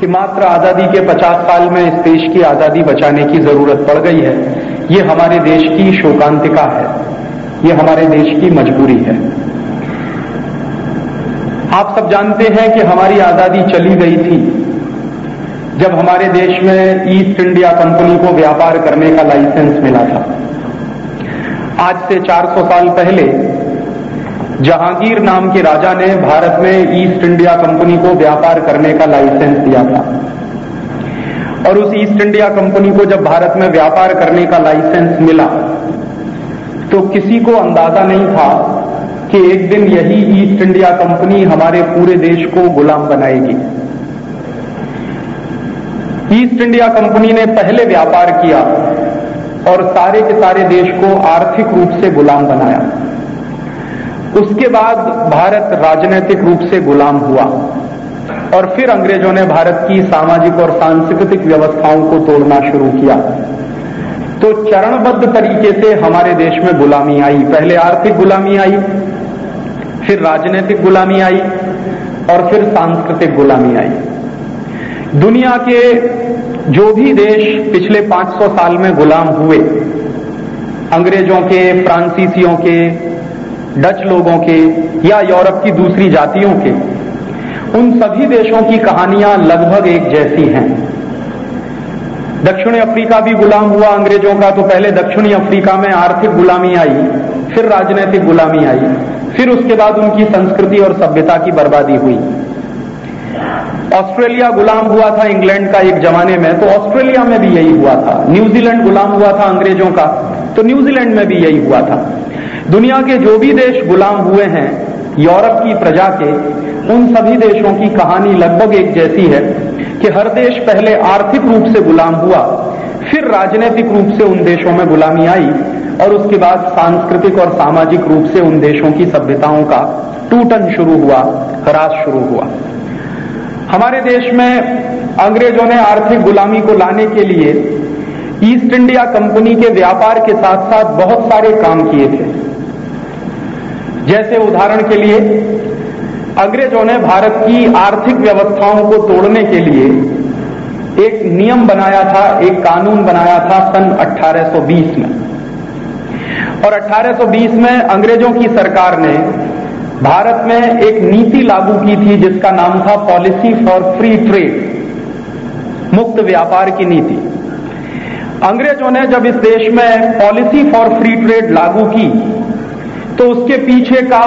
कि मात्र आज़ादी के 50 साल में इस देश की आज़ादी बचाने की ज़रूरत पड़ गई है, ये हमारे देश की शोकांतिका है, ये हमारे देश की मजबूरी है। आप सब जानते हैं कि हमारी आज़ादी चली गई थी, जब हमारे देश में ईस्ट इंडिया कंपनी को व्यापार करने का लाइसेंस मिला था। आज से 400 साल पहले जहांगीर नाम के राजा ने भारत में ईस्ट इंडिया कंपनी को व्यापार करने का लाइसेंस दिया था। और उस ईस्ट इंडिया कंपनी को जब भारत में व्यापार करने का लाइसेंस मिला तो किसी को अंदाज़ा नहीं था कि एक दिन यही ईस्ट इंडिया कंपनी हमारे पूरे देश को गुलाम बनाएगी। ईस्ट इंडिया कंपनी ने पहले व्यापार किया और सारे के सारे देश को आर्थिक रूप से गुलाम बनाया। उसके बाद भारत राजनीतिक रूप से गुलाम हुआ। और फिर अंग्रेज़ों ने भारत की सामाजिक और सांस्कृतिक व्यवस्थाओं को तोड़ना शुरू किया। तो चरणबद्ध तरीके से हमारे देश में गुलामी आई। पहले आर्थिक गुलामी आई, फिर राजनीतिक गुलामी आई, और फिर सांस्कृतिक गुलामी आई। दुनिया के जो भी देश पिछले 500 साल में गुलाम हुए, अंग्रेज़ों के, फ्रांसीसियों के डच लोगों के या यूरोप की दूसरी जातियों के, उन सभी देशों की कहानियाँ लगभग एक जैसी हैं। दक्षिणी अफ्रीका भी गुलाम हुआ अंग्रेज़ों का तो पहले दक्षिणी अफ्रीका में आर्थिक गुलामी आई, फिर राजनीतिक गुलामी आई, फिर उसके बाद उनकी संस्कृति और सभ्यता की बर्बादी हुई। ऑस्ट्रेलिया गुलाम हुआ था इंग्लैंड का एक जमाने में तो ऑस्ट्रेलिया में भी यही हुआ था। न्यूजीलैंड गुलाम हुआ था अंग्रेज़ों का तो न्यूजीलैंड में भी यही हुआ था। दुनिया के जो भी देश गुलाम हुए हैं, यूरोप की प्रजा के, उन सभी देशों की कहानी लगभग एक जैसी है कि हर देश पहले आर्थिक रूप से गुलाम हुआ, फिर राजनीतिक रूप से उन देशों में गुलामी आई और उसके बाद सांस्कृतिक और सामाजिक रूप से उन देशों की सभ्यताओं का टूटन शुरू हुआ ह्रास शुरू हुआ। हमारे देश में अंग्रेज़ों ने आर्थिक गुलामी को लाने के लिए ईस्ट इंडिया कंपनी के व्यापार के साथ साथ बहुत सारे काम किए थे। जैसे उदाहरण के लिए, अंग्रेज़ों ने भारत की आर्थिक व्यवस्थाओं को तोड़ने के लिए एक नियम बनाया था, एक कानून बनाया था सन 1820 में। और 1820 में अंग्रेज़ों की सरकार ने भारत में एक नीति लागू की थी जिसका नाम था पॉलिसी फॉर फ्री ट्रेड, मुक्त व्यापार की नीति। अंग्रेज़ों ने जब इस देश में पॉलिसी फॉर फ्री ट्रेड लागू की तो उसके पीछे का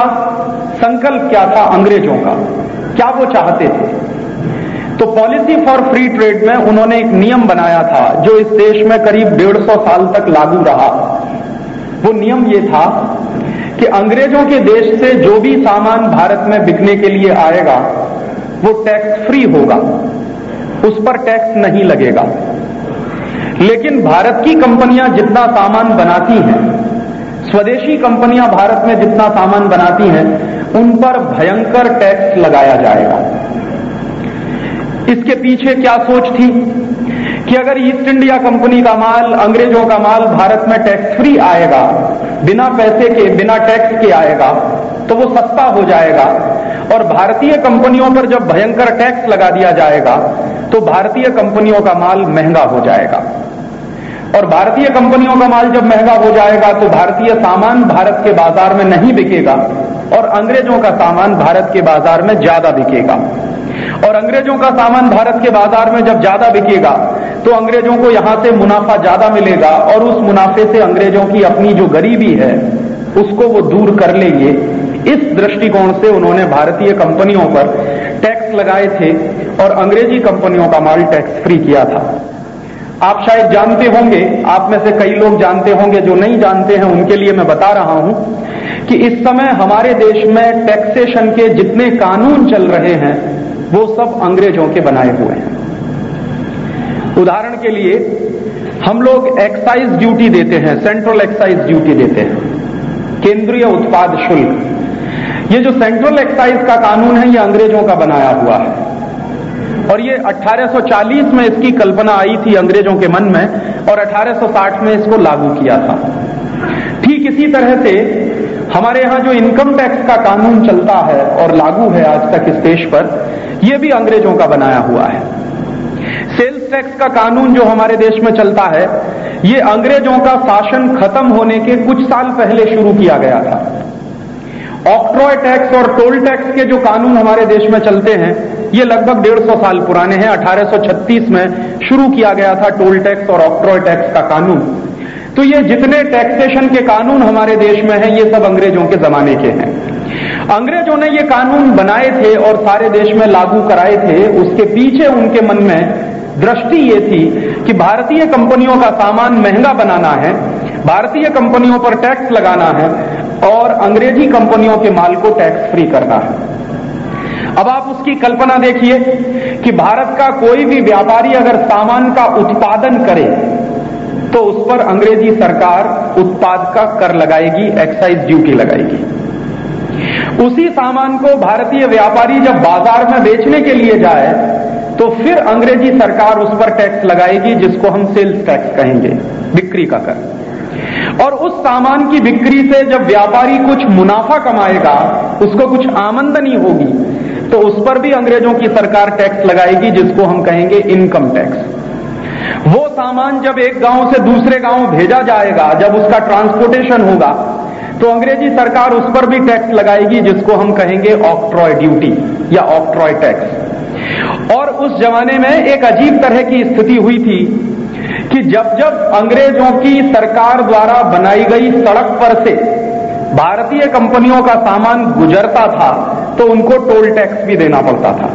संकल्प क्या था अंग्रेज़ों का? क्या वो चाहते थे? तो पॉलिसी फॉर फ्री ट्रेड में उन्होंने एक नियम बनाया था, जो इस देश में करीब डेढ़ सौ साल तक लागू रहा। वो नियम ये था कि अंग्रेज़ों के देश से जो भी सामान भारत में बिकने के लिए आएगा, वो टैक्स फ्री होगा। उस पर टैक्स नहीं लगेगा। लेकिन भारत की कंपनियाँ जितना सामान बनाती हैं स्वदेशी कंपनियाँ भारत में जितना सामान बनाती हैं, उन पर भयंकर टैक्स लगाया जाएगा। इसके पीछे क्या सोच थी? कि अगर ईस्ट इंडिया कंपनी का माल, अंग्रेज़ों का माल भारत में टैक्स फ्री आएगा, बिना पैसे के, बिना टैक्स के आएगा तो वो सस्ता हो जाएगा। और भारतीय कंपनियों पर जब भयंकर टैक्स लगा दिया जाएगा तो भारतीय कंपनियों का माल महँगा हो जाएगा। और भारतीय कंपनियों का माल जब महँगा हो जाएगा तो भारतीय सामान भारत के बाज़ार में नहीं बिकेगा और अंग्रेज़ों का सामान भारत के बाज़ार में ज़्यादा बिकेगा। और अंग्रेज़ों का सामान भारत के बाज़ार में जब ज़्यादा बिकेगा तो अंग्रेज़ों को यहाँ से मुनाफा ज़्यादा मिलेगा और उस मुनाफे से अंग्रेज़ों की अपनी जो गरीबी है, उसको वो दूर कर लेंगे। इस दृष्टिकोण से उन्होंने भारतीय कंपनियों पर टैक्स लगाए थे और अंग्रेज़ी कंपनियों का माल टैक्स फ्री किया था। आप शायद जानते होंगे, आप में से कई लोग जानते होंगे, जो नहीं जानते हैं, उनके लिए मैं बता रहा हूँ कि इस समय हमारे देश में टैक्सेशन के जितने कानून चल रहे हैं, वो सब अंग्रेज़ों के बनाए हुए हैं। उदाहरण के लिए, हम लोग एक्साइज ड्यूटी देते हैं सेंट्रल एक्साइज ड्यूटी देते हैं। केंद्रीय उत्पाद शुल्क। ये जो सेंट्रल एक्साइज का कानून है, ये अंग्रेज़ों का बनाया हुआ है। और ये 1840 में इसकी कल्पना आई थी अंग्रेज़ों के मन में, और 1860 में इसको लागू किया था। ठीक इसी तरह से हमारे यहाँ जो इनकम टैक्स का कानून चलता है और लागू है आज तक इस देश पर यह भी अंग्रेज़ों का बनाया हुआ है। सेल्स टैक्स का कानून जो हमारे देश में चलता है, ये अंग्रेज़ों का शासन खत्म होने के कुछ साल पहले शुरू किया गया था। ऑक्ट्रॉय टैक्स और टोल टैक्स के जो कानून हमारे देश में चलते हैं, ये लगभग डेढ़ सौ साल पुराने हैं। 1836 में शुरू किया गया था टोल टैक्स और ऑक्ट्रॉय टैक्स का कानून। तो ये जितने टैक्सेशन के कानून हमारे देश में हैं, ये सब अंग्रेज़ों के जमाने के हैं। अंग्रेज़ों ने ये कानून बनाए थे और सारे देश में लागू कराए थे। उसके पीछे उनके मन में दृष्टि ये थी कि भारतीय कंपनियों का सामान महँगा बनाना है, भारतीय कंपनियों पर टैक्स लगाना है। और अंग्रेज़ी कंपनियों के माल को टैक्स फ्री करना है। अब आप उसकी कल्पना देखिए कि भारत का कोई भी व्यापारी अगर सामान का उत्पादन करे तो उस पर अंग्रेज़ी सरकार उत्पाद का कर लगाएगी एक्साइज ड्यूटी लगाएगी। उसी सामान को भारतीय व्यापारी जब बाज़ार में बेचने के लिए जाए तो फिर अंग्रेज़ी सरकार उस पर टैक्स लगाएगी, जिसको हम सेल्स टैक्स कहेंगे, बिक्री का कर। और उस सामान की बिक्री से जब व्यापारी कुछ मुनाफा कमाएगा, उसको कुछ आमंदनी होगी तो उस पर भी अंग्रेज़ों की सरकार टैक्स लगाएगी, जिसको हम कहेंगे इनकम टैक्स। वो सामान जब एक गाँव से दूसरे गाँव भेजा जाएगा, जब उसका ट्रांसपोर्टेशन होगा तो अंग्रेज़ी सरकार उस पर भी टैक्स लगाएगी, जिसको हम कहेंगे ऑक्ट्रॉय ड्यूटी या ऑक्ट्रॉय टैक्स। और उस जमाने में एक अजीब तरह की स्थिति हुई थी कि जब जब अंग्रेज़ों की सरकार द्वारा बनाई गई सड़क पर से भारतीय कंपनियों का सामान गुजरता था तो उनको टोल टैक्स भी देना पड़ता था।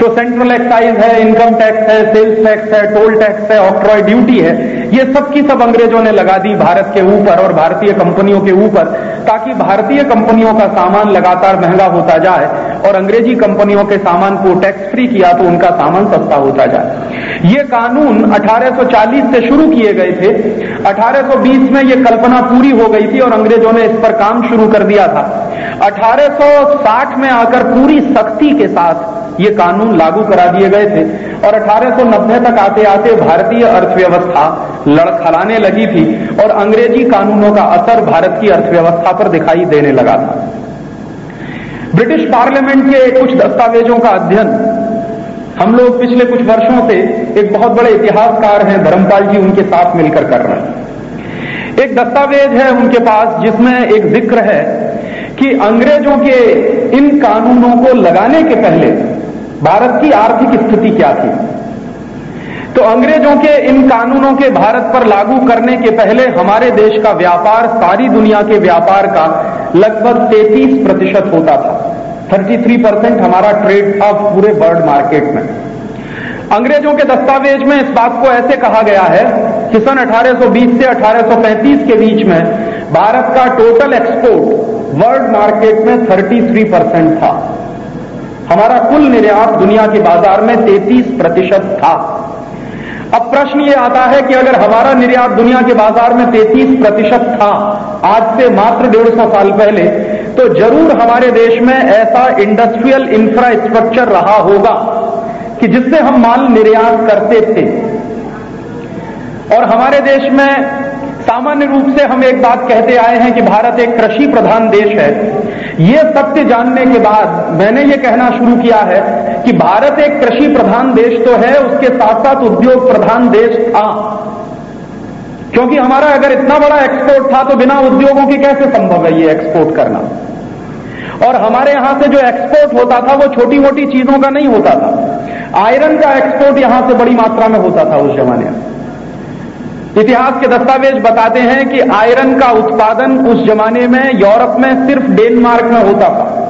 तो सेंट्रल एक्साइज है, इनकम टैक्स है, सेल्स टैक्स है, टोल टैक्स है, ऑक्ट्रॉय ड्यूटी है, ये सब की सब अंग्रेज़ों ने लगा दी भारत के ऊपर और भारतीय कंपनियों के ऊपर, ताकि भारतीय कंपनियों का सामान लगातार महँगा होता जाए और अंग्रेज़ी कंपनियों के सामान को टैक्स फ्री किया तो उनका सामान सस्ता होता जाए। ये कानून 1840 से शुरू किए गए थे। 1820 में ये कल्पना पूरी हो गई थी और अंग्रेज़ों ने इस पर काम शुरू कर दिया था। 1860 में आकर पूरी सख्ती के साथ ये कानून लागू करा दिए गए थे और 1890 तक आते आते भारतीय अर्थव्यवस्था लड़खड़ाने लगी थी और अंग्रेज़ी कानूनों का असर भारत की अर्थव्यवस्था पर दिखाई देने लगा था। ब्रिटिश पार्लियामेंट के कुछ दस्तावेजों का अध्ययन हम लोग पिछले कुछ वर्षों से एक बहुत बड़े इतिहासकार हैं, धर्मपाल जी, उनके साथ मिलकर कर रहे हैं। एक दस्तावेज़ है उनके पास, जिसमें एक ज़िक्र है कि अंग्रेज़ों के इन कानूनों को लगाने के पहले भारत की आर्थिक स्थिति क्या थी? तो अंग्रेज़ों के इन कानूनों के भारत पर लागू करने के पहले हमारे देश का व्यापार, सारी दुनिया के व्यापार का लगभग 33 प्रतिशत होता था। 33 परसेंट हमारा ट्रेड था पूरे वर्ल्ड मार्केट में। अंग्रेज़ों के दस्तावेज़ में इस बात को ऐसे कहा गया है कि सन 1820 से 1835 के बीच में भारत का टोटल एक्सपोर्ट वर्ल्ड मार्केट में 33 परसेंट था। हमारा कुल निर्यात दुनिया के बाज़ार में 33 प्रतिशत था। अब प्रश्न ये आता है कि अगर हमारा निर्यात दुनिया के बाज़ार में 33 प्रतिशत था, आज से मात्र डेढ़ सौ साल पहले तो ज़रूर हमारे देश में ऐसा इंडस्ट्रियल इंफ्रास्ट्रक्चर रहा होगा कि जिससे हम माल निर्यात करते थे। और हमारे देश में सामान्य रूप से हम एक बात कहते आए हैं कि भारत एक कृषि प्रधान देश है। ये सत्य जानने के बाद मैंने ये कहना शुरू किया है कि भारत एक कृषि प्रधान देश तो है, उसके साथ साथ उद्योग प्रधान देश था। क्योंकि हमारा अगर इतना बड़ा एक्सपोर्ट था तो बिना उद्योगों के कैसे संभव है ये एक्सपोर्ट करना? और हमारे यहाँ से जो एक्सपोर्ट होता था, वो छोटी मोटी चीज़ों का नहीं होता था। आयरन का एक्सपोर्ट यहाँ से बड़ी मात्रा में होता था उस जमाने में। इतिहास के दस्तावेज़ बताते हैं कि आयरन का उत्पादन उस जमाने में यूरोप में सिर्फ़ डेनमार्क में होता था।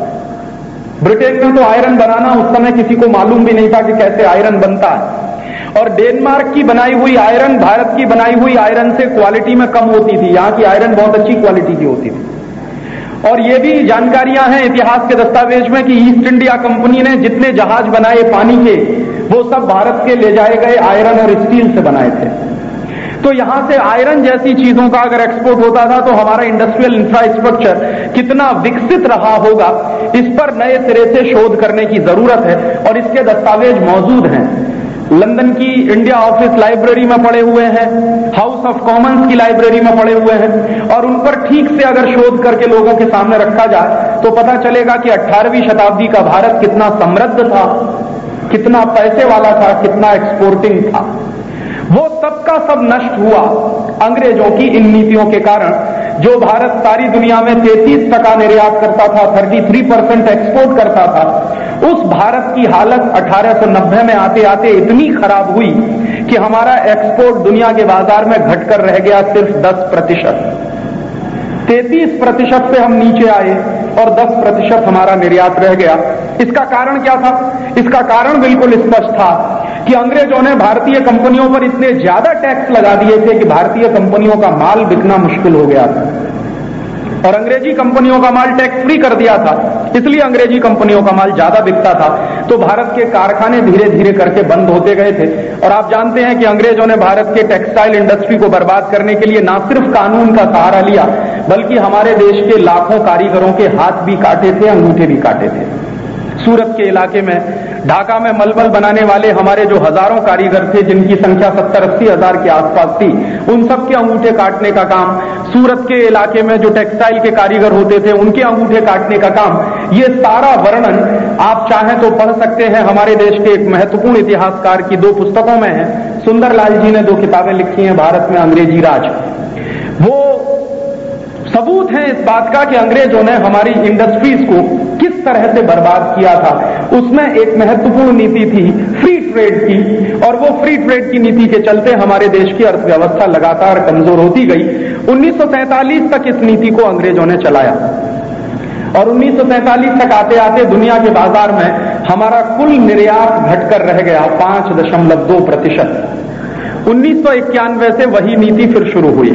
ब्रिटेन में तो आयरन बनाना उस समय किसी को मालूम भी नहीं था कि कैसे आयरन बनता है। और डेनमार्क की बनाई हुई आयरन भारत की बनाई हुई आयरन से क्वालिटी में कम होती थी। यहाँ की आयरन बहुत अच्छी क्वालिटी की होती थी। और ये भी जानकारियाँ हैं इतिहास के दस्तावेज़ में कि ईस्ट इंडिया कंपनी ने जितने जहाज़ बनाए पानी के, वो सब भारत के ले जाए गए आयरन और स्टील से बनाए थे। तो यहाँ से आयरन जैसी चीज़ों का अगर एक्सपोर्ट होता था तो हमारा इंडस्ट्रियल इंफ्रास्ट्रक्चर कितना विकसित रहा होगा, इस पर नए सिरे से शोध करने की ज़रूरत है और इसके दस्तावेज़ मौजूद हैं। लंदन की इंडिया ऑफ़िस लाइब्रेरी में पड़े हुए हैं, हाउस ऑफ़ कॉमन्स की लाइब्रेरी में पड़े हुए हैं, और उन पर ठीक से अगर शोध करके लोगों के सामने रखा जाए तो पता चलेगा कि 18वीं शताब्दी का भारत कितना समृद्ध था, कितना पैसे वाला था, कितना एक्सपोर्टिंग था। वो सबका सब नष्ट हुआ, अंग्रेज़ों की इन नीतियों के कारण। जो भारत सारी दुनिया में 33 टका निर्यात करता था 33 परसेंट एक्सपोर्ट करता था, उस भारत की हालत 1890 में आते आते इतनी खराब हुई कि हमारा एक्सपोर्ट दुनिया के बाज़ार में घटकर रह गया सिर्फ़ 10 प्रतिशत। तैतीस प्रतिशत से हम नीचे आए और 10 प्रतिशत हमारा निर्यात रह गया। इसका कारण क्या था? इसका कारण बिल्कुल स्पष्ट था कि अंग्रेज़ों ने भारतीय कंपनियों पर इतने ज़्यादा टैक्स लगा दिए थे कि भारतीय कंपनियों का माल बिकना मुश्किल हो गया था। और अंग्रेज़ी कंपनियों का माल टैक्स फ्री कर दिया था, इसलिए अंग्रेज़ी कंपनियों का माल ज़्यादा बिकता था। तो भारत के कारखाने धीरे धीरे करके बंद होते गए थे। और आप जानते हैं कि अंग्रेज़ों ने भारत के टेक्सटाइल इंडस्ट्री को बर्बाद करने के लिए न सिर्फ़ कानून का सहारा लिया, बल्कि हमारे देश के लाखों कारीगरों के हाथ भी काटे थे, अंगूठे भी काटे थे। सूरत के इलाके में, ढाका में मलबल बनाने वाले हमारे जो हज़ारों कारीगर थे, जिनकी संख्या सत्तर, अस्सी हज़ार के आसपास थी, उन सब के अंगूठे काटने का काम, सूरत के इलाके में जो टेक्सटाइल के कारीगर होते थे, उनके अंगूठे काटने का काम, ये सारा वर्णन आप चाहें तो पढ़ सकते हैं। हमारे देश के एक महत्वपूर्ण इतिहासकार की दो पुस्तकों में है। सुंदरलाल जी ने दो किताबें लिखी हैं, भारत में अंग्रेज़ी राज। वो सबूत है इस बात का कि अंग्रेज़ों ने हमारी इंडस्ट्रीज़ को किस तरह से बर्बाद किया था, उसमें एक महत्वपूर्ण नीति थी फ्री ट्रेड की। और वो फ्री ट्रेड की नीति के चलते हमारे देश की अर्थव्यवस्था लगातार कमज़ोर होती गई। 1947 तक इस नीति को अंग्रेज़ों ने चलाया। और 1947 तक आते आते दुनिया के बाज़ार में हमारा कुल निर्यात घटकर रह गया पाँच दशमलव दो प्रतिशत। उन्नीस से वही नीति फिर शुरू हुई।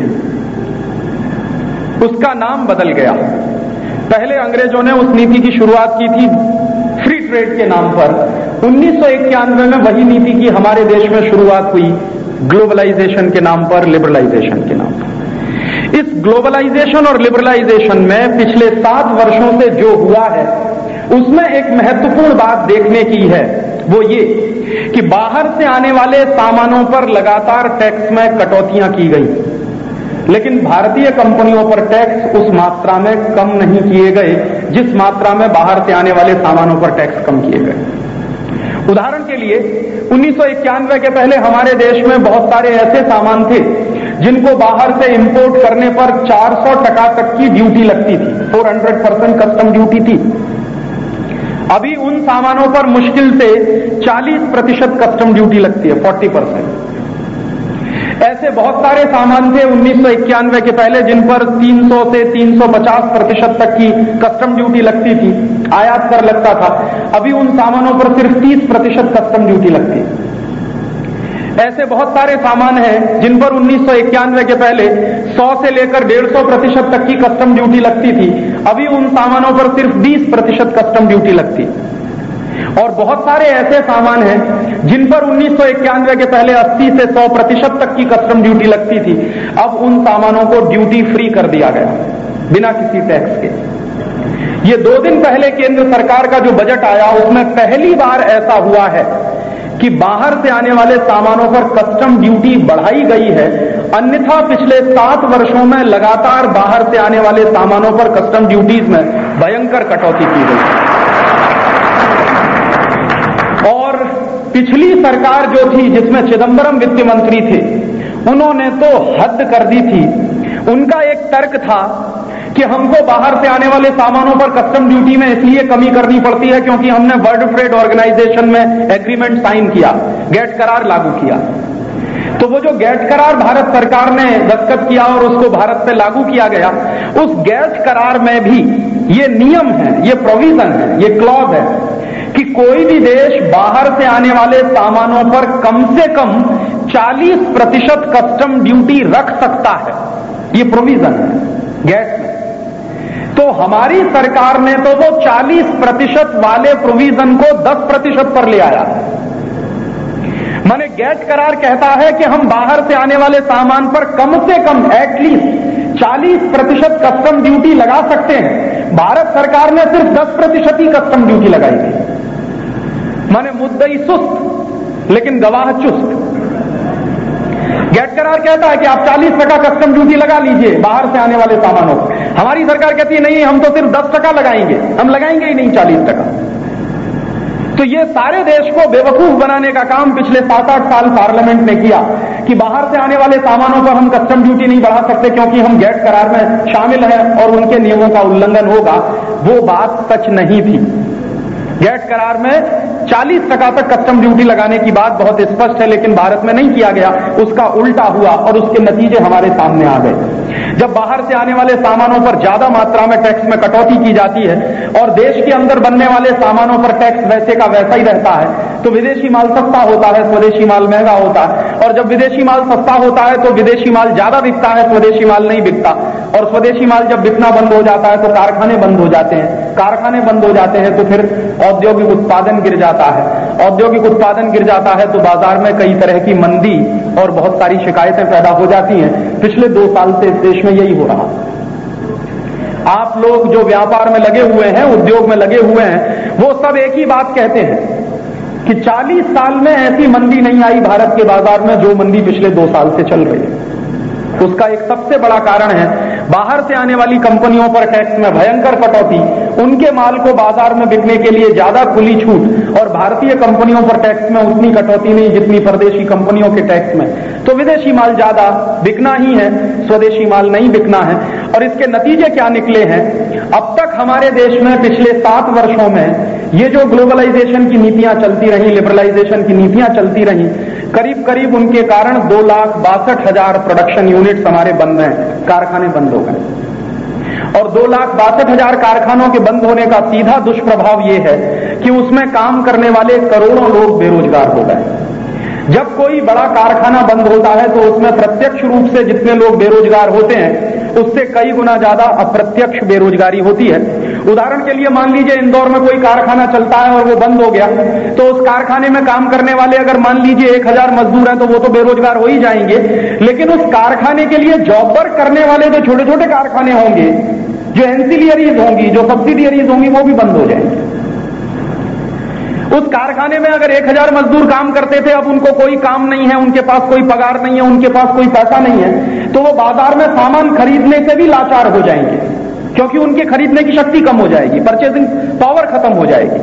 उसका नाम बदल गया। पहले अंग्रेज़ों ने उस नीति की शुरुआत की थी फ्री ट्रेड के नाम पर। उन्नीस सौ इक्यानवे में वही नीति की हमारे देश में शुरुआत हुई, ग्लोबलाइजेशन के नाम पर, लिबरलाइजेशन के नाम पर। इस ग्लोबलाइजेशन और लिबरलाइजेशन में पिछले सात वर्षों से जो हुआ है, उसमें एक महत्वपूर्ण बात देखने की है, वो ये कि बाहर से आने वाले सामानों पर लगातार टैक्स में कटौतियाँ की गई। लेकिन भारतीय कंपनियों पर टैक्स उस मात्रा में कम नहीं किए गए, जिस मात्रा में बाहर से आने वाले सामानों पर टैक्स कम किए गए। उदाहरण के लिए, उन्नीस सौ इक्यानवे के पहले हमारे देश में बहुत सारे ऐसे सामान थे, जिनको बाहर से इंपोर्ट करने पर 400 टका तक की ड्यूटी लगती थी। 400 परसेंट कस्टम ड्यूटी थी। अभी उन सामानों पर मुश्किल से 40 प्रतिशत कस्टम ड्यूटी लगती है 40 परसेंट ऐसे बहुत सारे सामान थे उन्नीस सौ इक्यानवे के पहले, जिन पर 300 से 350 प्रतिशत तक की कस्टम ड्यूटी लगती थी। आयात कर लगता था। अभी उन सामानों पर सिर्फ़ 30 प्रतिशत कस्टम ड्यूटी लगती। है ऐसे बहुत सारे सामान हैं, जिन पर उन्नीस सौ इक्यानवे के पहले 100 से लेकर 150 प्रतिशत तक की कस्टम ड्यूटी लगती थी। अभी उन सामानों पर सिर्फ़ 20 प्रतिशत कस्टम ड्यूटी लगती। और बहुत सारे ऐसे सामान हैं जिन पर उन्नीस सौ इक्यानवे के पहले 80 से 100 प्रतिशत तक की कस्टम ड्यूटी लगती थी। अब उन सामानों को ड्यूटी फ्री कर दिया गया, बिना किसी टैक्स के। ये दो दिन पहले केंद्र सरकार का जो बजट आया, उसमें पहली बार ऐसा हुआ है कि बाहर से आने वाले सामानों पर कस्टम ड्यूटी बढ़ाई गई है, अन्यथा पिछले सात वर्षों में लगातार बाहर से आने वाले सामानों पर कस्टम ड्यूटीज़ में भयंकर कटौती की गई। पिछली सरकार जो थी, जिसमें चिदम्बरम वित्त मंत्री थे, उन्होंने तो हद कर दी थी। उनका एक तर्क था कि हमको बाहर से आने वाले सामानों पर कस्टम ड्यूटी में इसलिए कमी करनी पड़ती है क्योंकि हमने वर्ल्ड ट्रेड ऑर्गेनाइजेशन में एग्रीमेंट साइन किया गेट करार लागू किया। तो वो जो गैट करार भारत सरकार ने दस्तखत किया और उसको भारत पे लागू किया गया, उस गैट करार में भी ये नियम है, ये प्रोविज़न है, ये क्लॉज है। कोई भी देश बाहर से आने वाले सामानों पर कम से कम 40 प्रतिशत कस्टम ड्यूटी रख सकता है। ये प्रोविज़न है गैस में। तो हमारी सरकार ने तो वो 40 प्रतिशत वाले प्रोविज़न को 10 प्रतिशत पर ले आया। माने गैट करार कहता है कि हम बाहर से आने वाले सामान पर कम से कम एटलीस्ट 40 प्रतिशत कस्टम ड्यूटी लगा सकते हैं। भारत सरकार ने सिर्फ़ 10 प्रतिशत ही कस्टम ड्यूटी लगाई थी। माने मुद्दई सुस्त, लेकिन गवाह चुस्त। गैट करार कहता है कि आप 40 टका कस्टम ड्यूटी लगा लीजिए, बाहर से आने वाले सामानों पर हमारी सरकार कहती है, नहीं, हम तो सिर्फ़ 10 टका लगाएँगे, हम लगाएँगे ही नहीं 40 टका। तो ये सारे देश को बेवकूफ़ बनाने का काम पिछले सात आठ साल पार्लियामेंट ने किया कि बाहर से आने वाले सामानों पर हम कस्टम ड्यूटी नहीं बढ़ा सकते, क्योंकि हम गैट करार में शामिल हैं और उनके नियमों का उल्लंघन होगा। वो बात सच नहीं थी। गैट करार में 40 टका तक कस्टम ड्यूटी लगाने की बात बहुत स्पष्ट है, लेकिन भारत में नहीं किया गया। उसका उल्टा हुआ और उसके नतीजे हमारे सामने आ गए। जब बाहर से आने वाले सामानों पर ज़्यादा मात्रा में टैक्स में कटौती की जाती है और देश के अंदर बनने वाले सामानों पर टैक्स वैसे का वैसा ही रहता है तो विदेशी माल सस्ता होता है, स्वदेशी माल महँगा होता है। और जब विदेशी माल सस्ता होता है तो विदेशी माल ज़्यादा बिकता है, स्वदेशी माल नहीं बिकता। और स्वदेशी माल जब बिकना बंद हो जाता है तो कारखाने बंद हो जाते हैं। कारखाने बंद हो जाते हैं तो फिर औद्योगिक उत्पादन गिर जाता है। औद्योगिक उत्पादन गिर जाता है तो बाज़ार में कई तरह की मंदी और बहुत सारी शिकायतें पैदा हो जाती हैं। पिछले दो साल से इस देश में यही हो रहा। आप लोग जो व्यापार में लगे हुए हैं, उद्योग में लगे हुए हैं, वो सब एक ही बात कहते हैं कि 40 साल में ऐसी मंदी नहीं आई भारत के बाज़ार में, जो मंदी पिछले दो साल से चल रही है। उसका एक सबसे बड़ा कारण है, बाहर से आने वाली कंपनियों पर टैक्स में भयंकर कटौती, उनके माल को बाज़ार में बिकने के लिए ज़्यादा खुली छूट, और भारतीय कंपनियों पर टैक्स में उतनी कटौती नहीं जितनी परदेशी कंपनियों के टैक्स में। तो विदेशी माल ज़्यादा बिकना ही है, स्वदेशी माल नहीं बिकना है। और इसके नतीजे क्या निकले हैं? अब तक हमारे देश में पिछले सात वर्षों में ये जो ग्लोबलाइजेशन की नीतियाँ चलती रही, लिबरलाइजेशन की नीतियाँ चलती रही करीब करीब उनके कारण दो लाख बासठ हज़ार प्रोडक्शन यूनिट्स हमारे बंद हैं, कारखाने बंद हो गए। और दो लाख बासठ हज़ार कारखानों के बंद होने का सीधा दुष्प्रभाव यह है कि उसमें काम करने वाले करोड़ों लोग बेरोजगार हो गए। जब कोई बड़ा कारखाना बंद होता है तो उसमें प्रत्यक्ष रूप से जितने लोग बेरोजगार होते हैं उससे कई गुना ज़्यादा अप्रत्यक्ष बेरोजगारी होती है। उदाहरण के लिए मान लीजिए इंदौर में कोई कारखाना चलता है और वो बंद हो गया तो उस कारखाने में काम करने वाले अगर मान लीजिए एक हज़ार मजदूर हैं तो वो तो बेरोजगार हो ही जाएँगे। लेकिन उस कारखाने के लिए जॉब वर्क करने वाले जो छोटे छोटे कारखाने होंगे, जो एंसिलियरीज होंगी, जो सब्सिडियरीज होंगी, वो भी बंद हो जाएँगे। उस कारखाने में अगर एक हज़ार मजदूर काम करते थे, अब उनको कोई काम नहीं है, उनके पास कोई पगार नहीं है, उनके पास कोई पैसा नहीं है तो वो बाज़ार में सामान खरीदने से भी लाचार हो जाएँगे, क्योंकि उनके खरीदने की शक्ति कम हो जाएगी परचेजिंग पावर खत्म हो जाएगी।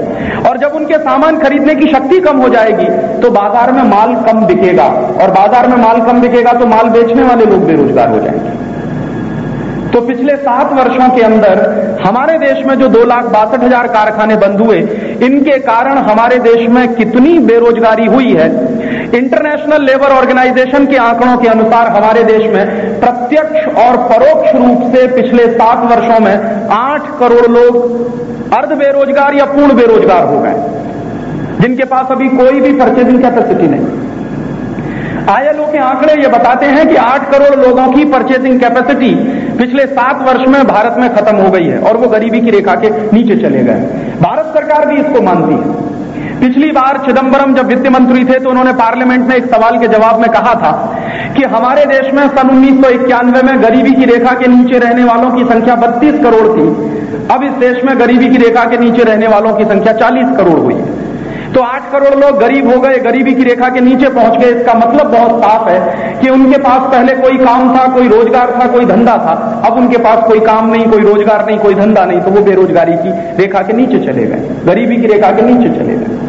और जब उनके सामान खरीदने की शक्ति कम हो जाएगी तो बाज़ार में माल कम बिकेगा, और बाज़ार में माल कम बिकेगा तो माल बेचने वाले लोग बेरोजगार हो जाएँगे। तो पिछले सात वर्षों के अंदर हमारे देश में जो दो लाख बासठ हज़ार कारखाने बंद हुए, इनके कारण हमारे देश में कितनी बेरोजगारी हुई है। इंटरनेशनल लेबर ऑर्गेनाइजेशन के आंकड़ों के अनुसार हमारे देश में प्रत्यक्ष और परोक्ष रूप से पिछले सात वर्षों में आठ करोड़ लोग अर्ध बेरोजगार या पूर्ण बेरोजगार हो गए। जिनके पास अभी कोई भी परचेजिंग कैपेसिटी नहीं। आईएलओ के आंकड़े ये बताते हैं कि 8 करोड़ लोगों की परचेसिंग कैपेसिटी पिछले सात वर्ष में भारत में खत्म हो गई है और वो गरीबी की रेखा के नीचे चले गए। भारत सरकार भी इसको मानती है। पिछली बार चिदम्बरम जब वित्त मंत्री थे तो उन्होंने पार्लियामेंट में एक सवाल के जवाब में कहा था कि हमारे देश में सन उन्नीस सौ इक्यानवे में गरीबी की रेखा के नीचे रहने वालों की संख्या 32 करोड़ थी। अब इस देश में गरीबी की रेखा के नीचे रहने वालों की संख्या 40 करोड़ हुई है। तो आठ करोड़ लोग गरीब हो गए, गरीबी की रेखा के नीचे पहुँच गए। इसका मतलब बहुत साफ़ है कि उनके पास पहले कोई काम था, कोई रोज़गार था, कोई धंधा था। अब उनके पास कोई काम नहीं, कोई रोज़गार नहीं, कोई धंधा नहीं। तो वो बेरोजगारी की रेखा के नीचे चले गए, गरीबी की रेखा के नीचे चले गए।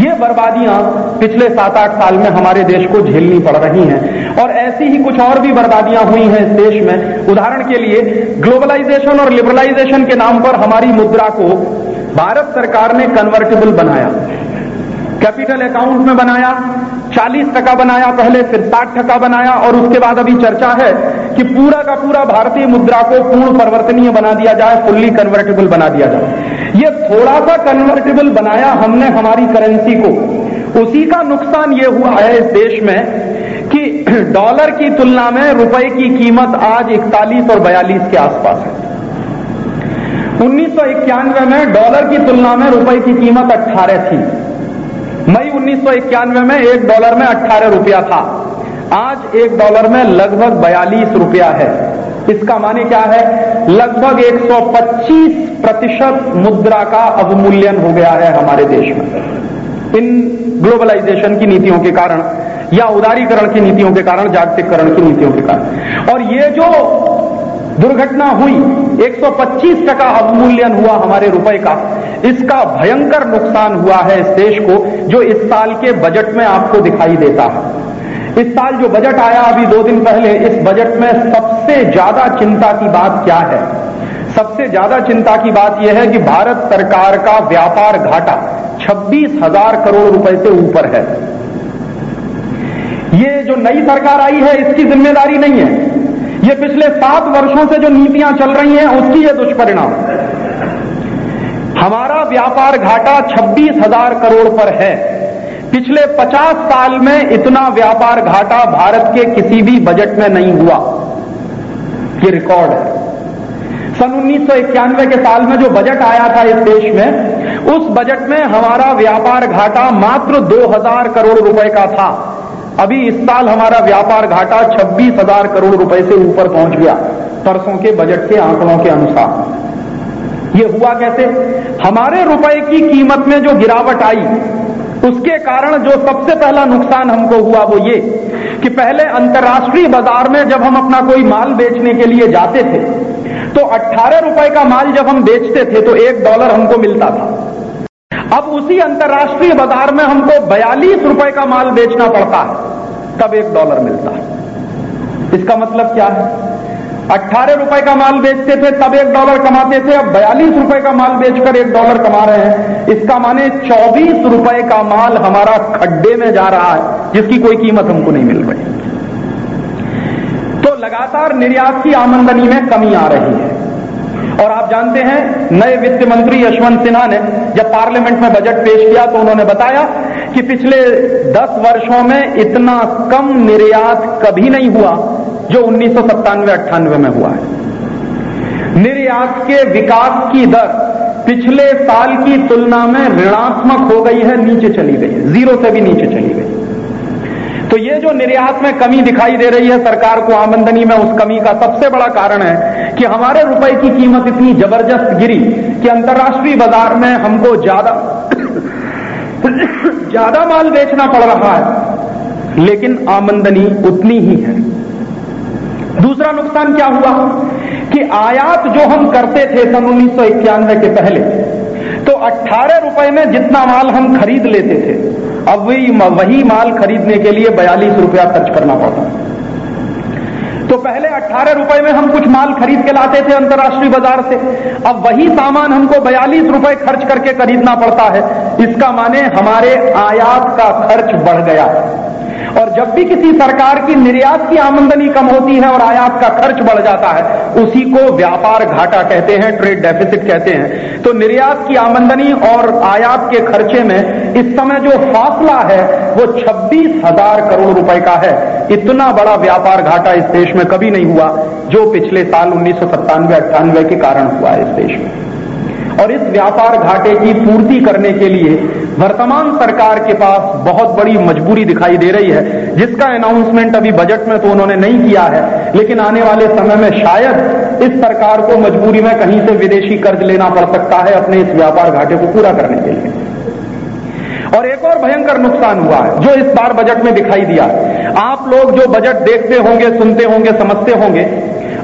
ये बर्बादियाँ पिछले सात आठ साल में हमारे देश को झेलनी पड़ रही हैं। और ऐसी ही कुछ और भी बर्बादियाँ हुई हैं इस देश में। उदाहरण के लिए, ग्लोबलाइजेशन और लिबरलाइजेशन के नाम पर हमारी मुद्रा को भारत सरकार ने कन्वर्टेबल बनाया। कैपिटल अकाउंट में बनाया 40 टका बनाया पहले, फिर 60 टका बनाया, और उसके बाद अभी चर्चा है कि पूरा का पूरा भारतीय मुद्रा को पूर्ण परिवर्तनीय बना दिया जाए फुल्ली कन्वर्टेबल बना दिया जाए। ये थोड़ा सा कन्वर्टेबल बनाया हमने हमारी करेंसी को। उसी का नुकसान ये हुआ है इस देश में कि डॉलर की तुलना में रुपए की कीमत आज इकतालीस और बयालीस के आसपास है। उन्नीस सौ इक्यानवे में डॉलर की तुलना में रुपए की कीमत 18 थी। मई उन्नीस सौ इक्यानवे में एक डॉलर में 18 रुपया था। आज एक डॉलर में लगभग बयालीस रुपया है। इसका माने क्या है? लगभग 125 प्रतिशत मुद्रा का अवमूल्यन हो गया है हमारे देश में। इन ग्लोबलाइजेशन की नीतियों के कारण या उदारीकरण की नीतियों के कारण जागतिकरण की नीतियों के कारण। और ये जो दुर्घटना हुई। 125 टका अवमूल्यन हुआ हमारे रुपए का। इसका भयंकर नुकसान हुआ है इस देश को, जो इस साल के बजट में आपको दिखाई देता है। इस साल जो बजट आया अभी दो दिन पहले, इस बजट में सबसे ज़्यादा चिंता की बात क्या है? सबसे ज़्यादा चिंता की बात यह है कि भारत सरकार का व्यापार घाटा छब्बीस हज़ार करोड़ रुपए से ऊपर है। ये जो नई सरकार आई है, इसकी ज़िम्मेदारी नहीं है। ये पिछले सात वर्षों से जो नीतियाँ चल रही हैं, उसकी ये दुष्परिणाम। हमारा व्यापार घाटा छब्बीस हज़ार करोड़ पर है। पिछले पचास साल में इतना व्यापार घाटा भारत के किसी भी बजट में नहीं हुआ। ये रिकॉर्ड है। सन उन्नीस सौ इक्यानवे के साल में जो बजट आया था इस देश में, उस बजट में हमारा व्यापार घाटा मात्र 2000 करोड़ रुपए का था। अभी इस साल हमारा व्यापार घाटा छब्बीस हज़ार करोड़ रुपए से ऊपर पहुँच गया, परसों के बजट के आंकड़ों के अनुसार। ये हुआ कैसे? हमारे रुपए की कीमत में जो गिरावट आई, उसके कारण जो सबसे पहला नुकसान हमको हुआ वो ये कि पहले अंतर्राष्ट्रीय बाज़ार में जब हम अपना कोई माल बेचने के लिए जाते थे तो अट्ठारह रुपए का माल जब हम बेचते थे तो एक डॉलर हमको मिलता था। अब उसी अंतर्राष्ट्रीय बाज़ार में हमको बयालीस रुपए का माल बेचना पड़ता है। तब एक डॉलर मिलता है। इसका मतलब क्या है? अट्ठारह रुपए का माल बेचते थे, तब एक डॉलर कमाते थे, अब बयालीस रुपए का माल बेचकर एक डॉलर कमा रहे हैं। इसका माने चौबीस रुपए का माल हमारा खड्डे में जा रहा है, जिसकी कोई कीमत हमको नहीं मिल रही। तो लगातार निर्यात की आमंदनी में कमी आ रही है। और आप जानते हैं, नए वित्त मंत्री यशवंत सिन्हा ने जब पार्लियामेंट में बजट पेश किया तो उन्होंने बताया कि पिछले 10 वर्षों में इतना कम निर्यात कभी नहीं हुआ जो उन्नीस सौ में हुआ है। निर्यात के विकास की दर पिछले साल की तुलना में ऋणात्मक हो गई है, नीचे चली गई ज़ीरो से भी नीचे चली गई तो ये जो निर्यात में कमी दिखाई दे रही है सरकार को आमंदनी में उस कमी का सबसे बड़ा कारण है कि हमारे रुपए की कीमत इतनी ज़बरदस्त गिरी कि अंतर्राष्ट्रीय बाज़ार में हमको ज़्यादा ज़्यादा माल बेचना पड़ रहा है। लेकिन आमंदनी उतनी ही है। दूसरा नुकसान क्या हुआ? कि आयात जो हम करते थे सन उन्नीस सौ इक्यानवे के पहले तो अट्ठारह रुपए में जितना माल हम खरीद लेते थे अब वही वही माल खरीदने के लिए बयालीस रुपया खर्च करना पड़ता। तो पहले अट्ठारह रुपए में हम कुछ माल खरीद के लाते थे अंतर्राष्ट्रीय बाज़ार से। अब वही सामान हमको बयालीस रुपए खर्च करके खरीदना पड़ता है। इसका माने हमारे आयात का खर्च बढ़ गया। और जब भी किसी सरकार की निर्यात की आमंदनी कम होती है और आयात का खर्च बढ़ जाता है, उसी को व्यापार घाटा कहते हैं, ट्रेड डेफिसिट कहते हैं। तो निर्यात की आमंदनी और आयात के खर्चे में इस समय जो फासला है, वो छब्बीस हज़ार करोड़ रुपए का है। इतना बड़ा व्यापार घाटा इस देश में कभी नहीं हुआ, जो पिछले साल उन्नीस सौ सत्तानवे के कारण हुआ इस देश में। और इस व्यापार घाटे की पूर्ति करने के लिए वर्तमान सरकार के पास बहुत बड़ी मजबूरी दिखाई दे रही है, जिसका अनाउंसमेंट अभी बजट में तो उन्होंने नहीं किया है, लेकिन आने वाले समय में शायद इस सरकार को मजबूरी में कहीं से विदेशी कर्ज लेना पड़ सकता है अपने इस व्यापार घाटे को पूरा करने के लिए। और एक और भयंकर नुकसान हुआ है, जो इस बार बजट में दिखाई दिया। आप लोग जो बजट देखते होंगे, सुनते होंगे, समझते होंगे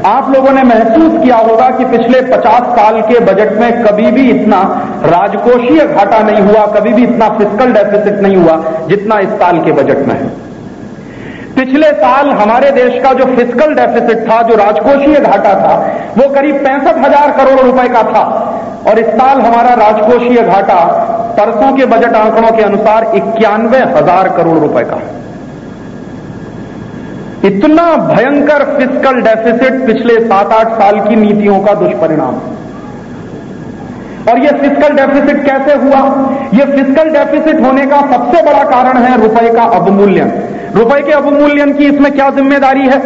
आप लोगों ने महसूस किया होगा कि पिछले 50 साल के बजट में कभी भी इतना राजकोषीय घाटा नहीं हुआ, कभी भी इतना फ़िज़िकल डेफिसिट नहीं हुआ जितना इस साल के बजट में है। पिछले साल हमारे देश का जो फ़िज़िकल डेफिसिट था, जो राजकोषीय घाटा था, वो करीब पैंसठ हज़ार करोड़ रुपए का था। और इस साल हमारा राजकोषीय घाटा परसों के बजट आंकड़ों के अनुसार इक्यानवे हज़ार करोड़ रुपए का है। इतना भयंकर फ़िज़िकल डेफिसिट पिछले सात आठ साल की नीतियों का दुष्परिणाम। और यह फ़िज़िकल डेफिसिट कैसे हुआ? यह फ़िज़िकल डेफिसिट होने का सबसे बड़ा कारण है रुपए का अवमूल्यन। रुपए के अवमूल्यन की इसमें क्या ज़िम्मेदारी है?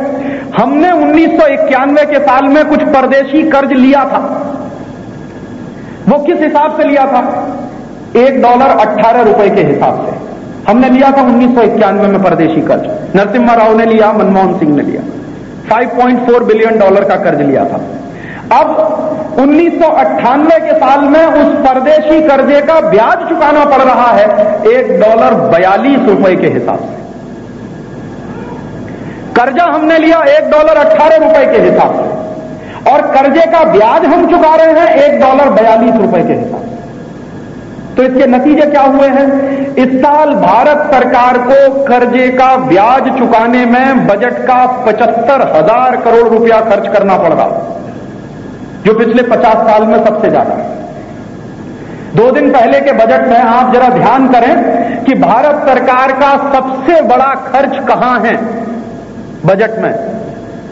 हमने उन्नीस सौ इक्यानवे के साल में कुछ परदेशी कर्ज लिया था। वो किस हिसाब से लिया था? एक डॉलर अट्ठारह रुपए के हिसाब से। हमने लिया था उन्नीस सौ इक्यानवे में परदेशी कर्ज। नरसिम्हा राव ने लिया, मनमोहन सिंह ने लिया। 5.4 बिलियन डॉलर का कर्ज लिया था। अब उन्नीस सौ अट्ठानवे के साल में उस परदेशी कर्जे का ब्याज चुकाना पड़ रहा है एक डॉलर बयालीस रुपए के हिसाब से। कर्जा हमने लिया एक डॉलर अट्ठारह रुपए के हिसाब से। और कर्जे का ब्याज हम चुका रहे हैं एक डॉलर बयालीस रुपए के हिसाब से। तो इसके नतीजे क्या हुए हैं? इस साल भारत सरकार को कर्जे का ब्याज चुकाने में बजट का पचहत्तर हज़ार करोड़ रुपया खर्च करना पड़ रहा, जो पिछले पचास साल में सबसे ज़्यादा है। दो दिन पहले के बजट में आप जरा ध्यान करें कि भारत सरकार का सबसे बड़ा खर्च कहाँ है बजट में।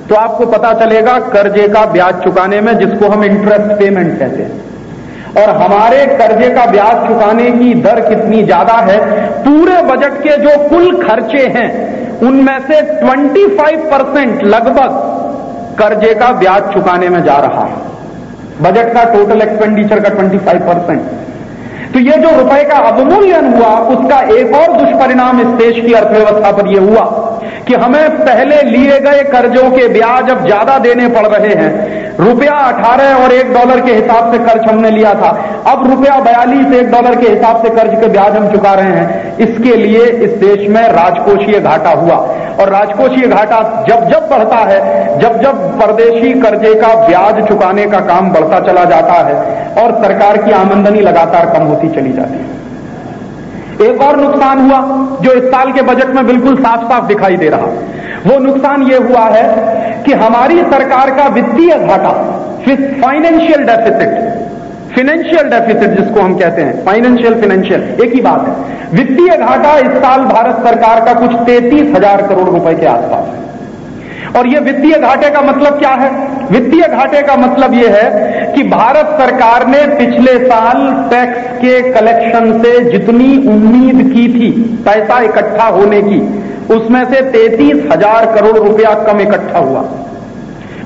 तो आपको पता चलेगा, कर्जे का ब्याज चुकाने में जिसको हम इंटरेस्ट पेमेंट कहते हैं। और हमारे कर्जे का ब्याज चुकाने की दर कितनी ज़्यादा है? पूरे बजट के जो कुल खर्चे हैं, उनमें से 25 परसेंट लगभग कर्जे का ब्याज चुकाने में जा रहा है। बजट का टोटल एक्सपेंडिचर का 25 परसेंट तो ये जो रुपए का अवमूल्यन हुआ, उसका एक और दुष्परिणाम इस देश की अर्थव्यवस्था पर यह हुआ कि हमें पहले लिए गए कर्जों के ब्याज अब ज़्यादा देने पड़ रहे हैं। रुपया अठारह और एक डॉलर के हिसाब से कर्ज हमने लिया था। अब रुपया बयालीस एक डॉलर के हिसाब से कर्ज के ब्याज हम चुका रहे हैं। इसके लिए इस देश में राजकोषीय घाटा हुआ। और राजकोषीय घाटा जब जब बढ़ता है, जब जब परदेशी कर्जे का ब्याज चुकाने का काम बढ़ता चला जाता है और सरकार की आमंदनी लगातार कम होती चली जाती है। एक और नुकसान हुआ जो इस साल के बजट में बिल्कुल साफ़ साफ़ दिखाई दे रहा। वो नुकसान ये हुआ है कि हमारी सरकार का वित्तीय घाटा फाइनेंशियल डेफिसिट फिनेंशियल डेफिसिट जिसको हम कहते हैं फाइनेंशियल फिनेंशियल एक ही बात है। वित्तीय घाटा इस साल भारत सरकार का कुछ तैतीस हज़ार करोड़ रुपए के आसपास है। और यह वित्तीय घाटे का मतलब क्या है? वित्तीय घाटे का मतलब यह है कि भारत सरकार ने पिछले साल टैक्स के कलेक्शन से जितनी उम्मीद की थी पैसा इकट्ठा होने की, उसमें से तैतीस हज़ार करोड़ रुपया कम इकट्ठा हुआ।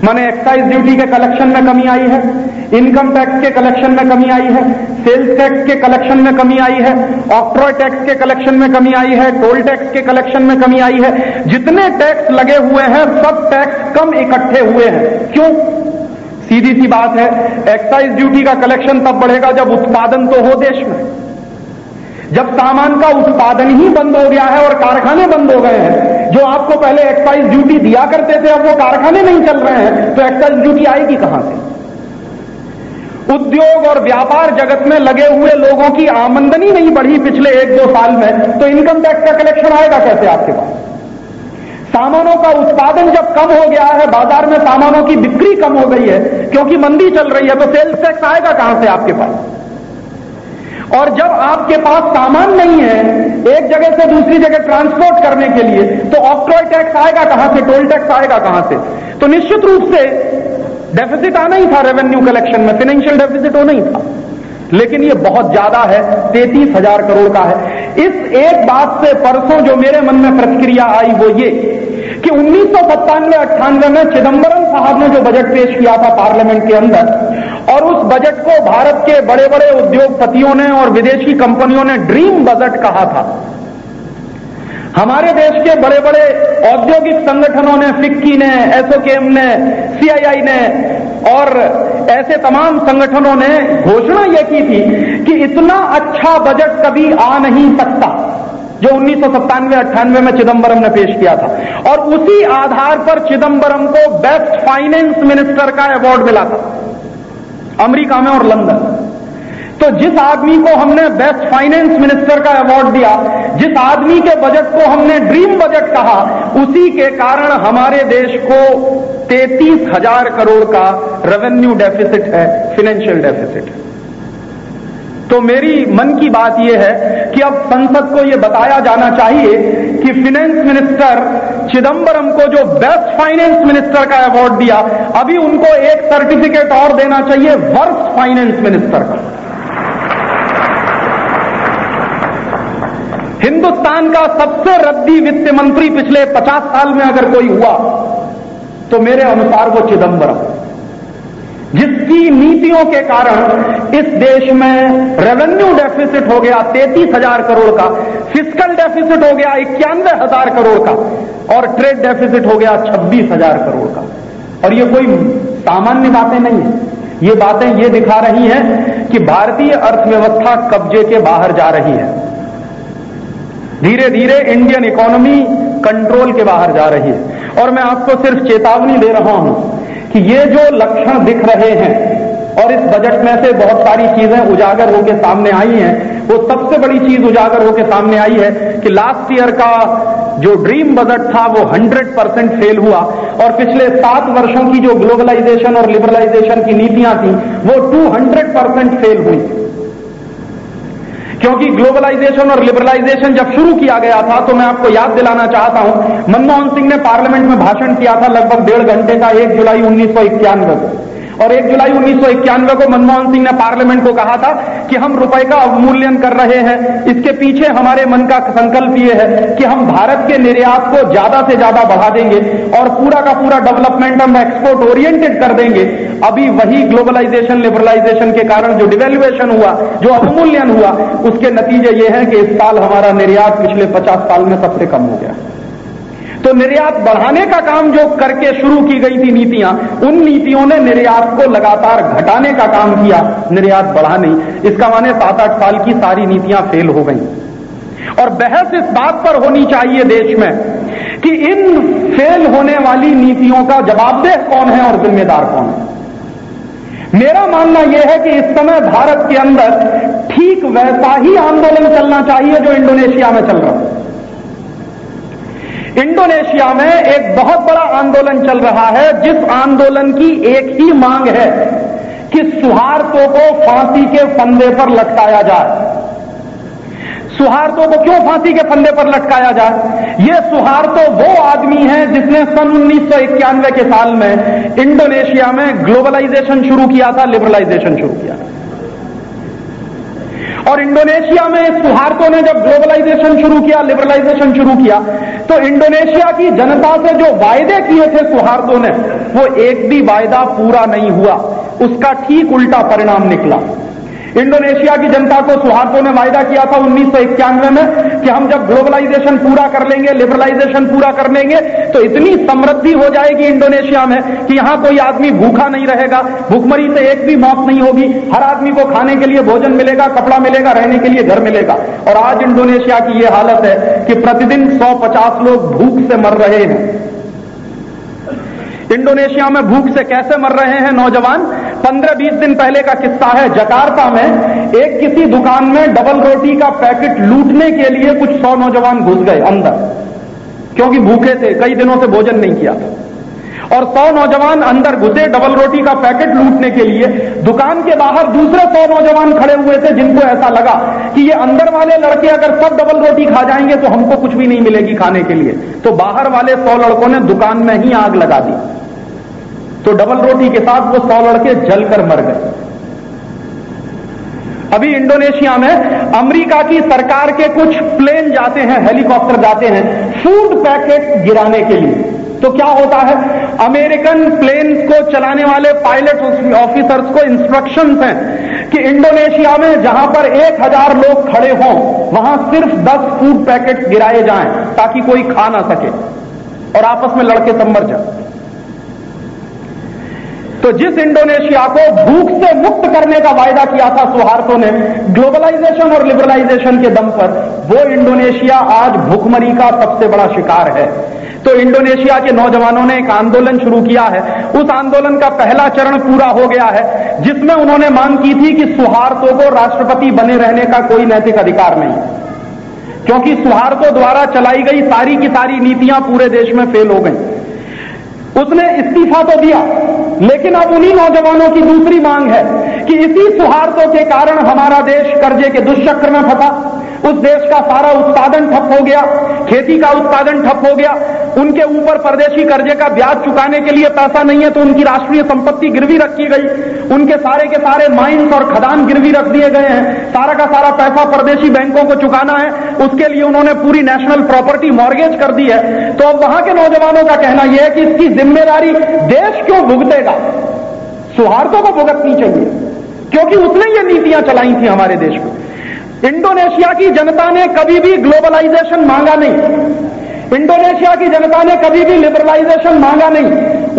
माने एक्साइज ड्यूटी के कलेक्शन में कमी आई है इनकम टैक्स के कलेक्शन में कमी आई है सेल्स टैक्स के कलेक्शन में कमी आई है ऑक्ट्रॉय टैक्स के कलेक्शन में कमी आई है टोल टैक्स के कलेक्शन में कमी आई है। जितने टैक्स लगे हुए हैं, सब टैक्स कम इकट्ठे हुए हैं। क्यों? सीधी सी बात है एक्साइज ड्यूटी का कलेक्शन तब बढ़ेगा जब उत्पादन तो हो देश में। जब सामान का उत्पादन ही बंद हो गया है और कारखाने बंद हो गए हैं, जो आपको पहले एक्साइज ड्यूटी दिया करते थे, अब वो कारखाने नहीं चल रहे हैं तो एक्साइज ड्यूटी आएगी कहाँ से? उद्योग और व्यापार जगत में लगे हुए लोगों की आमंदनी नहीं बढ़ी पिछले एक दो साल में तो इनकम टैक्स का कलेक्शन आएगा कैसे आपके पास? सामानों का उत्पादन जब कम हो गया है, बाज़ार में सामानों की बिक्री कम हो गई है, क्योंकि मंदी चल रही है तो सेल्स टैक्स आएगा कहाँ से आपके पास? और जब आपके पास सामान नहीं है, एक जगह से दूसरी जगह ट्रांसपोर्ट करने के लिए तो ऑक्ट्रॉय टैक्स आएगा कहाँ से, टोल टैक्स आएगा कहाँ से? तो निश्चित रूप से डेफिसिट आना ही था रेवेन्यू कलेक्शन में फाइनेंशियल डेफिसिट होना ही था। लेकिन ये बहुत ज़्यादा है, तैतीस हज़ार करोड़ का है। इस एक बात से परसों जो मेरे मन में प्रतिक्रिया आई वो ये कि उन्नीस सौ सत्तानवे अट्ठानवे में चिदम्बरम साहब ने जो बजट पेश किया था पार्लियामेंट के अंदर, और उस बजट को भारत के बड़े बड़े उद्योगपतियों ने और विदेशी कंपनियों ने ड्रीम बजट कहा था। हमारे देश के बड़े बड़े औद्योगिक संगठनों ने, फिक्की ने एसओकेएम ने, सीआईआई ने और ऐसे तमाम संगठनों ने घोषणा यह की थी कि इतना अच्छा बजट कभी आ नहीं सकता, जो उन्नीस सौ सत्तानवे, अट्ठानवे में चिदम्बरम ने पेश किया था। और उसी आधार पर चिदम्बरम को बेस्ट फाइनेंस मिनिस्टर का अवार्ड मिला था, अमेरिका में और लंदन। तो जिस आदमी को हमने बेस्ट फाइनेंस मिनिस्टर का अवार्ड दिया, जिस आदमी के बजट को हमने ड्रीम बजट कहा, उसी के कारण हमारे देश को तैतीस हज़ार करोड़ का रेवेन्यू डेफिसिट है फाइनेंशियल डेफिसिट है। तो मेरी मन की बात यह है कि अब संसद को यह बताया जाना चाहिए कि फाइनेंस मिनिस्टर चिदम्बरम को जो बेस्ट फाइनेंस मिनिस्टर का अवार्ड दिया, अभी उनको एक सर्टिफिकेट और देना चाहिए वर्स्ट फाइनेंस मिनिस्टर का। हिंदुस्तान का सबसे रद्दी वित्त मंत्री पिछले पचास साल में अगर कोई हुआ तो मेरे अनुसार वो चिदम्बरम जिसकी नीतियों के कारण इस देश में रेवेन्यू डेफिसिट हो गया तैतीस हज़ार करोड़ का फ़िज़िकल डेफिसिट हो गया इक्यानवे हज़ार करोड़ का, और ट्रेड डेफिसिट हो गया छब्बीस हज़ार करोड़ का। और ये कोई सामान्य बातें नहीं है। ये बातें ये दिखा रही हैं कि भारतीय अर्थव्यवस्था कब्जे के बाहर जा रही है। धीरे धीरे इंडियन इकोनॉमी कंट्रोल के बाहर जा रही है। और मैं आपको सिर्फ़ चेतावनी दे रहा हूँ कि ये जो लक्षण दिख रहे हैं, और इस बजट में से बहुत सारी चीज़ें उजागर होकर सामने आई हैं, वो सबसे बड़ी चीज़ उजागर होकर सामने आई है कि लास्ट ईयर का जो ड्रीम बजट था वो 100 परसेंट फेल हुआ, और पिछले सात वर्षों की जो ग्लोबलाइजेशन और लिबरलाइजेशन की नीतियाँ थी, वो 200 परसेंट फेल हुई। क्योंकि ग्लोबलाइजेशन और लिबरलाइजेशन जब शुरू किया गया था तो मैं आपको याद दिलाना चाहता हूँ, मनमोहन सिंह ने पार्लियामेंट में भाषण किया था लगभग डेढ़ घंटे का, एक जुलाई उन्नीस सौ इक्यानवे को। और एक जुलाई उन्नीस सौ इक्यानवे को मनमोहन सिंह ने पार्लियामेंट को कहा था कि हम रुपए का अवमूल्यन कर रहे हैं। इसके पीछे हमारे मन का संकल्प ये है कि हम भारत के निर्यात को ज़्यादा से ज़्यादा बढ़ा देंगे और पूरा का पूरा डेवलपमेंट हम एक्सपोर्ट ओरिएंटेड कर देंगे। अभी वही ग्लोबलाइजेशन लिबरलाइजेशन के कारण जो डिवेल्युएशन हुआ, जो अवमूल्यन हुआ, उसके नतीजे ये हैं कि इस साल हमारा निर्यात पिछले पचास साल में सबसे कम हो गया। तो निर्यात बढ़ाने का काम जो करके शुरू की गई थी नीतियाँ, उन नीतियों ने निर्यात को लगातार घटाने का काम किया। निर्यात बढ़ा नहीं। इसका माने सात आठ साल की सारी नीतियाँ फेल हो गई। और बहस इस बात पर होनी चाहिए देश में कि इन फेल होने वाली नीतियों का जवाबदेह कौन है और जिम्मेदार कौन है? मेरा मानना यह है कि इस समय भारत के अंदर ठीक वैसा ही आंदोलन चलना चाहिए जो इंडोनेशिया में चल रहा है। इंडोनेशिया में एक बहुत बड़ा आंदोलन चल रहा है, जिस आंदोलन की एक ही मांग है कि सुहार्तों को फांसी के फंदे पर लटकाया जाए। सुहार्तों को क्यों फांसी के फंदे पर लटकाया जाए? ये सुहार्तो वो आदमी है जिसने सन उन्नीस सौ इक्यानवे के साल में इंडोनेशिया में ग्लोबलाइजेशन शुरू किया था, लिबरलाइजेशन शुरू किया था। और इंडोनेशिया में सुहार्तों ने जब ग्लोबलाइजेशन शुरू किया, लिबरलाइजेशन शुरू किया तो इंडोनेशिया की जनता से जो वायदे किए थे सुहार्तों ने, वो एक भी वायदा पूरा नहीं हुआ। उसका ठीक उल्टा परिणाम निकला। इंडोनेशिया की जनता को सुहार्तों ने वायदा किया था उन्नीस सौ इक्यानवे में कि हम जब ग्लोबलाइजेशन पूरा कर लेंगे, लिबरलाइजेशन पूरा कर लेंगे तो इतनी समृद्धि हो जाएगी इंडोनेशिया में कि यहाँ कोई आदमी भूखा नहीं रहेगा, भूखमरी से एक भी मौत नहीं होगी। हर आदमी को खाने के लिए भोजन मिलेगा, कपड़ा मिलेगा, रहने के लिए घर मिलेगा। और आज इंडोनेशिया की यह हालत है कि प्रतिदिन 150 लोग भूख से मर रहे हैं। इंडोनेशिया में भूख से कैसे मर रहे हैं नौजवान? पंद्रह बीस दिन पहले का किस्सा है जकार्ता में। एक किसी दुकान में डबल रोटी का पैकेट लूटने के लिए कुछ सौ नौजवान घुस गए अंदर। क्योंकि भूखे थे, कई दिनों से भोजन नहीं किया था। और सौ नौजवान अंदर घुसे डबल रोटी का पैकेट लूटने के लिए, दुकान के बाहर दूसरे सौ नौजवान खड़े हुए थे, जिनको ऐसा लगा कि ये अंदर वाले लड़के अगर सब डबल रोटी खा जाएँगे तो हमको कुछ भी नहीं मिलेगी खाने के लिए। तो बाहर वाले सौ लड़कों ने दुकान में ही आग लगा दी। तो डबल रोटी के साथ वो सौ लड़के जलकर मर गए। अभी इंडोनेशिया में अमेरिका की सरकार के कुछ प्लेन जाते हैं, हेलीकॉप्टर जाते हैं, फ़ूड पैकेट गिराने के लिए। तो क्या होता है? अमेरिकन प्लेन्स को चलाने वाले पायलट ऑफिसर्स को इंस्ट्रक्शंस हैं कि इंडोनेशिया में जहाँ पर एक हज़ार लोग खड़े हों, वहाँ सिर्फ़ दस फ़ूड पैकेट गिराए जाएँ ताकि कोई खा ना सके और आपस में लड़के सब मर जाए। तो जिस इंडोनेशिया को भूख से मुक्त करने का वायदा किया था सुहार्तो ने, ग्लोबलाइजेशन और लिबरलाइजेशन के दम पर, वो इंडोनेशिया आज भूखमरी का सबसे बड़ा शिकार है। तो इंडोनेशिया के नौजवानों ने एक आंदोलन शुरू किया है। उस आंदोलन का पहला चरण पूरा हो गया है, जिसमें उन्होंने मांग की थी कि सुहार्तो को राष्ट्रपति बने रहने का कोई नैतिक अधिकार नहीं। क्योंकि सुहार्तो द्वारा चलाई गई सारी की सारी नीतियाँ पूरे देश में फेल हो गई। उसने इस्तीफा तो दिया, लेकिन अब उन्हीं नौजवानों की दूसरी मांग है कि इसी सुहार्तों के कारण हमारा देश कर्जे के दुष्चक्र में फंसा। उस देश का सारा उत्पादन ठप हो गया, खेती का उत्पादन ठप हो गया। उनके ऊपर परदेशी कर्जे का ब्याज चुकाने के लिए पैसा नहीं है तो उनकी राष्ट्रीय संपत्ति गिरवी रखी गई। उनके सारे के सारे माइंस और खदान गिरवी रख दिए गए हैं। सारा का सारा पैसा परदेशी बैंकों को चुकाना है। उसके लिए उन्होंने पूरी नेशनल प्रॉपर्टी मॉर्गेज कर दी है। तो अब वहाँ के नौजवानों का कहना यह है कि इसकी ज़िम्मेदारी देश क्यों भुगतेगा? सुहार्तों को भुगतनी चाहिए, क्योंकि उसने ये नीतियाँ चलाई थी हमारे देश में इंडोनेशिया की जनता ने कभी भी ग्लोबलाइजेशन मांगा नहीं। इंडोनेशिया की जनता ने कभी भी लिबरलाइजेशन मांगा नहीं।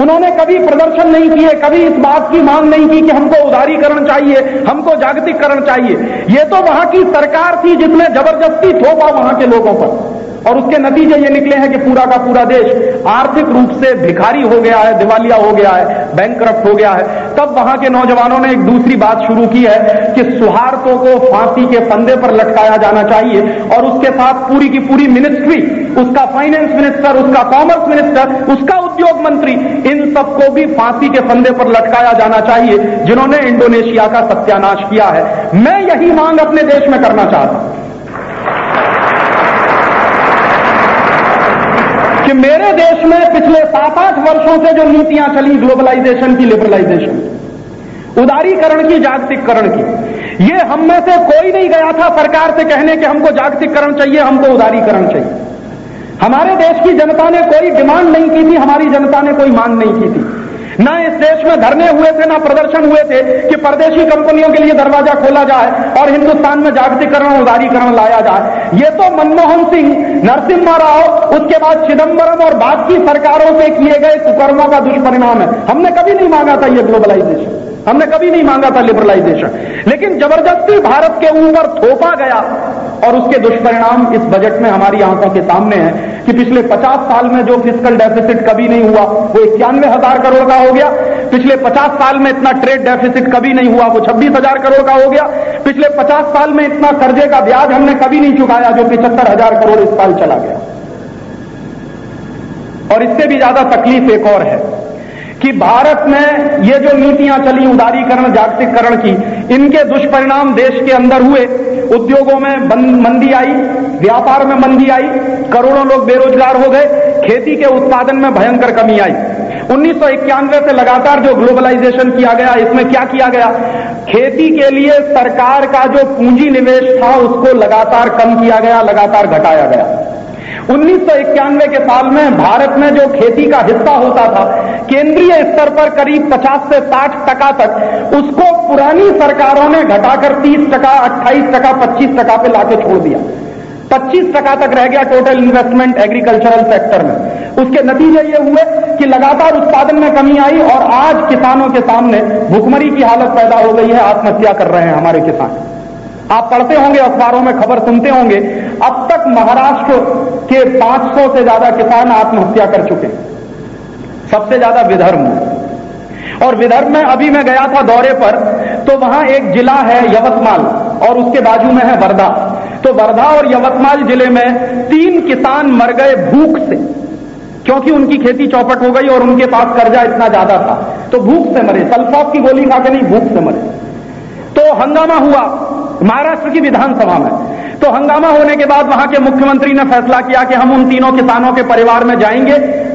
उन्होंने कभी प्रदर्शन नहीं किए, कभी इस बात की मांग नहीं की कि हमको उदारीकरण चाहिए, हमको जागतिकरण चाहिए। ये तो वहाँ की सरकार थी जिसने ज़बरदस्ती थोपा वहाँ के लोगों पर। और उसके नतीजे ये निकले हैं कि पूरा का पूरा देश आर्थिक रूप से भिखारी हो गया है, दिवालिया हो गया है बैंक हो गया है। तब वहाँ के नौजवानों ने एक दूसरी बात शुरू की है कि सुहार्थों को फांसी के फंदे पर लटकाया जाना चाहिए और उसके साथ पूरी की पूरी मिनिस्ट्री उसका फाइनेंस मिनिस्टर उसका कॉमर्स मिनिस्टर उसका उद्योग मंत्री, इन सबको भी फांसी के फंदे पर लटकाया जाना चाहिए, जिन्होंने इंडोनेशिया का सत्यानाश किया है। मैं यही मांग अपने देश में करना चाहता हूँ। कि मेरे देश में पिछले सात आठ वर्षों से जो नीतियाँ चली ग्लोबलाइजेशन की लिबरलाइजेशन उदारीकरण की जागतिकरण की, ये हम में से कोई नहीं गया था सरकार से कहने कि हमको जागतिकरण चाहिए, हमको उदारीकरण चाहिए। हमारे देश की जनता ने कोई डिमांड नहीं की थी, हमारी जनता ने कोई मांग नहीं की थी। न इस देश में धरने हुए थे, ना प्रदर्शन हुए थे कि परदेशी कंपनियों के लिए दरवाज़ा खोला जाए और हिंदुस्तान में जागतिकरण उदारीकरण लाया जाए। ये तो मनमोहन सिंह, नरसिम्हा राव, उसके बाद चिदम्बरम और बाकी सरकारों से किए गए कुकर्मों का दुष्परिणाम है। हमने कभी नहीं मांगा था यह ग्लोबलाइजेशन। हमने कभी नहीं मांगा था लिबरलाइजेशन लेकिन ज़बरदस्ती भारत के ऊपर थोपा गया और उसके दुष्परिणाम इस बजट में हमारी आँखों के सामने है कि पिछले 50 साल में जो फ़िज़िकल डेफिसिट कभी नहीं हुआ, वो इक्यानवे हज़ार करोड़ का हो गया। पिछले 50 साल में इतना ट्रेड डेफिसिट कभी नहीं हुआ, वो छब्बीस हज़ार करोड़ का हो गया। पिछले 50 साल में इतना कर्जे का ब्याज हमने कभी नहीं चुकाया, जो पिछहत्तर हज़ार करोड़ इस साल चला गया। और इससे भी ज़्यादा तकलीफ़ एक और है। कि भारत में ये जो नीतियाँ चली, उदारीकरण जागतिकरण की, इनके दुष्परिणाम देश के अंदर हुए। उद्योगों में मंदी आई, व्यापार में मंदी आई, करोड़ों लोग बेरोजगार हो गए, खेती के उत्पादन में भयंकर कमी आई। उन्नीस सौ इक्यानवे से लगातार जो ग्लोबलाइजेशन किया गया, इसमें क्या किया गया? खेती के लिए सरकार का जो पूंजी निवेश था, उसको लगातार कम किया गया, लगातार घटाया गया। उन्नीस सौ इक्यानवे के साल में भारत में जो खेती का हिस्सा होता था, केंद्रीय स्तर पर करीब 50 से 60 टका तक, उसको पुरानी सरकारों ने घटाकर 30 टका 28 टका 25 टका पे लाके छोड़ दिया। 25 टका तक रह गया टोटल इन्वेस्टमेंट एग्रीकल्चरल सेक्टर में। उसके नतीजे ये हुए कि लगातार उत्पादन में कमी आई और आज किसानों के सामने भुखमरी की हालत पैदा हो गई है, आत्महत्या कर रहे हैं हमारे किसान। आप पढ़ते होंगे अखबारों में, खबर सुनते होंगे, अब तक महाराष्ट्र के 500 से ज़्यादा किसान आत्महत्या कर चुके सबसे ज़्यादा विदर्भ में। और विदर्भ में अभी मैं गया था दौरे पर तो वहाँ एक जिला है यवतमाल, और उसके बाजू में है वर्धा। तो वर्धा और यवतमाल ज़िले में तीन किसान मर गए भूख से, क्योंकि उनकी खेती चौपट हो गई और उनके पास कर्जा इतना ज़्यादा था। तो भूख से मरे सल्फॉक की गोली खाकर नहीं, भूख से मरे। तो हंगामा हुआ। महाराष्ट्र की विधानसभा में। तो हंगामा होने के बाद वहाँ के मुख्यमंत्री ने फैसला किया कि हम उन तीनों किसानों के परिवार में जाएँगे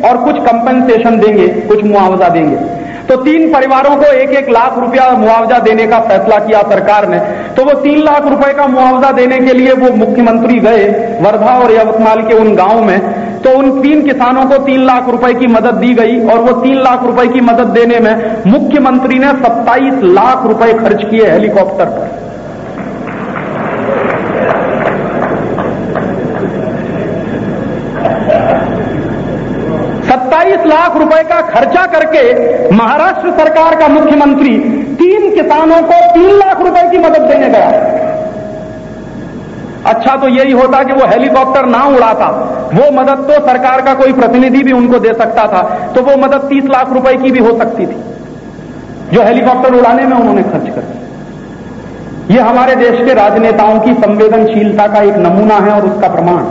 और कुछ कंपनसेशन देंगे, कुछ मुआवजा देंगे। तो तीन परिवारों को एक एक लाख रुपया मुआवजा देने का फैसला किया सरकार ने। तो वो तीन लाख रुपए का मुआवजा देने के लिए वो मुख्यमंत्री गए, वर्धा और यवतमाल के उन गाँव में। तो उन तीन किसानों को तीन लाख रुपए की मदद दी गई और वो तीन लाख रुपए की मदद देने में मुख्यमंत्री ने सत्ताईस लाख रुपए खर्च किए हेलीकॉप्टर पर सत्ताईस लाख रुपए का खर्चा करके महाराष्ट्र सरकार का मुख्यमंत्री तीन किसानों को तीन लाख रुपए की मदद देने गया। अच्छा तो यही होता कि वो हेलीकॉप्टर ना उड़ाता। वो मदद तो सरकार का कोई प्रतिनिधि भी उनको दे सकता था तो वो मदद तीस लाख रुपए की भी हो सकती थी। जो हेलीकॉप्टर उड़ाने में उन्होंने खर्च कर ये हमारे देश के राजनेताओं की संवेदनशीलता का एक नमूना है और उसका प्रमाण।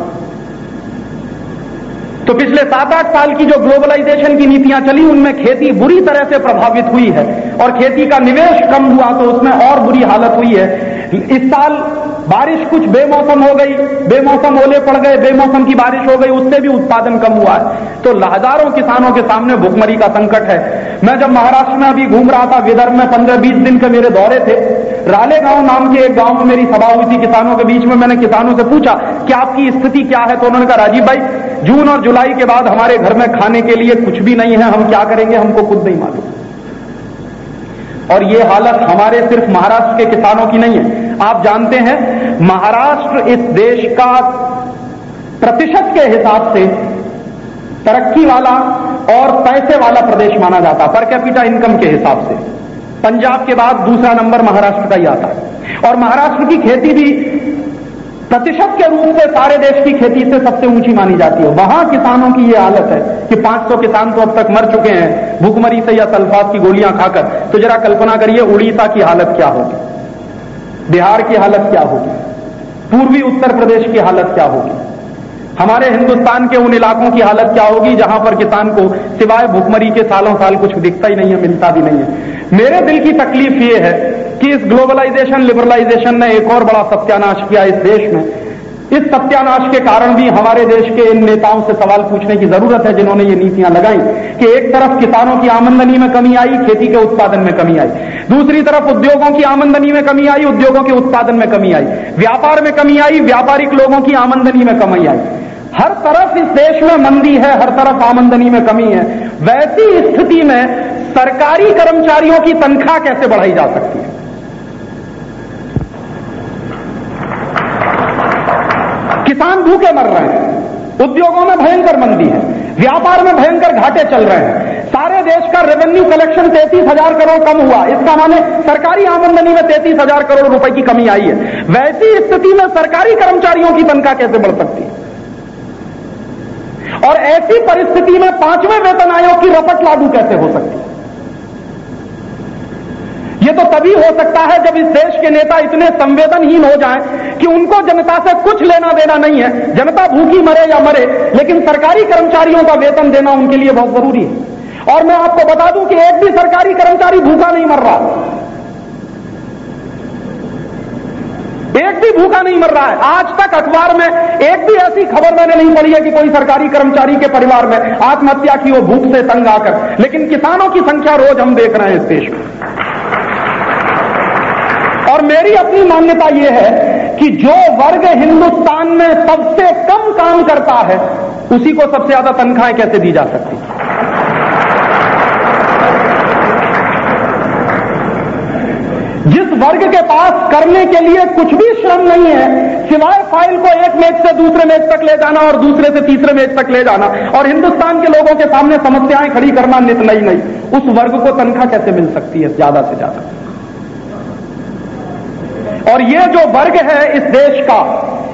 तो पिछले सात आठ साल की जो ग्लोबलाइजेशन की नीतियाँ चली, उनमें खेती बुरी तरह से प्रभावित हुई है और खेती का निवेश कम हुआ तो उसमें और बुरी हालत हुई है। इस साल बारिश कुछ बेमौसम हो गई, बेमौसम ओले पड़ गए, बेमौसम की बारिश हो गई, उससे भी उत्पादन कम हुआ है। तो हज़ारों किसानों के सामने भुखमरी का संकट है। मैं जब महाराष्ट्र में अभी घूम रहा था, विदर्भ में पंद्रह बीस दिन के मेरे दौरे थे राले गाँव नाम के एक गाँव में मेरी सभा हुई थी, किसानों के बीच में मैंने किसानों से पूछा कि आपकी स्थिति क्या है? तो उन्होंने कहा, राजीव भाई जून और जुलाई के बाद हमारे घर में खाने के लिए कुछ भी नहीं है, हम क्या करेंगे? हमको खुद नहीं मालूम। और ये हालत हमारे सिर्फ़ महाराष्ट्र के किसानों की नहीं है। आप जानते हैं, महाराष्ट्र इस देश का प्रतिशत के हिसाब से तरक्की वाला और पैसे वाला प्रदेश माना जाता पर कैपिटा इनकम के हिसाब से। पंजाब के बाद दूसरा नंबर महाराष्ट्र का ही आता है। और महाराष्ट्र की खेती भी प्रतिशत के रूप से सारे देश की खेती से सबसे ऊँची मानी जाती है। वहाँ किसानों की यह हालत है कि 500 किसान तो अब तक मर चुके हैं, भूखमरी से या सल्फात की गोलियाँ खाकर। तो जरा कल्पना करिए उड़ीसा की हालत क्या होगी? बिहार की हालत क्या होगी? पूर्वी उत्तर प्रदेश की हालत क्या होगी? हमारे हिंदुस्तान के उन इलाकों की हालत क्या होगी जहाँ पर किसान को सिवाय भूखमरी के सालों साल कुछ दिखता ही नहीं है, मिलता भी नहीं है? मेरे दिल की तकलीफ़ ये है कि इस ग्लोबलाइजेशन, लिबरलाइजेशन ने एक और बड़ा सत्यानाश किया इस देश में। इस सत्यानाश के कारण भी हमारे देश के इन नेताओं से सवाल पूछने की ज़रूरत है, जिन्होंने ये नीतियाँ लगाई कि एक तरफ़ किसानों की आमंदनी में कमी आई, खेती के उत्पादन में कमी आई। दूसरी तरफ़ उद्योगों की आमंदनी में कमी आई, उद्योगों के उत्पादन में कमी आई। व्यापार में कमी आई, व्यापारिक लोगों की आमंदनी में कमी आई। हर तरफ़ इस देश में मंदी है, हर तरफ़ आमंदनी में कमी है। वैसी स्थिति में सरकारी कर्मचारियों की तनख्वाह कैसे बढ़ाई जा सकती है? किसान भूखे मर रहे हैं। उद्योगों में भयंकर मंदी है। व्यापार में भयंकर घाटे चल रहे हैं। सारे देश का रेवेन्यू कलेक्शन तैतीस हज़ार करोड़ कम हुआ। इसका माने सरकारी आमदनी में तैतीस हज़ार करोड़ रुपए की कमी आई है। वैसी स्थिति में सरकारी कर्मचारियों की तनख्वाह कैसे बढ़ सकती है? और ऐसी परिस्थिति में पाँचवें वेतन आयोग की रपट लागू कैसे हो सकती है? ये तो तभी हो सकता है जब इस देश के नेता इतने संवेदनहीन हो जाएँ कि उनको जनता से कुछ लेना देना नहीं है। जनता भूखी मरे या मरे, लेकिन सरकारी कर्मचारियों का वेतन देना उनके लिए बहुत ज़रूरी है। और मैं आपको बता दूँ कि एक भी सरकारी कर्मचारी भूखा नहीं मर रहा। एक भी भूखा नहीं मर रहा है। आज तक अखबार में एक भी ऐसी खबर मैंने नहीं पढ़ी है कि कोई सरकारी कर्मचारी के परिवार में आत्महत्या की वो भूख से तंग आकर। लेकिन किसानों की संख्या रोज हम देख रहे हैं इस देश में। और मेरी अपनी मान्यता यह है कि जो वर्ग हिंदुस्तान में सबसे कम काम करता है, उसी को सबसे ज़्यादा तनख्वाहें कैसे दी जा सकती? जिस वर्ग के पास करने के लिए कुछ भी श्रम नहीं है, सिवाय फ़ाइल को एक मेज से दूसरे मेज तक ले जाना और दूसरे से तीसरे मेज तक ले जाना, और हिंदुस्तान के लोगों के सामने समस्याएँ खड़ी करना नित नहीं नहीं उस वर्ग को तनख्वाह कैसे मिल सकती है ज़्यादा से ज़्यादा? और ये जो वर्ग है इस देश का,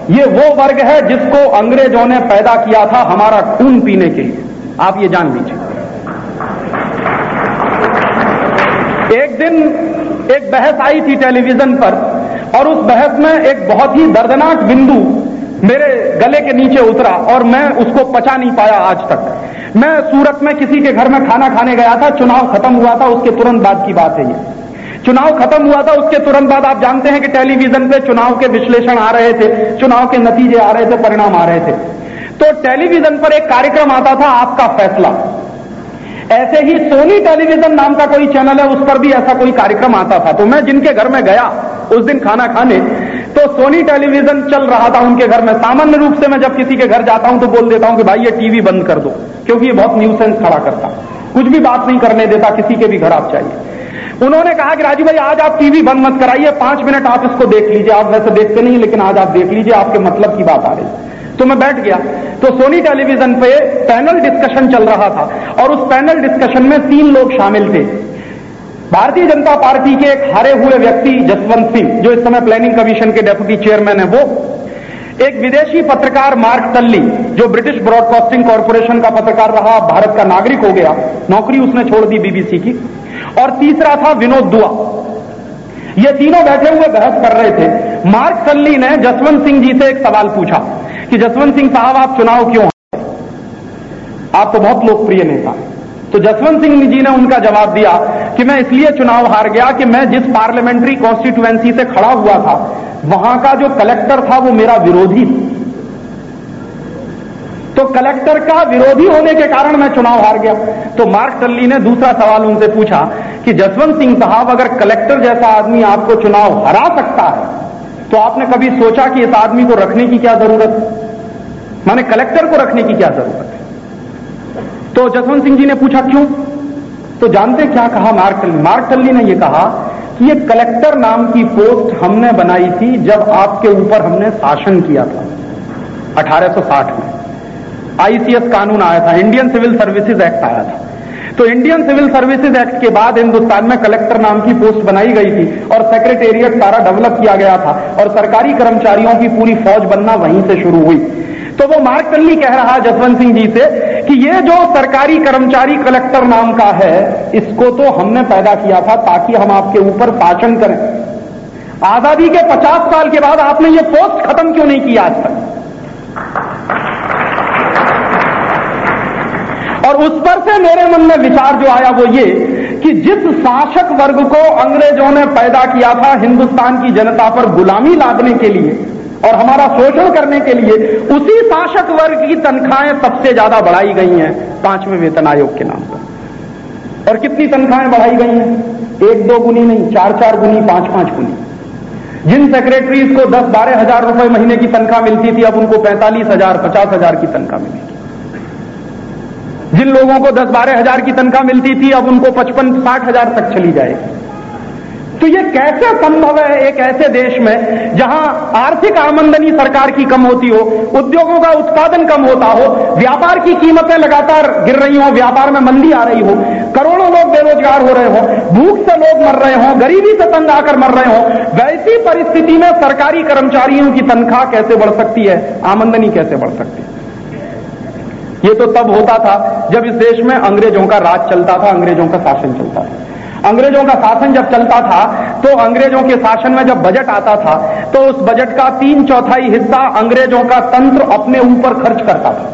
ये वो वर्ग है जिसको अंग्रेज़ों ने पैदा किया था हमारा खून पीने के लिए। आप ये जान लीजिए। एक दिन एक बहस आई थी टेलीविज़न पर, और उस बहस में एक बहुत ही दर्दनाक बिंदु मेरे गले के नीचे उतरा, और मैं उसको पचा नहीं पाया आज तक। मैं सूरत में किसी के घर में खाना खाने गया था, चुनाव खत्म हुआ था, उसके तुरंत बाद की बात है ये। चुनाव खत्म हुआ था, उसके तुरंत बाद आप जानते हैं कि टेलीविज़न पे चुनाव के विश्लेषण आ रहे थे, चुनाव के नतीजे आ रहे थे, परिणाम आ रहे थे। तो टेलीविज़न पर एक कार्यक्रम आता था, आपका फैसला। ऐसे ही सोनी टेलीविज़न नाम का कोई चैनल है, उस पर भी ऐसा कोई कार्यक्रम आता था। तो मैं जिनके घर में गया, उस दिन खाना खाने तो सोनी टेलीविज़न चल रहा था उनके घर में। सामान्य रूप से मैं जब किसी के घर जाता हूँ तो बोल देता हूँ कि भाई, ये टीवी बंद कर दो, क्योंकि ये बहुत न्यूसेंस खड़ा करता। कुछ भी बात नहीं करने देता, किसी के भी घर आप चाहिए उन्होंने कहा कि राजू भाई, आज आप टीवी बंद मत कराइए, पाँच मिनट आप इसको देख लीजिए। आप वैसे देखते नहीं, लेकिन आज आप देख लीजिए, आपके मतलब की बात आ रही तो मैं बैठ गया। तो सोनी टेलीविज़न पे पैनल डिस्कशन चल रहा था, और उस पैनल डिस्कशन में तीन लोग शामिल थे। भारतीय जनता पार्टी के एक हारे हुए व्यक्ति, जसवंत सिंह, जो इस समय प्लानिंग कमीशन के डेप्यूटी चेयरमैन है, वो। एक विदेशी पत्रकार, मार्क टल्ली जो ब्रिटिश ब्रॉडकास्टिंग कॉरपोरेशन का पत्रकार रहा, भारत का नागरिक हो गया। नौकरी उसने छोड़ दी बीबीसी की। और तीसरा था विनोद दुआ। ये तीनों बैठे हुए बहस कर रहे थे। मार्क सल्ली ने जसवंत सिंह जी से एक सवाल पूछा कि जसवंत सिंह साहब, आप चुनाव क्यों आप तो बहुत लोकप्रिय नेता। तो जसवंत सिंह जी ने उनका जवाब दिया कि मैं इसलिए चुनाव हार गया कि मैं जिस पार्लियामेंट्री कॉन्स्टिट्यूएंसी से खड़ा हुआ था, वहाँ का जो कलेक्टर था वो मेरा विरोधी। तो कलेक्टर का विरोधी होने के कारण मैं चुनाव हार गया। तो मार्क टल्ली ने दूसरा सवाल उनसे पूछा कि जसवंत सिंह साहब, अगर कलेक्टर जैसा आदमी आपको चुनाव हरा सकता है तो आपने कभी सोचा कि इस आदमी को रखने की क्या ज़रूरत माने कलेक्टर को रखने की क्या ज़रूरत है? तो जसवंत सिंह जी ने पूछा, क्यों? तो जानते क्या कहा मार्क टल्ली? मार्क टल्ली ने यह कहा कि ये कलेक्टर नाम की पोस्ट हमने बनाई थी जब आपके ऊपर हमने शासन किया था 1860 में। आईसीएस कानून आया था, इंडियन सिविल सर्विसेज़ एक्ट आया था। तो इंडियन सिविल सर्विसेज़ एक्ट के बाद हिंदुस्तान में कलेक्टर नाम की पोस्ट बनाई गई थी और सेक्रेटेरिएट सारा डेवलप किया गया था और सरकारी कर्मचारियों की पूरी फौज बनना वहीं से शुरू हुई। तो वो मार्क टल्ली कह रहा है जसवंत सिंह जी से, कि ये जो सरकारी कर्मचारी कलेक्टर नाम का है, इसको तो हमने पैदा किया था ताकि हम आपके ऊपर शासन करें। आज़ादी के 50 साल के बाद आपने ये पोस्ट खत्म क्यों नहीं किया आज तक? और उस पर से मेरे मन में विचार जो आया वो ये कि जिस शासक वर्ग को अंग्रेज़ों ने पैदा किया था हिंदुस्तान की जनता पर गुलामी लादने के लिए और हमारा शोषण करने के लिए, उसी शासक वर्ग की तनख्वाहें सबसे ज़्यादा बढ़ाई गई हैं पाँचवें वेतन आयोग के नाम पर। और कितनी तनख्वाहें बढ़ाई गई हैं? एक दो गुनी नहीं, चार चार गुनी, पाँच पाँच गुनी। जिन सेक्रेटरीज को दस बारह हज़ार रुपए महीने की तनख्वाह मिलती थी, अब उनको पैंतालीस हज़ार, पचास हज़ार की तनख्वाह मिलेगी जिन लोगों को दस बारह हज़ार की तनख्वाह मिलती थी, अब उनको पचपन, साठ हज़ार तक चली जाएगी। तो ये कैसे संभव है एक ऐसे देश में, जहाँ आर्थिक आमंदनी सरकार की कम होती हो, उद्योगों का उत्पादन कम होता हो, व्यापार की कीमतें लगातार गिर रही हो, व्यापार में मंदी आ रही हो, करोड़ों लोग बेरोजगार हो रहे हो, भूख से लोग मर रहे हो, गरीबी से तंग आकर मर रहे हो, वैसी परिस्थिति में सरकारी कर्मचारियों की तनख्वाह कैसे बढ़ सकती है, आमंदनी कैसे बढ़ सकती है? ये तो तब होता था जब इस देश में अंग्रेज़ों का राज चलता था, अंग्रेज़ों का शासन चलता था। अंग्रेज़ों का शासन जब चलता था तो अंग्रेज़ों के शासन में जब बजट आता था तो उस बजट का तीन चौथाई हिस्सा अंग्रेज़ों का तंत्र अपने ऊपर खर्च करता था।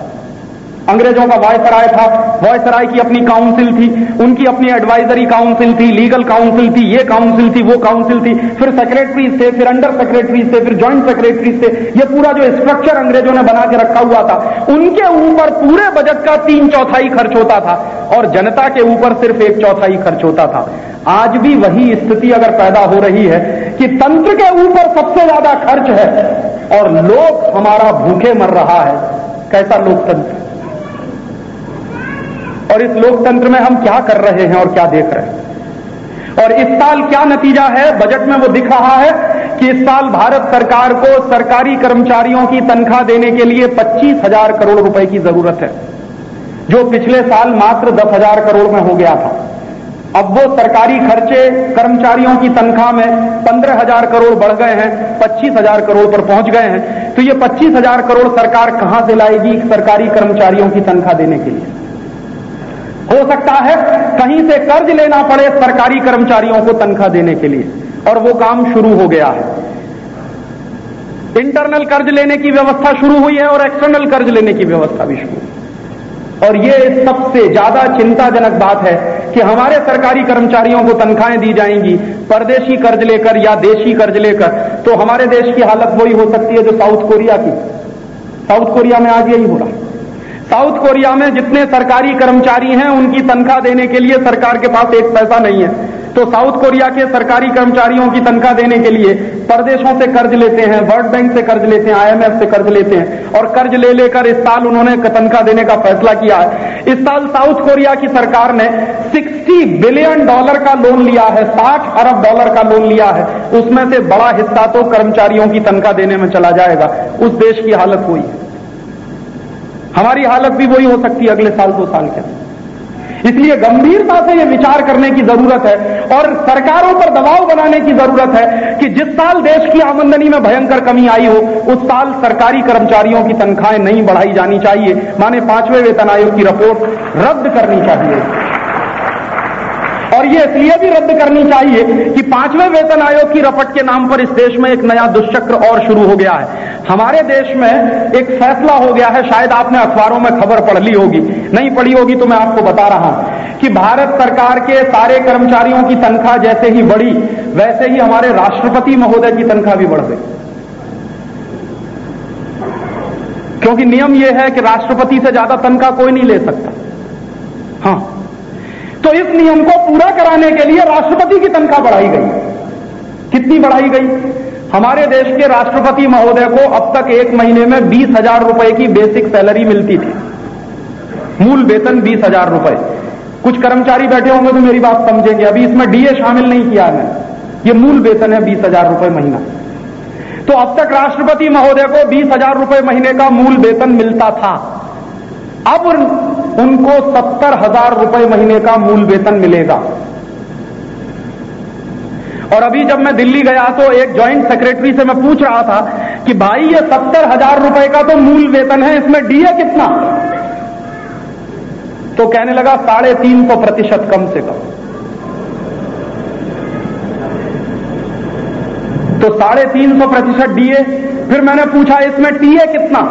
अंग्रेज़ों का वायसराय था, वायसराय की अपनी काउंसिल थी, उनकी अपनी एडवाइजरी काउंसिल थी लीगल काउंसिल थी, ये काउंसिल थी, वो काउंसिल थी, फिर सेक्रेटरी थे, फिर अंडर सेक्रेटरी से फिर ज्वाइंट सेक्रेटरी से ये पूरा जो स्ट्रक्चर अंग्रेज़ों ने बना के रखा हुआ था, उनके ऊपर पूरे बजट का तीन चौथाई खर्च होता था, और जनता के ऊपर सिर्फ़ एक चौथाई खर्च होता था। आज भी वही स्थिति अगर पैदा हो रही है कि तंत्र के ऊपर सबसे ज़्यादा खर्च है, और लोग हमारा भूखे मर रहा है, कैसा लोकतंत्र? और इस लोकतंत्र में हम क्या कर रहे हैं और क्या देख रहे हैं? और इस साल क्या नतीजा है? बजट में वो दिख रहा है कि इस साल भारत सरकार को सरकारी कर्मचारियों की तनख्वाह देने के लिए पच्चीस हज़ार करोड़ रुपए की ज़रूरत है, जो पिछले साल मात्र दस हज़ार करोड़ में हो गया था। अब वो सरकारी खर्चे कर्मचारियों की तनख्वाह में पंद्रह हज़ार करोड़ बढ़ गए हैं, पच्चीस हज़ार करोड़ पर पहुँच गए हैं। तो ये पच्चीस हज़ार करोड़ सरकार कहाँ से लाएगी सरकारी कर्मचारियों की तनख्वाह देने के लिए? हो सकता है कहीं से कर्ज लेना पड़े सरकारी कर्मचारियों को तनख्वाह देने के लिए। और वो काम शुरू हो गया है। इंटरनल कर्ज लेने की व्यवस्था शुरू हुई है और एक्सटर्नल कर्ज लेने की व्यवस्था भी शुरू और ये सबसे ज़्यादा चिंताजनक बात है कि हमारे सरकारी कर्मचारियों को तनख्वाहें दी जाएँगी, परदेशी कर्ज लेकर या देशी कर्ज लेकर तो हमारे देश की हालत वही हो सकती है जो साउथ कोरिया की। साउथ कोरिया में आज यही हो रहा साउथ कोरिया में जितने सरकारी कर्मचारी हैं, उनकी तनख्वाह देने के लिए सरकार के पास एक पैसा नहीं है। तो साउथ कोरिया के सरकारी कर्मचारियों की तनख्वाह देने के लिए परदेशों से कर्ज लेते हैं, वर्ल्ड बैंक से कर्ज लेते हैं, आईएमएफ से कर्ज लेते हैं और कर्ज ले लेकर इस साल उन्होंने तनख्वाह देने का फैसला किया है। इस साल साउथ कोरिया की सरकार ने 60 बिलियन डॉलर का लोन लिया है 60 अरब डॉलर का लोन लिया है। उसमें से बड़ा हिस्सा तो कर्मचारियों की तनख्वाह देने में चला जाएगा। उस देश की हालत हुई। है हमारी हालत भी वही हो सकती है अगले साल, दो साल के इसलिए गंभीरता से यह विचार करने की ज़रूरत है और सरकारों पर दबाव बनाने की ज़रूरत है कि जिस साल देश की आमंदनी में भयंकर कमी आई हो, उस साल सरकारी कर्मचारियों की तनख्वाहें नहीं बढ़ाई जानी चाहिए। माने पाँचवें वेतन आयोग की रिपोर्ट रद्द करनी चाहिए। और ये इसलिए भी रद्द करनी चाहिए कि पाँचवें वेतन आयोग की रपट के नाम पर इस देश में एक नया दुष्चक्र और शुरू हो गया है। हमारे देश में एक फैसला हो गया है, शायद आपने अखबारों में खबर पढ़ ली होगी। नहीं पढ़ी होगी तो मैं आपको बता रहा हूँ कि भारत सरकार के सारे कर्मचारियों की तनख्वाह जैसे ही बढ़ी, वैसे ही हमारे राष्ट्रपति महोदय की तनख्वाह भी बढ़ गई। क्योंकि नियम यह है कि राष्ट्रपति से ज़्यादा तनख्वाह कोई नहीं ले सकता। हाँ। तो इस नियम को पूरा कराने के लिए राष्ट्रपति की तनख्वाह बढ़ाई गई। कितनी बढ़ाई गई? हमारे देश के राष्ट्रपति महोदय को अब तक एक महीने में बीस हज़ार रुपए की बेसिक सैलरी मिलती थी। मूल वेतन बीस हज़ार रुपए। कुछ कर्मचारी बैठे होंगे तो मेरी बात समझेंगे। अभी इसमें डीए शामिल नहीं किया है। ये मूल वेतन है बीस हज़ार रुपए महीना। तो अब तक राष्ट्रपति महोदय को बीस हज़ार रुपए महीने का मूल वेतन मिलता था। अब उनको सत्तर हज़ार रुपए महीने का मूल वेतन मिलेगा। और अभी जब मैं दिल्ली गया तो एक ज्वाइंट सेक्रेटरी से मैं पूछ रहा था कि भाई ये सत्तर हज़ार रुपए का तो मूल वेतन है, इसमें डीए कितना? तो कहने लगा, साढ़े तीन सौ प्रतिशत कम से कम। तो साढ़े तीन सौ प्रतिशत डीए फिर मैंने पूछा, इसमें टीए कितना?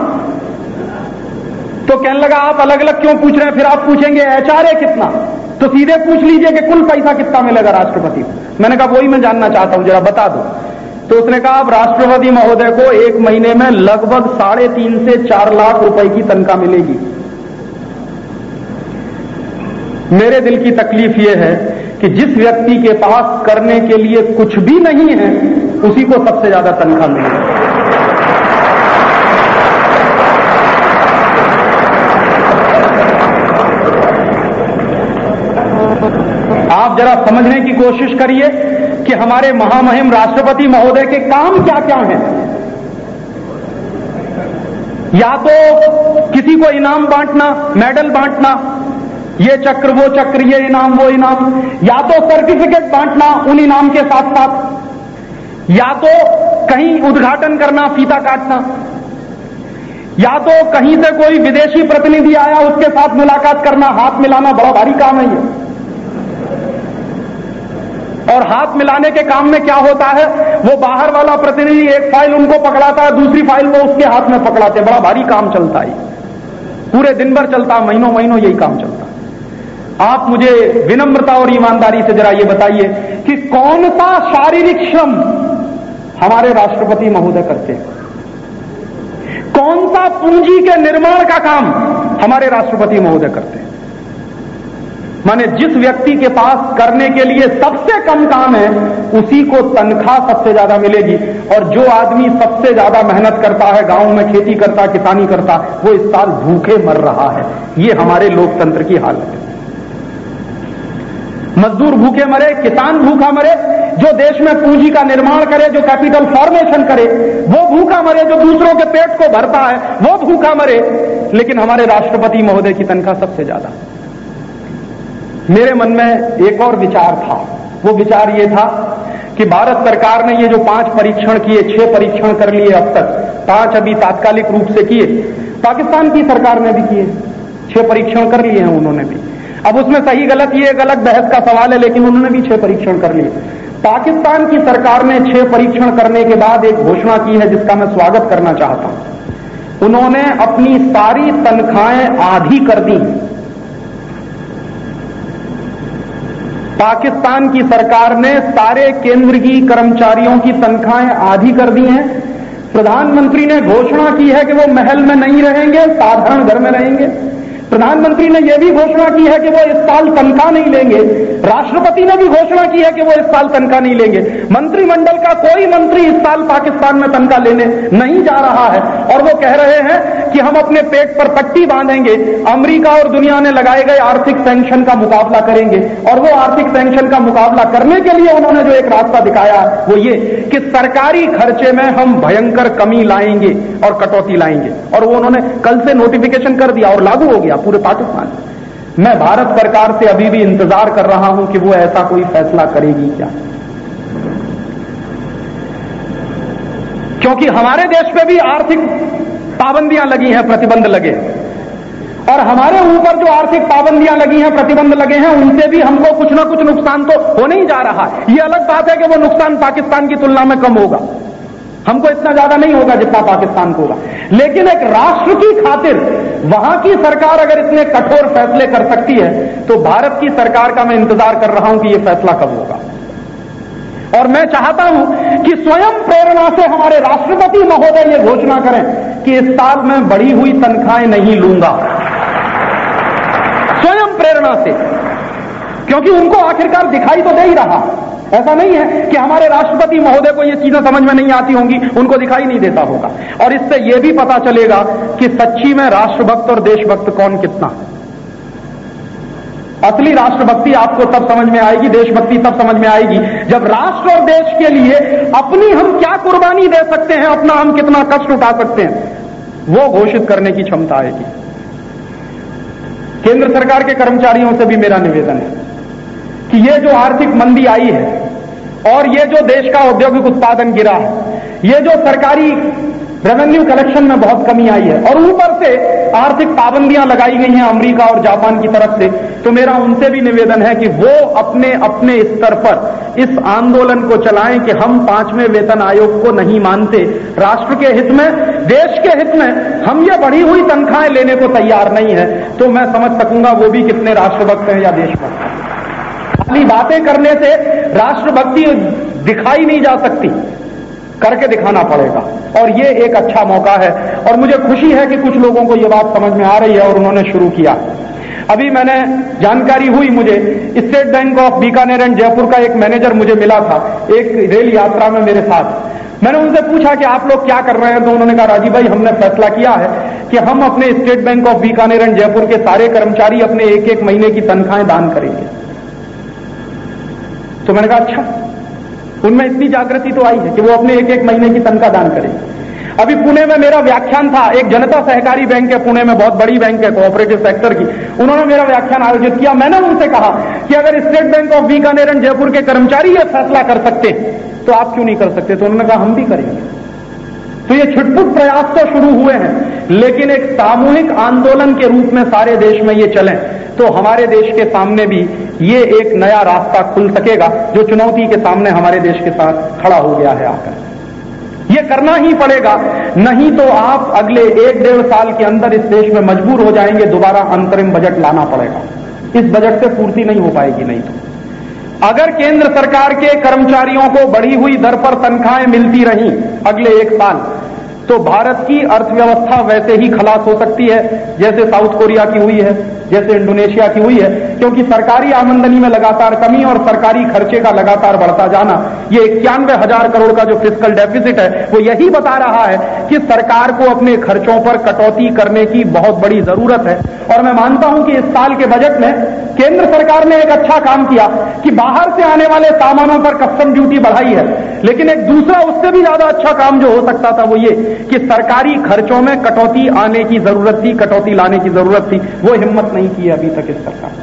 तो कहने लगा, आप अलग अलग क्यों पूछ रहे हैं? फिर आप पूछेंगे, एचआरए कितना? तो सीधे पूछ लीजिए कि कुल पैसा कितना मिलेगा राष्ट्रपति मैंने कहा, वही मैं जानना चाहता हूँ, जरा बता दो। तो उसने कहा, अब राष्ट्रपति महोदय को एक महीने में लगभग साढ़े तीन से चार लाख रुपए की तनख्वाह मिलेगी। मेरे दिल की तकलीफ़ यह है कि जिस व्यक्ति के पास करने के लिए कुछ भी नहीं है, उसी को सबसे ज़्यादा तनख्वाह मिलेगी। आप जरा समझने की कोशिश करिए कि हमारे महामहिम राष्ट्रपति महोदय के काम क्या क्या हैं। या तो किसी को इनाम बांटना, मेडल बांटना, ये चक्र, वो चक्र, ये इनाम, वो इनाम, या तो सर्टिफिकेट बांटना उन इनाम के साथ साथ या तो कहीं उद्घाटन करना, फीता काटना, या तो कहीं से कोई विदेशी प्रतिनिधि आया, उसके साथ मुलाकात करना, हाथ मिलाना, बड़ा भारी काम है ये। और हाथ मिलाने के काम में क्या होता है? वो बाहर वाला प्रतिनिधि एक फ़ाइल उनको पकड़ाता है, दूसरी फ़ाइल वो उसके हाथ में पकड़ाते हैं। बड़ा भारी काम चलता है पूरे दिन भर चलता है, महीनों महीनों यही काम चलता है। आप मुझे विनम्रता और ईमानदारी से जरा ये बताइए कि कौन सा शारीरिक श्रम हमारे राष्ट्रपति महोदय करते हैं? कौन सा पूंजी के निर्माण का काम हमारे राष्ट्रपति महोदय करते हैं? माने जिस व्यक्ति के पास करने के लिए सबसे कम काम है, उसी को तनख्वाह सबसे ज़्यादा मिलेगी। और जो आदमी सबसे ज़्यादा मेहनत करता है, गाँव में खेती करता, किसानी करता, वो इस साल भूखे मर रहा है। ये हमारे लोकतंत्र की हालत है। मजदूर भूखे मरे, किसान भूखा मरे, जो देश में पूंजी का निर्माण करे, जो कैपिटल फॉर्मेशन करे, वो भूखा मरे, जो दूसरों के पेट को भरता है, वो भूखा मरे। लेकिन हमारे राष्ट्रपति महोदय की तनख्वाह सबसे ज़्यादा मेरे मन में एक और विचार था। वो विचार ये था कि भारत सरकार ने ये जो पाँच परीक्षण किए, छह परीक्षण कर लिए अब तक, पाँच अभी तात्कालिक रूप से किए, पाकिस्तान की सरकार ने भी किए, छह परीक्षण कर लिए हैं उन्होंने भी। अब उसमें सही गलत, ये अलग बहस का सवाल है, लेकिन उन्होंने भी छह परीक्षण कर लिए। पाकिस्तान की सरकार ने छह परीक्षण करने के बाद एक घोषणा की है, जिसका मैं स्वागत करना चाहता हूँ। उन्होंने अपनी सारी तनख्वाहें आधी कर दी। पाकिस्तान की सरकार ने सारे केंद्र की कर्मचारियों की तनख्वाहें आधी कर दी हैं। प्रधानमंत्री ने घोषणा की है कि वो महल में नहीं रहेंगे, साधारण घर में रहेंगे। प्रधानमंत्री ने यह भी घोषणा की है कि वो इस साल तनख्वाह नहीं लेंगे। राष्ट्रपति ने भी घोषणा की है कि वो इस साल तनख्वाह नहीं लेंगे। मंत्रिमंडल का कोई मंत्री इस साल पाकिस्तान में तनख्वाह लेने नहीं जा रहा है। और वो कह रहे हैं कि हम अपने पेट पर पट्टी बांधेंगे। अमरीका और दुनिया ने लगाए गए आर्थिक सैंक्शन का मुकाबला करेंगे। और वो आर्थिक सैंक्शन का मुकाबला करने के लिए उन्होंने जो एक रास्ता दिखाया, वो ये कि सरकारी खर्चे में हम भयंकर कमी लाएँगे और कटौती लाएँगे। और वो उन्होंने कल से नोटिफिकेशन कर दिया और लागू हो गया। पूरे पाकिस्तान। मैं भारत सरकार से अभी भी इंतज़ार कर रहा हूँ कि वो ऐसा कोई फैसला करेगी क्या। क्योंकि हमारे देश पे भी आर्थिक पाबंदियाँ लगी हैं, प्रतिबंध लगे। और हमारे ऊपर जो आर्थिक पाबंदियाँ लगी हैं, प्रतिबंध लगे हैं, उनसे भी हमको कुछ ना कुछ नुकसान तो होने ही जा रहा है। ये अलग बात है कि वो नुकसान पाकिस्तान की तुलना में कम होगा। हमको इतना ज़्यादा नहीं होगा जितना पाकिस्तान को होगा। लेकिन एक राष्ट्र की खातिर, वहाँ की सरकार अगर इतने कठोर फैसले कर सकती है तो भारत की सरकार का मैं इंतज़ार कर रहा हूँ कि यह फैसला कब होगा। और मैं चाहता हूँ कि स्वयं प्रेरणा से हमारे राष्ट्रपति महोदय ये घोषणा करें कि इस साल मैं बढ़ी हुई तनख्वाहें नहीं लूँगा। स्वयं प्रेरणा से। क्योंकि उनको आखिरकार दिखाई तो दे ही रहा। ऐसा नहीं है कि हमारे राष्ट्रपति महोदय को ये चीज़ें समझ में नहीं आती होंगी, उनको दिखाई नहीं देता होगा। और इससे यह भी पता चलेगा कि सच्ची में राष्ट्रभक्त और देशभक्त कौन कितना। असली राष्ट्रभक्ति आपको तब समझ में आएगी, देशभक्ति तब समझ में आएगी जब राष्ट्र और देश के लिए अपनी हम क्या कुर्बानी दे सकते हैं, अपना हम कितना कष्ट उठा सकते हैं, वो घोषित करने की क्षमता आएगी। केंद्र सरकार के कर्मचारियों से भी मेरा निवेदन है कि ये जो आर्थिक मंदी आई है और ये जो देश का औद्योगिक उत्पादन गिरा है ये जो सरकारी रेवेन्यू कलेक्शन में बहुत कमी आई है, और ऊपर से आर्थिक पाबंदियाँ लगाई गई हैं अमेरिका और जापान की तरफ़ से तो मेरा उनसे भी निवेदन है कि वो अपने अपने स्तर पर इस आंदोलन को चलाएँ कि हम पाँचवें वेतन आयोग को नहीं मानते। राष्ट्र के हित में, देश के हित में हम ये बढ़ी हुई तनख्वाहें लेने को तैयार नहीं है तो मैं समझ सकूँगा वो भी कितने राष्ट्रभक्त हैं या देशभक्त हैं। खाली बातें करने से राष्ट्रभक्ति दिखाई नहीं जा सकती। करके दिखाना पड़ेगा। और ये एक अच्छा मौका है। और मुझे खुशी है कि कुछ लोगों को ये बात समझ में आ रही है और उन्होंने शुरू किया। अभी मैंने जानकारी हुई मुझे, State Bank of Bikaner and Jaipur का एक मैनेजर मुझे मिला था, एक रेल यात्रा में मेरे साथ। मैंने उनसे पूछा कि आप लोग क्या कर रहे हैं? तो उन्होंने कहा, राजीव भाई, हमने फैसला किया है कि हम अपने State Bank of Bikaner and Jaipur के सारे कर्मचारी अपने एक एक महीने की तनख्वाहें दान करेंगे। तो मैंने कहा अच्छा उनमें इतनी जागृति तो आई है कि वो अपने एक एक महीने की तनख्वाह दान करें। अभी पुणे में मेरा व्याख्यान था, एक जनता सहकारी बैंक है पुणे में, बहुत बड़ी बैंक है कोऑपरेटिव सेक्टर की। उन्होंने मेरा व्याख्यान आयोजित किया। मैंने उनसे कहा कि अगर State Bank of Bikaner and Jaipur के कर्मचारी यह फैसला कर सकते तो आप क्यों नहीं कर सकते? तो उन्होंने कहा, हम भी करेंगे। तो ये छुटपुट प्रयास तो शुरू हुए हैं, लेकिन एक सामूहिक आंदोलन के रूप में सारे देश में ये चलें तो हमारे देश के सामने भी ये एक नया रास्ता खुल सकेगा, जो चुनौती के सामने हमारे देश के साथ खड़ा हो गया है आकर। ये करना ही पड़ेगा, नहीं तो आप अगले एक डेढ़ साल के अंदर इस देश में मजबूर हो जाएँगे, दोबारा अंतरिम बजट लाना पड़ेगा। इस बजट से पूर्ति नहीं हो पाएगी, नहीं तो। अगर केंद्र सरकार के कर्मचारियों को बढ़ी हुई दर पर तनख्वाहें मिलती रहीं अगले एक साल। तो भारत की अर्थव्यवस्था वैसे ही खलास हो सकती है, जैसे साउथ कोरिया की हुई है, जैसे इंडोनेशिया की हुई है, क्योंकि सरकारी आमंदनी में लगातार कमी और सरकारी खर्चे का लगातार बढ़ता जाना, ये इक्यानवे हज़ार करोड़ का जो फ़िज़िकल डेफिसिट है, वो यही बता रहा है कि सरकार को अपने खर्चों पर कटौती करने की बहुत बड़ी ज़रूरत है। और मैं मानता हूँ कि इस साल के बजट में केंद्र सरकार ने एक अच्छा काम किया कि बाहर से आने वाले सामानों पर कस्टम ड्यूटी बढ़ाई है। लेकिन एक दूसरा उससे भी ज़्यादा अच्छा काम जो हो सकता था वो ये कि सरकारी खर्चों में कटौती आने की ज़रूरत थी, कटौती लाने की ज़रूरत थी। वो हिम्मत नहीं की अभी तक इस सरकार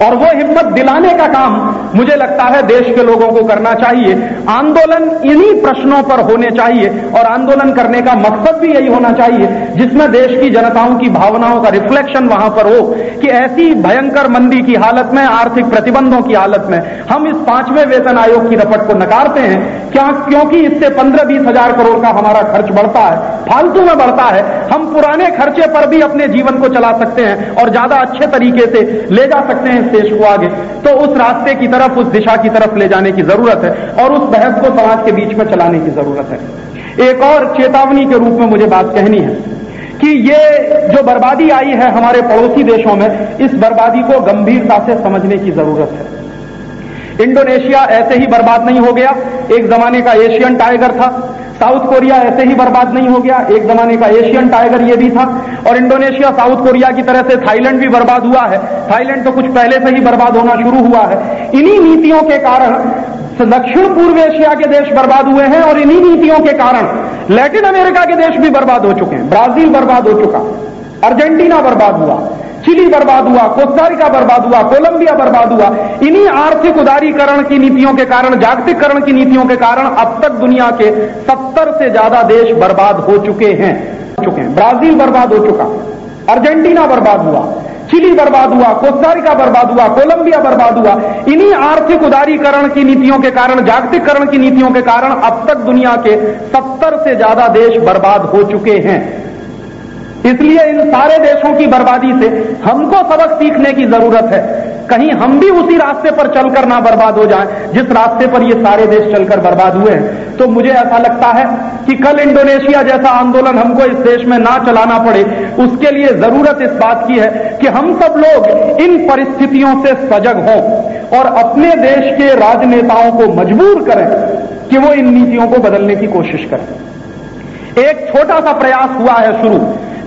और वो हिम्मत दिलाने का काम मुझे लगता है देश के लोगों को करना चाहिए। आंदोलन इन्हीं प्रश्नों पर होने चाहिए और आंदोलन करने का मकसद भी यही होना चाहिए जिसमें देश की जनताओं की भावनाओं का रिफ्लेक्शन वहाँ पर हो कि ऐसी भयंकर मंदी की हालत में, आर्थिक प्रतिबंधों की हालत में हम इस पाँचवें वेतन आयोग की रपट को नकारते हैं। क्या क्योंकि इससे पंद्रह बीस हज़ार करोड़ का हमारा खर्च बढ़ता है, फालतू में बढ़ता है। हम पुराने खर्चे पर भी अपने जीवन को चला सकते हैं और ज़्यादा अच्छे तरीके से ले जा सकते हैं। देश को आगे। तो उस रास्ते की तरफ़, उस दिशा की तरफ़ ले जाने की ज़रूरत है और उस बहस को समाज के बीच में चलाने की ज़रूरत है। एक और चेतावनी के रूप में मुझे बात कहनी है कि ये जो बर्बादी आई है हमारे पड़ोसी देशों में, इस बर्बादी को गंभीरता से समझने की ज़रूरत है। इंडोनेशिया ऐसे ही बर्बाद नहीं हो गया। एक जमाने का एशियन टाइगर था। साउथ कोरिया ऐसे ही बर्बाद नहीं हो गया। एक जमाने का एशियन टाइगर ये भी था और इंडोनेशिया साउथ कोरिया की तरह से थाईलैंड भी बर्बाद हुआ है। थाईलैंड तो कुछ पहले से ही बर्बाद होना शुरू हुआ है। इन्हीं नीतियों के कारण दक्षिण पूर्व एशिया के देश बर्बाद हुए हैं और इन्हीं नीतियों के कारण लैटिन अमेरिका के देश भी बर्बाद हो चुके हैं। ब्राज़ील बर्बाद हो चुका। अर्जेंटीना बर्बाद हुआ। चिली बर्बाद हुआ कोस्टारिका बर्बाद हुआ, कोलंबिया बर्बाद हुआ। इन्हीं आर्थिक उदारीकरण की नीतियों के कारण जागतिकरण की नीतियों के कारण अब तक दुनिया के सत्तर से ज़्यादा देश बर्बाद हो चुके हैं। चुके हैं। ब्राज़ील बर्बाद हो चुका, अर्जेंटीना बर्बाद हुआ, चिली बर्बाद हुआ कोस्टारिका बर्बाद हुआ, कोलंबिया बर्बाद हुआ। इन्हीं आर्थिक उदारीकरण की नीतियों के कारण जागतिकरण की नीतियों के कारण अब तक दुनिया के सत्तर से ज़्यादा देश बर्बाद हो चुके हैं। इसलिए इन सारे देशों की बर्बादी से हमको सबक सीखने की ज़रूरत है। कहीं हम भी उसी रास्ते पर चलकर ना बर्बाद हो जाएँ, जिस रास्ते पर ये सारे देश चलकर बर्बाद हुए हैं। तो मुझे ऐसा लगता है कि कल इंडोनेशिया जैसा आंदोलन हमको इस देश में ना चलाना पड़े, उसके लिए ज़रूरत इस बात की है कि हम सब लोग इन परिस्थितियों से सजग हों और अपने देश के राजनेताओं को मजबूर करें कि वो इन नीतियों को बदलने की कोशिश करें। एक छोटा सा प्रयास हुआ है शुरू।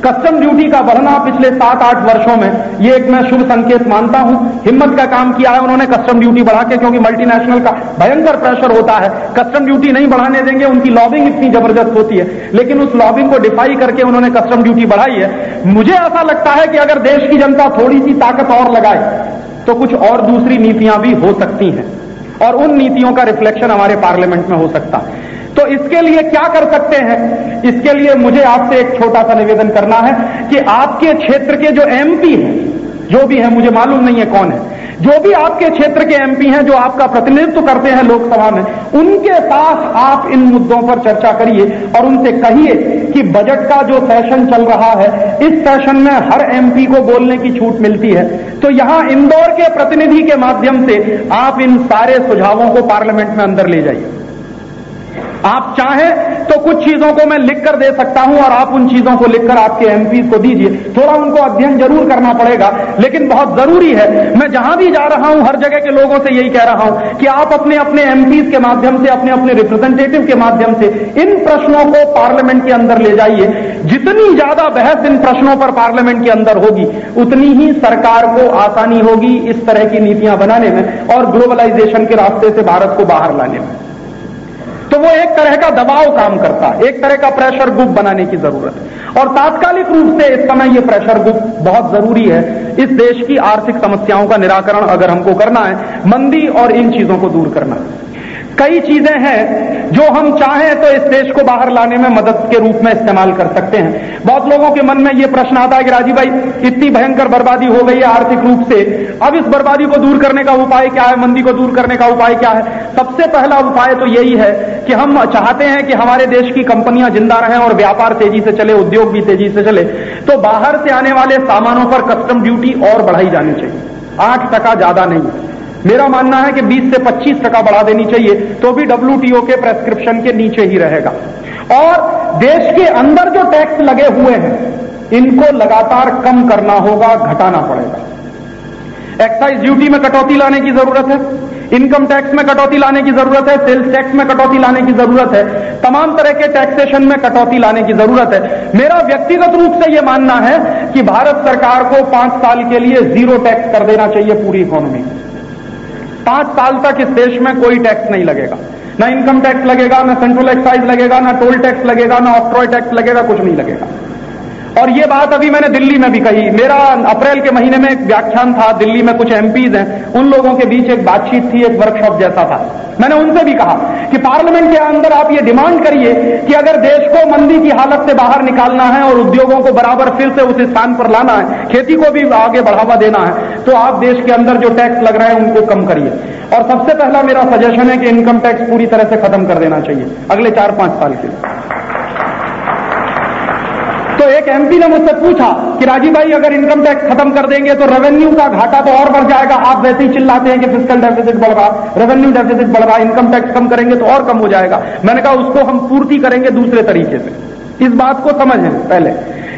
कस्टम ड्यूटी का बढ़ना पिछले सात आठ वर्षों में, ये एक मैं शुभ संकेत मानता हूँ। हिम्मत का काम किया है उन्होंने कस्टम ड्यूटी बढ़ा के, क्योंकि मल्टीनेशनल का भयंकर प्रेशर होता है। कस्टम ड्यूटी नहीं बढ़ाने देंगे, उनकी लॉबिंग इतनी ज़बरदस्त होती है। लेकिन उस लॉबिंग को डिफाई करके उन्होंने कस्टम ड्यूटी बढ़ाई है। मुझे ऐसा लगता है कि अगर देश की जनता थोड़ी सी ताकत और लगाए तो कुछ और दूसरी नीतियाँ भी हो सकती हैं। और उन नीतियों का रिफ्लेक्शन हमारे पार्लियामेंट में हो सकता है। तो इसके लिए क्या कर सकते हैं? इसके लिए मुझे आपसे एक छोटा सा निवेदन करना है कि आपके क्षेत्र के जो एमपी हैं, जो भी है, मुझे मालूम नहीं है कौन है, जो भी आपके क्षेत्र के एमपी हैं, जो आपका प्रतिनिधित्व करते हैं लोकसभा में, उनके पास आप इन मुद्दों पर चर्चा करिए और उनसे कहिए कि बजट का जो सेशन चल रहा है, इस सेशन में हर एमपी को बोलने की छूट मिलती है। तो यहाँ इंदौर के प्रतिनिधि के माध्यम से आप इन सारे सुझावों को पार्लियामेंट में अंदर ले जाइए। आप चाहें तो कुछ चीज़ों को मैं लिखकर दे सकता हूँ और आप उन चीज़ों को लिखकर आपके एमपी को दीजिए। थोड़ा उनको अध्ययन ज़रूर करना पड़ेगा, लेकिन बहुत ज़रूरी है। मैं जहाँ भी जा रहा हूँ, हर जगह के लोगों से यही कह रहा हूँ कि आप अपने अपने एमपी के माध्यम से, अपने अपने रिप्रेजेंटेटिव के माध्यम से इन प्रश्नों को पार्लियामेंट के अंदर ले जाइए। जितनी ज़्यादा बहस इन प्रश्नों पर पार्लियामेंट के अंदर होगी, उतनी ही सरकार को आसानी होगी इस तरह की नीतियाँ बनाने में और ग्लोबलाइजेशन के रास्ते से भारत को बाहर लाने में। तो वो एक तरह का दबाव काम करता है, एक तरह का प्रेशर ग्रुप बनाने की ज़रूरत है। और तात्कालिक रूप से इस समय ये प्रेशर ग्रुप बहुत ज़रूरी है। इस देश की आर्थिक समस्याओं का निराकरण अगर हमको करना है, मंदी और इन चीज़ों को दूर करना है। कई चीज़ें हैं जो हम चाहें तो इस देश को बाहर लाने में मदद के रूप में इस्तेमाल कर सकते हैं। बहुत लोगों के मन में यह प्रश्न आता है कि राजीव भाई, इतनी भयंकर बर्बादी हो गई है आर्थिक रूप से। अब इस बर्बादी को दूर करने का उपाय क्या है? मंदी को दूर करने का उपाय क्या है? सबसे पहला उपाय तो यही है कि हम चाहते हैं कि हमारे देश की कंपनियाँ ज़िंदा रहें और व्यापार तेज़ी से चले, उद्योग भी तेज़ी से चले। तो बाहर से आने वाले सामानों पर कस्टम ड्यूटी और बढ़ाई जानी चाहिए। आठ टका ज़्यादा नहीं। मेरा मानना है कि 20 से 25 टका बढ़ा देनी चाहिए तो भी डब्ल्यूटीओ के प्रेस्क्रिप्शन के नीचे ही रहेगा। और देश के अंदर जो टैक्स लगे हुए हैं, इनको लगातार कम करना होगा, घटाना पड़ेगा। एक्साइज ड्यूटी में कटौती लाने की ज़रूरत है इनकम टैक्स में कटौती लाने की ज़रूरत है सेल्स टैक्स में कटौती लाने की ज़रूरत है, तमाम तरह के टैक्सेशन में कटौती लाने की ज़रूरत है। मेरा व्यक्तिगत रूप से यह मानना है कि भारत सरकार को पाँच साल के लिए ज़ीरो टैक्स कर देना चाहिए पूरी इकोनॉमी पाँच साल तक इस देश में कोई टैक्स नहीं लगेगा। ना इनकम टैक्स लगेगा, ना सेंट्रल एक्साइज लगेगा, ना टोल टैक्स लगेगा, ना ऑफ्ट्रॉय टैक्स लगेगा, कुछ नहीं लगेगा। और ये बात अभी मैंने दिल्ली में भी कही। मेरा अप्रैल के महीने में एक व्याख्यान था, दिल्ली में कुछ एमपीज हैं। उन लोगों के बीच एक बातचीत थी, एक वर्कशॉप जैसा था। मैंने उनसे भी कहा कि पार्लियामेंट के अंदर आप ये डिमांड करिए कि अगर देश को मंदी की हालत से बाहर निकालना है और उद्योगों को बराबर फिर से उस स्थान पर लाना है, खेती को भी आगे बढ़ावा देना है तो आप देश के अंदर जो टैक्स लग रहे हैं उनको कम करिए। और सबसे पहला मेरा सजेशन है कि इनकम टैक्स पूरी तरह से खत्म कर देना चाहिए अगले चार पाँच साल के लिए। तो एक एमपी ने मुझसे पूछा कि राजीव भाई, अगर इनकम टैक्स खत्म कर देंगे तो रेवेन्यू का घाटा तो और बढ़ जाएगा। आप वैसे ही चिल्लाते हैं कि फ़िज़िकल डेफिसिट बढ़ रहा रेवेन्यू डेफिसिट बढ़ इनकम टैक्स कम करेंगे तो और कम हो जाएगा। मैंने कहा, उसको हम पूर्ति करेंगे दूसरे तरीके से। इस बात को समझें पहले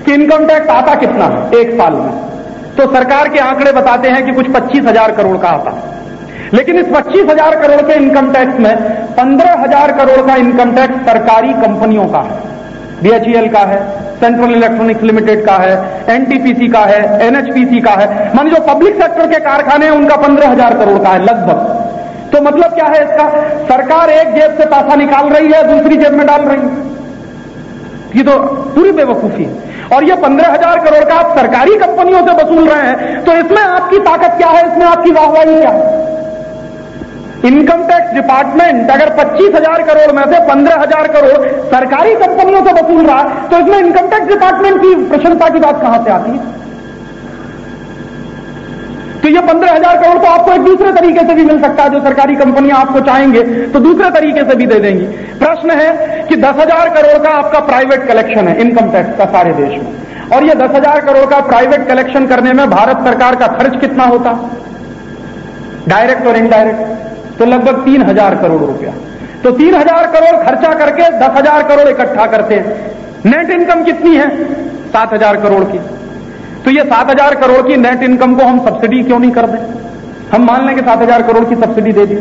कि इनकम टैक्स आता कितना है एक साल में। तो सरकार के आंकड़े बताते हैं कि कुछ पच्चीस हज़ार करोड़ का आता। लेकिन इस पच्चीस हज़ार करोड़ के इनकम टैक्स में पंद्रह हज़ार करोड़ का इनकम टैक्स सरकारी कंपनियों का है। बीएचईएल का है सेंट्रल इलेक्ट्रॉनिक्स लिमिटेड का है एनटीपीसी का है एनएचपीसी का है। मान जो पब्लिक सेक्टर के कारखाने हैं, उनका पंद्रह हज़ार करोड़ का है, लगभग। तो मतलब क्या है इसका? सरकार एक जेब से पैसा निकाल रही है, दूसरी जेब में डाल रही है। ये तो पूरी बेवकूफ़ी है। और ये पंद्रह हज़ार करोड़ का आप सरकारी कंपनियों से वसूल रहे हैं तो इसमें आपकी ताकत क्या है? इसमें आपकी वाहवाही क्या है? इनकम टैक्स डिपार्टमेंट अगर पच्चीस हज़ार करोड़ में से पंद्रह हज़ार करोड़ सरकारी कंपनियों से वसूल रहा तो इसमें इनकम टैक्स डिपार्टमेंट की प्रशंसा की बात कहाँ से आती है? तो ये पंद्रह हज़ार करोड़ तो आपको एक दूसरे तरीके से भी मिल सकता है, जो सरकारी कंपनियाँ आपको चाहेंगे तो दूसरे तरीके से भी दे देंगी। प्रश्न है कि दस हज़ार करोड़ का आपका प्राइवेट कलेक्शन है इनकम टैक्स का सारे देश में। और ये दस हज़ार करोड़ का प्राइवेट कलेक्शन करने में भारत सरकार का खर्च कितना होता? डायरेक्ट और इनडायरेक्ट तो लगभग तीन हज़ार करोड़ रुपया तो तीन हज़ार करोड़ खर्चा करके दस हज़ार करोड़ इकट्ठा करते हैं नेट इनकम कितनी है सात हज़ार करोड़ की तो ये सात हज़ार करोड़ की नेट इनकम को हम सब्सिडी क्यों नहीं कर दें हम मान लें कि सात हज़ार करोड़ की सब्सिडी दे दी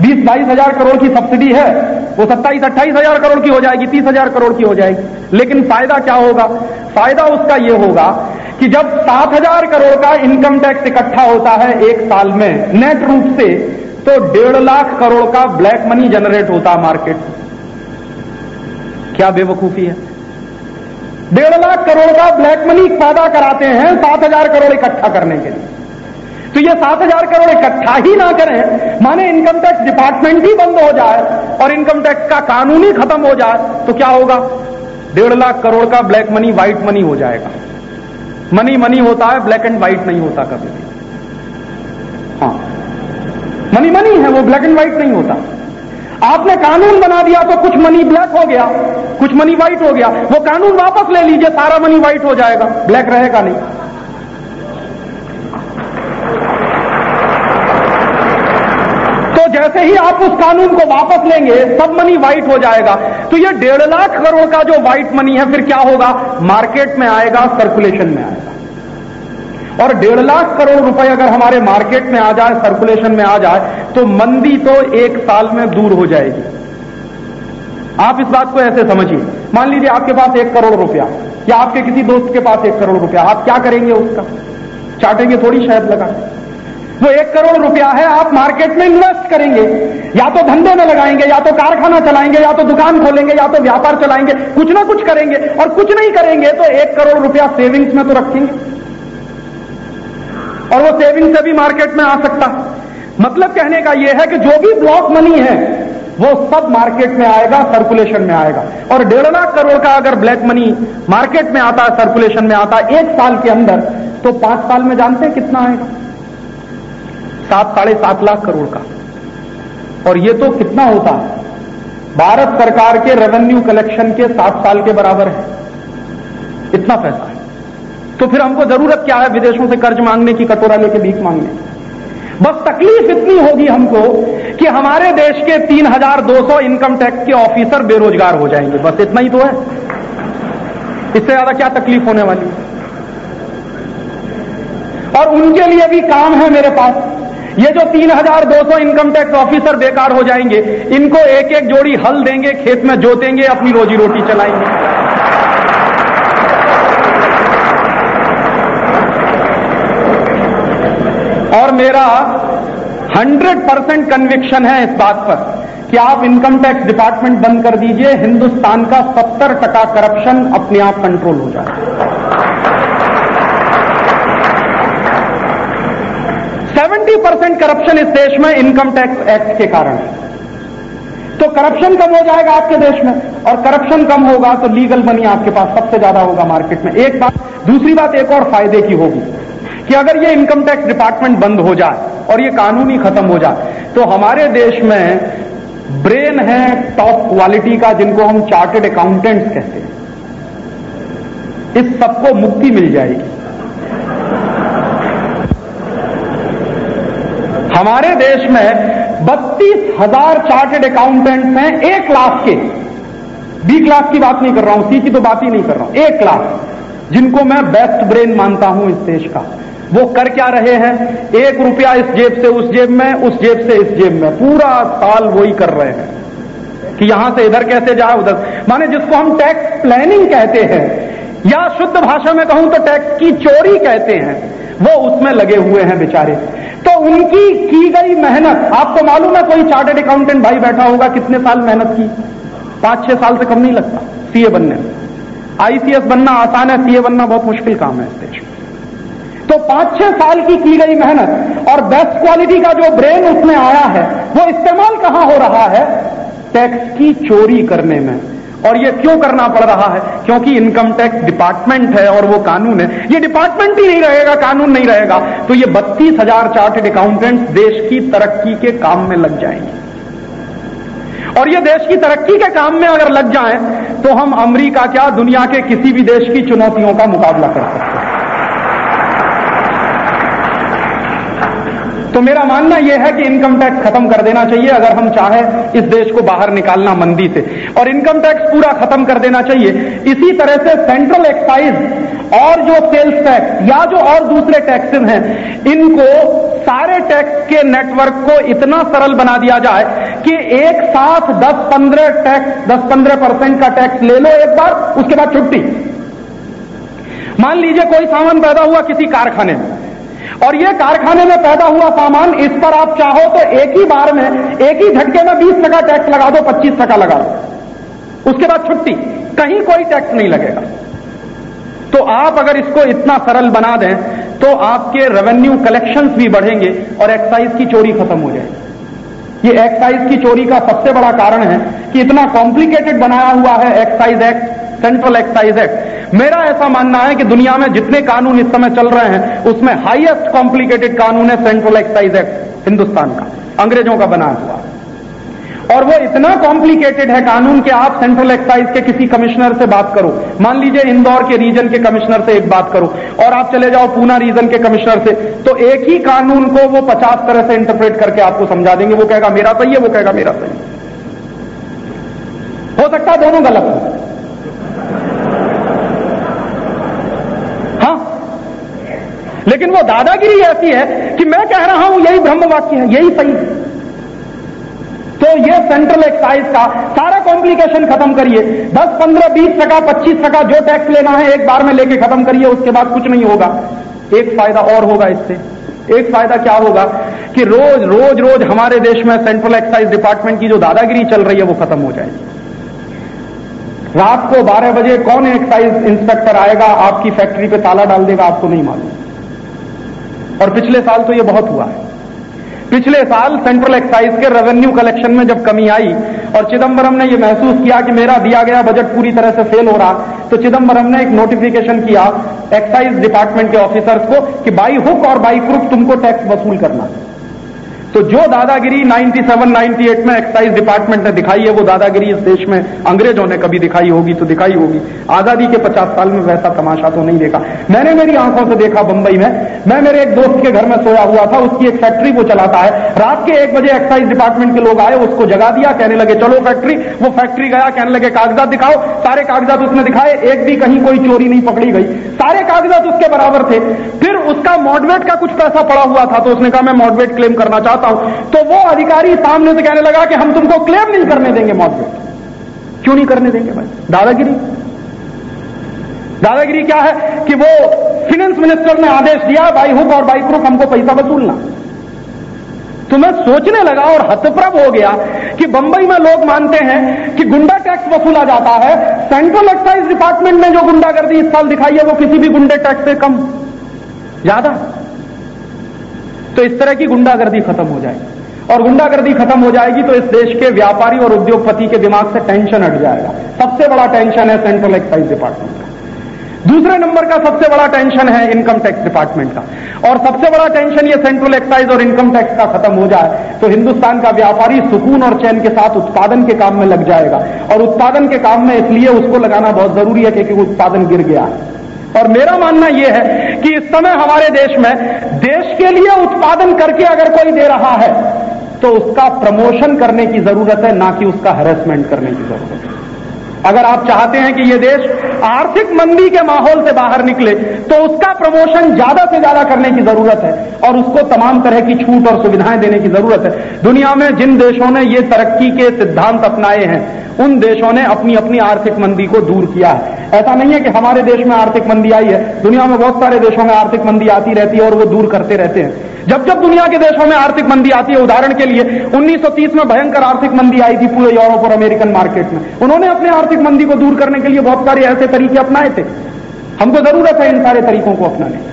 बीस बाईस हज़ार करोड़ की सब्सिडी है वो सत्ताईस अट्ठाईस हज़ार करोड़ की हो जाएगी तीस हज़ार करोड़ की हो जाएगी लेकिन फ़ायदा क्या होगा फ़ायदा उसका ये होगा कि जब सात हज़ार करोड़ का इनकम टैक्स इकट्ठा होता है एक साल में नेट रूप से तो डेढ़ लाख करोड़ का ब्लैक मनी जनरेट होता मार्केट। क्या बेवकूफ़ी है? डेढ़ लाख करोड़ का ब्लैक मनी पैदा कराते हैं सात हज़ार करोड़ इकट्ठा करने के लिए। तो ये सात हज़ार करोड़ इकट्ठा ही ना करें, माने इनकम टैक्स डिपार्टमेंट ही बंद हो जाए और इनकम टैक्स का कानून ही खत्म हो जाए तो क्या होगा? डेढ़ लाख करोड़ का ब्लैक मनी व्हाइट मनी हो जाएगा। मनी मनी होता है, ब्लैक एंड व्हाइट नहीं होता कभी हाँ। मनी मनी है, वो ब्लैक एंड व्हाइट नहीं होता। आपने कानून बना दिया तो कुछ मनी ब्लैक हो गया, कुछ मनी व्हाइट हो गया। वो कानून वापस ले लीजिए, सारा मनी व्हाइट हो जाएगा ब्लैक रहेगा नहीं। तो जैसे ही आप उस कानून को वापस लेंगे, सब मनी व्हाइट हो जाएगा। तो ये डेढ़ लाख करोड़ का जो व्हाइट मनी है, फिर क्या होगा? मार्केट में आएगा सर्कुलेशन में आएगा। और डेढ़ लाख करोड़ रुपए अगर हमारे मार्केट में आ जाए सर्कुलेशन में आ जाए तो मंदी तो एक साल में दूर हो जाएगी। आप इस बात को ऐसे समझिए। मान लीजिए आपके पास एक करोड़ रुपया, या आपके किसी दोस्त के पास एक करोड़ रुपया, आप क्या करेंगे उसका? चाटेंगे थोड़ी शायद लगा वो एक करोड़ रुपया है, आप मार्केट में इन्वेस्ट करेंगे। या तो धंधे में लगाएँगे, या तो कारखाना चलाएँगे, या तो दुकान खोलेंगे, या तो व्यापार चलाएँगे। कुछ ना कुछ करेंगे, और कुछ नहीं करेंगे तो एक करोड़ रुपया सेविंग्स में तो रखेंगे। और वो सेविंग से भी मार्केट में आ सकता। मतलब कहने का यह है कि जो भी ब्लॉक मनी है, वो सब मार्केट में आएगा सर्कुलेशन में आएगा। और डेढ़ लाख करोड़ का अगर ब्लैक मनी मार्केट में आता है सर्कुलेशन में आता है एक साल के अंदर तो पाँच साल में जानते हैं कितना आएगा? सात, साढ़े सात लाख करोड़ का। और ये तो कितना होता? है भारत सरकार के रेवेन्यू कलेक्शन के सात साल के बराबर है। इतना पैसा। तो फिर हमको ज़रूरत क्या है विदेशों से कर्ज मांगने की कटोरा लेके भीख मांगने? बस तकलीफ़ इतनी होगी हमको कि हमारे देश के 3,200 इनकम टैक्स के ऑफिसर बेरोजगार हो जाएँगे। बस इतना ही तो है। इससे ज़्यादा क्या तकलीफ़ होने वाली? और उनके लिए भी काम है मेरे पास। ये जो 3,200 इनकम टैक्स ऑफिसर बेकार हो जाएँगे इनको एक एक जोड़ी हल देंगे खेत में जोतेंगे अपनी रोजी रोटी चलाएँगे। और मेरा 100 परसेंट कन्विक्शन है इस बात पर कि आप इनकम टैक्स डिपार्टमेंट बंद कर दीजिए, हिंदुस्तान का 70 टका करप्शन अपने आप कंट्रोल हो जाए। 70 परसेंट करप्शन इस देश में इनकम टैक्स एक्ट के कारण है। तो करप्शन कम हो जाएगा आपके देश में, और करप्शन कम होगा तो लीगल मनी आपके पास सबसे ज़्यादा होगा मार्केट में। एक बात, दूसरी बात एक और फ़ायदे की होगी। कि अगर ये इनकम टैक्स डिपार्टमेंट बंद हो जाए और ये कानून खत्म हो जाए तो हमारे देश में ब्रेन है टॉप क्वालिटी का, जिनको हम चार्टेड अकाउंटेंट्स कहते हैं। इस सबको मुक्ति मिल जाएगी। हमारे देश में बत्तीस हज़ार चार्टेड अकाउंटेंट्स हैं ए क्लास के। बी क्लास की बात नहीं कर रहा हूँ, सी की तो बात ही नहीं कर रहा हूँ। ए क्लास जिनको मैं बेस्ट ब्रेन मानता हूँ इस देश का। वो कर क्या रहे हैं? एक रुपया इस जेब से उस जेब में, उस जेब से इस जेब में। पूरा साल वही कर रहे हैं कि यहाँ से इधर कैसे जाए, उधर। माने जिसको हम टैक्स प्लानिंग कहते हैं, या शुद्ध भाषा में कहूँ तो टैक्स की चोरी कहते हैं, वो उसमें लगे हुए हैं बेचारे। तो उनकी की गई मेहनत, आपको मालूम है कोई चार्टेड अकाउंटेंट भाई बैठा होगा कितने साल मेहनत की? पाँच, छह साल से कम नहीं लगता, सीए बनने में। आईसीएस बनना आसान है, सीए बनना बहुत मुश्किल काम है इस देश में। तो पाँच छह साल की की गई मेहनत और बेस्ट क्वालिटी का जो ब्रेन उसमें आया है, वो इस्तेमाल कहाँ हो रहा है? टैक्स की चोरी करने में। और ये क्यों करना पड़ रहा है? क्योंकि इनकम टैक्स डिपार्टमेंट है और वो कानून है। ये डिपार्टमेंट ही नहीं रहेगा, कानून नहीं रहेगा। तो ये बत्तीस हज़ार चार्टेड अकाउंटेंट्स देश की तरक्की के काम में लग जाएँगे। और ये देश की तरक्की के काम में अगर लग जाएँ तो हम अमेरिका क्या दुनिया के किसी भी देश की चुनौतियों का मुकाबला कर सकते हैं। तो मेरा मानना यह है कि इनकम टैक्स खत्म कर देना चाहिए अगर हम चाहें इस देश को बाहर निकालना मंदी से। और इनकम टैक्स पूरा खत्म कर देना चाहिए। इसी तरह से सेंट्रल एक्साइज और जो सेल्स टैक्स या जो और दूसरे टैक्सेस हैं, इनको सारे टैक्स के नेटवर्क को इतना सरल बना दिया जाए कि एक साथ 10-15 टैक्स 10-15 परसेंट का टैक्स ले लो एक बार, उसके बाद छुट्टी। मान लीजिए कोई सामान पैदा हुआ किसी कारखाने में। और ये कारखाने में पैदा हुआ सामान, इस पर आप चाहो तो एक ही बार में, एक ही झटके में 20 टका टैक्स लगा दो 25 टका लगा दो। उसके बाद छुट्टी, कहीं कोई टैक्स नहीं लगेगा। तो आप अगर इसको इतना सरल बना दें तो आपके रेवेन्यू कलेक्शंस भी बढ़ेंगे और एक्साइज की चोरी खत्म हो जाएगी। ये एक्साइज की चोरी का सबसे बड़ा कारण है कि इतना कॉम्प्लिकेटेड बनाया हुआ है excise act central excise act मेरा ऐसा मानना है कि दुनिया में जितने कानून इस समय चल रहे हैं, उसमें हाईएस्ट कॉम्प्लिकेटेड कानून है सेंट्रल एक्साइज एक्ट हिंदुस्तान का, अंग्रेज़ों का बनाया हुआ। और वो इतना कॉम्प्लिकेटेड है कानून कि आप सेंट्रल एक्साइज के किसी कमिश्नर से बात करो। मान लीजिए इंदौर के रीजन के कमिश्नर से एक बात करो, और आप चले जाओ पूना रीजन के कमिश्नर से तो एक ही कानून को वो पचास तरह से इंटरप्रेट करके आपको समझा देंगे। वो कहेगा, मेरा सही है, वो कहेगा, मेरा सही हो। सकता है दोनों गलत हो हाँ। लेकिन वो दादागिरी ऐसी है कि मैं कह रहा हूँ यही ब्रह्म वाक्य है यही सही तो ये सेंट्रल एक्साइज का सारा कॉम्प्लिकेशन खत्म करिए। 10, 15, 20 टका 25 टका जो टैक्स लेना है एक बार में लेके खत्म करिए उसके बाद कुछ नहीं होगा। एक फ़ायदा और होगा इससे। एक फ़ायदा क्या होगा कि रोज रोज रोज हमारे देश में सेंट्रल एक्साइज डिपार्टमेंट की जो दादागिरी चल रही है वो खत्म हो जाएगी। रात को 12 बजे कौन एक्साइज इंस्पेक्टर आएगा आपकी फैक्ट्री पे ताला डाल देगा आपको नहीं मालूम। और पिछले साल तो ये बहुत हुआ है। पिछले साल सेंट्रल एक्साइज के रेवेन्यू कलेक्शन में जब कमी आई और चिदम्बरम ने यह महसूस किया कि मेरा दिया गया बजट पूरी तरह से फेल हो रहा तो चिदम्बरम ने एक नोटिफिकेशन किया एक्साइज डिपार्टमेंट के ऑफिसर्स को कि बाई हुक और बाई क्रुक तुमको टैक्स वसूल करना। तो जो दादागिरी 97, 98 में एक्साइज डिपार्टमेंट ने दिखाई है वो दादागिरी इस देश में अंग्रेज़ों ने कभी दिखाई होगी तो दिखाई होगी। आज़ादी के 50 साल में वैसा तमाशा तो नहीं देखा। मैंने मेरी आँखों से देखा बंबई में। मैं मेरे एक दोस्त के घर में सोया हुआ था उसकी एक फैक्ट्री वो चलाता है। रात के एक बजे एक्साइज डिपार्टमेंट के लोग आए उसको जगा दिया कहने लगे चलो फैक्ट्री वो फैक्ट्री गया कहने लगे कागजात दिखाओ। सारे कागजात उसने दिखाए एक भी कहीं कोई चोरी नहीं पकड़ी गई। सारे कागजात उसके बराबर थे। फिर उसका मॉडवेट का कुछ पैसा पड़ा हुआ था तो उसने कहा मैं मॉडवेट क्लेम करना चाहता चाहता हूँ। तो वो अधिकारी सामने से कहने लगा कि हम तुमको क्लेम नहीं करने देंगे मॉडरेट क्यों नहीं करने देंगे भाई? दादागिरी। दादागिरी क्या है? कि वो फिनेंस मिनिस्टर ने आदेश दिया बाई हुक और बाई क्रुक हमको पैसा वसूलना। तो मैं सोचने लगा और हतप्रभ हो गया कि बंबई में लोग मानते हैं कि गुंडा टैक्स वसूला जाता है। सेंट्रल एक्साइज डिपार्टमेंट ने जो गुंडागर्दी इस साल दिखाई है, वो किसी भी गुंडे टैक्स से कम। ज़्यादा तो इस तरह की गुंडागर्दी खत्म हो जाएगी और गुंडागर्दी खत्म हो जाएगी तो इस देश के व्यापारी और उद्योगपति के दिमाग से टेंशन हट जाएगा। सबसे बड़ा टेंशन है सेंट्रल एक्साइज डिपार्टमेंट का। दूसरे नंबर का सबसे बड़ा टेंशन है इनकम टैक्स डिपार्टमेंट का। और सबसे बड़ा टेंशन ये सेंट्रल एक्साइज और इनकम टैक्स का खत्म हो जाए तो हिंदुस्तान का व्यापारी सुकून और चैन के साथ उत्पादन के काम में लग जाएगा। और उत्पादन के काम में इसलिए उसको लगाना बहुत ज़रूरी है क्योंकि उत्पादन गिर गया। है और मेरा मानना यह है कि इस समय हमारे देश में देश के लिए उत्पादन करके अगर कोई दे रहा है तो उसका प्रमोशन करने की ज़रूरत है, ना कि उसका हेरेसमेंट करने की ज़रूरत है। अगर आप चाहते हैं कि यह देश आर्थिक मंदी के माहौल से बाहर निकले तो उसका प्रमोशन ज़्यादा से ज़्यादा करने की ज़रूरत है और उसको तमाम तरह की छूट और सुविधाएँ देने की ज़रूरत है। दुनिया में जिन देशों ने ये तरक्की के सिद्धांत अपनाए हैं, उन देशों ने अपनी अपनी आर्थिक मंदी को दूर किया है। ऐसा नहीं है कि हमारे देश में आर्थिक मंदी आई है। दुनिया में बहुत सारे देशों में आर्थिक मंदी आती रहती है और वो दूर करते रहते हैं। जब जब दुनिया के देशों में आर्थिक मंदी आती है, उदाहरण के लिए 1930 में भयंकर आर्थिक मंदी आई थी पूरे यूरोप और अमेरिकन मार्केट में। उन्होंने अपने आर्थिक मंदी को दूर करने के लिए बहुत सारे ऐसे तरीके अपनाए थे। हमको ज़रूरत है इन सारे तरीकों को अपनाने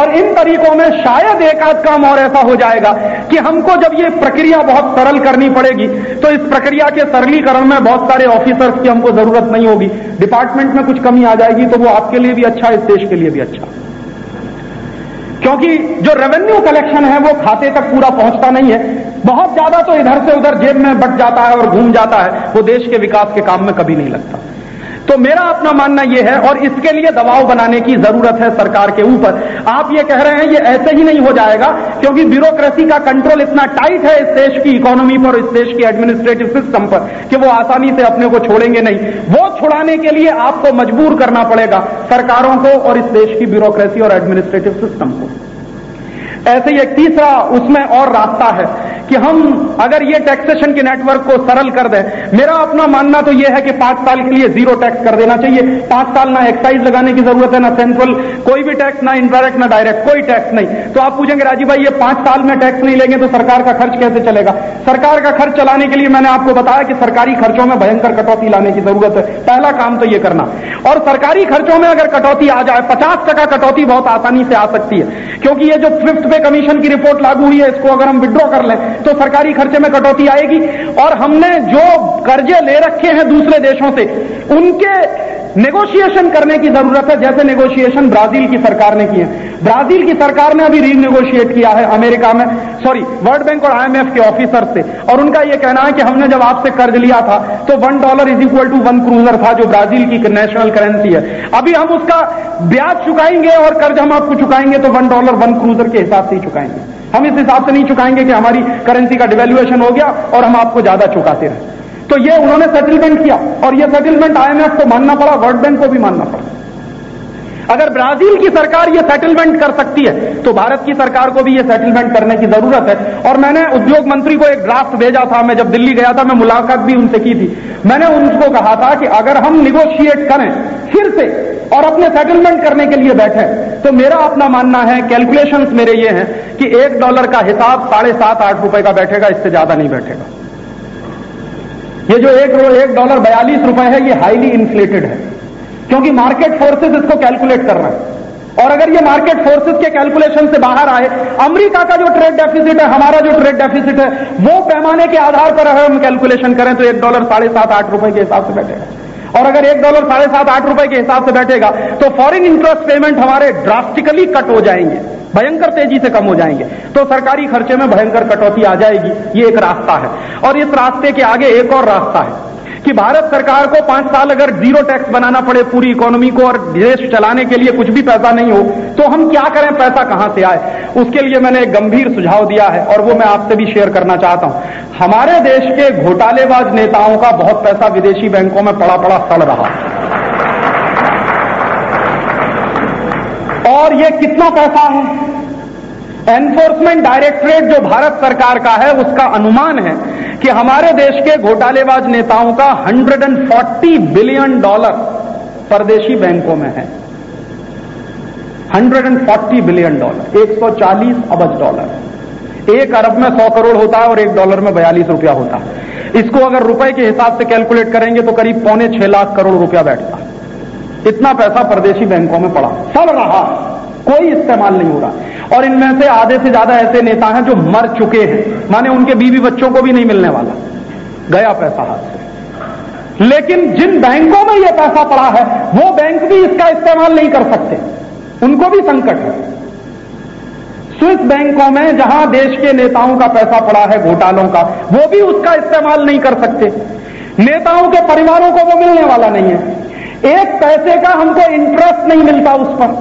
और इन तरीकों में शायद एक आध काम और ऐसा हो जाएगा कि हमको जब ये प्रक्रिया बहुत सरल करनी पड़ेगी तो इस प्रक्रिया के सरलीकरण में बहुत सारे ऑफिसर्स की हमको ज़रूरत नहीं होगी। डिपार्टमेंट में कुछ कमी आ जाएगी तो वो आपके लिए भी अच्छा इस देश के लिए भी अच्छा। क्योंकि जो रेवेन्यू कलेक्शन है, वो खाते तक पूरा पहुँचता नहीं है। बहुत ज़्यादा तो इधर से उधर जेब में बट जाता है और घूम जाता है, वो देश के विकास के काम में कभी नहीं लगता। तो मेरा अपना मानना यह है और इसके लिए दबाव बनाने की ज़रूरत है सरकार के ऊपर। आप ये कह रहे हैं, ये ऐसे ही नहीं हो जाएगा, क्योंकि ब्यूरोक्रेसी का कंट्रोल इतना टाइट है इस देश की इकोनॉमी पर, इस देश की एडमिनिस्ट्रेटिव सिस्टम पर, कि वो आसानी से अपने को छोड़ेंगे नहीं। वो छुड़ाने के लिए आपको मजबूर करना पड़ेगा सरकारों को और इस देश की ब्यूरोक्रेसी और एडमिनिस्ट्रेटिव सिस्टम को। ऐसे ही एक तीसरा उसमें और रास्ता है। कि हम, अगर ये टैक्सेशन के नेटवर्क को सरल कर दें, मेरा अपना मानना तो यह है कि पाँच साल के लिए ज़ीरो टैक्स कर देना चाहिए। पाँच साल ना एक्साइज लगाने की ज़रूरत है, ना सेंट्रल कोई भी टैक्स ना इनडायरेक्ट ना डायरेक्ट कोई टैक्स नहीं। तो आप पूछेंगे राजीव भाई, ये पाँच साल में टैक्स नहीं लेंगे तो सरकार का खर्च कैसे चलेगा? सरकार का खर्च चलाने के लिए मैंने आपको बताया कि सरकारी खर्चों में भयंकर कटौती लाने की ज़रूरत है। पहला काम तो ये करना। और सरकारी खर्चों में अगर कटौती आ जाए, पचास टका कटौती बहुत आसानी से आ सकती है। क्योंकि ये जो फिफ्थ पे कमीशन की रिपोर्ट लागू हुई है, इसको अगर हम विड्रॉ कर लें तो सरकारी खर्चे में कटौती आएगी। और हमने जो कर्जे ले रखे हैं दूसरे देशों से, उनके नेगोशिएशन करने की ज़रूरत है, जैसे नेगोशिएशन ब्राज़ील की सरकार ने किए। ब्राज़ील की सरकार ने अभी रीनेगोशिएट किया है अमेरिका में सॉरी वर्ल्ड बैंक और आईएमएफ के ऑफिसर से। और उनका यह कहना है कि हमने जब आपसे कर्ज लिया था तो one dollar is equal to one cruzeiro था, जो ब्राज़ील की नेशनल करेंसी है। अभी हम उसका ब्याज चुकाएँगे और कर्ज हम आपको चुकाएँगे तो वन डॉलर वन क्रूजर के हिसाब से ही चुकाएँगे। हम इस हिसाब से नहीं चुकाएँगे कि हमारी करेंसी का डिवेल्युएशन हो गया और हम आपको ज़्यादा चुकाते रहे। तो ये उन्होंने सेटलमेंट किया और ये सेटलमेंट आईएमएफ को मानना पड़ा वर्ल्ड बैंक को भी मानना पड़ा। अगर ब्राज़ील की सरकार ये सेटलमेंट कर सकती है तो भारत की सरकार को भी ये सेटलमेंट करने की ज़रूरत है। और मैंने उद्योग मंत्री को एक ड्राफ्ट भेजा था, मैं जब दिल्ली गया था, मैं मुलाकात भी उनसे की थी। मैंने उनको कहा था कि अगर हम निगोशिएट करें, फिर से, और अपने सेटलमेंट करने के लिए बैठे तो मेरा अपना मानना है कैलकुलेशंस मेरे ये हैं कि एक डॉलर का हिसाब साढ़े सात, आठ रुपए का बैठेगा, इससे ज़्यादा नहीं बैठेगा। ये जो एक एक डॉलर बयालीस रुपए है, ये हाईली इन्फ्लेटेड है। क्योंकि मार्केट फोर्सेस इसको कैलकुलेट कर रहे हैं। और अगर ये मार्केट फोर्सेस के कैलकुलेशन से बाहर आए, अमेरिका का जो ट्रेड डेफिसिट है, हमारा जो ट्रेड डेफिसिट है, वो पैमाने के आधार पर अगर हम कैलकुलेशन करें तो एक डॉलर साढ़े सात, आठ रुपए के हिसाब से बैठेगा। और अगर एक डॉलर साढ़े सात, आठ रुपए के हिसाब से बैठेगा तो फॉरेन इंटरेस्ट पेमेंट हमारे ड्रास्टिकली कट हो जाएँगे। भयंकर तेज़ी से कम हो जाएँगे। तो सरकारी खर्चे में भयंकर कटौती आ जाएगी। ये एक रास्ता है। और इस रास्ते के आगे एक और रास्ता है। कि भारत सरकार को पाँच साल अगर ज़ीरो टैक्स बनाना पड़े पूरी इकोनॉमी को और देश चलाने के लिए कुछ भी पैसा नहीं हो तो हम क्या करें, पैसा कहाँ से आए? उसके लिए मैंने एक गंभीर सुझाव दिया है और वो मैं आपसे भी शेयर करना चाहता हूँ। हमारे देश के घोटालेबाज नेताओं का बहुत पैसा विदेशी बैंकों में पड़ा पड़ा सड़ रहा। और ये कितना पैसा है? एनफोर्समेंट डायरेक्टरेट जो भारत सरकार का है, उसका अनुमान है कि हमारे देश के घोटालेबाज नेताओं का 140 बिलियन डॉलर परदेशी बैंकों में है। 140 बिलियन डॉलर 140 अबज डॉलर। एक अरब में 100 करोड़ होता है और एक डॉलर में बयालीस रुपया होता है। इसको अगर रुपए के हिसाब से कैलकुलेट करेंगे तो करीब पौने छह लाख करोड़ रुपया बैठता इतना पैसा परदेशी बैंकों में पड़ा। चल रहा, कोई इस्तेमाल नहीं हो रहा। और इनमें से आधे से ज़्यादा ऐसे नेता हैं जो मर चुके हैं। माने उनके बीवी बच्चों को भी नहीं मिलने वाला। गया पैसा हाथ से। लेकिन जिन बैंकों में यह पैसा पड़ा है, वो बैंक भी इसका इस्तेमाल नहीं कर सकते। उनको भी संकट है। स्विस बैंकों में जहाँ देश के नेताओं का पैसा पड़ा है, घोटालों का, वो भी उसका इस्तेमाल नहीं कर सकते। नेताओं के परिवारों को वो मिलने वाला नहीं है। एक पैसे का हमको इंटरेस्ट नहीं मिलता उस पर।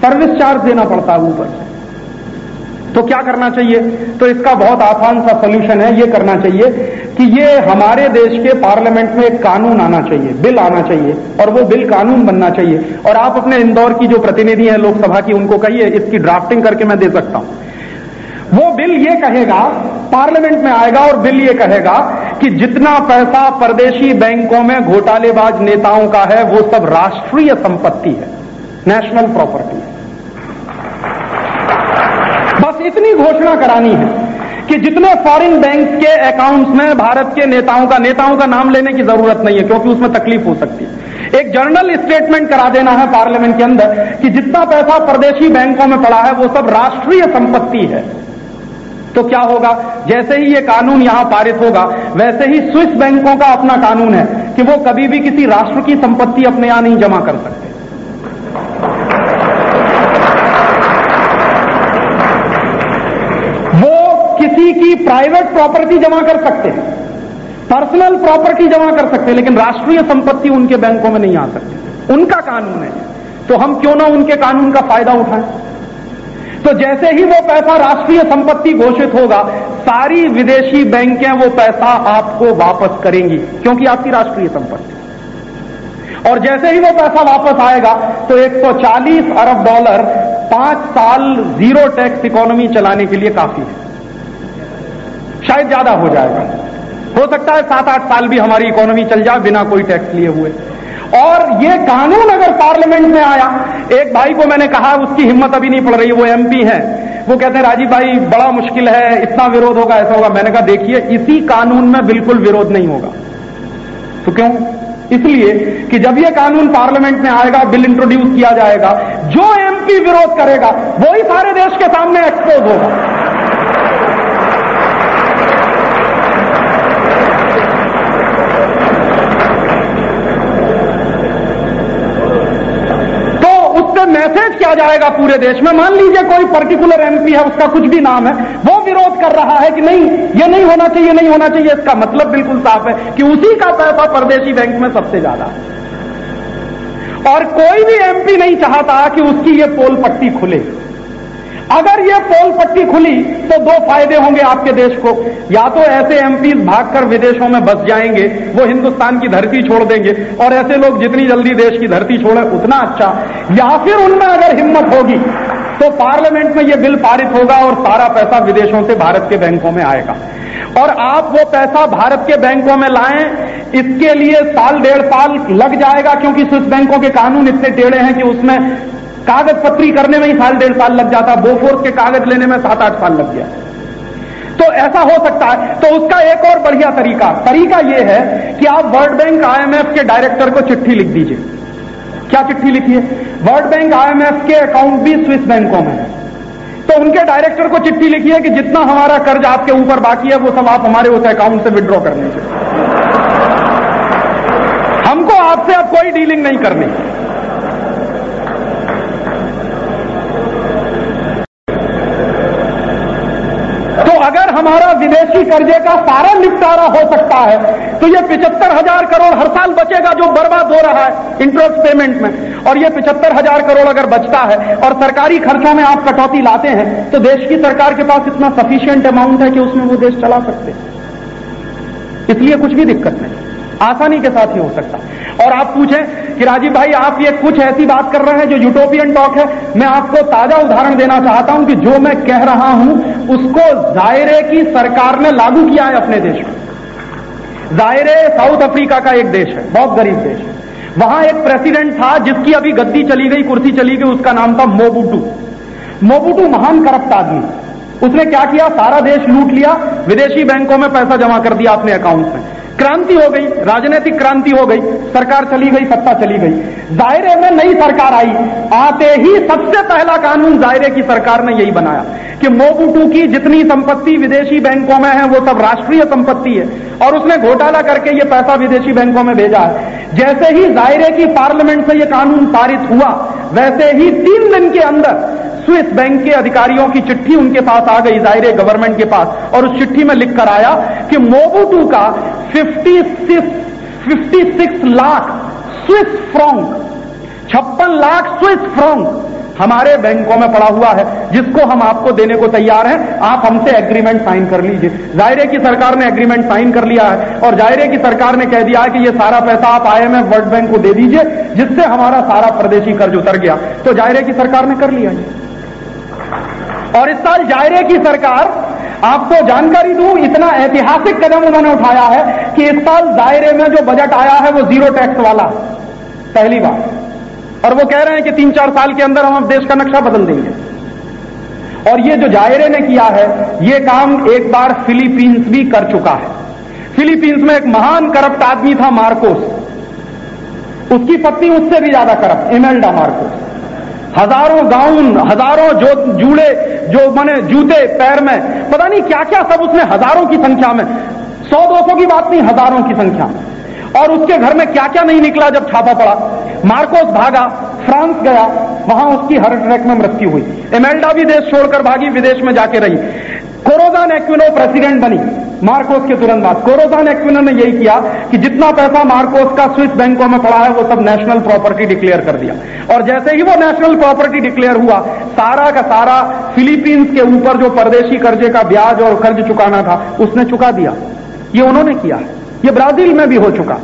सर्विस चार्ज देना पड़ता है ऊपर से। तो क्या करना चाहिए? तो इसका बहुत आसान सा सोल्यूशन है, ये करना चाहिए कि ये हमारे देश के पार्लियामेंट में एक कानून आना चाहिए, बिल आना चाहिए, और वो बिल कानून बनना चाहिए। और आप अपने इंदौर की जो प्रतिनिधि हैं लोकसभा की, उनको कहिए, इसकी ड्राफ्टिंग करके मैं दे सकता हूँ। वो बिल ये कहेगा पार्लियामेंट में आएगा और बिल ये कहेगा कि जितना पैसा परदेशी बैंकों में घोटालेबाज नेताओं का है, वो सब राष्ट्रीय संपत्ति है नेशनल प्रॉपर्टी बस इतनी घोषणा करानी है कि जितने फॉरेन बैंक के अकाउंट्स में भारत के नेताओं का नेताओं का नाम लेने की ज़रूरत नहीं है, क्योंकि उसमें तकलीफ़ हो सकती है। एक जर्नल स्टेटमेंट करा देना है पार्लियामेंट के अंदर कि जितना पैसा परदेशी बैंकों में पड़ा है, वो सब राष्ट्रीय संपत्ति है। तो क्या होगा? जैसे ही ये कानून यहाँ पारित होगा, वैसे ही स्विस बैंकों का अपना कानून है कि वो कभी भी किसी राष्ट्र की संपत्ति अपने यहाँ नहीं जमा कर सकते किसी की प्राइवेट प्रॉपर्टी जमा कर सकते हैं। पर्सनल प्रॉपर्टी जमा कर सकते हैं, लेकिन राष्ट्रीय संपत्ति उनके बैंकों में नहीं आ सकती। उनका कानून है। तो हम क्यों ना उनके कानून का फ़ायदा उठाएँ? तो जैसे ही वो पैसा राष्ट्रीय संपत्ति घोषित होगा, सारी विदेशी बैंकें वो पैसा आपको वापस करेंगी, क्योंकि आपकी राष्ट्रीय संपत्ति। और जैसे ही वो पैसा वापस आएगा तो 140 अरब डॉलर पाँच साल ज़ीरो टैक्स इकोनॉमी चलाने के लिए काफ़ी है। शायद ज़्यादा हो जाएगा। हो सकता है सात आठ साल भी हमारी इकोनॉमी चल जाए बिना कोई टैक्स लिए हुए। और ये कानून अगर पार्लियामेंट में आया, एक भाई को मैंने कहा, उसकी हिम्मत अभी नहीं पड़ रही, वो एमपी है। वो कहते हैं, राजीव भाई, बड़ा मुश्किल है, इतना विरोध होगा, ऐसा होगा। मैंने कहा, देखिए, इसी कानून में बिल्कुल विरोध नहीं होगा। तो क्यों? इसलिए कि जब ये कानून पार्लियामेंट में आएगा बिल इंट्रोड्यूस किया जाएगा, जो एमपी विरोध करेगा वो ही सारे देश के सामने एक्सपोज होगा मैसेज क्या जाएगा पूरे देश में। मान लीजिए कोई पर्टिकुलर एमपी है, उसका कुछ भी नाम है, वो विरोध कर रहा है कि नहीं, ये नहीं होना चाहिए नहीं होना चाहिए, इसका मतलब बिल्कुल साफ़ है कि उसी का पैसा परदेशी बैंक में सबसे ज़्यादा। और कोई भी एमपी नहीं चाहता कि उसकी ये पोल पट्टी खुले। अगर ये पोल पट्टी खुली तो दो फ़ायदे होंगे आपके देश को। या तो ऐसे एमपी भागकर विदेशों में बस जाएँगे, वो हिंदुस्तान की धरती छोड़ देंगे, और ऐसे लोग जितनी जल्दी देश की धरती छोड़े, उतना अच्छा। या फिर उनमें अगर हिम्मत होगी तो पार्लियामेंट में ये बिल पारित होगा और सारा पैसा विदेशों से भारत के बैंकों में आएगा। और आप वो पैसा भारत के बैंकों में लाएँ, इसके लिए साल डेढ़ साल लग जाएगा, क्योंकि स्विस बैंकों के कानून इतने टेढ़े हैं कि उसमें कागज़ पत्री करने में ही साल डेढ़ साल लग जाता बोफोर्स के कागज़ लेने में सात आठ साल लग गया। तो ऐसा हो सकता है। तो उसका एक और बढ़िया तरीका तरीका यह है कि आप वर्ल्ड बैंक आईएमएफ के डायरेक्टर को चिट्ठी लिख दीजिए। क्या चिट्ठी लिखिए वर्ल्ड बैंक आईएमएफ के अकाउंट भी स्विस बैंकों में तो उनके डायरेक्टर को चिट्ठी लिखिए कि जितना हमारा कर्ज आपके ऊपर बाकी है, वो सब आप हमारे उस अकाउंट से विड्रॉ कर लीजिए। हमको आपसे अब कोई डीलिंग नहीं करनी। हमारा विदेशी कर्जे का सारा निपटारा हो सकता है। तो ये पिछहत्तर हज़ार करोड़ हर साल बचेगा जो बर्बाद हो रहा है इंटरेस्ट पेमेंट में। और ये पिछहत्तर हज़ार करोड़ अगर बचता है और सरकारी खर्चों में आप कटौती लाते हैं तो देश की सरकार के पास इतना सफिशियंट अमाउंट है कि उसमें वो देश चला सकते इसलिए कुछ भी दिक्कत नहीं। आसानी के साथ ही हो सकता। और आप पूछें कि राजीव भाई, आप ये कुछ ऐसी बात कर रहे हैं जो यूटोपियन टॉक है? मैं आपको ताज़ा उदाहरण देना चाहता हूँ कि जो मैं कह रहा हूँ, उसको जायरे की सरकार ने लागू किया है अपने देश में। जायरे साउथ अफ्रीका का एक देश है, बहुत गरीब देश है। वहाँ एक प्रेसिडेंट था जिसकी अभी गद्दी चली गई, कुर्सी चली गई, उसका नाम था मोबुटू। मोबुटू महान करप्ट आदमी उसने क्या किया? सारा देश लूट लिया, विदेशी बैंकों में पैसा जमा कर दिया अपने अकाउंट में। क्रांति हो गई, राजनीतिक क्रांति हो गई, सरकार चली गई, सत्ता चली गई। दायरे में नई सरकार आई, आते ही सबसे पहला कानून दायरे की सरकार ने यही बनाया कि मोबुटू की जितनी संपत्ति विदेशी बैंकों में है, वो सब राष्ट्रीय संपत्ति है। और उसने घोटाला करके ये पैसा विदेशी बैंकों में भेजा है। जैसे ही दायरे की पार्लियामेंट से ये कानून पारित हुआ, वैसे ही तीन दिन के अंदर स्विस बैंक के अधिकारियों की चिट्ठी उनके पास आ गई ज़ाहिर गवर्नमेंट के पास। और उस चिट्ठी में लिखकर आया कि मोबूटू का 56 56 लाख स्विस फ्रॉन्क छप्पन लाख स्विस फ्रॉन्क हमारे बैंकों में पड़ा हुआ है, जिसको हम आपको देने को तैयार हैं। आप हमसे एग्रीमेंट साइन कर लीजिए। जायरे की सरकार ने एग्रीमेंट साइन कर लिया है, और जायरे की सरकार ने कह दिया है कि ये सारा पैसा आप आईएमएफ वर्ल्ड बैंक को दे दीजिए, जिससे हमारा सारा प्रदेशी कर्ज उतर गया। तो जायरे की सरकार ने कर लिया और इस साल जायरे की सरकार आपको जानकारी दूँ, इतना ऐतिहासिक कदम उन्होंने उठाया है कि इस साल दायरे में जो बजट आया है वो ज़ीरो टैक्स वाला, पहली बार और वो कह रहे हैं कि तीन चार साल के अंदर हम देश का नक्शा बदल देंगे। और ये जो जायरे ने किया है, ये काम एक बार फिलीपींस भी कर चुका है। फिलीपींस में एक महान करप्ट आदमी था मार्कोस। उसकी पत्नी उससे भी ज़्यादा करप्ट, इमेल्डा मार्कोस। हज़ारों गाउन, हज़ारों जो जूड़े, जो माने जूते पैर में, पता नहीं क्या क्या सब उसने हज़ारों की संख्या में, सौ, दो सौ की बात नहीं, हज़ारों की संख्या। में और उसके घर में क्या क्या नहीं निकला जब छापा पड़ा? मार्कोस भागा, फ्रांस गया, वहाँ उसकी हार्ट अटैक में मृत्यु हुई। एमेल्डा भी देश छोड़कर भागी, विदेश में जाके रही। कोरोजा नेक्विनो प्रेसिडेंट बनी। मार्कोस के तुरंत बाद। कोरोजान एक्विनर ने यही किया कि जितना पैसा मार्कोस का स्विस बैंकों में पड़ा है, वो सब नेशनल प्रॉपर्टी डिक्लेयर कर दिया। और जैसे ही वो नेशनल प्रॉपर्टी डिक्लेयर हुआ, सारा का सारा फिलीपींस के ऊपर जो परदेशी कर्जे का ब्याज और कर्ज चुकाना था, उसने चुका दिया। ये उन्होंने किया। ये ब्राज़ील में भी हो चुका।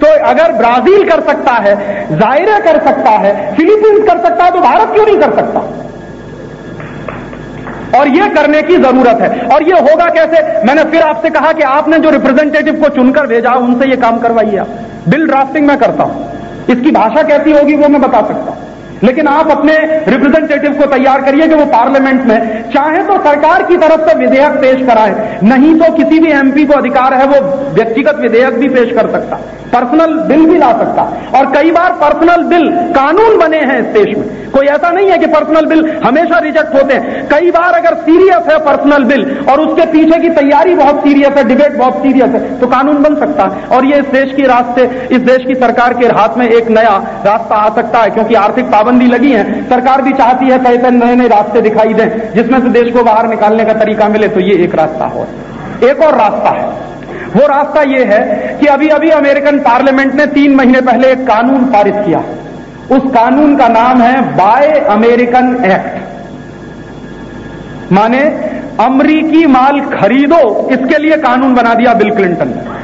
तो अगर ब्राज़ील कर सकता है, जायरा कर सकता है, फिलीपींस कर सकता है तो भारत क्यों नहीं कर सकता? और यह करने की ज़रूरत है। और यह होगा कैसे? मैंने फिर आपसे कहा कि आपने जो रिप्रेजेंटेटिव को चुनकर भेजा, उनसे यह काम करवाइए आप। बिल ड्राफ्टिंग मैं करता हूँ। इसकी भाषा कैसी होगी वो मैं बता सकता हूँ। लेकिन आप अपने रिप्रेजेंटेटिव को तैयार करिए कि वो पार्लियामेंट में चाहे तो सरकार की तरफ़ से विधेयक पेश कराए, नहीं तो किसी भी एमपी को अधिकार है, वो व्यक्तिगत विधेयक भी पेश कर सकता। पर्सनल बिल भी ला सकता। और कई बार पर्सनल बिल कानून बने हैं इस देश में। कोई ऐसा नहीं है कि पर्सनल बिल हमेशा रिजेक्ट होते हैं। कई बार अगर सीरियस है पर्सनल बिल और उसके पीछे की तैयारी बहुत सीरियस है डिबेट बहुत सीरियस है तो कानून बन सकता। है और ये इस देश की रास्ते, इस देश की सरकार के हाथ में एक नया रास्ता आ सकता है, क्योंकि आर्थिक पाबंदी लगी है। सरकार भी चाहती है कई नए नए रास्ते दिखाई दें, जिसमें से देश को बाहर निकालने का तरीका मिले तो ये एक रास्ता हो एक और रास्ता है। वो रास्ता ये है कि अभी अभी अमेरिकन पार्लियामेंट ने तीन महीने पहले एक कानून पारित किया। उस कानून का नाम है बाय अमेरिकन एक्ट। माने अमरीकी माल खरीदो, इसके लिए कानून बना दिया बिल क्लिंटन ने।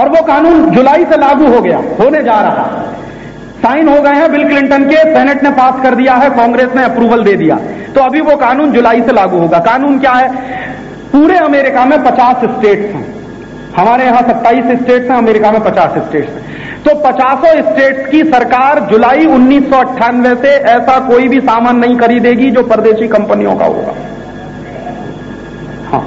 और वो कानून जुलाई से लागू हो गया, होने जा रहा। साइन हो गए हैं बिल क्लिंटन के, सेनेट ने पास कर दिया है, कांग्रेस ने अप्रूवल दे दिया। तो अभी वो कानून जुलाई से लागू होगा। कानून क्या है? पूरे अमेरिका में 50 स्टेट्स हैं। हमारे यहाँ 27 स्टेट्स हैं, अमेरिका में 50 स्टेट्स हैं। तो पचासों स्टेट्स की सरकार जुलाई उन्नीस सौ अट्ठानवे से ऐसा कोई भी सामान नहीं खरीदेगी जो परदेशी कंपनियों का होगा। हाँ।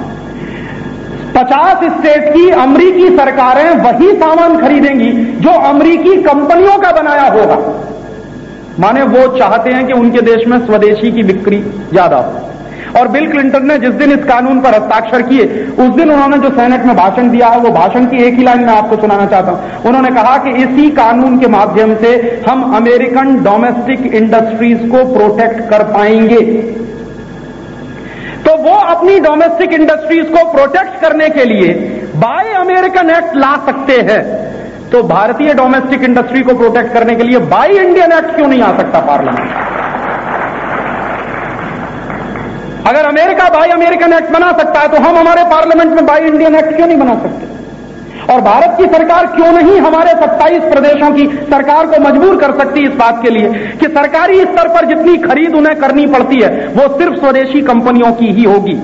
पचास स्टेट की अमरीकी सरकारें वही सामान खरीदेंगी जो अमरीकी कंपनियों का बनाया होगा। माने वो चाहते हैं कि उनके देश में स्वदेशी की बिक्री ज़्यादा हो। और बिल क्लिंटन ने जिस दिन इस कानून पर हस्ताक्षर किए, उस दिन उन्होंने जो सेनेट में भाषण दिया है, वो भाषण की एक ही लाइन में आपको सुनाना चाहता हूँ। उन्होंने कहा कि इसी कानून के माध्यम से हम अमेरिकन डोमेस्टिक इंडस्ट्रीज़ को प्रोटेक्ट कर पाएँगे। तो वो अपनी डोमेस्टिक इंडस्ट्रीज़ को प्रोटेक्ट करने के लिए बाय अमेरिकन एक्ट ला सकते हैं। तो भारतीय डोमेस्टिक इंडस्ट्री को प्रोटेक्ट करने के लिए बाई इंडियन एक्ट क्यों नहीं आ सकता पार्लियामेंट? अगर अमेरिका बाई अमेरिकन एक्ट बना सकता है तो हम हमारे पार्लियामेंट में बाई इंडियन एक्ट क्यों नहीं बना सकते? और भारत की सरकार क्यों नहीं हमारे 27 प्रदेशों की सरकार को मजबूर कर सकती इस बात के लिए कि सरकारी स्तर पर जितनी खरीद उन्हें करनी पड़ती है, वो सिर्फ़ स्वदेशी कंपनियों की ही होगी?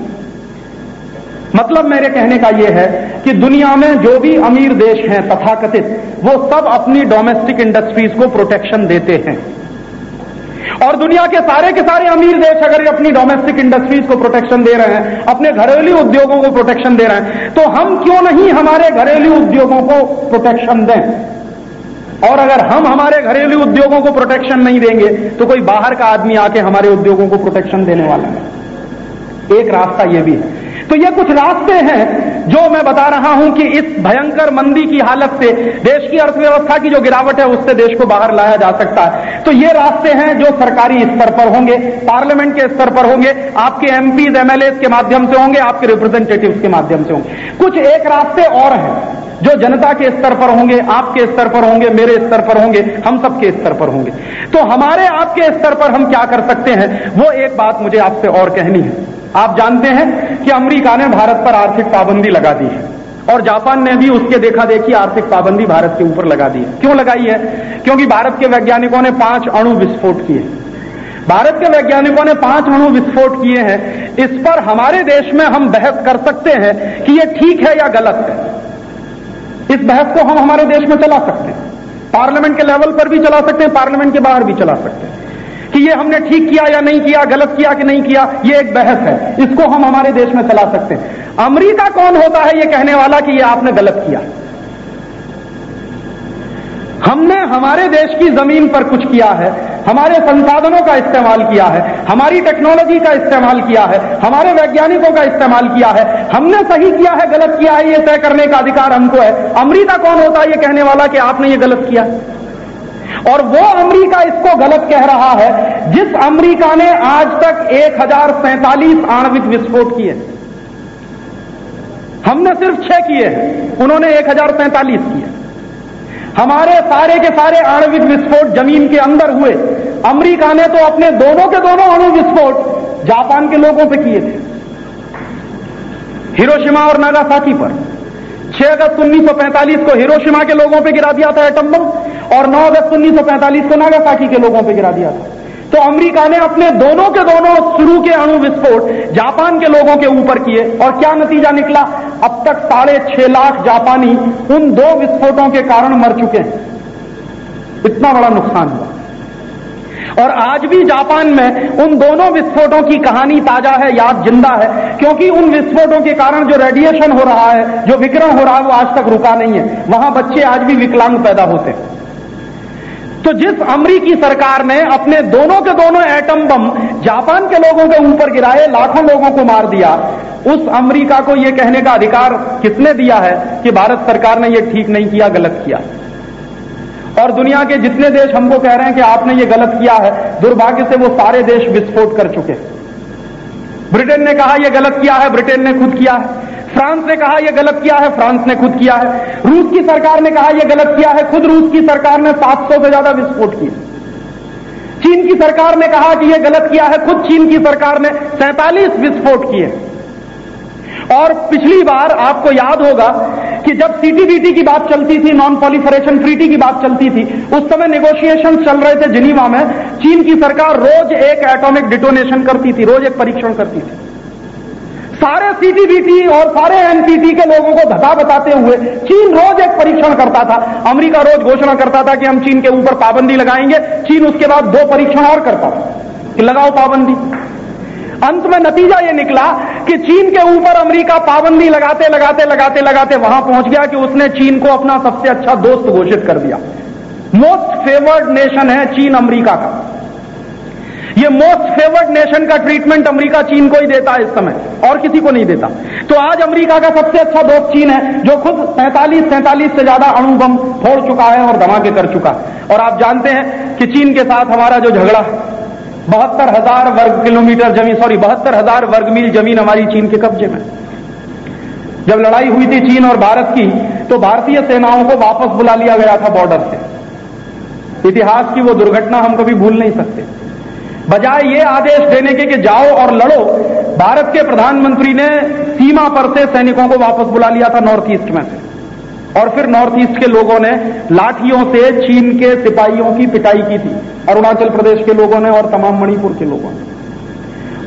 मतलब मेरे कहने का यह है कि दुनिया में जो भी अमीर देश हैं तथाकथित, वो सब अपनी डोमेस्टिक इंडस्ट्रीज़ को प्रोटेक्शन देते हैं। और दुनिया के सारे के सारे अमीर देश अगर अपनी डोमेस्टिक इंडस्ट्रीज़ को प्रोटेक्शन दे रहे हैं, अपने घरेलू उद्योगों को प्रोटेक्शन दे रहे हैं तो हम क्यों नहीं हमारे घरेलू उद्योगों को प्रोटेक्शन दें? और अगर हम हमारे घरेलू उद्योगों को प्रोटेक्शन नहीं देंगे तो कोई बाहर का आदमी आके हमारे उद्योगों को प्रोटेक्शन देने वाला है। एक रास्ता यह भी है। तो ये कुछ रास्ते हैं जो मैं बता रहा हूँ कि इस भयंकर मंदी की हालत से देश की अर्थव्यवस्था की जो गिरावट है, उससे देश को बाहर लाया जा सकता है। तो ये रास्ते हैं जो सरकारी स्तर पर होंगे, पार्लियामेंट के स्तर पर होंगे, आपके एमपीज एमएलए के माध्यम से होंगे, आपके रिप्रेजेंटेटिव के माध्यम से होंगे। कुछ एक रास्ते और हैं जो जनता के स्तर पर होंगे, आपके स्तर पर होंगे, मेरे स्तर पर होंगे, हम सबके स्तर पर होंगे। तो हमारे आपके स्तर पर हम क्या कर सकते हैं, वो एक बात मुझे आपसे और कहनी है। आप जानते हैं कि अमेरिका ने भारत पर आर्थिक पाबंदी लगा दी है और जापान ने भी उसके देखा देखी आर्थिक पाबंदी भारत के ऊपर लगा दी है। क्यों लगाई है? क्योंकि भारत के वैज्ञानिकों ने पाँच अणु विस्फोट किए भारत के वैज्ञानिकों ने पाँच अणु विस्फोट किए हैं। इस पर हमारे देश में हम बहस कर सकते हैं कि यह ठीक है या गलत है। इस बहस को हम हमारे देश में चला सकते हैं। पार्लियामेंट के लेवल पर भी चला सकते हैं, पार्लियामेंट के बाहर भी चला सकते हैं। कि ये हमने ठीक किया या नहीं किया, गलत किया कि नहीं किया, ये एक बहस है। इसको हम हमारे देश में चला सकते हैं। अमरीका कौन होता है ये कहने वाला कि ये आपने गलत किया? हमने हमारे देश की ज़मीन पर कुछ किया है, हमारे संसाधनों का इस्तेमाल किया है, हमारी टेक्नोलॉजी का इस्तेमाल किया है, हमारे वैज्ञानिकों का इस्तेमाल किया है, हमने सही किया है, गलत किया है, ये तय करने का अधिकार हमको है। अमरीका कौन होता है ये कहने वाला कि आपने ये गलत किया? और वो अमेरिका इसको गलत कह रहा है, जिस अमेरिका ने आज तक एक हज़ार सैंतालीस आणविक विस्फोट किए। हमने सिर्फ़ छह किए हैं, उन्होंने एक हज़ार पैंतालीस किए। हमारे सारे के सारे आणविक विस्फोट ज़मीन के अंदर हुए। अमेरिका ने तो अपने दोनों के दोनों अणु विस्फोट जापान के लोगों पे किए थे। हिरोशिमा और नागासाकी पर। 6 अगस्त 1945 को हिरोशिमा के लोगों पे गिरा दिया था एटम बम। और 9 अगस्त 1945 को नागासाकी के लोगों पे गिरा दिया था। तो अमेरिका ने अपने दोनों के दोनों शुरू के अणु विस्फोट जापान के लोगों के ऊपर किए और क्या नतीजा निकला? अब तक साढ़े छह लाख जापानी उन दो विस्फोटों के कारण मर चुके हैं। इतना बड़ा नुकसान हुआ। और आज भी जापान में उन दोनों विस्फोटों की कहानी ताज़ा है, याद ज़िंदा है, क्योंकि उन विस्फोटों के कारण जो रेडिएशन हो रहा है, जो विकिरण हो रहा है, वो आज तक रुका नहीं है। वहाँ बच्चे आज भी विकलांग पैदा होते हैं। तो जिस अमरीकी सरकार ने अपने दोनों के दोनों एटम बम जापान के लोगों के ऊपर गिराए, लाखों लोगों को मार दिया, उस अमरीका को यह कहने का अधिकार किसने दिया है कि भारत सरकार ने यह ठीक नहीं किया, गलत किया? और दुनिया के जितने देश हमको कह रहे हैं कि आपने ये गलत किया है, दुर्भाग्य से वो सारे देश विस्फोट कर चुके ब्रिटेन ने कहा यह गलत किया है, ब्रिटेन ने खुद किया है। फ्रांस ने कहा, यह गलत किया है। फ्रांस ने खुद किया है। रूस की सरकार ने कहा, यह गलत किया है। खुद रूस की सरकार ने 700 से ज़्यादा विस्फोट किए। चीन की सरकार ने कहा कि यह गलत किया है। खुद चीन की सरकार ने सैंतालीस विस्फोट किए। और पिछली बार आपको याद होगा कि जब सीटीबीटी की बात चलती थी नॉन पॉलिफरेशन ट्रीटी की बात चलती थी, उस समय नेगोशिएशन चल रहे थे जिनीवा में। चीन की सरकार रोज एक एटॉमिक डिटोनेशन करती थी, रोज एक परीक्षण करती थी। सारे सीटीबीटी और सारे एनपीटी के लोगों को धता बताते हुए चीन रोज एक परीक्षण करता था। अमेरिका रोज घोषणा करता था कि हम चीन के ऊपर पाबंदी लगाएँगे। चीन उसके बाद दो परीक्षण और करता था कि लगाओ पाबंदी। अंत में नतीजा यह निकला कि चीन के ऊपर अमेरिका पाबंदी लगाते लगाते लगाते लगाते वहाँ पहुँच गया कि उसने चीन को अपना सबसे अच्छा दोस्त घोषित कर दिया। मोस्ट फेवर्ड नेशन है चीन अमेरिका का। ये मोस्ट फेवर्ड नेशन का ट्रीटमेंट अमेरिका, चीन को ही देता है इस समय, और किसी को नहीं देता। तो आज अमेरिका का सबसे अच्छा दोस्त चीन है, जो खुद सैंतालीस सैंतालीस से ज़्यादा अणु बम फोड़ चुका है और धमाके कर चुका। है और आप जानते हैं कि चीन के साथ हमारा जो झगड़ा, बहत्तर हज़ार वर्ग किलोमीटर ज़मीन सॉरी बहत्तर हज़ार वर्ग मील ज़मीन हमारी चीन के कब्जे में। जब लड़ाई हुई थी चीन और भारत की तो भारतीय सेनाओं को वापस बुला लिया गया था बॉर्डर से। इतिहास की वो दुर्घटना हम कभी भूल नहीं सकते। बजाय ये आदेश देने के कि जाओ और लड़ो, भारत के प्रधानमंत्री ने सीमा पर से सैनिकों को वापस बुला लिया था नॉर्थ ईस्ट में। से और फिर नॉर्थ ईस्ट के लोगों ने लाठियों से चीन के सिपाहियों की पिटाई की थी, अरुणाचल प्रदेश के लोगों ने और तमाम मणिपुर के लोगों ने।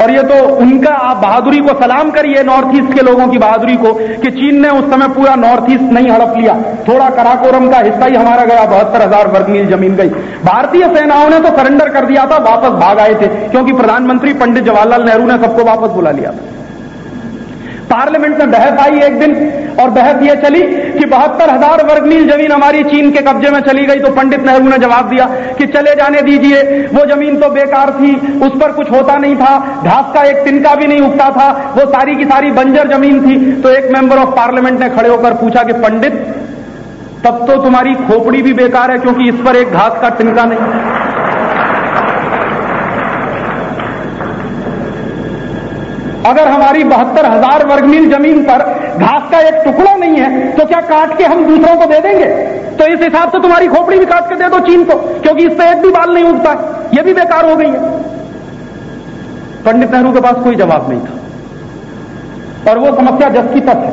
और ये तो उनका, आप बहादुरी को सलाम करिए नॉर्थ ईस्ट के लोगों की बहादुरी को, कि चीन ने उस समय पूरा नॉर्थ ईस्ट नहीं हड़प लिया। थोड़ा कराकोरम का हिस्सा ही हमारा गया, बहत्तर हज़ार वर्ग मील ज़मीन गई। भारतीय सेनाओं ने तो सरेंडर कर दिया था, वापस भाग आए थे, क्योंकि प्रधानमंत्री पंडित जवाहरलाल नेहरू ने सबको वापस बुला लिया था। पार्लियामेंट में बहस आई एक दिन, और बहस ये चली कि बहत्तर हज़ार वर्ग मील ज़मीन हमारी चीन के कब्जे में चली गई तो पंडित नेहरू ने जवाब दिया कि चले जाने दीजिए, वो ज़मीन तो बेकार थी, उस पर कुछ होता नहीं था, घास का एक तिनका भी नहीं उगता था, वो सारी की सारी बंजर ज़मीन थी। तो एक मेंबर ऑफ़ पार्लियामेंट ने खड़े होकर पूछा कि पंडित, तब तो तुम्हारी खोपड़ी भी बेकार है, क्योंकि इस पर एक घास का तिनका नहीं। अगर हमारी बहत्तर हज़ार वर्ग मील ज़मीन पर घास का एक टुकड़ा नहीं है तो क्या काट के हम दूसरों को दे देंगे? तो इस हिसाब से तुम्हारी खोपड़ी भी काट के दे दो चीन को, क्योंकि इस पर एक भी बाल नहीं उगता यह भी बेकार हो गई है। पंडित नेहरू के पास कोई जवाब नहीं था। और वो समस्या जस की तक है।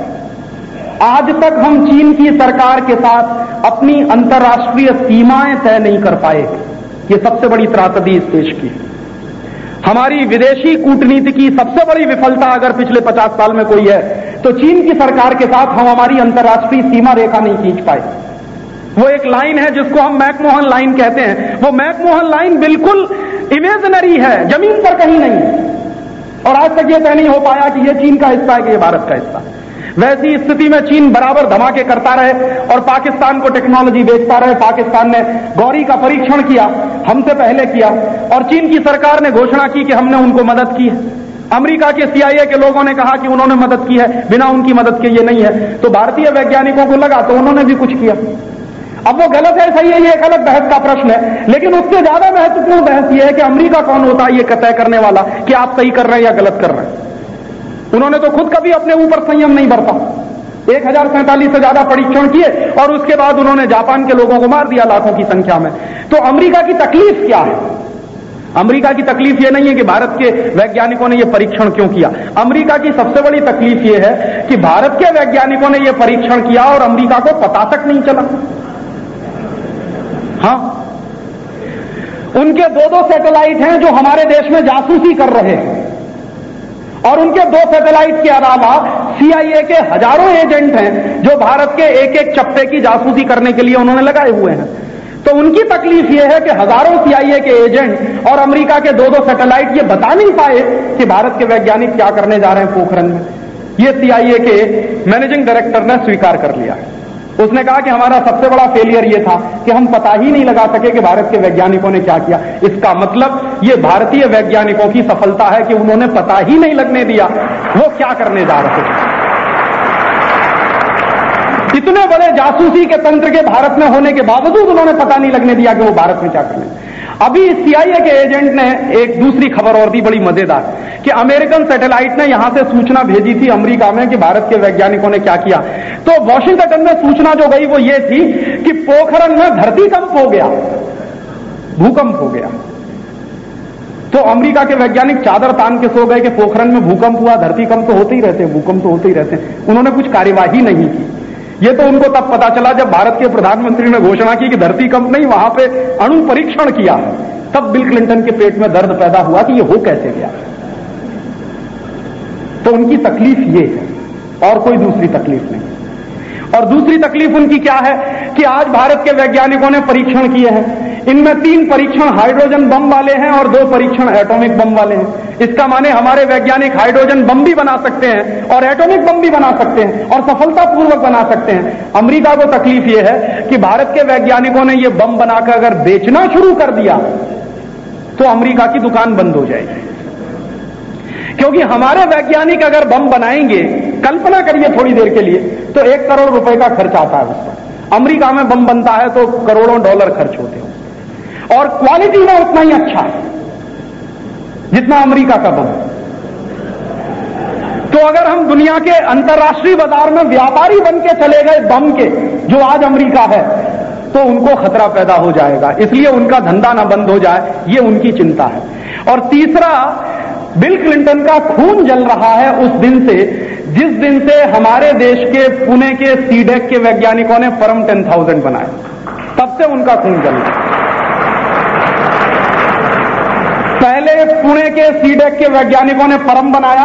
आज तक हम चीन की सरकार के साथ अपनी अंतर्राष्ट्रीय सीमाएँ तय नहीं कर पाए। ये सबसे बड़ी त्रासदी इस देश की है। हमारी विदेशी कूटनीति की सबसे बड़ी विफलता अगर पिछले पचास साल में कोई है तो चीन की सरकार के साथ हम हमारी अंतर्राष्ट्रीय सीमा रेखा नहीं खींच पाए। वो एक लाइन है जिसको हम मैकमोहन लाइन कहते हैं। वो मैकमोहन लाइन बिल्कुल इमेजनरी है, ज़मीन पर कहीं नहीं। और आज तक ये तय नहीं हो पाया कि ये चीन का हिस्सा है कि ये भारत का हिस्सा। है वैसी स्थिति में चीन बराबर धमाके करता रहे और पाकिस्तान को टेक्नोलॉजी बेचता रहे। पाकिस्तान ने गौरी का परीक्षण किया, हमसे पहले किया, और चीन की सरकार ने घोषणा की कि हमने उनको मदद की है। अमेरिका के सीआईए के लोगों ने कहा कि उन्होंने मदद की है, बिना उनकी मदद के ये नहीं है। तो भारतीय वैज्ञानिकों को लगा तो उन्होंने भी कुछ किया। अब वो गलत है, सही है, ये एक अलग बहस का प्रश्न है। लेकिन उससे ज़्यादा महत्वपूर्ण बहस ये है कि अमेरिका कौन होता है, ये तय करने वाला कि आप सही कर रहे हैं या गलत कर रहे हैं। उन्होंने तो खुद कभी अपने ऊपर संयम नहीं बरता। एक हज़ार सैंतालीस से ज़्यादा परीक्षण किए और उसके बाद उन्होंने जापान के लोगों को मार दिया लाखों की संख्या में। तो अमेरिका की तकलीफ़ क्या है? अमेरिका की तकलीफ़ यह नहीं है कि भारत के वैज्ञानिकों ने यह परीक्षण क्यों किया। अमेरिका की सबसे बड़ी तकलीफ़ यह है कि भारत के वैज्ञानिकों ने यह परीक्षण किया और अमेरिका को पता तक नहीं चला। हाँ। उनके दो दो सैटेलाइट हैं जो हमारे देश में जासूसी कर रहे हैं। और उनके दो सैटेलाइट के अलावा सीआईए के हज़ारों एजेंट हैं, जो भारत के एक एक चप्पे की जासूसी करने के लिए उन्होंने लगाए हुए हैं। तो उनकी तकलीफ़ यह है कि हज़ारों सीआईए के एजेंट और अमेरिका के दो दो सैटेलाइट ये बता नहीं पाए कि भारत के वैज्ञानिक क्या करने जा रहे हैं पोखरण में। ये सीआईए के मैनेजिंग डायरेक्टर ने स्वीकार कर लिया उसने कहा कि हमारा सबसे बड़ा फेलियर यह था कि हम पता ही नहीं लगा सके कि भारत के वैज्ञानिकों ने क्या किया। इसका मतलब ये भारतीय वैज्ञानिकों की सफलता है कि उन्होंने पता ही नहीं लगने दिया वो क्या करने जा रहे थे इतने बड़े जासूसी के तंत्र के भारत में होने के बावजूद उन्होंने पता नहीं लगने दिया कि वो भारत में क्या करने। अभी सीआईए के एजेंट ने एक दूसरी खबर और दी, बड़ी मज़ेदार, कि अमेरिकन सैटेलाइट ने यहाँ से सूचना भेजी थी अमेरिका में कि भारत के वैज्ञानिकों ने क्या किया। तो वॉशिंगटन में सूचना जो गई वो ये थी कि पोखरण में धरती धरतीकंप हो गया, भूकंप हो गया। तो अमेरिका के वैज्ञानिक चादर तान के सो गए कि पोखरण में भूकंप हुआ, धरतीकंप तो होते ही रहते हैं भूकंप तो होते ही रहते। हैं उन्होंने कुछ कार्यवाही नहीं की। ये तो उनको तब पता चला जब भारत के प्रधानमंत्री ने घोषणा की कि धरती कंप नहीं, वहाँ पे अणु परीक्षण किया। तब बिल क्लिंटन के पेट में दर्द पैदा हुआ कि ये हो कैसे गया। तो उनकी तकलीफ़ ये है, और कोई दूसरी तकलीफ़ नहीं। और दूसरी तकलीफ़ उनकी क्या है कि आज भारत के वैज्ञानिकों ने परीक्षण किए हैं। इनमें तीन परीक्षण हाइड्रोजन बम वाले हैं और दो परीक्षण एटॉमिक बम वाले हैं। इसका माने हमारे वैज्ञानिक हाइड्रोजन बम भी बना सकते हैं और एटॉमिक बम भी बना सकते हैं और सफलतापूर्वक बना सकते हैं। अमेरिका को तकलीफ़ यह है कि भारत के वैज्ञानिकों ने यह बम बनाकर अगर बेचना शुरू कर दिया तो अमेरिका की दुकान बंद हो जाएगी। क्योंकि हमारे वैज्ञानिक अगर बम बनाएँगे, कल्पना करिए थोड़ी देर के लिए तो एक करोड़ रुपए का खर्च आता है उस पर अमरीका में बम बनता है तो करोड़ों डॉलर खर्च होते हैं। और क्वालिटी में उतना ही अच्छा है, जितना अमेरिका का बम। तो अगर हम दुनिया के अंतर्राष्ट्रीय बाज़ार में व्यापारी बन के चले गए बम के, जो आज अमेरिका है तो उनको खतरा पैदा हो जाएगा। इसलिए उनका धंधा ना बंद हो जाए, ये उनकी चिंता है। और तीसरा, बिल क्लिंटन का खून जल रहा है उस दिन से, जिस दिन से हमारे देश के, पुणे के सीडेक के वैज्ञानिकों ने परम टेन थाउज़ेंड बनाए तब से उनका खून जल रहा पहले पुणे के सीडेक के वैज्ञानिकों ने परम बनाया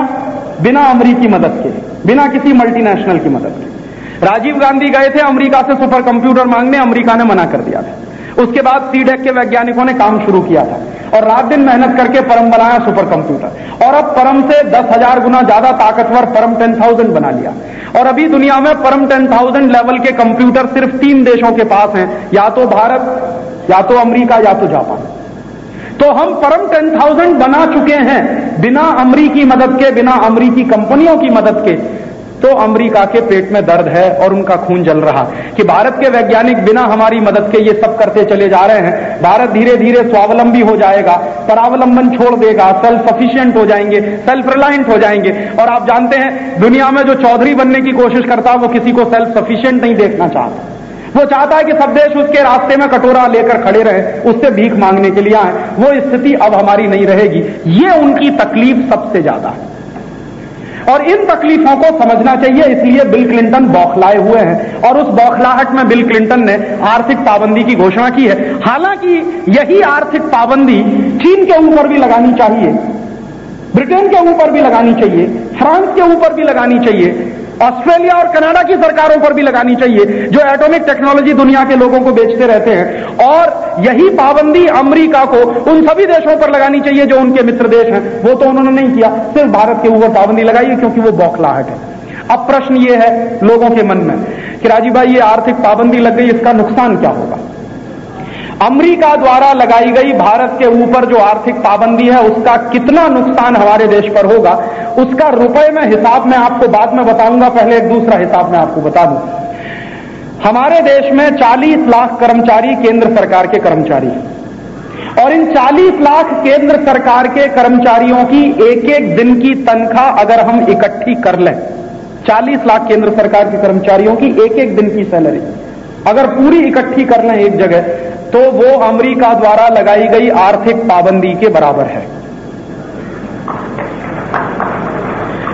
बिना अमरीकी मदद के, बिना किसी मल्टीनेशनल की मदद के। राजीव गांधी गए थे अमेरिका से सुपर कंप्यूटर मांगने, अमेरिका ने मना कर दिया था। उसके बाद सीडेक के वैज्ञानिकों ने काम शुरू किया था और रात दिन मेहनत करके परम बनाया सुपर कंप्यूटर। और अब परम से दस हज़ार गुना ज़्यादा ताकतवर परम टेन थाउज़ेंड बना लिया। और अभी दुनिया में परम टेन थाउज़ेंड लेवल के कंप्यूटर सिर्फ़ तीन देशों के पास हैं, या तो भारत, या तो अमेरिका, या तो जापान। तो हम परम टेन थाउज़ेंड बना चुके हैं, बिना अमरीकी मदद के, बिना अमरीकी कंपनियों की मदद के। तो अमेरिका के पेट में दर्द है और उनका खून जल रहा कि भारत के वैज्ञानिक बिना हमारी मदद के ये सब करते चले जा रहे हैं। भारत धीरे धीरे स्वावलंबी हो जाएगा, परावलंबन छोड़ देगा सेल्फ सफिशियंट हो जाएँगे सेल्फ रिलायंट हो जाएँगे। और आप जानते हैं, दुनिया में जो चौधरी बनने की कोशिश करता है वो किसी को सेल्फ सफिशियंट नहीं देखना चाहता। वो चाहता है कि सब देश उसके रास्ते में कटोरा लेकर खड़े रहे, उससे भीख मांगने के लिए आए। वो स्थिति अब हमारी नहीं रहेगी। ये उनकी तकलीफ़ सबसे ज़्यादा है। और इन तकलीफों को समझना चाहिए, इसलिए बिल क्लिंटन बौखलाए हुए हैं। और उस बौखलाहट में बिल क्लिंटन ने आर्थिक पाबंदी की घोषणा की है। हालाँकि यही आर्थिक पाबंदी चीन के ऊपर भी लगानी चाहिए, ब्रिटेन के ऊपर भी लगानी चाहिए, फ्रांस के ऊपर भी लगानी चाहिए। ऑस्ट्रेलिया और कनाडा की सरकारों पर भी लगानी चाहिए, जो एटॉमिक टेक्नोलॉजी दुनिया के लोगों को बेचते रहते हैं। और यही पाबंदी अमेरिका को उन सभी देशों पर लगानी चाहिए जो उनके मित्र देश हैं। वो तो उन्होंने नहीं किया, सिर्फ़ भारत के ऊपर पाबंदी लगाई है, क्योंकि वो बौखलाहट है। अब प्रश्न ये है लोगों के मन में कि राजीव भाई, ये आर्थिक पाबंदी लग गई, इसका नुकसान क्या होगा? अमेरिका द्वारा लगाई गई भारत के ऊपर जो आर्थिक पाबंदी है, उसका कितना नुकसान हमारे देश पर होगा, उसका रुपए में हिसाब में आपको बाद में बताऊँगा, पहले एक दूसरा हिसाब में आपको बता दूँ। हमारे देश में 40 लाख कर्मचारी केंद्र सरकार के कर्मचारी और इन 40 लाख केंद्र सरकार के कर्मचारियों की एक एक दिन की तनख्वाह अगर हम इकट्ठी कर लें 40 लाख केंद्र सरकार के कर्मचारियों की एक एक दिन की सैलरी, अगर पूरी इकट्ठी कर लें एक जगह तो वो अमेरिका द्वारा लगाई गई आर्थिक पाबंदी के बराबर है।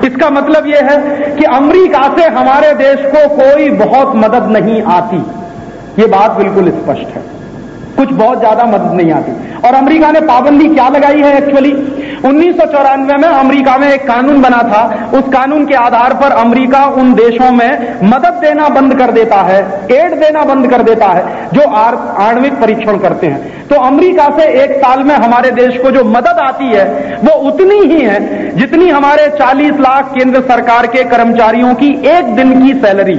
इसका मतलब यह है कि अमेरिका से हमारे देश को कोई बहुत मदद नहीं आती। ये बात बिल्कुल स्पष्ट है। कुछ बहुत ज़्यादा मदद नहीं आती। और अमेरिका ने पाबंदी क्या लगाई है एक्चुअली उन्नीस सौ चौरानवे में अमेरिका में एक कानून बना था। उस कानून के आधार पर अमेरिका उन देशों में मदद देना बंद कर देता है, एड देना बंद कर देता है, जो आणविक परीक्षण करते हैं। तो अमेरिका से एक साल में हमारे देश को जो मदद आती है, वो उतनी ही है जितनी हमारे 40 लाख केंद्र सरकार के कर्मचारियों की एक दिन की सैलरी।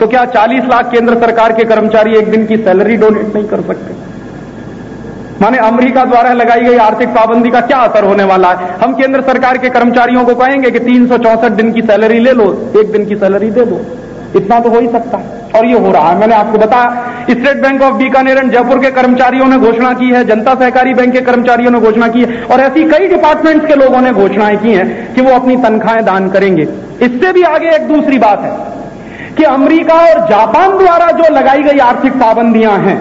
तो क्या 40 लाख केंद्र सरकार के कर्मचारी एक दिन की सैलरी डोनेट नहीं कर सकते? माने अमेरिका द्वारा लगाई गई आर्थिक पाबंदी का क्या असर होने वाला है? हम केंद्र सरकार के कर्मचारियों को कहेंगे कि तीन सौ चौंसठ दिन की सैलरी ले लो, एक दिन की सैलरी दे दो। इतना तो हो ही सकता है, और ये हो रहा है। मैंने आपको बताया, State Bank of Bikaner and Jaipur के कर्मचारियों ने घोषणा की है, जनता सहकारी बैंक के कर्मचारियों ने घोषणा की है, और ऐसी कई डिपार्टमेंट्स के लोगों ने घोषणाएँ की हैं कि वो अपनी तनख्वाहें दान करेंगे। इससे भी आगे एक दूसरी बात है कि अमेरिका और जापान द्वारा जो लगाई गई आर्थिक पाबंदियाँ हैं,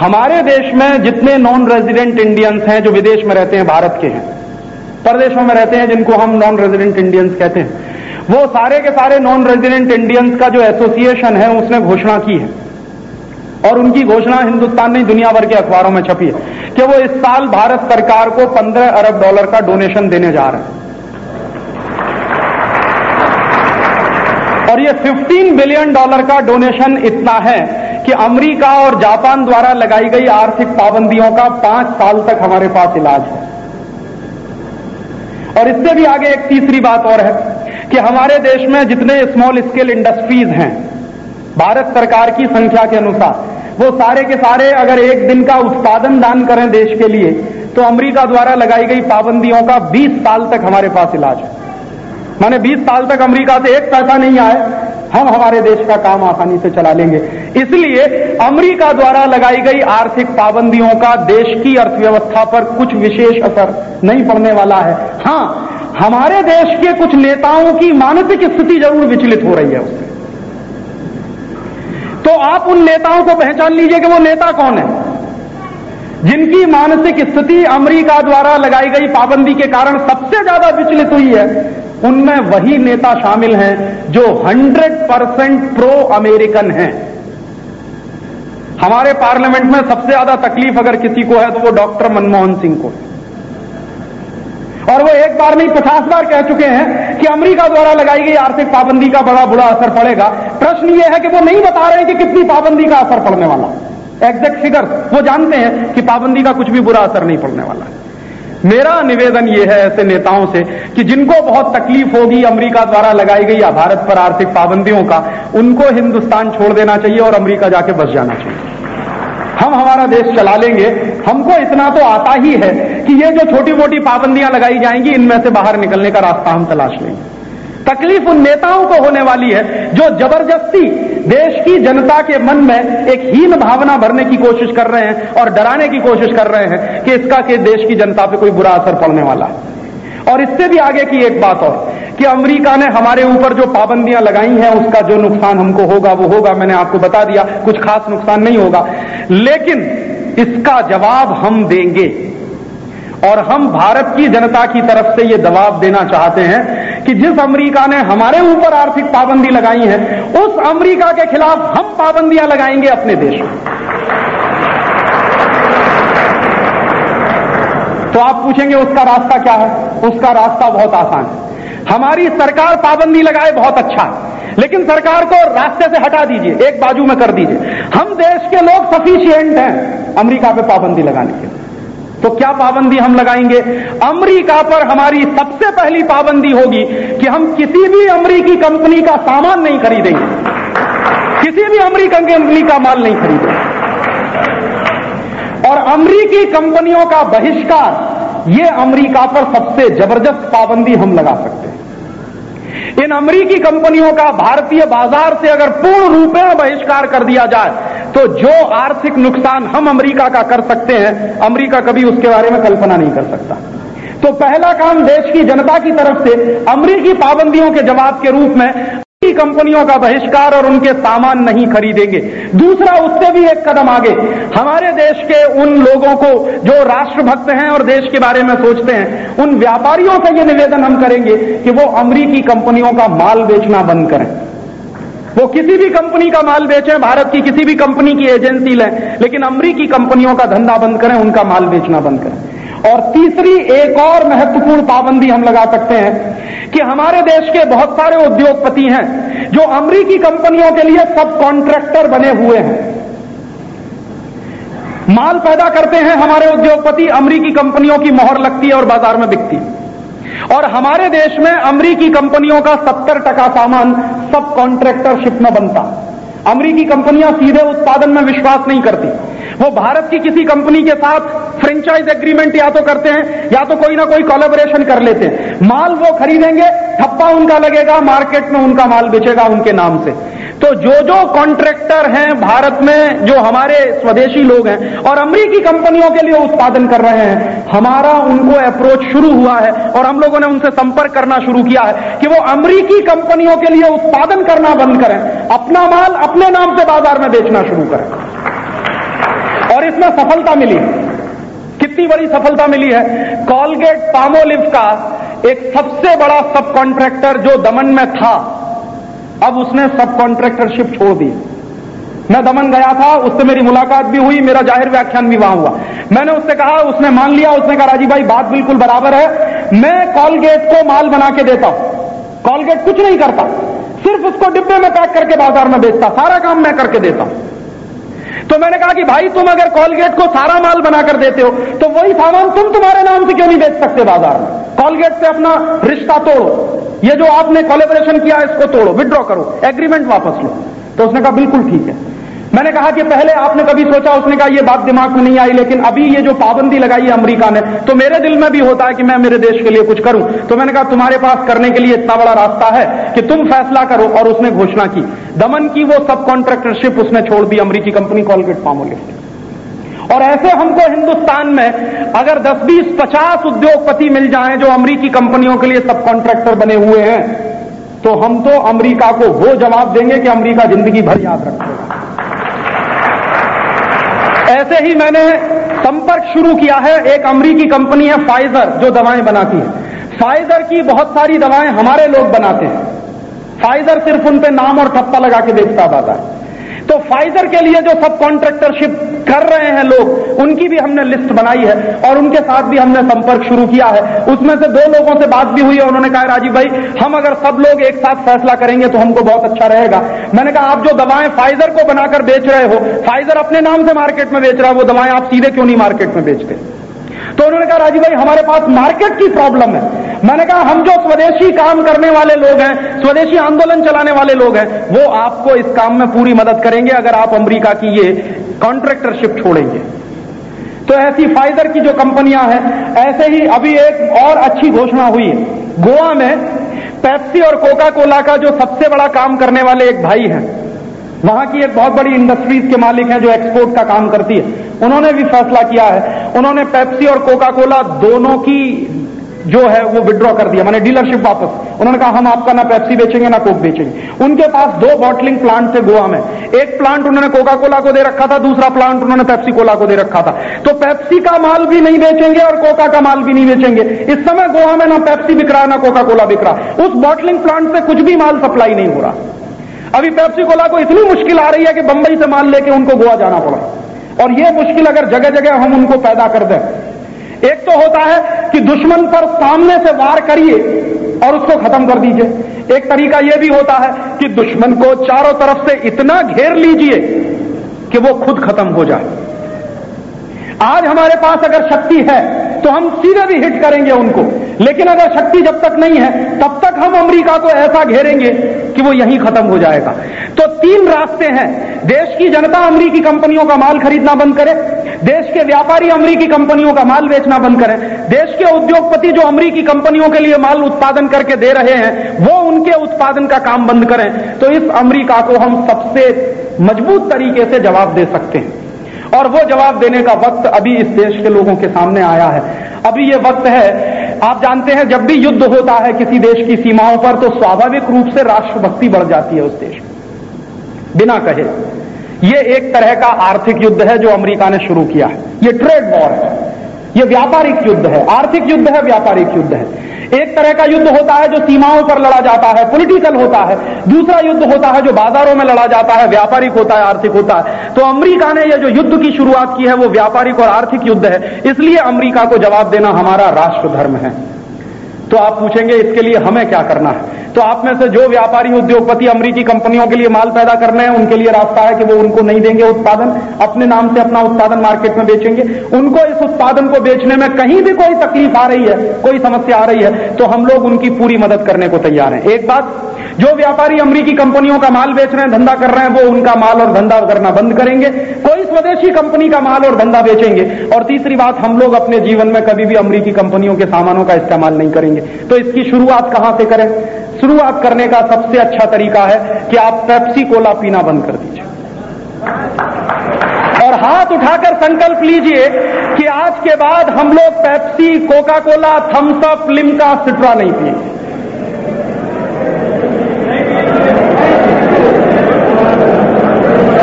हमारे देश में जितने नॉन रेजिडेंट इंडियंस हैं जो विदेश में रहते हैं, भारत के हैं, परदेशों में रहते हैं जिनको हम नॉन रेजिडेंट इंडियंस कहते हैं, वो सारे के सारे नॉन रेजिडेंट इंडियंस का जो एसोसिएशन है, उसने घोषणा की है। और उनकी घोषणा हिंदुस्तान नहीं, दुनिया भर के अखबारों में छपी है कि वो इस साल भारत सरकार को 15 अरब डॉलर का डोनेशन देने जा रहे हैं। और ये 15 बिलियन डॉलर का डोनेशन इतना है कि अमेरिका और जापान द्वारा लगाई गई आर्थिक पाबंदियों का पाँच साल तक हमारे पास इलाज है। और इससे भी आगे एक तीसरी बात और है कि हमारे देश में जितने स्मॉल स्केल इंडस्ट्रीज़ हैं, भारत सरकार की संख्या के अनुसार, वो सारे के सारे अगर एक दिन का उत्पादन दान करें देश के लिए तो अमेरिका द्वारा लगाई गई पाबंदियों का 20 साल तक हमारे पास इलाज है। माने 20 साल तक अमेरिका से एक पैसा नहीं आए। हम हमारे देश का काम आसानी से चला लेंगे। इसलिए अमेरिका द्वारा लगाई गई आर्थिक पाबंदियों का देश की अर्थव्यवस्था पर कुछ विशेष असर नहीं पड़ने वाला है। हाँ, हमारे देश के कुछ नेताओं की मानसिक स्थिति ज़रूर विचलित हो रही है। उससे तो आप उन नेताओं को पहचान लीजिए कि वो नेता कौन है। जिनकी मानसिक स्थिति अमेरिका द्वारा लगाई गई पाबंदी के कारण सबसे ज़्यादा विचलित हुई है। उनमें वही नेता शामिल हैं जो 100 परसेंट प्रो अमेरिकन हैं। हमारे पार्लियामेंट में सबसे ज़्यादा तकलीफ़ अगर किसी को है तो वो डॉक्टर मनमोहन सिंह को और वो एक बार नहीं, पचास बार कह चुके हैं कि अमेरिका द्वारा लगाई गई आर्थिक पाबंदी का बड़ा बुरा असर पड़ेगा। प्रश्न ये है कि वो नहीं बता रहे कि कितनी पाबंदी का असर पड़ने वाला। एग्जैक्ट फिगर वो जानते हैं कि पाबंदी का कुछ भी बुरा असर नहीं पड़ने वाला। है मेरा निवेदन यह है ऐसे नेताओं से कि जिनको बहुत तकलीफ़ होगी अमेरिका द्वारा लगाई गई या भारत पर आर्थिक पाबंदियों का, उनको हिंदुस्तान छोड़ देना चाहिए और अमेरिका जाके बस जाना चाहिए। हम हमारा देश चला लेंगे। हमको इतना तो आता ही है कि ये जो छोटी मोटी पाबंदियाँ लगाई जाएँगी, इनमें से बाहर निकलने का रास्ता हम तलाश लेंगे। तकलीफ़ उन नेताओं को होने वाली है, जो ज़बरदस्ती देश की जनता के मन में एक हीन भावना भरने की कोशिश कर रहे हैं और डराने की कोशिश कर रहे हैं कि इसका कि देश की जनता पे कोई बुरा असर पड़ने वाला है। और इससे भी आगे की एक बात और, कि अमेरिका ने हमारे ऊपर जो पाबंदियाँ लगाई हैं, उसका जो नुकसान हमको होगा, वो होगा, मैंने आपको बता दिया, कुछ खास नुकसान नहीं होगा। लेकिन इसका जवाब हम देंगे। और हम भारत की जनता की तरफ़ से ये दबाव देना चाहते हैं कि जिस अमेरिका ने हमारे ऊपर आर्थिक पाबंदी लगाई है, उस अमेरिका के खिलाफ हम पाबंदियाँ लगाएँगे अपने देश में। तो आप पूछेंगे, उसका रास्ता क्या है? उसका रास्ता बहुत आसान है। हमारी सरकार पाबंदी लगाए बहुत अच्छा है, लेकिन सरकार को रास्ते से हटा दीजिए, एक बाजू में कर दीजिए। हम देश के लोग सफिशियंट हैं अमेरिका पे पाबंदी लगाने के लिए। तो क्या पाबंदी हम लगाएँगे? अमेरिका पर हमारी सबसे पहली पाबंदी होगी कि हम किसी भी अमरीकी कंपनी का सामान नहीं खरीदेंगे। किसी भी अमरीकन कंपनी का माल नहीं खरीदेंगे। और अमरीकी कंपनियों का बहिष्कार, ये अमरीका पर सबसे ज़बरदस्त पाबंदी हम लगा सकते हैं। इन अमरीकी कंपनियों का भारतीय बाज़ार से अगर पूर्ण रूप में बहिष्कार कर दिया जाए तो जो आर्थिक नुकसान हम अमेरिका का कर सकते हैं, अमेरिका कभी उसके बारे में कल्पना नहीं कर सकता। तो पहला काम देश की जनता की तरफ़ से अमरीकी पाबंदियों के जवाब के रूप में कंपनियों का बहिष्कार और उनके सामान नहीं खरीदेंगे। दूसरा, उससे भी एक कदम आगे। हमारे देश के उन लोगों को जो राष्ट्रभक्त हैं और देश के बारे में सोचते हैं, उन व्यापारियों से यह निवेदन हम करेंगे कि वो अमरीकी कंपनियों का माल बेचना बंद करें। वो किसी भी कंपनी का माल बेचें, भारत की किसी भी कंपनी की एजेंसी लें, लेकिन अमरीकी कंपनियों का धंधा बंद करें, उनका माल बेचना बंद करें। और तीसरी, एक और महत्वपूर्ण पाबंदी हम लगा सकते हैं कि हमारे देश के बहुत सारे उद्योगपति हैं, जो अमरीकी कंपनियों के लिए सब कॉन्ट्रैक्टर बने हुए हैं। माल पैदा करते हैं हमारे उद्योगपति, अमरीकी कंपनियों की मोहर लगती है और बाज़ार में बिकती है। और हमारे देश में अमरीकी कंपनियों का सत्तर टका सामान सब कॉन्ट्रैक्टरशिप में बनता। अमरीकी कंपनियाँ सीधे उत्पादन में विश्वास नहीं करती। वो भारत की किसी कंपनी के साथ फ्रेंचाइज एग्रीमेंट या तो करते हैं, या तो कोई ना कोई कोलेबोरेशन कर लेते हैं। माल वो खरीदेंगे, ठप्पा उनका लगेगा मार्केट में उनका माल बेचेगा उनके नाम से। तो जो जो कॉन्ट्रैक्टर हैं भारत में, जो हमारे स्वदेशी लोग हैं और अमरीकी कंपनियों के लिए उत्पादन कर रहे हैं, हमारा उनको अप्रोच शुरू हुआ है और हम लोगों ने उनसे संपर्क करना शुरू किया है कि वो अमरीकी कंपनियों के लिए उत्पादन करना बंद करें। अपना माल अपने नाम से बाज़ार में बेचना शुरू करें। और इसमें सफलता मिली। कितनी बड़ी सफलता मिली है? कॉलगेट पामोलिव का एक सबसे बड़ा सब कॉन्ट्रैक्टर जो दमन में था अब उसने सब कॉन्ट्रैक्टरशिप छोड़ दी। मैं दमन गया था, उससे मेरी मुलाकात भी हुई, मेरा ज़ाहिर व्याख्यान भी वहाँ हुआ। मैंने उससे कहा, उसने मान लिया, उसने कहा, राजीव भाई, बात बिल्कुल बराबर है। मैं कॉलगेट को माल बना के देता हूँ। कॉलगेट कुछ नहीं करता। सिर्फ़ उसको डिब्बे में पैक करके बाज़ार में बेचता, सारा काम मैं करके देता हूँ। तो मैंने कहा कि भाई, तुम अगर कॉलगेट को सारा माल बनाकर देते हो तो वही सामान तुम तुम्हारे नाम से क्यों नहीं बेच सकते बाज़ार में? कॉलगेट से अपना रिश्ता तोड़ो। ये जो आपने कोलेबोरेशन किया, इसको तोड़ो विड्रॉ करो एग्रीमेंट वापस लो। तो उसने कहा, बिल्कुल ठीक है। मैंने कहा कि पहले आपने कभी सोचा, उसने कहा यह बात दिमाग में नहीं आई, लेकिन अभी ये जो पाबंदी लगाई है अमेरिका ने तो मेरे दिल में भी होता है कि मैं मेरे देश के लिए कुछ करूँ। तो मैंने कहा, तुम्हारे पास करने के लिए इतना बड़ा रास्ता है कि तुम फैसला करो। और उसने घोषणा की, दमन की वो सब कॉन्ट्रैक्टरशिप उसने छोड़ दी अमरीकी कंपनी कॉलगेट पामोलिव और ऐसे हमको हिंदुस्तान में अगर 10, 20, 50 उद्योगपति मिल जाएँ जो अमरीकी कंपनियों के लिए सब कॉन्ट्रैक्टर बने हुए हैं तो हम तो अमरीका को वो जवाब देंगे कि अमरीका ज़िंदगी भर याद रखेगा ऐसे ही मैंने संपर्क शुरू किया है एक अमरीकी कंपनी है फाइजर जो दवाएँ बनाती है। फाइजर की बहुत सारी दवाएँ हमारे लोग बनाते हैं। फाइजर सिर्फ़ उन पे नाम और ठप्पा लगा के बेचता है। तो फाइजर के लिए जो सब कॉन्ट्रैक्टरशिप कर रहे हैं लोग, उनकी भी हमने लिस्ट बनाई है और उनके साथ भी हमने संपर्क शुरू किया है। उसमें से दो लोगों से बात भी हुई है, उन्होंने कहा, राजीव भाई, हम अगर सब लोग एक साथ फैसला करेंगे तो हमको बहुत अच्छा रहेगा। मैंने कहा, आप जो दवाएँ फाइजर को बनाकर बेच रहे हो फाइजर अपने नाम से मार्केट में बेच रहा है, वो दवाएँ आप सीधे क्यों नहीं मार्केट में बेचते? तो उन्होंने कहा राजीव भाई, हमारे पास मार्केट की प्रॉब्लम है। मैंने कहा, हम जो स्वदेशी काम करने वाले लोग हैं, स्वदेशी आंदोलन चलाने वाले लोग हैं, वो आपको इस काम में पूरी मदद करेंगे, अगर आप अमेरिका की ये कॉन्ट्रैक्टरशिप छोड़ेंगे। तो ऐसी फाइजर की जो कंपनियाँ हैं, ऐसे ही अभी एक और अच्छी घोषणा हुई है। गोवा में पेप्सी और कोका कोला का जो सबसे बड़ा काम करने वाले एक भाई हैं वहाँ की एक बहुत बड़ी इंडस्ट्रीज़ के मालिक हैं जो एक्सपोर्ट का काम करती है। उन्होंने भी फैसला किया है। उन्होंने पेप्सी और कोका कोला दोनों की जो है वो विड्रॉ कर दिया, मैंने डीलरशिप वापस। उन्होंने कहा, हम आपका ना पेप्सी बेचेंगे, ना कोक बेचेंगे। उनके पास दो बॉटलिंग प्लांट थे गोवा में। एक प्लांट उन्होंने कोका कोला को दे रखा था, दूसरा प्लांट उन्होंने पेप्सी कोला को दे रखा था। तो पेप्सी का माल भी नहीं बेचेंगे और कोका का माल भी नहीं बेचेंगे। इस समय गोवा में ना पेप्सी बिक रहा है ना कोका कोला बिक रहा। उस बॉटलिंग प्लांट से कुछ भी माल सप्लाई नहीं हो रहा। अभी पेप्सी कोला को इतनी मुश्किल आ रही है कि बंबई से माल लेके उनको गोवा जाना पड़ा। और ये मुश्किल अगर जगह जगह हम उनको पैदा कर दें। एक तो होता है कि दुश्मन पर सामने से वार करिए और उसको खत्म कर दीजिए। एक तरीका यह भी होता है कि दुश्मन को चारों तरफ़ से इतना घेर लीजिए कि वो खुद खत्म हो जाए। आज हमारे पास अगर शक्ति है तो हम सीधे भी हिट करेंगे उनको। लेकिन अगर शक्ति जब तक नहीं है, तब तक हम अमेरिका को ऐसा घेरेंगे कि वो यहीं खत्म हो जाएगा। तो तीन रास्ते हैं। देश की जनता अमरीकी कंपनियों का माल खरीदना बंद करे, देश के व्यापारी अमरीकी कंपनियों का माल बेचना बंद करें, देश के उद्योगपति जो अमरीकी कंपनियों के लिए माल उत्पादन करके दे रहे हैं, वो उनके उत्पादन का काम बंद करें। तो इस अमरीका को हम सबसे मज़बूत तरीके से जवाब दे सकते हैं। और वो जवाब देने का वक्त अभी इस देश के लोगों के सामने आया है। अभी ये वक्त है, आप जानते हैं, जब भी युद्ध होता है किसी देश की सीमाओं पर तो स्वाभाविक रूप से राष्ट्रभक्ति बढ़ जाती है उस देश बिना कहे। ये एक तरह का आर्थिक युद्ध है जो अमेरिका ने शुरू किया है। ये ट्रेड वॉर है। ये व्यापारिक युद्ध है। आर्थिक युद्ध है, व्यापारिक युद्ध है। एक तरह का युद्ध होता है जो सीमाओं पर लड़ा जाता है पॉलिटिकल होता है। दूसरा युद्ध होता है जो बाजारों में लड़ा जाता है, व्यापारिक होता है, आर्थिक होता है। तो अमरीका ने यह जो युद्ध की शुरुआत की है, वो व्यापारिक और आर्थिक युद्ध है। इसलिए अमरीका को जवाब देना हमारा राष्ट्र धर्म है। तो आप पूछेंगे, इसके लिए हमें क्या करना है? तो आप में से जो व्यापारी, उद्योगपति, अमरीकी कंपनियों के लिए माल पैदा करने हैं, उनके लिए रास्ता है कि वो उनको नहीं देंगे उत्पादन, अपने नाम से अपना उत्पादन मार्केट में बेचेंगे। उनको इस उत्पादन को बेचने में कहीं भी कोई तकलीफ़ आ रही है, कोई समस्या आ रही है तो हम लोग उनकी पूरी मदद करने को तैयार हैं। एक बात, जो व्यापारी अमरीकी कंपनियों का माल बेच रहे हैं, धंधा कर रहे हैं, वो उनका माल और धंधा करना बंद करेंगे। कोई स्वदेशी कंपनी का माल और धंधा बेचेंगे। और तीसरी बात, हम लोग अपने जीवन में कभी भी अमरीकी कंपनियों के सामानों का इस्तेमाल नहीं करेंगे। तो इसकी शुरुआत कहाँ से करें? शुरुआत करने का सबसे अच्छा तरीका है कि आप पेप्सी कोला पीना बंद कर दीजिए। और हाथ उठाकर संकल्प लीजिए कि आज के बाद हम लोग Pepsi Coca Cola Thums Up Limca Citra नहीं पिएँगे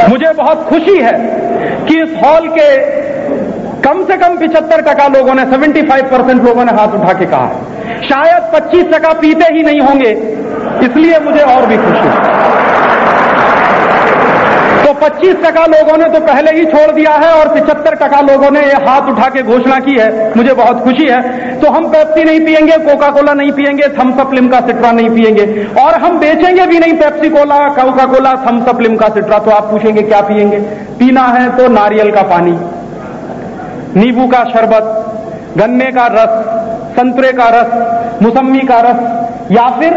मुझे बहुत खुशी है कि इस हॉल के कम से कम पिछहत्तर टका लोगों ने 75 परसेंट लोगों ने हाथ उठा के कहा है। शायद 25 टका पीते ही नहीं होंगे। इसलिए मुझे और भी खुशी तो 25 टका लोगों ने तो पहले ही छोड़ दिया है और पिछहत्तर टका लोगों ने ये हाथ उठा के घोषणा की है। मुझे बहुत खुशी है। तो हम पेप्सी नहीं पिएँगे कोका कोला नहीं पिएँगे थम्सअप लिमका सिट्रा नहीं पिएँगे और हम बेचेंगे भी नहीं Pepsi Cola Coca Cola Thums Up Limca Citra तो आप पूछेंगे क्या पिएँगे पीना है तो नारियल का पानी, नींबू का शरबत, गन्ने का रस संतरे का रस, मुसम्मी का रस, या फिर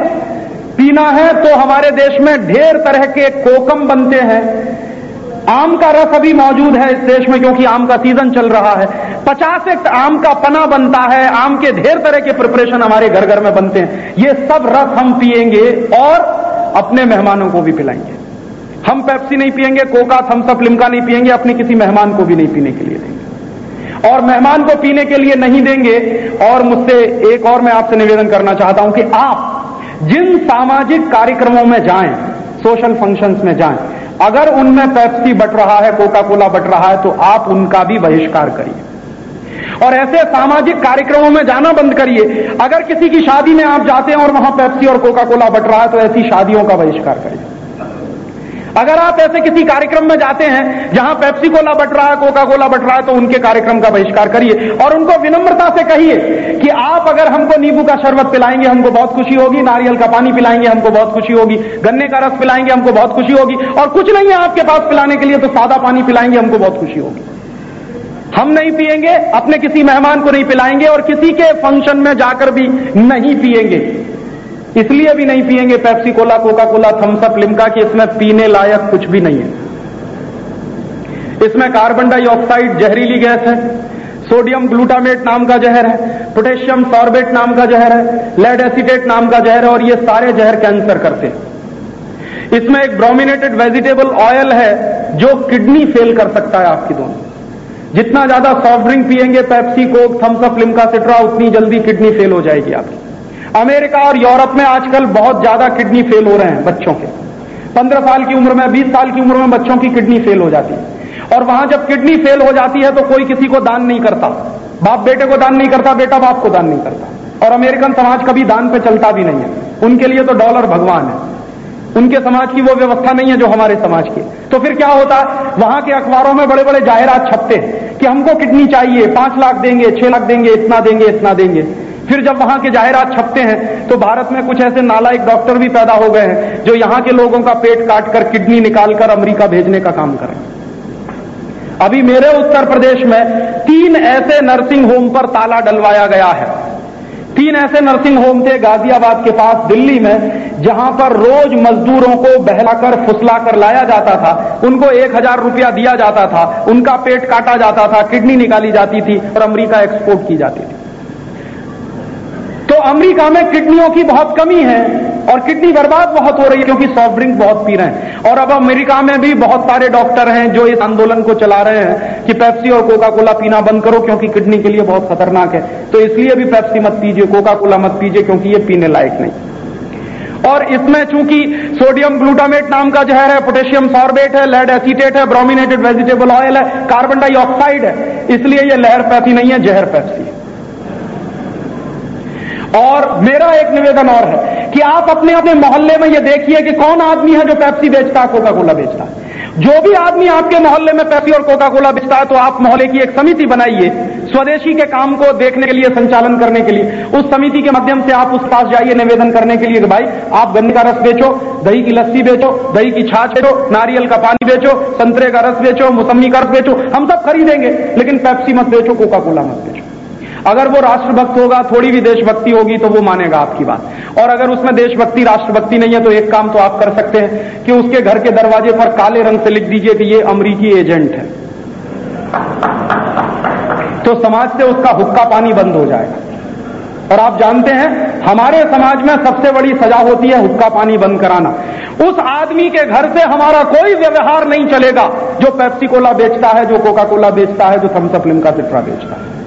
पीना है तो हमारे देश में ढेर तरह के कोकम बनते हैं। आम का रस अभी मौजूद है इस देश में, क्योंकि आम का सीज़न चल रहा है। पचास एक आम का पना बनता है, आम के ढेर तरह के प्रिपरेशन हमारे घर घर में बनते हैं। ये सब रस हम पिएँगे और अपने मेहमानों को भी पिलाएँगे। हम पेप्सी नहीं पिएँगे कोका थम्सअप लिमका नहीं पिएँगे अपने किसी मेहमान को भी नहीं पीने के लिए देंगे और मेहमान को पीने के लिए नहीं देंगे। और मुझसे एक और मैं आपसे निवेदन करना चाहता हूँ कि आप जिन सामाजिक कार्यक्रमों में जाएँ सोशल फ़ंक्शंस में जाएँ, अगर उनमें पेप्सी बट रहा है कोका कोला बट रहा है तो आप उनका भी बहिष्कार करिए। और ऐसे सामाजिक कार्यक्रमों में जाना बंद करिए। अगर किसी की शादी में आप जाते हैं और वहाँ पेप्सी और कोका कोला बट रहा है तो ऐसी शादियों का बहिष्कार करिए। अगर आप ऐसे किसी कार्यक्रम में जाते हैं, जहाँ पेप्सी कोला बट रहा है कोका कोला बट रहा है तो उनके कार्यक्रम का बहिष्कार करिए। और उनको विनम्रता से कहिए कि आप अगर हमको नींबू का शरबत पिलाएँगे, हमको बहुत खुशी होगी, नारियल का पानी पिलाएँगे, हमको बहुत खुशी होगी, गन्ने का रस पिलाएँगे, हमको बहुत खुशी होगी, और कुछ नहीं है आपके पास पिलाने के लिए तो सादा पानी पिलाएँगे, हमको बहुत खुशी होगी। हम नहीं पिएँगे अपने किसी मेहमान को नहीं पिलाएँगे, और किसी के फ़ंक्शन में जाकर भी नहीं पिएँगे इसलिए भी नहीं पिएँगे Pepsi Cola Coca Cola Thums Up Limca कि इसमें पीने लायक कुछ भी नहीं है। इसमें कार्बन डाइऑक्साइड जहरीली गैस है सोडियम ग्लूटामेट नाम का जहर है पोटेशियम सॉर्बेट नाम का जहर है लेड एसिडेट नाम का जहर है और ये सारे जहर कैंसर करते हैं। इसमें एक ब्रोमिनेटेड वेजिटेबल ऑयल है जो किडनी फेल कर सकता है आपकी दोनों। जितना ज़्यादा सॉफ्ट ड्रिंक पिएँगे Pepsi Coke Thums Up Limca Citra उतनी जल्दी किडनी फेल हो जाएगी आपकी। अमेरिका और यूरोप में आजकल बहुत ज़्यादा किडनी फेल हो रहे हैं बच्चों के। पंद्रह साल की उम्र में, बीस साल की उम्र में बच्चों की किडनी फेल हो जाती है। और वहाँ जब किडनी फेल हो जाती है तो कोई किसी को दान नहीं करता। बाप बेटे को दान नहीं करता, बेटा बाप को दान नहीं करता। और अमेरिकन समाज कभी दान पे चलता भी नहीं है। उनके लिए तो डॉलर भगवान है। उनके समाज की वो व्यवस्था नहीं है जो हमारे समाज की। तो फिर क्या होता? है वहाँ के अखबारों में बड़े बड़े जाहिरात छपते हैं कि हमको किडनी चाहिए, पाँच लाख देंगे, छह लाख देंगे, इतना देंगे इतना देंगे। फिर जब वहाँ के जाहिरात छपते हैं तो भारत में कुछ ऐसे नालायक डॉक्टर भी पैदा हो गए हैं, जो यहाँ के लोगों का पेट काटकर किडनी निकालकर अमरीका भेजने का काम करें। अभी मेरे उत्तर प्रदेश में तीन ऐसे नर्सिंग होम पर ताला डलवाया गया है। तीन ऐसे नर्सिंग होम थे गाजियाबाद के पास, दिल्ली में, जहाँ पर रोज मजदूरों को बहलाकर, फुसलाकर लाया जाता था। उनको एक हज़ार रुपया दिया जाता था, उनका पेट काटा जाता था, किडनी निकाली जाती थी और अमरीका एक्सपोर्ट की जाती थी। अमेरिका में किडनियों की बहुत कमी है और किडनी बर्बाद बहुत हो रही है क्योंकि सॉफ्ट ड्रिंक बहुत पी रहे हैं। और अब अमेरिका में भी बहुत सारे डॉक्टर हैं जो इस आंदोलन को चला रहे हैं कि पेप्सी और कोका कोला पीना बंद करो क्योंकि किडनी के लिए बहुत खतरनाक है। तो इसलिए भी पेप्सी मत पीजिए कोका कोला मत पीजिए क्योंकि ये पीने लायक नहीं। और इसमें चूँकि सोडियम ग्लूटामेट नाम का जहर है, पोटेशियम सॉर्बेट है, लेड एसीटेट है, ब्रोमिनेटेड वेजिटेबल ऑयल है, कार्बन डाइऑक्साइड है, इसलिए यह लहर पैसी नहीं है, जहर पैसी है। और मेरा एक निवेदन और है कि आप अपने अपने मोहल्ले में यह देखिए कि कौन आदमी है जो पैप्सी बेचता है कोका कोला बेचता है। जो भी आदमी आपके मोहल्ले में पैप्सी और कोका कोला बेचता है तो आप मोहल्ले की एक समिति बनाइए, स्वदेशी के काम को देखने के लिए, संचालन करने के लिए। उस समिति के माध्यम से आप उस पास जाइए निवेदन करने के लिए कि भाई, आप गन्ने का रस बेचो, दही की लस्सी बेचो, दही की छाछ बेचो, नारियल का पानी बेचो, संतरे का रस बेचो मौसमी का रस बेचो, हम सब खरीदेंगे, लेकिन पैप्सी मत बेचो कोका कोला मत बेचो। अगर वो राष्ट्रभक्त होगा, थोड़ी भी देशभक्ति होगी तो वो मानेगा आपकी बात। और अगर उसमें देशभक्ति, राष्ट्रभक्ति नहीं है तो एक काम तो आप कर सकते हैं कि उसके घर के दरवाजे पर काले रंग से लिख दीजिए कि ये अमरीकी एजेंट है। तो समाज से उसका हुक्का पानी बंद हो जाएगा। और आप जानते हैं, हमारे समाज में सबसे बड़ी सजा होती है हुक्का पानी बंद कराना। उस आदमी के घर से हमारा कोई व्यवहार नहीं चलेगा, जो पेप्सी कोला बेचता है, जो कोका कोला बेचता है, जो थम्सअप लिमका सिट्रा बेचता है।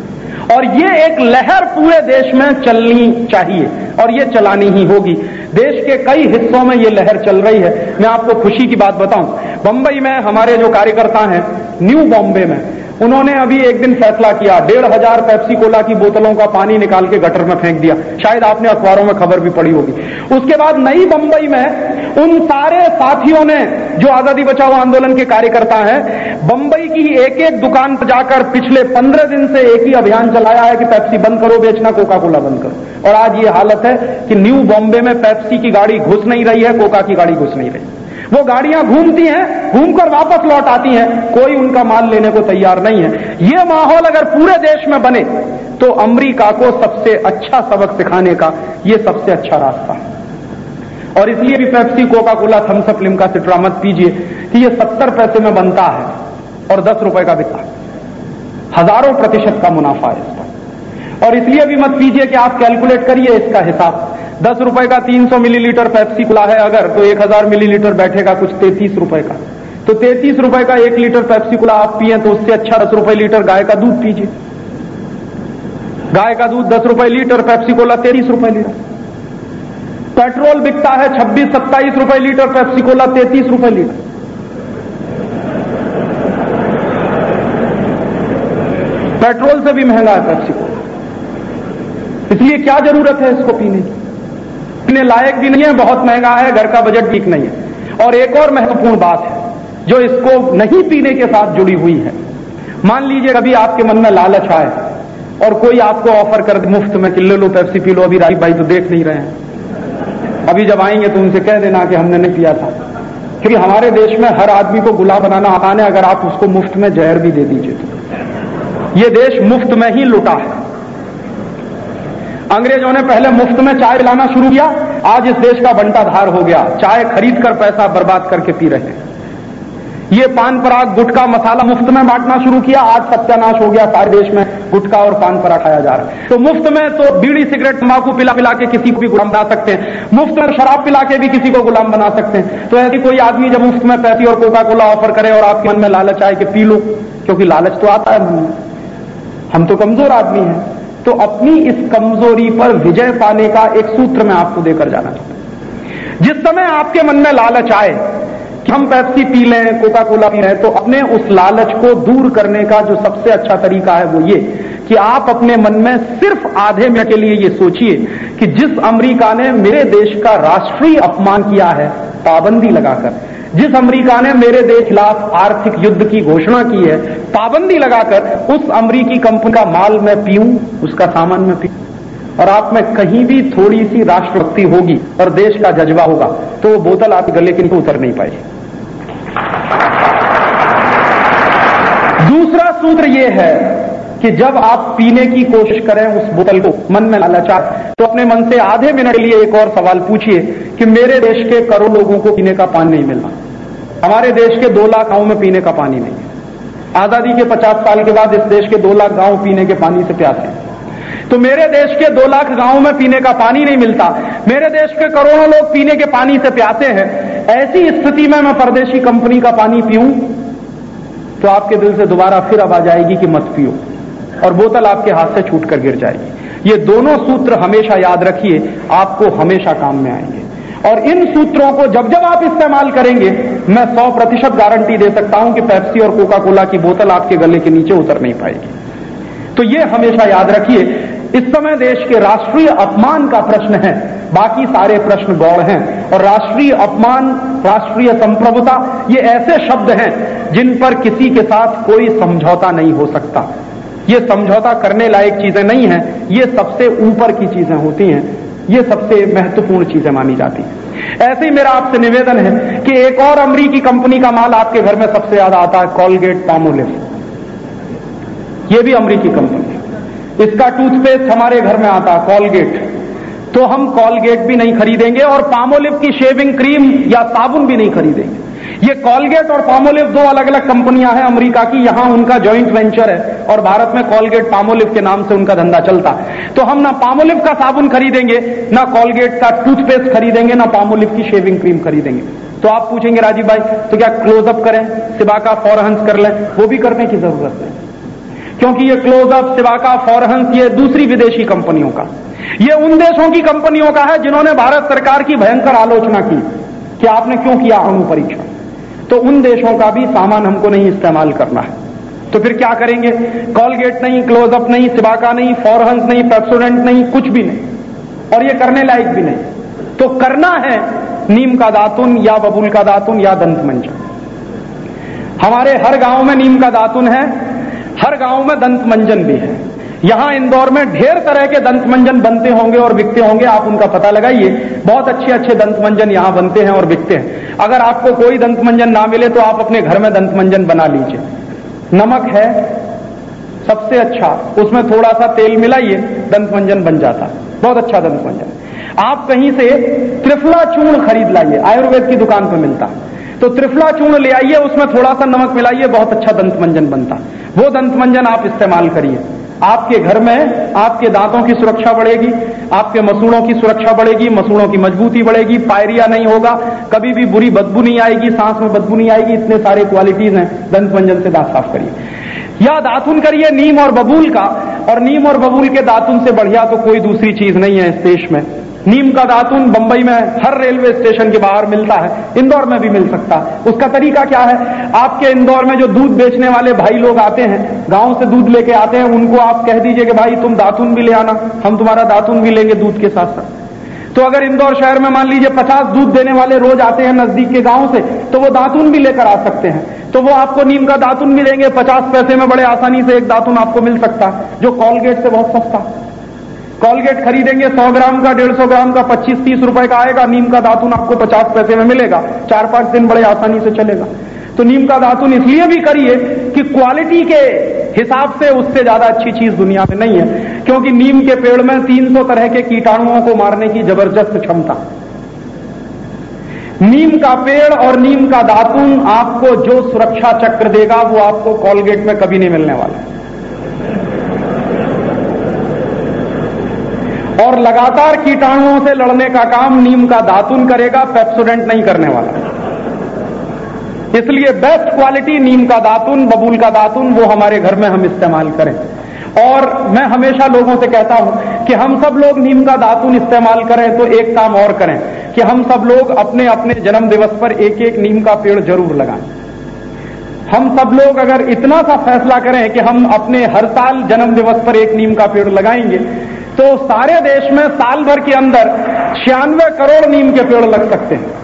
और ये एक लहर पूरे देश में चलनी चाहिए और ये चलानी ही होगी। देश के कई हिस्सों में ये लहर चल रही है। मैं आपको खुशी की बात बताऊँ। बंबई में हमारे जो कार्यकर्ता हैं, न्यू बॉम्बे में उन्होंने अभी एक दिन फैसला किया। डेढ़ हज़ार पेप्सी कोला की बोतलों का पानी निकाल के गटर में फेंक दिया। शायद आपने अखबारों में खबर भी पड़ी होगी। उसके बाद नई बंबई में उन सारे साथियों ने, जो आज़ादी बचाओ आंदोलन के कार्यकर्ता हैं, बंबई की एक एक दुकान पर जाकर पिछले पंद्रह दिन से एक ही अभियान चलाया है कि पेप्सी बंद करो, बेचना कोका कोला बंद करो। और आज ये हालत है कि न्यू बॉम्बे में पेप्सी की गाड़ी घुस नहीं रही है, कोका की गाड़ी घुस नहीं रही। वो गाड़ियाँ घूमती हैं, घूमकर वापस लौट आती हैं। कोई उनका माल लेने को तैयार नहीं है। ये माहौल अगर पूरे देश में बने तो अमरीका को सबसे अच्छा सबक सिखाने का ये सबसे अच्छा रास्ता है। और इसलिए भी Pepsi Coca Cola Thums Up, Limca, Citra मत पीजिए कि ये सत्तर पैसे में बनता है और दस रुपए का बिकता हज़ारों प्रतिशत का मुनाफा है इस पर और इसलिए भी मत पीजिए कि आप कैलकुलेट करिए इसका हिसाब। दस रुपए का तीन सौ मिलीलीटर पेप्सी खुला है अगर तो एक हज़ार मिलीलीटर बैठेगा कुछ तैतीस रुपए का। तो तैतीस रुपए का एक लीटर पेप्सी खुला, आप पिए तो उससे अच्छा दस रुपए लीटर गाय का दूध पीजिए। गाय का दूध दस रुपए लीटर, पेप्सी कोला तैतीस रुपए लीटर। पेट्रोल बिकता है छब्बीस, सत्ताईस रुपए लीटर, पेप्सी कोला तैतीस रुपए लीटर। पेट्रोल से भी महँगा है पेप्सी कोला। इसलिए क्या ज़रूरत है इसको पीने की? पीने लायक भी नहीं है, बहुत महँगा है, घर का बजट ठीक नहीं है। और एक और महत्वपूर्ण बात है, जो इसको नहीं पीने के साथ जुड़ी हुई है। मान लीजिए कभी आपके मन में लालच आए और कोई आपको ऑफ़र कर, मुफ़्त में कि ले लो पेप्सी पी लो, अभी राही भाई तो देख नहीं रहे हैं। अभी जब आएँगे तो उनसे कह देना कि हमने नहीं पिया था। क्योंकि हमारे देश में हर आदमी को गुलाब बनाना आसान है, अगर आप उसको मुफ़्त में जहर भी दे दीजिए तो। ये देश मुफ़्त में ही लुटा है। अंग्रेज़ों ने पहले मुफ़्त में चाय पिलाना शुरू किया। आज इस देश का बंटाधार हो गया। चाय खरीद कर पैसा बर्बाद करके पी रहे हैं। ये पान पराग गुटका मसाला मुफ़्त में बांटना शुरू किया। आज सत्यानाश हो गया सारे देश में गुटका और पान परा खाया जा रहा है। तो मुफ़्त में तो बीड़ी सिगरेट, तंबाकू पिला पिला के किसी को भी गुलाम बना सकते हैं। मुफ़्त में शराब पिला के भी किसी को गुलाम बना सकते हैं। तो ऐसी कोई आदमी जब मुफ़्त में पैसी और कोका कोला ऑफ़र करे और आपके मन में लालच आए कि पी लो, क्योंकि लालच तो आता है मन में। हम तो कमज़ोर आदमी हैं। तो अपनी इस कमज़ोरी पर विजय पाने का एक सूत्र मैं आपको देकर जाना चाहता हूँ। जिस समय आपके मन में लालच आए कि हम पैप्सी पी लें कोका कोला पी लें तो अपने उस लालच को दूर करने का जो सबसे अच्छा तरीका है वो ये कि आप अपने मन में सिर्फ़ आधे मिनट के लिए ये सोचिए कि जिस अमेरिका ने मेरे देश का राष्ट्रीय अपमान किया है, पाबंदी लगाकर जिस अमेरिका ने मेरे देश खिलाफ आर्थिक युद्ध की घोषणा की है, पाबंदी लगाकर उस अमरीकी कंपनी का माल मैं पीऊं, उसका सामान मैं पीऊं। और आप में कहीं भी थोड़ी सी राष्ट्रभक्ति होगी और देश का जज्बा होगा तो वो बोतल आपके गले के नीचे उतर नहीं पाएगी। दूसरा सूत्र यह है कि जब आप पीने की कोशिश करें उस बोतल को, मन में लालचा तो अपने मन से आधे मिनट के लिए एक और सवाल पूछिए कि मेरे देश के करोड़ लोगों को पीने का पानी नहीं मिलना। हमारे देश के दो लाख गाँव में पीने का पानी नहीं है। आज़ादी के 50 साल के बाद इस देश के दो लाख गाँव पीने के पानी से प्यासे तो मेरे देश के दो लाख गाँवों में पीने का पानी नहीं मिलता। मेरे देश के करोड़ों लोग पीने के पानी से प्यासे हैं। ऐसी स्थिति में मैं परदेशी कंपनी का पानी पीऊं तो आपके दिल से दोबारा फिर अब आ जाएगी कि मत पियो। और बोतल आपके हाथ से छूट कर गिर जाएगी। ये दोनों सूत्र हमेशा याद रखिए, आपको हमेशा काम में आएँगे। और इन सूत्रों को जब जब आप इस्तेमाल करेंगे, मैं सौ प्रतिशत गारंटी दे सकता हूँ कि पेप्सी और कोका कोला की बोतल आपके गले के नीचे उतर नहीं पाएगी। तो ये हमेशा याद रखिए, इस समय देश के राष्ट्रीय अपमान का प्रश्न है, बाकी सारे प्रश्न गौड़ हैं। और राष्ट्रीय अपमान, राष्ट्रीय संप्रभुता, ये ऐसे शब्द हैं जिन पर किसी के साथ कोई समझौता नहीं हो सकता। ये समझौता करने लायक चीज़ें नहीं हैं, ये सबसे ऊपर की चीज़ें होती हैं, ये सबसे महत्वपूर्ण चीज़ें मानी जाती हैं। ऐसे ही मेरा आपसे निवेदन है कि एक और अमरीकी कंपनी का माल आपके घर में सबसे ज़्यादा आता है, कॉलगेट पामोलिव। ये भी अमरीकी कंपनी है। इसका टूथपेस्ट हमारे घर में आता है, कॉलगेट। तो हम कॉलगेट भी नहीं खरीदेंगे और पामोलिव की शेविंग क्रीम या साबुन भी नहीं खरीदेंगे। ये कॉलगेट और पामोलिव दो अलग अलग कंपनियाँ हैं अमेरिका की, यहाँ उनका जॉइंट वेंचर है। और भारत में कॉलगेट पामोलिव के नाम से उनका धंधा चलता। तो हम ना पामोलिव का साबुन खरीदेंगे, ना कॉलगेट का टूथपेस्ट खरीदेंगे, ना पामोलिव की शेविंग क्रीम खरीदेंगे। तो आप पूछेंगे, राजीव भाई तो क्या क्लोजअप करें? सिबा का फॉरहंस कर लें। वो भी करने की ज़रूरत है। क्योंकि ये क्लोजअप सिवाका फॉरहंस ये दूसरी विदेशी कंपनियों का। ये उन देशों की कंपनियों का है जिन्होंने भारत सरकार की भयंकर आलोचना की कि आपने क्यों किया अणु परीक्षण? तो उन देशों का भी सामान हमको नहीं इस्तेमाल करना है। तो फिर क्या करेंगे? कॉलगेट नहीं क्लोजअप नहीं सिबाका नहीं फॉरहंस नहीं पेप्सोडेंट नहीं, कुछ भी नहीं। और ये करने लायक भी नहीं। तो करना है, नीम का दातुन या बबूल का दातुन या दंत मंजन हमारे हर गाँव में नीम का दातुन है, हर गाँव में दंत मंजन भी है। यहाँ इंदौर में ढेर तरह के दंत मंजन बनते होंगे और बिकते होंगे, आप उनका पता लगाइए। बहुत अच्छे अच्छे दंत मंजन यहाँ बनते हैं और बिकते हैं। अगर आपको कोई दंत मंजन ना मिले तो आप अपने घर में दंत मंजन बना लीजिए। नमक है सबसे अच्छा। उसमें थोड़ा सा तेल मिलाइए दंत मंजन बन जाता। बहुत अच्छा दंत मंजन आप कहीं से त्रिफला चूर्ण खरीद लाइए, आयुर्वेद की दुकान पर मिलता। तो त्रिफला चूर्ण ले आइए, उसमें थोड़ा सा नमक मिलाइए, बहुत अच्छा दंत मंजन बनता। वो दंत मंजन आप इस्तेमाल करिए। आपके घर में आपके दांतों की सुरक्षा बढ़ेगी, आपके मसूड़ों की सुरक्षा बढ़ेगी, मसूड़ों की मजबूती बढ़ेगी, पायरिया नहीं होगा, कभी भी बुरी बदबू नहीं आएगी, सांस में बदबू नहीं आएगी, इतने सारे क्वालिटीज हैं दंत मंजन से दांत साफ़ करिए। या दातुन करिए नीम और बबूल का, और नीम और बबूल के दातुन से बढ़िया तो कोई दूसरी चीज़ नहीं है इस देश में। नीम का दातून बंबई में हर रेलवे स्टेशन के बाहर मिलता है। इंदौर में भी मिल सकता। है उसका तरीका क्या है? आपके इंदौर में जो दूध बेचने वाले भाई लोग आते हैं, गाँव से दूध लेके आते हैं, उनको आप कह दीजिए कि भाई, तुम दातून भी ले आना, हम तुम्हारा दातून भी लेंगे दूध के साथ साथ। तो अगर इंदौर शहर में मान लीजिए पचास दूध देने वाले रोज आते हैं नज़दीक के गाँव से तो वो दातून भी लेकर आ सकते हैं। तो वो आपको नीम का दातून भी देंगे, पचास पैसे में बड़े आसानी से एक दातून आपको मिल सकता है जो कॉलगेट से बहुत सस्ता। कॉलगेट खरीदेंगे 100 ग्राम का 150 ग्राम का 25-30 रुपए का आएगा। नीम का दातुन आपको 50 पैसे में मिलेगा। चार, पाँच दिन बड़े आसानी से चलेगा। तो नीम का दातुन इसलिए भी करिए कि क्वालिटी के हिसाब से उससे ज़्यादा अच्छी चीज़ दुनिया में नहीं है। क्योंकि नीम के पेड़ में 300 तरह के कीटाणुओं को मारने की ज़बरदस्त क्षमता। नीम का पेड़ और नीम का दातुन आपको जो सुरक्षा चक्र देगा, वो आपको कॉलगेट में कभी नहीं मिलने वाला। और लगातार कीटाणुओं से लड़ने का काम नीम का दातुन करेगा, पेप्सोडेंट नहीं करने वाला। इसलिए बेस्ट क्वालिटी नीम का दातुन, बबूल का दातुन, वो हमारे घर में हम इस्तेमाल करें। और मैं हमेशा लोगों से कहता हूँ कि हम सब लोग नीम का दातुन इस्तेमाल करें तो एक काम और करें कि हम सब लोग अपने अपने जन्म दिवस पर एक एक नीम का पेड़ ज़रूर लगाएँ। हम सब लोग अगर इतना सा फैसला करें कि हम अपने हर साल जन्म दिवस पर एक नीम का पेड़ लगाएँगे तो सारे देश में साल भर के अंदर छियानवे करोड़ नीम के पेड़ लग सकते हैं।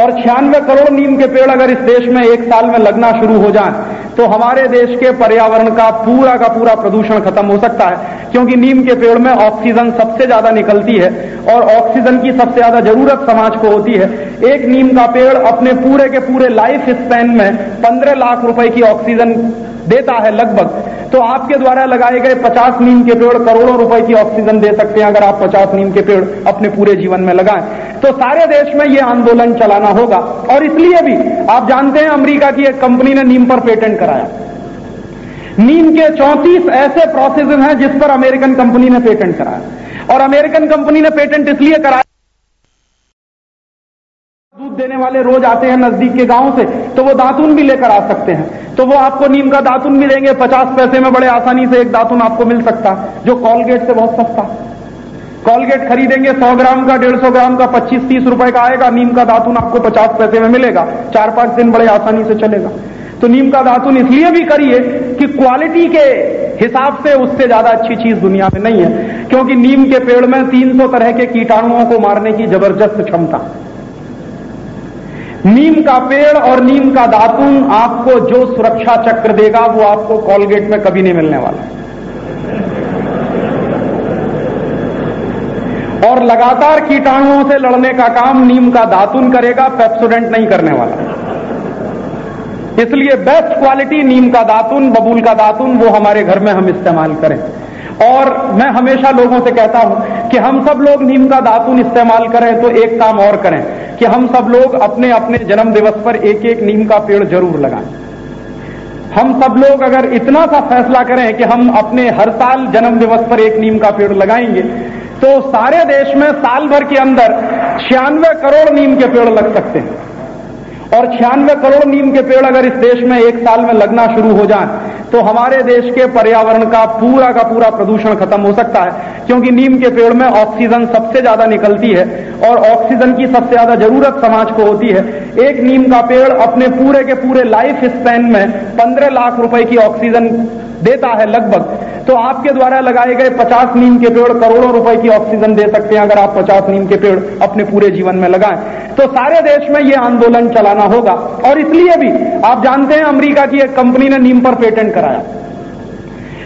और छियानवे करोड़ नीम के पेड़ अगर इस देश में एक साल में लगना शुरू हो जाए तो हमारे देश के पर्यावरण का पूरा का पूरा प्रदूषण खत्म हो सकता है, क्योंकि नीम के पेड़ में ऑक्सीजन सबसे ज़्यादा निकलती है और ऑक्सीजन की सबसे ज़्यादा ज़रूरत समाज को होती है। एक नीम का पेड़ अपने पूरे के पूरे लाइफ स्पैन में पंद्रह लाख रुपए की ऑक्सीजन देता है लगभग। तो आपके द्वारा लगाए गए 50 नीम के पेड़ करोड़ों रुपए की ऑक्सीजन दे सकते हैं अगर आप 50 नीम के पेड़ अपने पूरे जीवन में लगाएँ। तो सारे देश में यह आंदोलन चलाना होगा। और इसलिए भी आप जानते हैं अमेरिका की एक कंपनी ने नीम पर पेटेंट कराया। नीम के 34 ऐसे प्रोसेस हैं जिस पर अमेरिकन कंपनी ने पेटेंट कराया। और अमेरिकन कंपनी ने पेटेंट इसलिए कराया देने वाले रोज आते हैं नज़दीक के गाँव से तो वो दातून भी लेकर आ सकते हैं। तो वो आपको नीम का दातून भी देंगे, पचास पैसे में बड़े आसानी से एक दातून आपको मिल सकता, जो कॉलगेट से बहुत सस्ता। कॉलगेट खरीदेंगे 100 ग्राम का 150 ग्राम का 25 तीस रुपए का आएगा, नीम का दातुन आपको 50 पैसे में मिलेगा, चार, पाँच दिन बड़े आसानी से चलेगा। तो नीम का दातुन इसलिए भी करिए कि क्वालिटी के हिसाब से उससे ज़्यादा अच्छी चीज़ दुनिया में नहीं है, क्योंकि नीम के पेड़ में 300 तरह के कीटाणुओं को मारने की ज़बरदस्त क्षमता। नीम का पेड़ और नीम का दातुन आपको जो सुरक्षा चक्र देगा, वो आपको कॉलगेट में कभी नहीं मिलने वाला। और लगातार कीटाणुओं से लड़ने का काम नीम का दातुन करेगा, पेप्सोडेंट नहीं करने वाला। इसलिए बेस्ट क्वालिटी नीम का दातुन, बबूल का दातुन, वो हमारे घर में हम इस्तेमाल करें। और मैं हमेशा लोगों से कहता हूँ कि हम सब लोग नीम का दातुन इस्तेमाल करें तो एक काम और करें कि हम सब लोग अपने अपने जन्म दिवस पर एक एक नीम का पेड़ ज़रूर लगाएँ। हम सब लोग अगर इतना सा फैसला करें कि हम अपने हर साल जन्म दिवस पर एक नीम का पेड़ लगाएँगे तो सारे देश में साल भर के अंदर छियानवे करोड़ नीम के पेड़ लग सकते हैं। और छियानवे करोड़ नीम के पेड़ अगर इस देश में एक साल में लगना शुरू हो जाए तो हमारे देश के पर्यावरण का पूरा का पूरा प्रदूषण खत्म हो सकता है, क्योंकि नीम के पेड़ में ऑक्सीजन सबसे ज़्यादा निकलती है और ऑक्सीजन की सबसे ज़्यादा ज़रूरत समाज को होती है। एक नीम का पेड़ अपने पूरे के पूरे लाइफ स्पैन में पंद्रह लाख रुपए की ऑक्सीजन देता है लगभग। तो आपके द्वारा लगाए गए 50 नीम के पेड़ करोड़ों रुपए की ऑक्सीजन दे सकते हैं अगर आप 50 नीम के पेड़ अपने पूरे जीवन में लगाएँ। तो सारे देश में ये आंदोलन चलाना होगा। और इसलिए भी आप जानते हैं अमेरिका की एक कंपनी ने नीम पर पेटेंट कराया।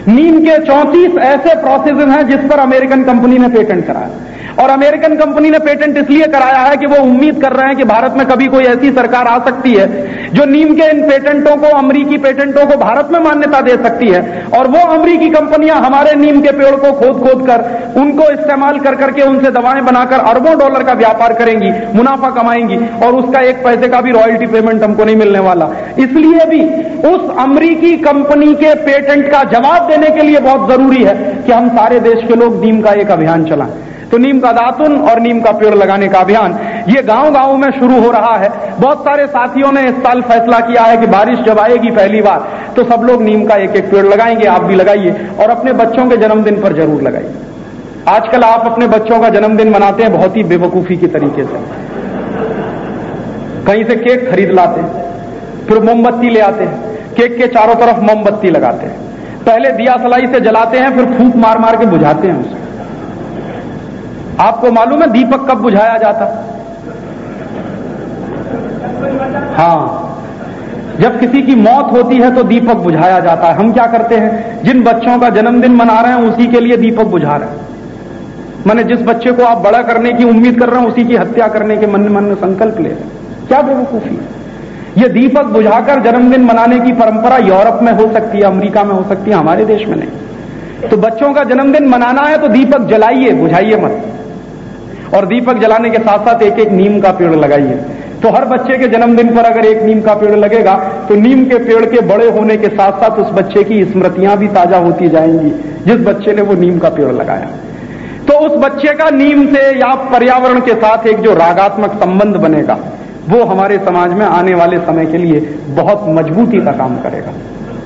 नीम के 34 ऐसे प्रोसेस हैं जिस पर अमेरिकन कंपनी ने पेटेंट कराया। और अमेरिकन कंपनी ने पेटेंट इसलिए कराया है कि वो उम्मीद कर रहे हैं कि भारत में कभी कोई ऐसी सरकार आ सकती है जो नीम के इन पेटेंटों को, अमरीकी पेटेंटों को भारत में मान्यता दे सकती है। और वो अमरीकी कंपनियाँ हमारे नीम के पेड़ को खोद खोद कर, उनको इस्तेमाल कर करके उनसे दवाएँ बनाकर अरबों डॉलर का व्यापार करेंगी, मुनाफा कमाएँगी, और उसका एक पैसे का भी रॉयल्टी पेमेंट हमको नहीं मिलने वाला। इसलिए भी उस अमरीकी कंपनी के पेटेंट का जवाब देने के लिए बहुत ज़रूरी है कि हम सारे देश के लोग नीम का एक अभियान चलाएँ। तो नीम का दातुन और नीम का पेड़ लगाने का अभियान। ये गाँव गाँव में शुरू हो रहा है। बहुत सारे साथियों ने इस साल फैसला किया है कि बारिश जब आएगी पहली बार तो सब लोग नीम का एक एक पेड़ लगाएँगे। आप भी लगाइए और अपने बच्चों के जन्मदिन पर ज़रूर लगाइए। आजकल आप अपने बच्चों का जन्मदिन मनाते हैं बहुत ही बेवकूफ़ी के तरीके से। कहीं से केक खरीद लाते हैं, फिर मोमबत्ती ले आते हैं, केक के चारों तरफ़ मोमबत्ती लगाते हैं। पहले दिया सलाई से जलाते हैं, फिर फूक मार मार के बुझाते हैं उसे। आपको मालूम है, दीपक कब बुझाया जाता? हाँ। जब किसी की मौत होती है तो दीपक बुझाया जाता है। हम क्या करते हैं? जिन बच्चों का जन्मदिन मना रहे हैं, उसी के लिए दीपक बुझा रहे हैं। मैंने जिस बच्चे को आप बड़ा करने की उम्मीद कर रहे हैं, उसी की हत्या करने के मन मन में संकल्प ले रहे क्या बेवकूफ़ी ये दीपक बुझाकर जन्मदिन मनाने की परंपरा यूरोप में हो सकती है, अमेरिका में हो सकती है, हमारे देश में नहीं। तो बच्चों का जन्मदिन मनाना है तो दीपक जलाइए, बुझाइए मत। और दीपक जलाने के साथ साथ एक एक नीम का पेड़ लगाइए। तो हर बच्चे के जन्मदिन पर अगर एक नीम का पेड़ लगेगा तो नीम के पेड़ के बड़े होने के साथ साथ उस बच्चे की स्मृतियाँ भी ताज़ा होती जाएँगी, जिस बच्चे ने वो नीम का पेड़ लगाया। तो उस बच्चे का नीम से या पर्यावरण के साथ एक जो रागात्मक संबंध बनेगा, वो हमारे समाज में आने वाले समय के लिए बहुत मजबूती का काम करेगा।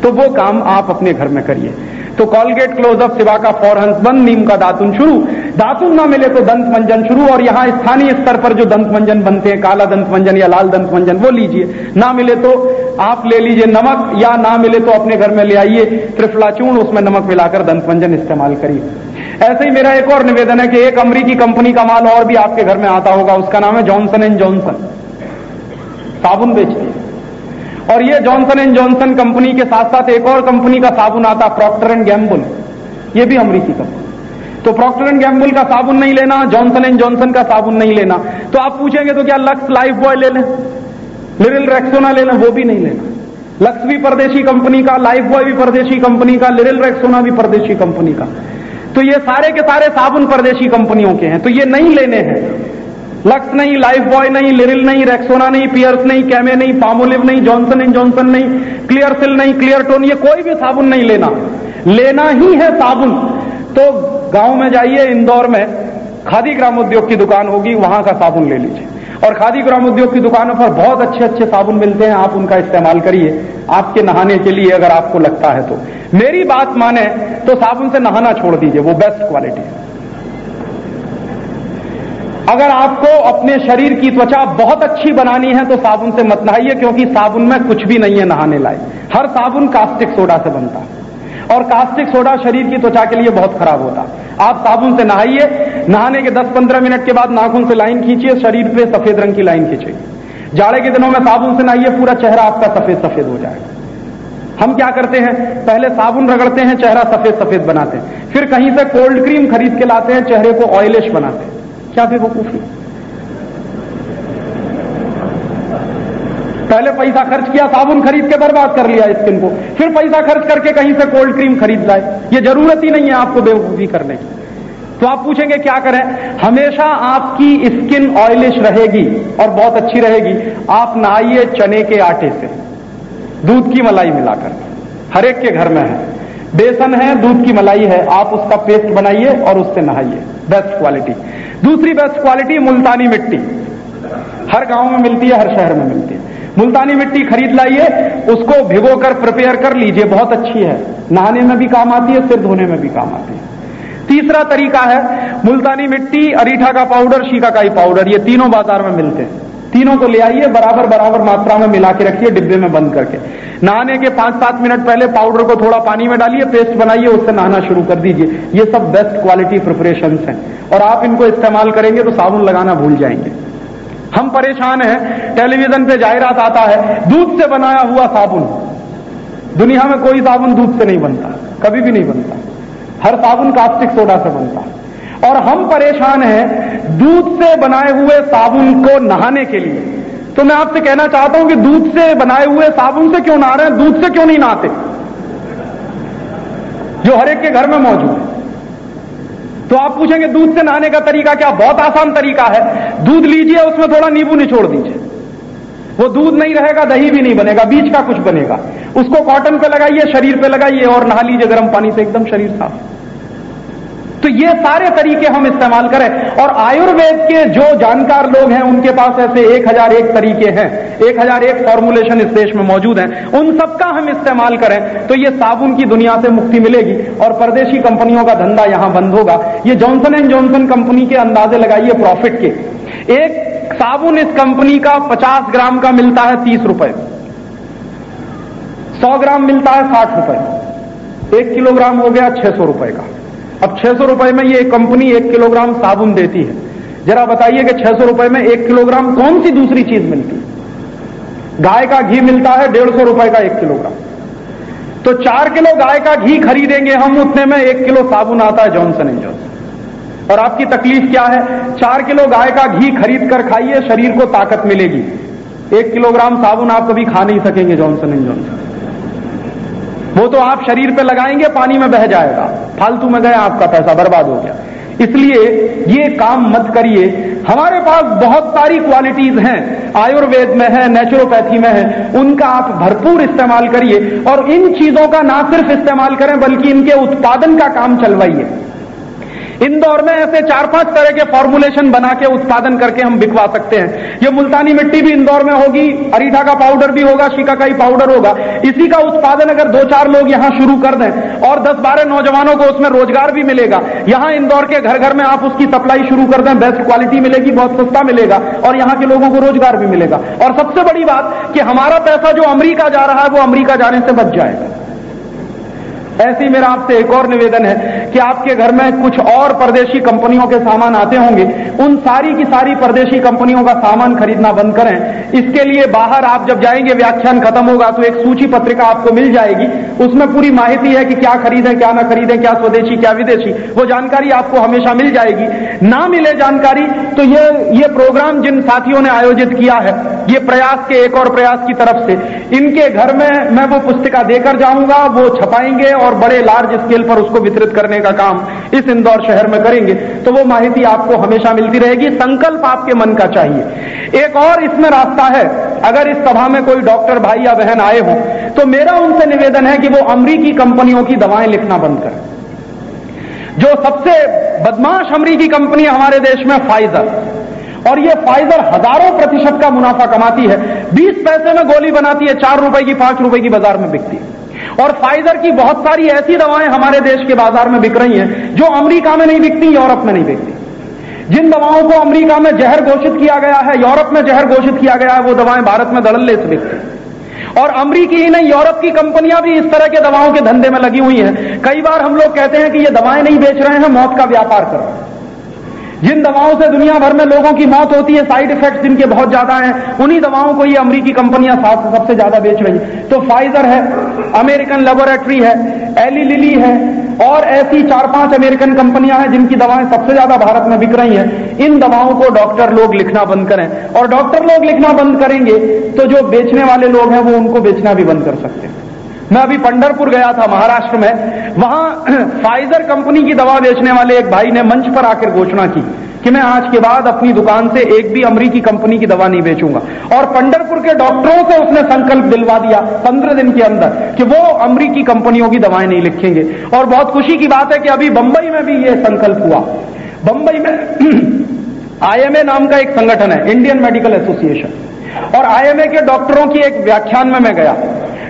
तो वो काम आप अपने घर में करिए। तो कॉलगेट क्लोजअप सिवा का फॉरहंस बंद, नीम का दातुन शुरू। दातुन ना मिले तो दंत मंजन शुरू और यहाँ स्थानीय स्तर पर जो दंत मंजन बनते हैं, काला दंत मंजन या लाल दंत मंजन, वो लीजिए। ना मिले तो आप ले लीजिए नमक या ना मिले तो अपने घर में ले आइए। त्रिफला चूर्ण, उसमें नमक मिलाकर दंत मंजन इस्तेमाल करिए। ऐसे ही मेरा एक और निवेदन है कि एक अमरीकी कंपनी का माल और भी आपके घर में आता होगा, उसका नाम है जॉनसन एंड जॉनसन साबुन बेचते और ये जॉनसन एंड जॉनसन कंपनी के साथ साथ एक और कंपनी का साबुन आता प्रॉक्टर एंड गैम्बुल ये भी अमरीकी कंपनी तो प्रॉक्टर एंड गैम्बुल का साबुन नहीं लेना जॉनसन एंड जॉनसन का साबुन नहीं लेना। तो आप पूछेंगे तो क्या लक्स लाइफ बॉय ले लें? लिरिल रेक्सोना ले लें? वो भी नहीं लेना। लक्स भी परदेशी कंपनी का लाइफ बॉय भी परदेशी कंपनी का लिरिल रेक्सोना भी परदेशी कंपनी का। तो ये सारे के सारे साबुन परदेशी कंपनियों के हैं। तो ये नहीं लेने हैं। लक्स नहीं, लाइफ बॉय नहीं, लिरिल नहीं, रेक्सोना नहीं, पियर्स नहीं, कैमे नहीं, पामोलिव नहीं, जॉनसन एंड जॉनसन नहीं, क्लियर सिल नहीं, क्लियर टोन, ये कोई भी साबुन नहीं लेना। लेना ही है साबुन। तो गाँव में जाइए, इंदौर में, खादी ग्रामोद्योग की दुकान होगी, वहाँ का साबुन ले लीजिए। और खादी ग्रामोद्योग की दुकानों पर बहुत अच्छे अच्छे साबुन मिलते हैं, आप उनका इस्तेमाल करिए। आपके नहाने के लिए अगर आपको लगता है तो। मेरी बात माने तो साबुन से नहाना छोड़ दीजिए, वो बेस्ट क्वालिटी है अगर आपको अपने शरीर की त्वचा बहुत अच्छी बनानी है तो साबुन से मत नहाइए, क्योंकि साबुन में कुछ भी नहीं है नहाने लायक। हर साबुन कास्टिक सोडा से बनता है। और कास्टिक सोडा शरीर की त्वचा के लिए बहुत खराब होता आप साबुन से नहाइए, नहाने के 10-15 मिनट के बाद नाखून से लाइन खींचिए, शरीर पे सफ़ेद रंग की लाइन खींचिए। जाड़े के दिनों में साबुन से नहाइए, पूरा चेहरा आपका सफ़ेद सफ़ेद हो जाएगा। हम क्या करते हैं? पहले साबुन रगड़ते हैं, चेहरा सफ़ेद सफ़ेद बनाते हैं। फिर कहीं से कोल्ड क्रीम खरीद के लाते हैं, चेहरे को ऑयलिश बनाते हैं। क्या बेवकूफ़ी पहले पैसा खर्च किया, साबुन खरीद के बर्बाद कर लिया स्किन को। फिर पैसा खर्च करके कहीं से कोल्ड क्रीम खरीद लाए। ये ज़रूरत ही नहीं है आपको बेवकूफ़ी करने की। तो आप पूछेंगे क्या करें? हमेशा आपकी स्किन ऑयलिश रहेगी और बहुत अच्छी रहेगी। आप नहाइए चने के आटे से। दूध की मलाई मिलाकर। हर एक के घर में है। बेसन है, दूध की मलाई है। आप उसका पेस्ट बनाइए और उससे नहाइए। बेस्ट क्वालिटी दूसरी बेस्ट क्वालिटी मुल्तानी मिट्टी। हर गाँव में मिलती है, हर शहर में मिलती है। मुल्तानी मिट्टी खरीद लाइए, उसको भिगो कर प्रिपेयर कर लीजिए, बहुत अच्छी है। नहाने में भी काम आती है, सिर धोने में भी काम आती है। तीसरा तरीका है, मुल्तानी मिट्टी अरीठा का पाउडर शीका का ही पाउडर ये तीनों बाज़ार में मिलते हैं। तीनों को ले आइए, बराबर बराबर मात्रा में मिला के रखिए, डिब्बे में बंद करके। नहाने के पाँच सात मिनट पहले पाउडर को थोड़ा पानी में डालिए पेस्ट बनाइए, उससे नहाना शुरू कर दीजिए। ये सब बेस्ट क्वालिटी प्रिपरेशन हैं। और आप इनको इस्तेमाल करेंगे तो साबुन लगाना भूल जाएँगे। हम परेशान हैं टेलीविज़न पे जाहिरात आता है, दूध से बनाया हुआ साबुन। दुनिया में कोई साबुन दूध से नहीं बनता, कभी भी नहीं बनता। हर साबुन कास्टिक सोडा से बनता। और हम परेशान हैं दूध से बनाए हुए साबुन को नहाने के लिए। तो मैं आपसे कहना चाहता हूँ कि दूध से बनाए हुए साबुन से क्यों नहा रहे हैं? दूध से क्यों नहीं नहाते? जो हर एक के घर में मौजूद है। तो आप पूछेंगे, दूध से नहाने का तरीका क्या? बहुत आसान तरीका है। दूध लीजिए, उसमें थोड़ा नींबू निचोड़ दीजिए। वो दूध नहीं रहेगा, दही भी नहीं बनेगा, बीज का कुछ बनेगा। उसको कॉटन पे लगाइए, शरीर पे लगाइए और नहा लीजिए गर्म पानी से, एकदम शरीर साफ़। तो ये सारे तरीके हम इस्तेमाल करें। और आयुर्वेद के जो जानकार लोग हैं, उनके पास ऐसे एक हज़ार एक तरीके हैं, एक हज़ार एक फॉर्मुलेशन इस देश में मौजूद हैं। उन सबका हम इस्तेमाल करें तो ये साबुन की दुनिया से मुक्ति मिलेगी और परदेशी कंपनियों का धंधा यहाँ बंद होगा। ये जॉनसन एंड जॉनसन कंपनी के अंदाजे लगाइए प्रॉफिट के। एक साबुन इस कंपनी का 50 ग्राम का मिलता है तीस रुपए। सौ ग्राम मिलता है साठ रुपए। एक किलोग्राम हो गया छह सौ रुपए का। अब छह सौ रुपए में ये कंपनी एक किलोग्राम साबुन देती है। जरा बताइए कि छह सौ रुपए में एक किलोग्राम कौन सी दूसरी चीज़ मिलती है? गाय का घी मिलता है, डेढ़ सौ रुपए का एक किलोग्राम। तो चार किलो गाय का घी खरीदेंगे हम, उतने में एक किलो साबुन आता है जॉनसन एंड जॉनसन। और आपकी तकलीफ़ क्या है? चार किलो गाय का घी खरीद कर खाइए, शरीर को ताकत मिलेगी। एक किलोग्राम साबुन आप कभी खा नहीं सकेंगे जॉनसन एंड जॉनसन। वो तो आप शरीर पे लगाएँगे, पानी में बह जाएगा। फालतू में गया, आपका पैसा बर्बाद हो गया। इसलिए ये काम मत करिए। हमारे पास बहुत सारी क्वालिटीज हैं। आयुर्वेद में है नेचुरोपैथी में है। उनका आप भरपूर इस्तेमाल करिए। और इन चीज़ों का ना सिर्फ़ इस्तेमाल करें, बल्कि इनके उत्पादन का काम चलवाइए। इंदौर में ऐसे चार पाँच तरह के फॉर्मुलेशन बना के उत्पादन करके हम बिकवा सकते हैं। ये मुल्तानी मिट्टी भी इंदौर में होगी, अरीठा का पाउडर भी होगा, शिकाकाई पाउडर होगा। इसी का उत्पादन अगर दो चार लोग यहाँ शुरू कर दें और दस बारह नौजवानों को उसमें रोज़गार भी मिलेगा, यहाँ इंदौर के घर घर में आप उसकी सप्लाई शुरू कर दें बेस्ट क्वालिटी मिलेगी, बहुत सस्ता मिलेगा और यहाँ के लोगों को रोज़गार भी मिलेगा। और सबसे बड़ी बात कि हमारा पैसा जो अमरीका जा रहा है, वो अमरीका जाने से बच जाएगा। ऐसे मेरा आपसे एक और निवेदन है कि आपके घर में कुछ और परदेशी कंपनियों के सामान आते होंगे, उन सारी की सारी परदेशी कंपनियों का सामान खरीदना बंद करें। इसके लिए बाहर आप जब जाएँगे, व्याख्यान खत्म होगा तो एक सूची पत्रिका आपको मिल जाएगी। उसमें पूरी माहिती है कि क्या खरीदें, क्या ना खरीदें, क्या स्वदेशी, क्या विदेशी। वो जानकारी आपको हमेशा मिल जाएगी। ना मिले जानकारी तो ये ये प्रोग्राम जिन साथियों ने आयोजित किया है, ये प्रयास के एक और प्रयास की तरफ़ से। इनके घर में मैं वो पुस्तिका देकर जाऊँगा, वो छपाएँगे और और बड़े लार्ज स्केल पर उसको वितरित करने का काम इस इंदौर शहर में करेंगे। तो वो माहिती आपको हमेशा मिलती रहेगी। संकल्प आपके मन का चाहिए। एक और इसमें रास्ता है। अगर इस सभा में कोई डॉक्टर भाई या बहन आए हों तो मेरा उनसे निवेदन है कि वो अमरीकी कंपनियों की दवाएँ लिखना बंद करें। जो सबसे बदमाश अमरीकी कंपनी हमारे देश में फाइजर और ये फाइजर हज़ारों प्रतिशत का मुनाफा कमाती है। 20 पैसे में गोली बनाती है, चार रुपए की, पाँच रुपए की बाज़ार में बिकती है। और फाइजर की बहुत सारी ऐसी दवाएँ हमारे देश के बाज़ार में बिक रही हैं, जो अमेरिका में नहीं बिकती, यूरोप में नहीं बिकती। जिन दवाओं को अमेरिका में जहर घोषित किया गया है, यूरोप में जहर घोषित किया गया है, वो दवाएँ भारत में दड़ल्ले से बिकती और अमरीकी ही नहीं, यूरोप की कंपनियाँ भी इस तरह के दवाओं के धंधे में लगी हुई हैं। कई बार हम लोग कहते हैं कि ये दवाएँ नहीं बेच रहे हैं, मौत का व्यापार कर रहे हैं। जिन दवाओं से दुनिया भर में लोगों की मौत होती है साइड इफेक्ट्स जिनके बहुत ज़्यादा हैं, उन्हीं दवाओं को ये अमरीकी कंपनियाँ सबसे ज़्यादा बेच रही तो फाइजर है अमेरिकन लेबोरेटरी है एली लिली है, और ऐसी चार पाँच अमेरिकन कंपनियाँ हैं जिनकी दवाएँ सबसे ज़्यादा भारत में बिक रही हैं। इन दवाओं को डॉक्टर लोग लिखना बंद करें। और डॉक्टर लोग लिखना बंद करेंगे तो जो बेचने वाले लोग हैं, वो उनको बेचना भी बंद कर सकते हैं। मैं अभी पंडरपुर गया था, महाराष्ट्र में। वहाँ फाइजर कंपनी की दवा बेचने वाले एक भाई ने मंच पर आकर घोषणा की कि मैं आज के बाद अपनी दुकान से एक भी अमरीकी कंपनी की दवा नहीं बेचूँगा। और पंडरपुर के डॉक्टरों से उसने संकल्प दिलवा दिया पंद्रह दिन के अंदर कि वो अमरीकी कंपनियों की दवाएँ नहीं लिखेंगे। और बहुत खुशी की बात है कि अभी बंबई में भी ये संकल्प हुआ। बंबई में आईएमए नाम का एक संगठन है इंडियन मेडिकल एसोसिएशन और आईएमए के डॉक्टरों की एक व्याख्यान में मैं गया।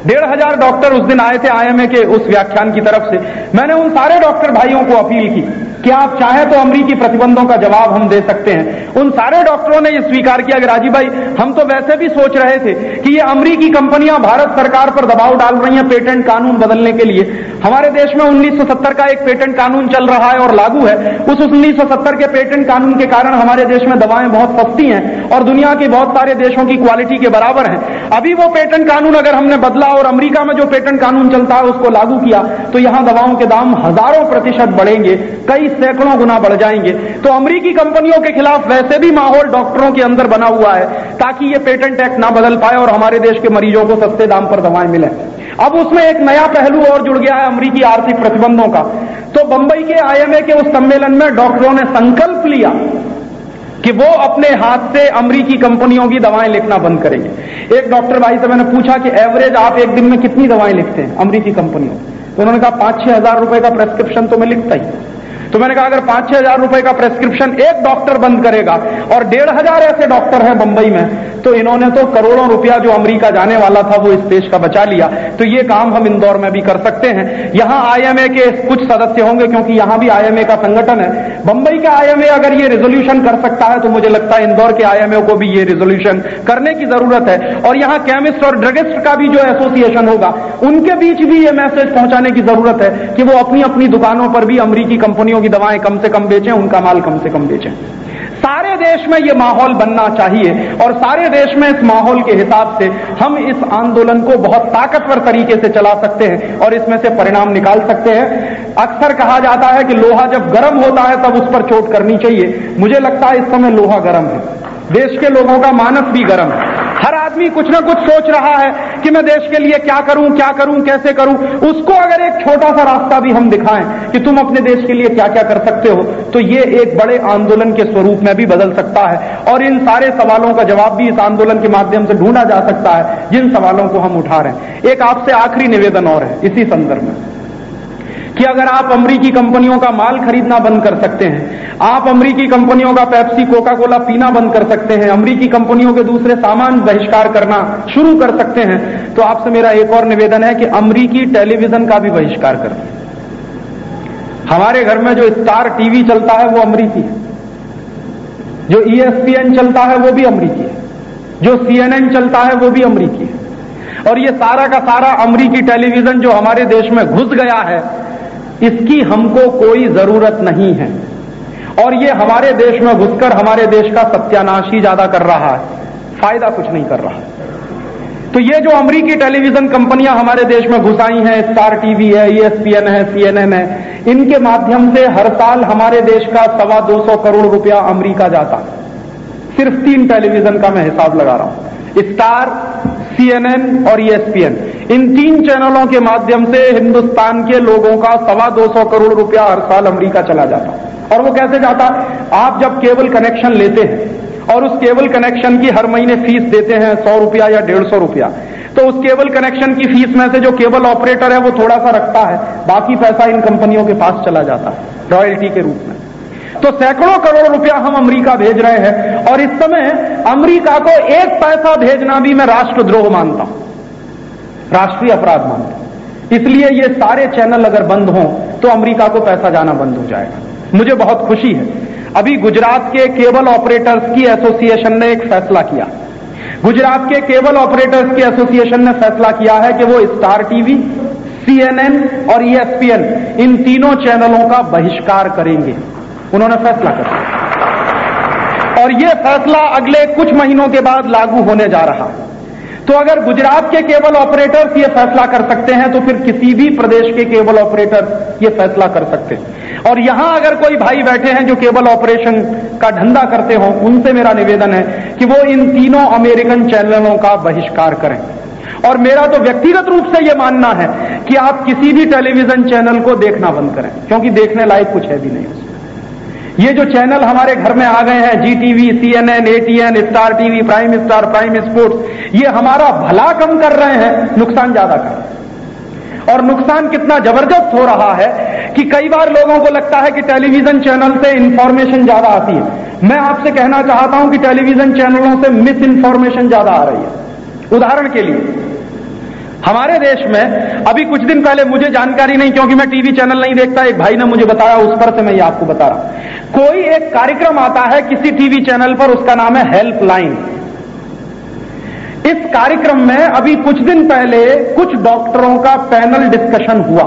डेढ़ हज़ार डॉक्टर उस दिन आए थे आईएमए के उस व्याख्यान की तरफ़ से। मैंने उन सारे डॉक्टर भाइयों को अपील की कि आप चाहे तो अमरीकी प्रतिबंधों का जवाब हम दे सकते हैं। उन सारे डॉक्टरों ने यह स्वीकार किया कि राजीव भाई, हम तो वैसे भी सोच रहे थे कि ये अमरीकी कंपनियाँ भारत सरकार पर दबाव डाल रही हैं पेटेंट कानून बदलने के लिए। हमारे देश में 1970 का एक पेटेंट कानून चल रहा है और लागू है। उस 1970 के पेटेंट कानून के कारण हमारे देश में दवाएँ बहुत सस्ती हैं और दुनिया के बहुत सारे देशों की क्वालिटी के बराबर हैं। अभी वो पेटेंट कानून अगर हमने बदला और अमरीका में जो पेटेंट कानून चलता है, उसको लागू किया तो यहाँ दवाओं के दाम हज़ारों प्रतिशत बढ़ेंगे, कई सैकड़ों गुना बढ़ जाएँगे। तो अमरीकी कंपनियों के खिलाफ वैसे भी माहौल डॉक्टरों के अंदर बना हुआ है, ताकि ये पेटेंट एक्ट ना बदल पाए और हमारे देश के मरीजों को सस्ते दाम पर दवाएँ मिले। अब उसमें एक नया पहलू और जुड़ गया है अमरीकी आर्थिक प्रतिबंधों का। तो बंबई के आईएमए के उस सम्मेलन में डॉक्टरों ने संकल्प लिया कि वो अपने हाथ से अमरीकी कंपनियों की दवाएँ लिखना बंद करेंगे। एक डॉक्टर भाई से मैंने पूछा कि एवरेज आप एक दिन में कितनी दवाएँ लिखते हैं? अमरीकी कंपनियों। तो उन्होंने कहा पाँच छह हज़ार रुपए का प्रेस्क्रिप्शन तो मैं लिखता ही। तो मैंने कहा, अगर पाँच छह हज़ार रुपए का प्रेस्क्रिप्शन एक डॉक्टर बंद करेगा और डेढ़ हज़ार ऐसे डॉक्टर हैं बंबई में तो इन्होंने तो करोड़ों रुपया जो अमेरिका जाने वाला था, वो इस देश का बचा लिया। तो ये काम हम इंदौर में भी कर सकते हैं। यहाँ आईएमए के कुछ सदस्य होंगे, क्योंकि यहाँ भी आईएमए का संगठन है। बंबई का आईएमए अगर ये रेजोल्यूशन कर सकता है तो मुझे लगता है इंदौर के आईएमए को भी ये रेजोल्यूशन करने की ज़रूरत है। और यहाँ केमिस्ट और ड्रगिस्ट का भी जो एसोसिएशन होगा, उनके बीच भी ये मैसेज पहुँचाने की ज़रूरत है कि वो अपनी अपनी दुकानों पर भी अमरीकी कंपनियों की दवाएँ कम से कम बेचें, उनका माल कम से कम बेचें। सारे देश में यह माहौल बनना चाहिए और सारे देश में इस माहौल के हिसाब से हम इस आंदोलन को बहुत ताकतवर तरीके से चला सकते हैं और इसमें से परिणाम निकाल सकते हैं। अक्सर कहा जाता है कि लोहा जब गर्म होता है, तब उस पर चोट करनी चाहिए। मुझे लगता है इस समय लोहा गर्म है। देश के लोगों का मानस भी गर्म है। आदमी कुछ ना कुछ सोच रहा है कि मैं देश के लिए क्या करूँ क्या करूँ, कैसे करूँ। उसको अगर एक छोटा सा रास्ता भी हम दिखाएँ कि तुम अपने देश के लिए क्या क्या कर सकते हो तो ये एक बड़े आंदोलन के स्वरूप में भी बदल सकता है। और इन सारे सवालों का जवाब भी इस आंदोलन के माध्यम से ढूंढा जा सकता है, जिन सवालों को हम उठा रहे हैं। एक आपसे आखिरी निवेदन और है, इसी संदर्भ में। कि अगर आप अमरीकी कंपनियों का माल खरीदना बंद कर सकते हैं, आप अमरीकी कंपनियों का पैप्सी कोका कोला पीना बंद कर सकते हैं, अमरीकी कंपनियों के दूसरे सामान बहिष्कार करना शुरू कर सकते हैं तो आपसे मेरा एक और निवेदन है कि अमरीकी टेलीविज़न का भी बहिष्कार करें। हमारे घर में जो स्टार टीवी चलता है, वो अमरीकी है। जो ईएसपीएन e चलता है, वो भी अमरीकी है। जो सीएनएन चलता है, वो भी अमरीकी है। और ये सारा का सारा अमरीकी टेलीविज़न जो हमारे देश में घुस गया है इसकी हमको कोई ज़रूरत नहीं है। और ये हमारे देश में घुसकर हमारे देश का सत्यानाश ही ज़्यादा कर रहा है। फ़ायदा कुछ नहीं कर रहा। तो ये जो अमरीकी टेलीविज़न कंपनियाँ हमारे देश में घुसाई हैं, स्टार टीवी है ईएसपीएन है सीएनएन है, इनके माध्यम से हर साल हमारे देश का सवा दो सौ करोड़ रुपया अमरीका जाता। सिर्फ़ तीन टेलीविज़न का मैं हिसाब लगा रहा हूँ। स्टार सीएनएन और ईएसपीएन इन तीन चैनलों के माध्यम से हिंदुस्तान के लोगों का सवा दो सौ करोड़ रुपया हर साल अमरीका चला जाता। और वो कैसे जाता? आप जब केबल कनेक्शन लेते हैं और उस केबल कनेक्शन की हर महीने फ़ीस देते हैं सौ रुपया या डेढ़ सौ रुपया तो उस केबल कनेक्शन की फ़ीस में से जो केबल ऑपरेटर है वो थोड़ा सा रखता है, बाकी पैसा इन कंपनियों के पास चला जाता है, रॉयल्टी के रूप में। तो सैकड़ों करोड़ रुपया हम अमेरिका भेज रहे हैं। और इस समय अमेरिका को एक पैसा भेजना भी मैं राष्ट्रद्रोह मानता हूँ। राष्ट्रीय अपराध मानता हूँ। इसलिए ये सारे चैनल अगर बंद हों तो अमेरिका को पैसा जाना बंद हो जाएगा। मुझे बहुत खुशी है। अभी गुजरात के केबल ऑपरेटर्स की एसोसिएशन ने एक फैसला किया। गुजरात के केबल ऑपरेटर्स की एसोसिएशन ने फैसला किया है कि वो स्टार टीवी, सीएनएन और ईएसपीएन इन तीनों चैनलों का बहिष्कार करेंगे। उन्होंने फैसला कर दिया। और यह फैसला अगले कुछ महीनों के बाद लागू होने जा रहा। तो अगर गुजरात के केबल ऑपरेटर्स ये फैसला कर सकते हैं तो फिर किसी भी प्रदेश के केबल ऑपरेटर ये फैसला कर सकते हैं। और यहाँ अगर कोई भाई बैठे हैं जो केबल ऑपरेशन का धंधा करते हो, उनसे मेरा निवेदन है कि वो इन तीनों अमेरिकन चैनलों का बहिष्कार करें। और मेरा तो व्यक्तिगत रूप से यह मानना है कि आप किसी भी टेलीविज़न चैनल को देखना बंद करें, क्योंकि देखने लायक कुछ है भी नहीं। ये जो चैनल हमारे घर में आ गए हैं Zee TV CNN ATN Star TV Prime Star Prime Sports ये हमारा भला कम कर रहे हैं, नुकसान ज़्यादा कर रहे हैं। और नुकसान कितना ज़बरदस्त हो रहा है कि कई बार लोगों को लगता है कि टेलीविज़न चैनल से इंफॉर्मेशन ज़्यादा आती है। मैं आपसे कहना चाहता हूँ कि टेलीविज़न चैनलों से मिस इंफॉर्मेशन ज़्यादा आ रही है। उदाहरण के लिए हमारे देश में अभी कुछ दिन पहले मुझे जानकारी नहीं, क्योंकि मैं टीवी चैनल नहीं देखता, एक भाई ने मुझे बताया, उस पर से मैं ये आपको बता रहा हूँ। कोई एक कार्यक्रम आता है किसी टीवी चैनल पर, उसका नाम है हेल्पलाइन। इस कार्यक्रम में अभी कुछ दिन पहले कुछ डॉक्टरों का पैनल डिस्कशन हुआ।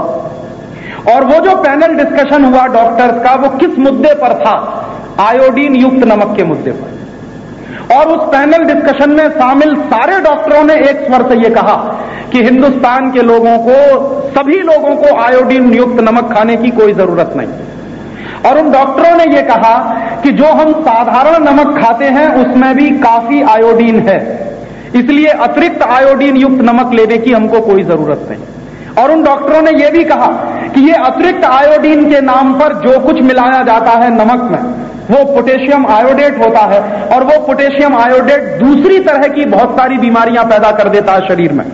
और वो जो पैनल डिस्कशन हुआ डॉक्टर्स का, वो किस मुद्दे पर था? आयोडीन युक्त नमक के मुद्दे पर। और उस पैनल डिस्कशन में शामिल सारे डॉक्टरों ने एक स्वर से यह कहा कि हिंदुस्तान के लोगों को, सभी लोगों को आयोडीन युक्त नमक खाने की कोई ज़रूरत नहीं। और उन डॉक्टरों ने यह कहा कि जो हम साधारण नमक खाते हैं, उसमें भी काफ़ी आयोडीन है। इसलिए अतिरिक्त आयोडीन युक्त नमक लेने की हमको कोई ज़रूरत नहीं। और उन डॉक्टरों ने यह भी कहा कि ये अतिरिक्त आयोडीन के नाम पर जो कुछ मिलाया जाता है नमक में, वो पोटेशियम आयोडेट होता है और वो पोटेशियम आयोडेट दूसरी तरह की बहुत सारी बीमारियाँ पैदा कर देता है शरीर में।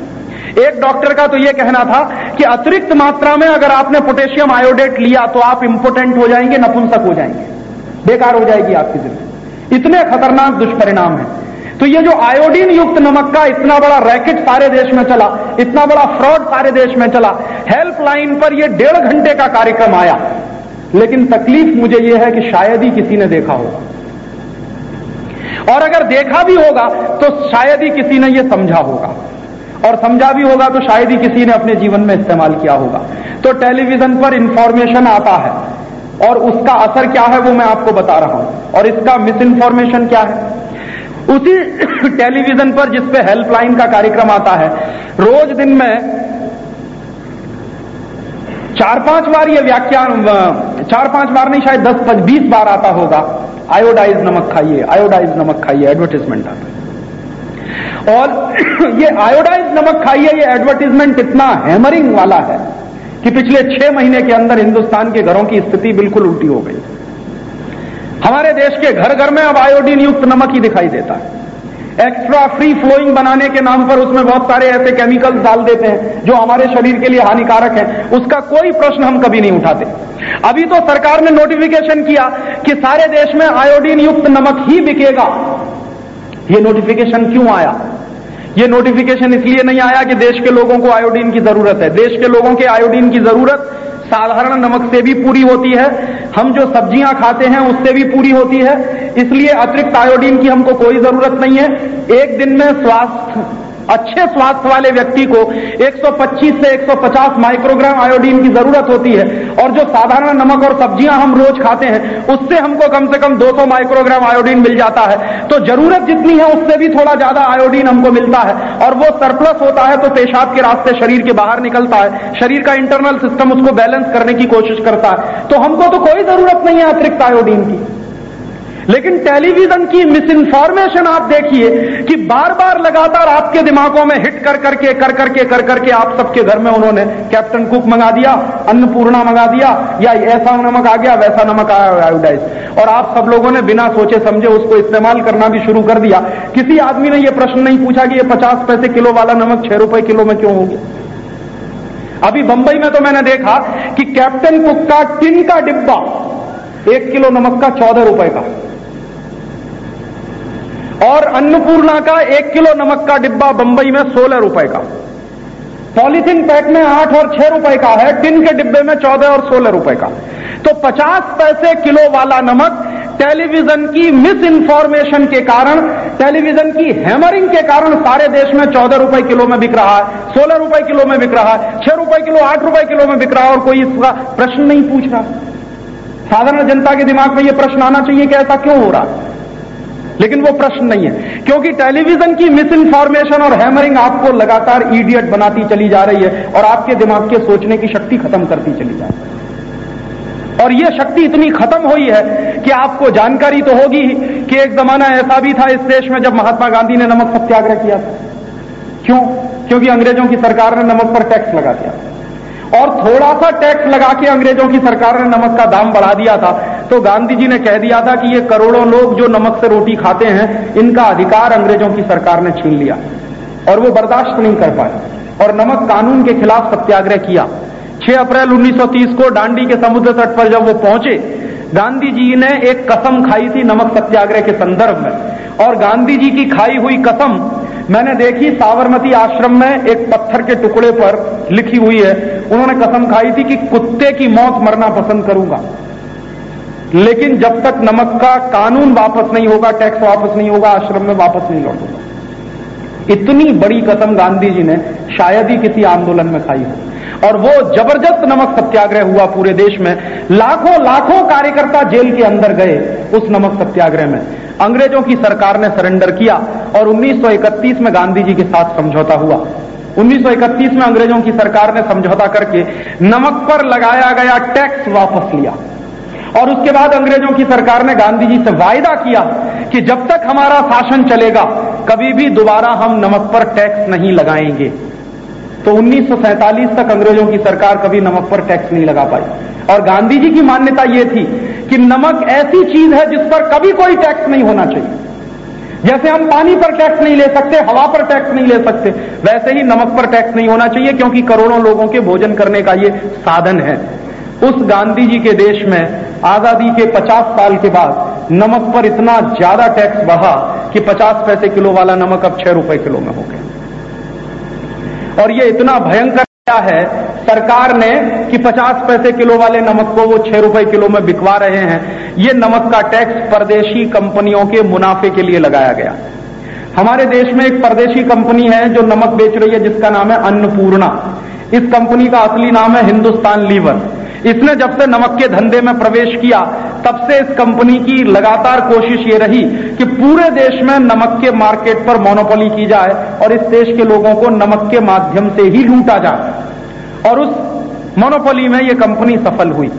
एक डॉक्टर का तो यह कहना था कि अतिरिक्त मात्रा में अगर आपने पोटेशियम आयोडेट लिया तो आप इंपोर्टेंट हो जाएँगे, नपुंसक हो जाएँगे, बेकार हो जाएगी आपकी ज़िंदगी। इतने खतरनाक दुष्परिणाम है। तो ये जो आयोडीन युक्त नमक का इतना बड़ा रैकेट सारे देश में चला, इतना बड़ा फ्रॉड सारे देश में चला हेल्पलाइन पर यह डेढ़ घंटे का कार्यक्रम आया। लेकिन तकलीफ़ मुझे यह है कि शायद ही किसी ने देखा होगा और अगर देखा भी होगा तो शायद ही किसी ने यह समझा होगा। और समझा भी होगा तो शायद ही किसी ने अपने जीवन में इस्तेमाल किया होगा। तो टेलीविज़न पर इंफॉर्मेशन आता है। और उसका असर क्या है, वो मैं आपको बता रहा हूँ। और इसका मिस इंफॉर्मेशन क्या है? उसी टेलीविज़न पर जिसपे हेल्पलाइन का कार्यक्रम आता है, रोज दिन में चार पाँच बार ये व्याख्यान चार पाँच बार नहीं, शायद दस बीस बार आता होगा। आयोडाइज नमक खाइए आयोडाइज नमक खाइए एडवर्टीजमेंट आता है। और ये आयोडाइज नमक खाइए, ये एडवर्टीजमेंट इतना हैमरिंग वाला है कि पिछले छह महीने के अंदर हिंदुस्तान के घरों की स्थिति बिल्कुल उल्टी हो गई। हमारे देश के घर घर में अब आयोडीन युक्त नमक ही दिखाई देता है। एक्स्ट्रा फ्री फ्लोइंग बनाने के नाम पर उसमें बहुत सारे ऐसे केमिकल्स डाल देते हैं, जो हमारे शरीर के लिए हानिकारक है। उसका कोई प्रश्न हम कभी नहीं उठाते। अभी तो सरकार ने नोटिफिकेशन किया कि सारे देश में आयोडीन युक्त नमक ही बिकेगा। ये नोटिफिकेशन क्यों आया? ये नोटिफिकेशन इसलिए नहीं आया कि देश के लोगों को आयोडीन की ज़रूरत है। देश के लोगों के आयोडीन की ज़रूरत साधारण नमक से भी पूरी होती है। हम जो सब्ज़ियाँ खाते हैं, उससे भी पूरी होती है। इसलिए अतिरिक्त आयोडीन की हमको कोई ज़रूरत नहीं है। एक दिन में स्वास्थ्य अच्छे स्वास्थ्य वाले व्यक्ति को 125 से 150 माइक्रोग्राम आयोडीन की ज़रूरत होती है। और जो साधारण नमक और सब्ज़ियाँ हम रोज खाते हैं, उससे हमको कम से कम 200 माइक्रोग्राम आयोडीन मिल जाता है। तो ज़रूरत जितनी है, उससे भी थोड़ा ज़्यादा आयोडीन हमको मिलता है। और वो सरप्लस होता है तो पेशाब के रास्ते शरीर के बाहर निकलता है। शरीर का इंटरनल सिस्टम उसको बैलेंस करने की कोशिश करता है। तो हमको तो कोई ज़रूरत नहीं है अतिरिक्त आयोडीन की। लेकिन टेलीविज़न की मिस इन्फॉर्मेशन आप देखिए कि बार बार लगातार आपके दिमागों में हिट कर करके कर करके कर करके आप सबके घर में उन्होंने कैप्टन कुक मंगा दिया, अन्नपूर्णा मंगा दिया, या ऐसा नमक आ गया, वैसा नमक आया आयोडाइज और आप सब लोगों ने बिना सोचे समझे उसको इस्तेमाल करना भी शुरू कर दिया। किसी आदमी ने यह प्रश्न नहीं पूछा कि यह पचास पैसे किलो वाला नमक छह रुपए किलो में क्यों हो गया? अभी बंबई में तो मैंने देखा कि कैप्टन कुक का टिन का डिब्बा एक किलो नमक का चौदह रुपए का। और अन्नपूर्णा का एक किलो नमक का डिब्बा बंबई में सोलह रुपए का। पॉलीथीन पैक में आठ और छह रुपए का है, टिन के डिब्बे में चौदह और सोलह रुपए का। तो पचास पैसे किलो वाला नमक टेलीविज़न की मिस इन्फॉर्मेशन के कारण, टेलीविज़न की हैमरिंग के कारण सारे देश में चौदह रुपए किलो में बिक रहा है, सोलह रुपए किलो में बिक रहा है, छह रुपए किलो, आठ रुपए किलो में बिक रहा है और कोई इसका प्रश्न नहीं पूछ रहा। साधारण जनता के दिमाग में यह प्रश्न आना चाहिए कि ऐसा क्यों हो रहा? है लेकिन वो प्रश्न नहीं है। क्योंकि टेलीविज़न की मिस इन्फॉर्मेशन और हैमरिंग आपको लगातार इडियट बनाती चली जा रही है और आपके दिमाग के सोचने की शक्ति खत्म करती चली जा रही है। और यह शक्ति इतनी खत्म हुई है कि आपको जानकारी तो होगी कि एक जमाना ऐसा भी था इस देश में जब महात्मा गांधी ने नमक सत्याग्रह किया था। क्यों? क्योंकि अंग्रेज़ों की सरकार ने नमक पर टैक्स लगा दिया और थोड़ा सा टैक्स लगा के अंग्रेज़ों की सरकार ने नमक का दाम बढ़ा दिया था। तो गांधी जी ने कह दिया था कि ये करोड़ों लोग जो नमक से रोटी खाते हैं, इनका अधिकार अंग्रेज़ों की सरकार ने छीन लिया और वो बर्दाश्त नहीं कर पाए और नमक कानून के खिलाफ सत्याग्रह किया। 6 अप्रैल 1930 को डांडी के समुद्र तट पर जब वो पहुँचे गांधी जी ने एक कसम खाई थी नमक सत्याग्रह के संदर्भ में। और गांधी जी की खाई हुई कसम मैंने देखी साबरमती आश्रम में एक पत्थर के टुकड़े पर लिखी हुई है। उन्होंने कसम खाई थी कि कुत्ते की मौत मरना पसंद करूँगा। लेकिन जब तक नमक का कानून वापस नहीं होगा, टैक्स वापस नहीं होगा, आश्रम में वापस नहीं लौटूँगा। इतनी बड़ी कसम गांधी जी ने, शायद ही किसी आंदोलन में खाई हो। और वो ज़बरदस्त नमक सत्याग्रह हुआ पूरे देश में। लाखों लाखों कार्यकर्ता जेल के अंदर गए उस नमक सत्याग्रह में। अंग्रेज़ों की सरकार ने सरेंडर किया और 1931 में गांधी जी के साथ समझौता हुआ। 1931 में अंग्रेज़ों की सरकार ने समझौता करके नमक पर लगाया गया टैक्स वापस लिया। और उसके बाद अंग्रेज़ों की सरकार ने गांधी जी से वायदा किया कि जब तक हमारा शासन चलेगा, कभी भी दोबारा हम नमक पर टैक्स नहीं लगाएँगे। तो 1947 तक अंग्रेज़ों की सरकार कभी नमक पर टैक्स नहीं लगा पाई। और गांधी जी की मान्यता यह थी कि नमक ऐसी चीज़ है जिस पर कभी कोई टैक्स नहीं होना चाहिए। जैसे हम पानी पर टैक्स नहीं ले सकते, हवा पर टैक्स नहीं ले सकते, वैसे ही नमक पर टैक्स नहीं होना चाहिए, क्योंकि करोड़ों लोगों के भोजन करने का ये साधन है। उस गांधी जी के देश में आज़ादी के 50 साल के बाद नमक पर इतना ज़्यादा टैक्स बढ़ा कि 50 पैसे किलो वाला नमक अब छह रुपए किलो में हो गया। और ये इतना भयंकर है? सरकार ने कि 50 पैसे किलो वाले नमक को वो छह रुपए किलो में बिकवा रहे हैं। ये नमक का टैक्स परदेशी कंपनियों के मुनाफे के लिए लगाया गया। हमारे देश में एक परदेशी कंपनी है जो नमक बेच रही है, जिसका नाम है अन्नपूर्णा। इस कंपनी का असली नाम है हिंदुस्तान लीवर। इसने जब से नमक के धंधे में प्रवेश किया, तब से इस कंपनी की लगातार कोशिश ये रही कि पूरे देश में नमक के मार्केट पर मोनोपोली की जाए और इस देश के लोगों को नमक के माध्यम से ही लूटा जाए। और उस मोनोपोली में यह कंपनी सफल हुई।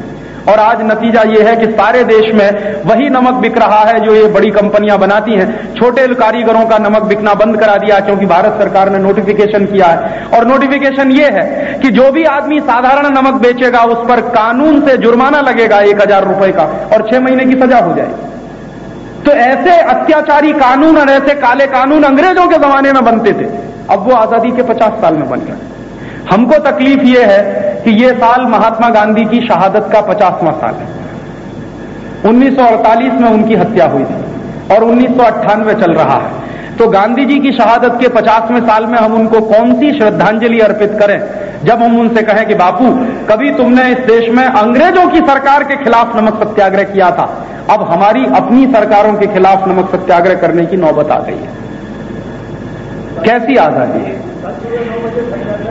और आज नतीजा यह है कि सारे देश में वही नमक बिक रहा है जो ये बड़ी कंपनियाँ बनाती हैं। छोटे कारीगरों का नमक बिकना बंद करा दिया क्योंकि भारत सरकार ने नोटिफिकेशन किया है। और नोटिफिकेशन ये है कि जो भी आदमी साधारण नमक बेचेगा, उस पर कानून से जुर्माना लगेगा एक हज़ार रुपए का और छह महीने की सजा हो जाएगी। तो ऐसे अत्याचारी कानून और ऐसे काले कानून अंग्रेज़ों के जमाने में बनते थे। अब वो आज़ादी के पचास साल में बन गए। हमको तकलीफ़ यह है कि यह साल महात्मा गांधी की शहादत का पचासवां साल है। 1948 में उनकी हत्या हुई थी और उन्नीस सौ अट्ठानवे चल रहा है। तो गांधी जी की शहादत के पचासवें साल में हम उनको कौन सी श्रद्धांजलि अर्पित करें, जब हम उनसे कहें कि, बापू, कभी तुमने इस देश में अंग्रेज़ों की सरकार के खिलाफ नमक सत्याग्रह किया था? अब हमारी अपनी सरकारों के खिलाफ नमक सत्याग्रह करने की नौबत आ गई है। कैसी आज़ादी है?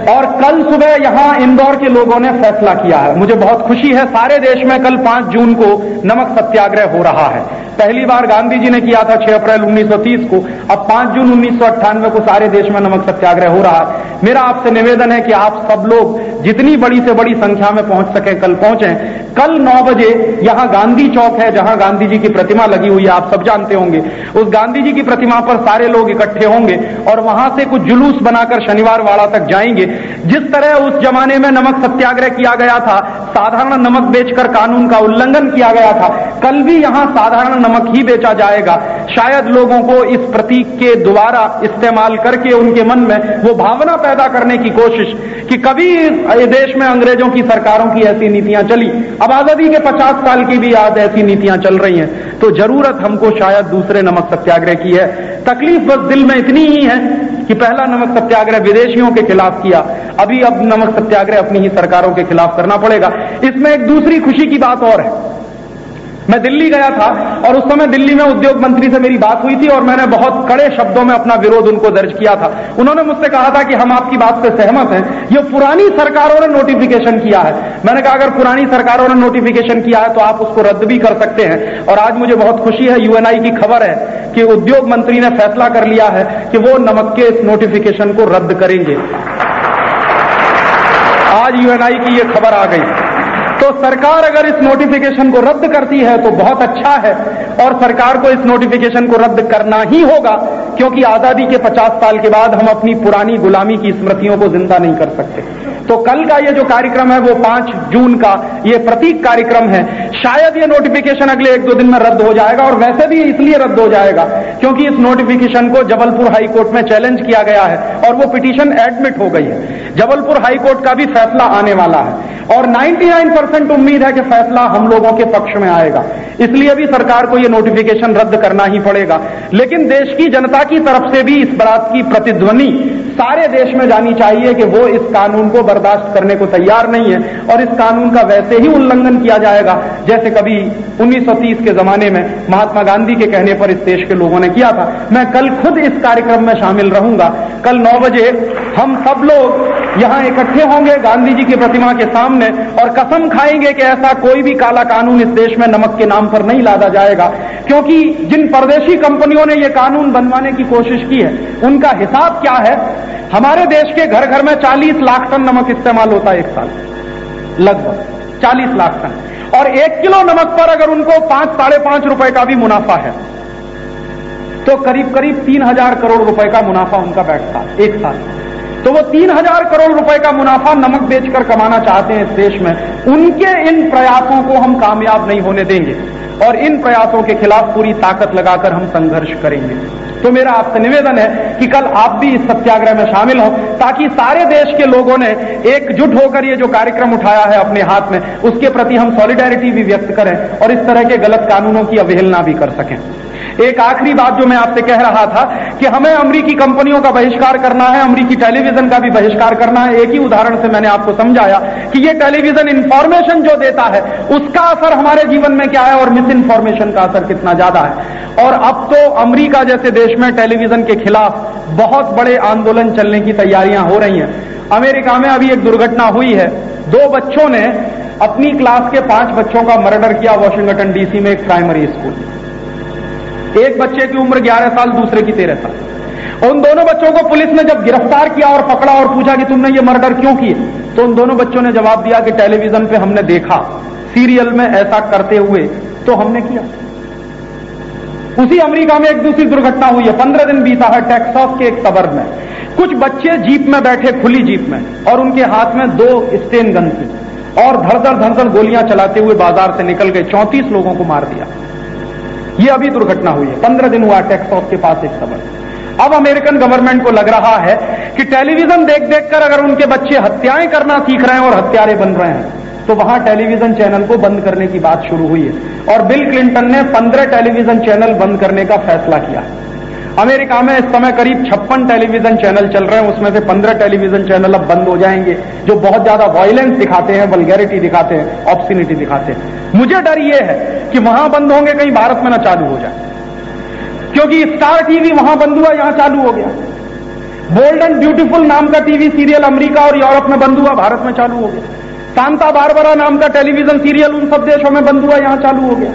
और कल सुबह यहाँ इंदौर के लोगों ने फैसला किया है। मुझे बहुत खुशी है, सारे देश में कल 5 जून को नमक सत्याग्रह हो रहा है। पहली बार गांधी जी ने किया था 6 अप्रैल 1930 को। अब 5 जून उन्नीस सौ अट्ठानबे को सारे देश में नमक सत्याग्रह हो रहा है। मेरा आपसे निवेदन है कि आप सब लोग जितनी बड़ी से बड़ी संख्या में पहुँच सके, कल पहुँचे। कल 9 बजे यहाँ गांधी चौक है, जहाँ गांधी जी की प्रतिमा लगी हुई है, आप सब जानते होंगे। उस गांधी जी की प्रतिमा पर सारे लोग इकट्ठे होंगे और वहाँ से कुछ जुलूस बनाकर शनिवार वाड़ा तक जाएँगे। जिस तरह उस जमाने में नमक सत्याग्रह किया गया था, साधारण नमक बेचकर कानून का उल्लंघन किया गया था, कल भी यहाँ साधारण नमक ही बेचा जाएगा। शायद लोगों को इस प्रतीक के द्वारा इस्तेमाल करके उनके मन में वो भावना पैदा करने की कोशिश कि कभी देश में अंग्रेज़ों की सरकारों की ऐसी नीतियाँ चली। अब आज़ादी के 50 साल की भी आज ऐसी नीतियाँ चल रही हैं। तो ज़रूरत हमको शायद दूसरे नमक सत्याग्रह की है। तकलीफ़ बस दिल में इतनी ही है। कि पहला नमक सत्याग्रह विदेशियों के खिलाफ किया, अभी अब नमक सत्याग्रह अपनी ही सरकारों के खिलाफ करना पड़ेगा। इसमें एक दूसरी खुशी की बात और है। मैं दिल्ली गया था और उस समय दिल्ली में उद्योग मंत्री से मेरी बात हुई थी और मैंने बहुत कड़े शब्दों में अपना विरोध उनको दर्ज किया था। उन्होंने मुझसे कहा था कि हम आपकी बात से सहमत हैं। ये पुरानी सरकारों ने नोटिफिकेशन किया है। मैंने कहा, अगर पुरानी सरकारों ने नोटिफिकेशन किया है तो आप उसको रद्द भी कर सकते हैं। और आज मुझे बहुत खुशी है यूएनआई की खबर है कि उद्योग मंत्री ने फैसला कर लिया है कि वो नमक के इस नोटिफिकेशन को रद्द करेंगे। आज यूएनआई की ये खबर आ गई। तो सरकार अगर इस नोटिफिकेशन को रद्द करती है तो बहुत अच्छा है। और सरकार को इस नोटिफिकेशन को रद्द करना ही होगा, क्योंकि आज़ादी के 50 साल के बाद हम अपनी पुरानी गुलामी की स्मृतियों को ज़िंदा नहीं कर सकते। तो कल का ये जो कार्यक्रम है, वो पाँच जून का ये प्रतीक कार्यक्रम है। शायद ये नोटिफिकेशन अगले एक दो दिन में रद्द हो जाएगा और वैसे भी इसलिए रद्द हो जाएगा क्योंकि इस नोटिफिकेशन को जबलपुर हाईकोर्ट में चैलेंज किया गया है और वो पिटीशन एडमिट हो गई है। जबलपुर हाईकोर्ट का भी फैसला आने वाला है और 99 परसेंट उम्मीद है कि फैसला हम लोगों के पक्ष में आएगा। इसलिए भी सरकार को यह नोटिफिकेशन रद्द करना ही पड़ेगा। लेकिन देश की जनता की तरफ़ से भी इस बात की प्रतिध्वनि सारे देश में जानी चाहिए कि वो इस कानून को बर्दाश्त करने को तैयार नहीं है और इस कानून का वैसे ही उल्लंघन किया जाएगा, जैसे कभी 1930 के जमाने में महात्मा गांधी के कहने पर इस देश के लोगों ने किया था। मैं कल खुद इस कार्यक्रम में शामिल रहूँगा। कल नौ बजे हम सब लोग यहाँ इकट्ठे होंगे गांधी जी की प्रतिमा के सामने और कसम खाएँगे कि ऐसा कोई भी काला कानून इस देश में नमक के नाम पर नहीं लादा जाएगा। क्योंकि जिन परदेशी कंपनियों ने यह कानून बनवाने की कोशिश की है, उनका हिसाब क्या है? हमारे देश के घर घर में 40 लाख टन नमक इस्तेमाल होता है एक साल। लगभग 40 लाख टन। और एक किलो नमक पर अगर उनको पाँच, साढ़े पाँच रुपए का भी मुनाफा है तो करीब करीब तीन हज़ार करोड़ रुपए का मुनाफा उनका बैठता है एक साल। तो वो तीन हज़ार करोड़ रुपए का मुनाफा नमक बेचकर कमाना चाहते हैं इस देश में, उनके इन प्रयासों को हम कामयाब नहीं होने देंगे। और इन प्रयासों के खिलाफ पूरी ताकत लगाकर हम संघर्ष करेंगे। तो मेरा आपसे निवेदन है कि कल आप भी इस सत्याग्रह में शामिल हो, ताकि सारे देश के लोगों ने एकजुट होकर ये जो कार्यक्रम उठाया है अपने हाथ में, उसके प्रति हम सॉलिडेरिटी भी व्यक्त करें और इस तरह के गलत कानूनों की अवहेलना भी कर सकें। एक आखिरी बात जो मैं आपसे कह रहा था कि हमें अमरीकी कंपनियों का बहिष्कार करना है, अमरीकी टेलीविज़न का भी बहिष्कार करना है। एक ही उदाहरण से मैंने आपको समझाया कि ये टेलीविज़न इंफॉर्मेशन जो देता है, उसका असर हमारे जीवन में क्या है और मिस इन्फॉर्मेशन का असर कितना ज़्यादा है। और अब तो अमरीका जैसे देश में टेलीविज़न के खिलाफ बहुत बड़े आंदोलन चलने की तैयारियाँ हो रही हैं। अमेरिका में अभी एक दुर्घटना हुई है। दो बच्चों ने अपनी क्लास के पाँच बच्चों का मर्डर किया वॉशिंगटन डीसी में एक प्राइमरी स्कूल एक बच्चे की उम्र 11 साल, दूसरे की 13 साल। उन दोनों बच्चों को पुलिस ने जब गिरफ़्तार किया और पकड़ा और पूछा कि तुमने ये मर्डर क्यों किए तो उन दोनों बच्चों ने जवाब दिया कि टेलीविज़न पे हमने देखा, सीरियल में ऐसा करते हुए तो हमने किया। उसी अमेरिका में एक दूसरी दुर्घटना हुई है। पंद्रह दिन बीता है टेक्सास के एक सबर में। कुछ बच्चे जीप में बैठे, खुली जीप में, और उनके हाथ में दो स्टेन गन थी और धड़धड़ धड़धड़ गोलियाँ चलाते हुए बाज़ार से निकल गए। चौंतीस लोगों को मार दिया। ये अभी दुर्घटना हुई है। पंद्रह दिन हुआ टेक्सास के पास एक खबर अब अमेरिकन गवर्नमेंट को लग रहा है कि टेलीविज़न देख देख कर अगर उनके बच्चे हत्याएँ करना सीख रहे हैं और हत्यारे बन रहे हैं तो वहाँ टेलीविज़न चैनल को बंद करने की बात शुरू हुई है। और बिल क्लिंटन ने पंद्रह टेलीविज़न चैनल बंद करने का फैसला किया। अमेरिका में इस समय करीब छप्पन टेलीविज़न चैनल चल रहे हैं, उसमें से पंद्रह टेलीविज़न चैनल अब बंद हो जाएँगे, जो बहुत ज़्यादा वायलेंस दिखाते हैं वलगैरिटी दिखाते हैं ऑप्सिनिटी दिखाते हैं। मुझे डर यह है कि वहाँ बंद होंगे, कहीं भारत में ना चालू हो जाए। क्योंकि स्टार टीवी वहाँ बंद हुआ, यहाँ चालू हो गया। बोल्ड एंड ब्यूटीफुल नाम का टीवी सीरियल अमेरिका और यूरोप में बंद हुआ, भारत में चालू हो गया। सांता बारबरा नाम का टेलीविज़न सीरियल उन सब देशों में बंद हुआ, यहाँ चालू हो गया।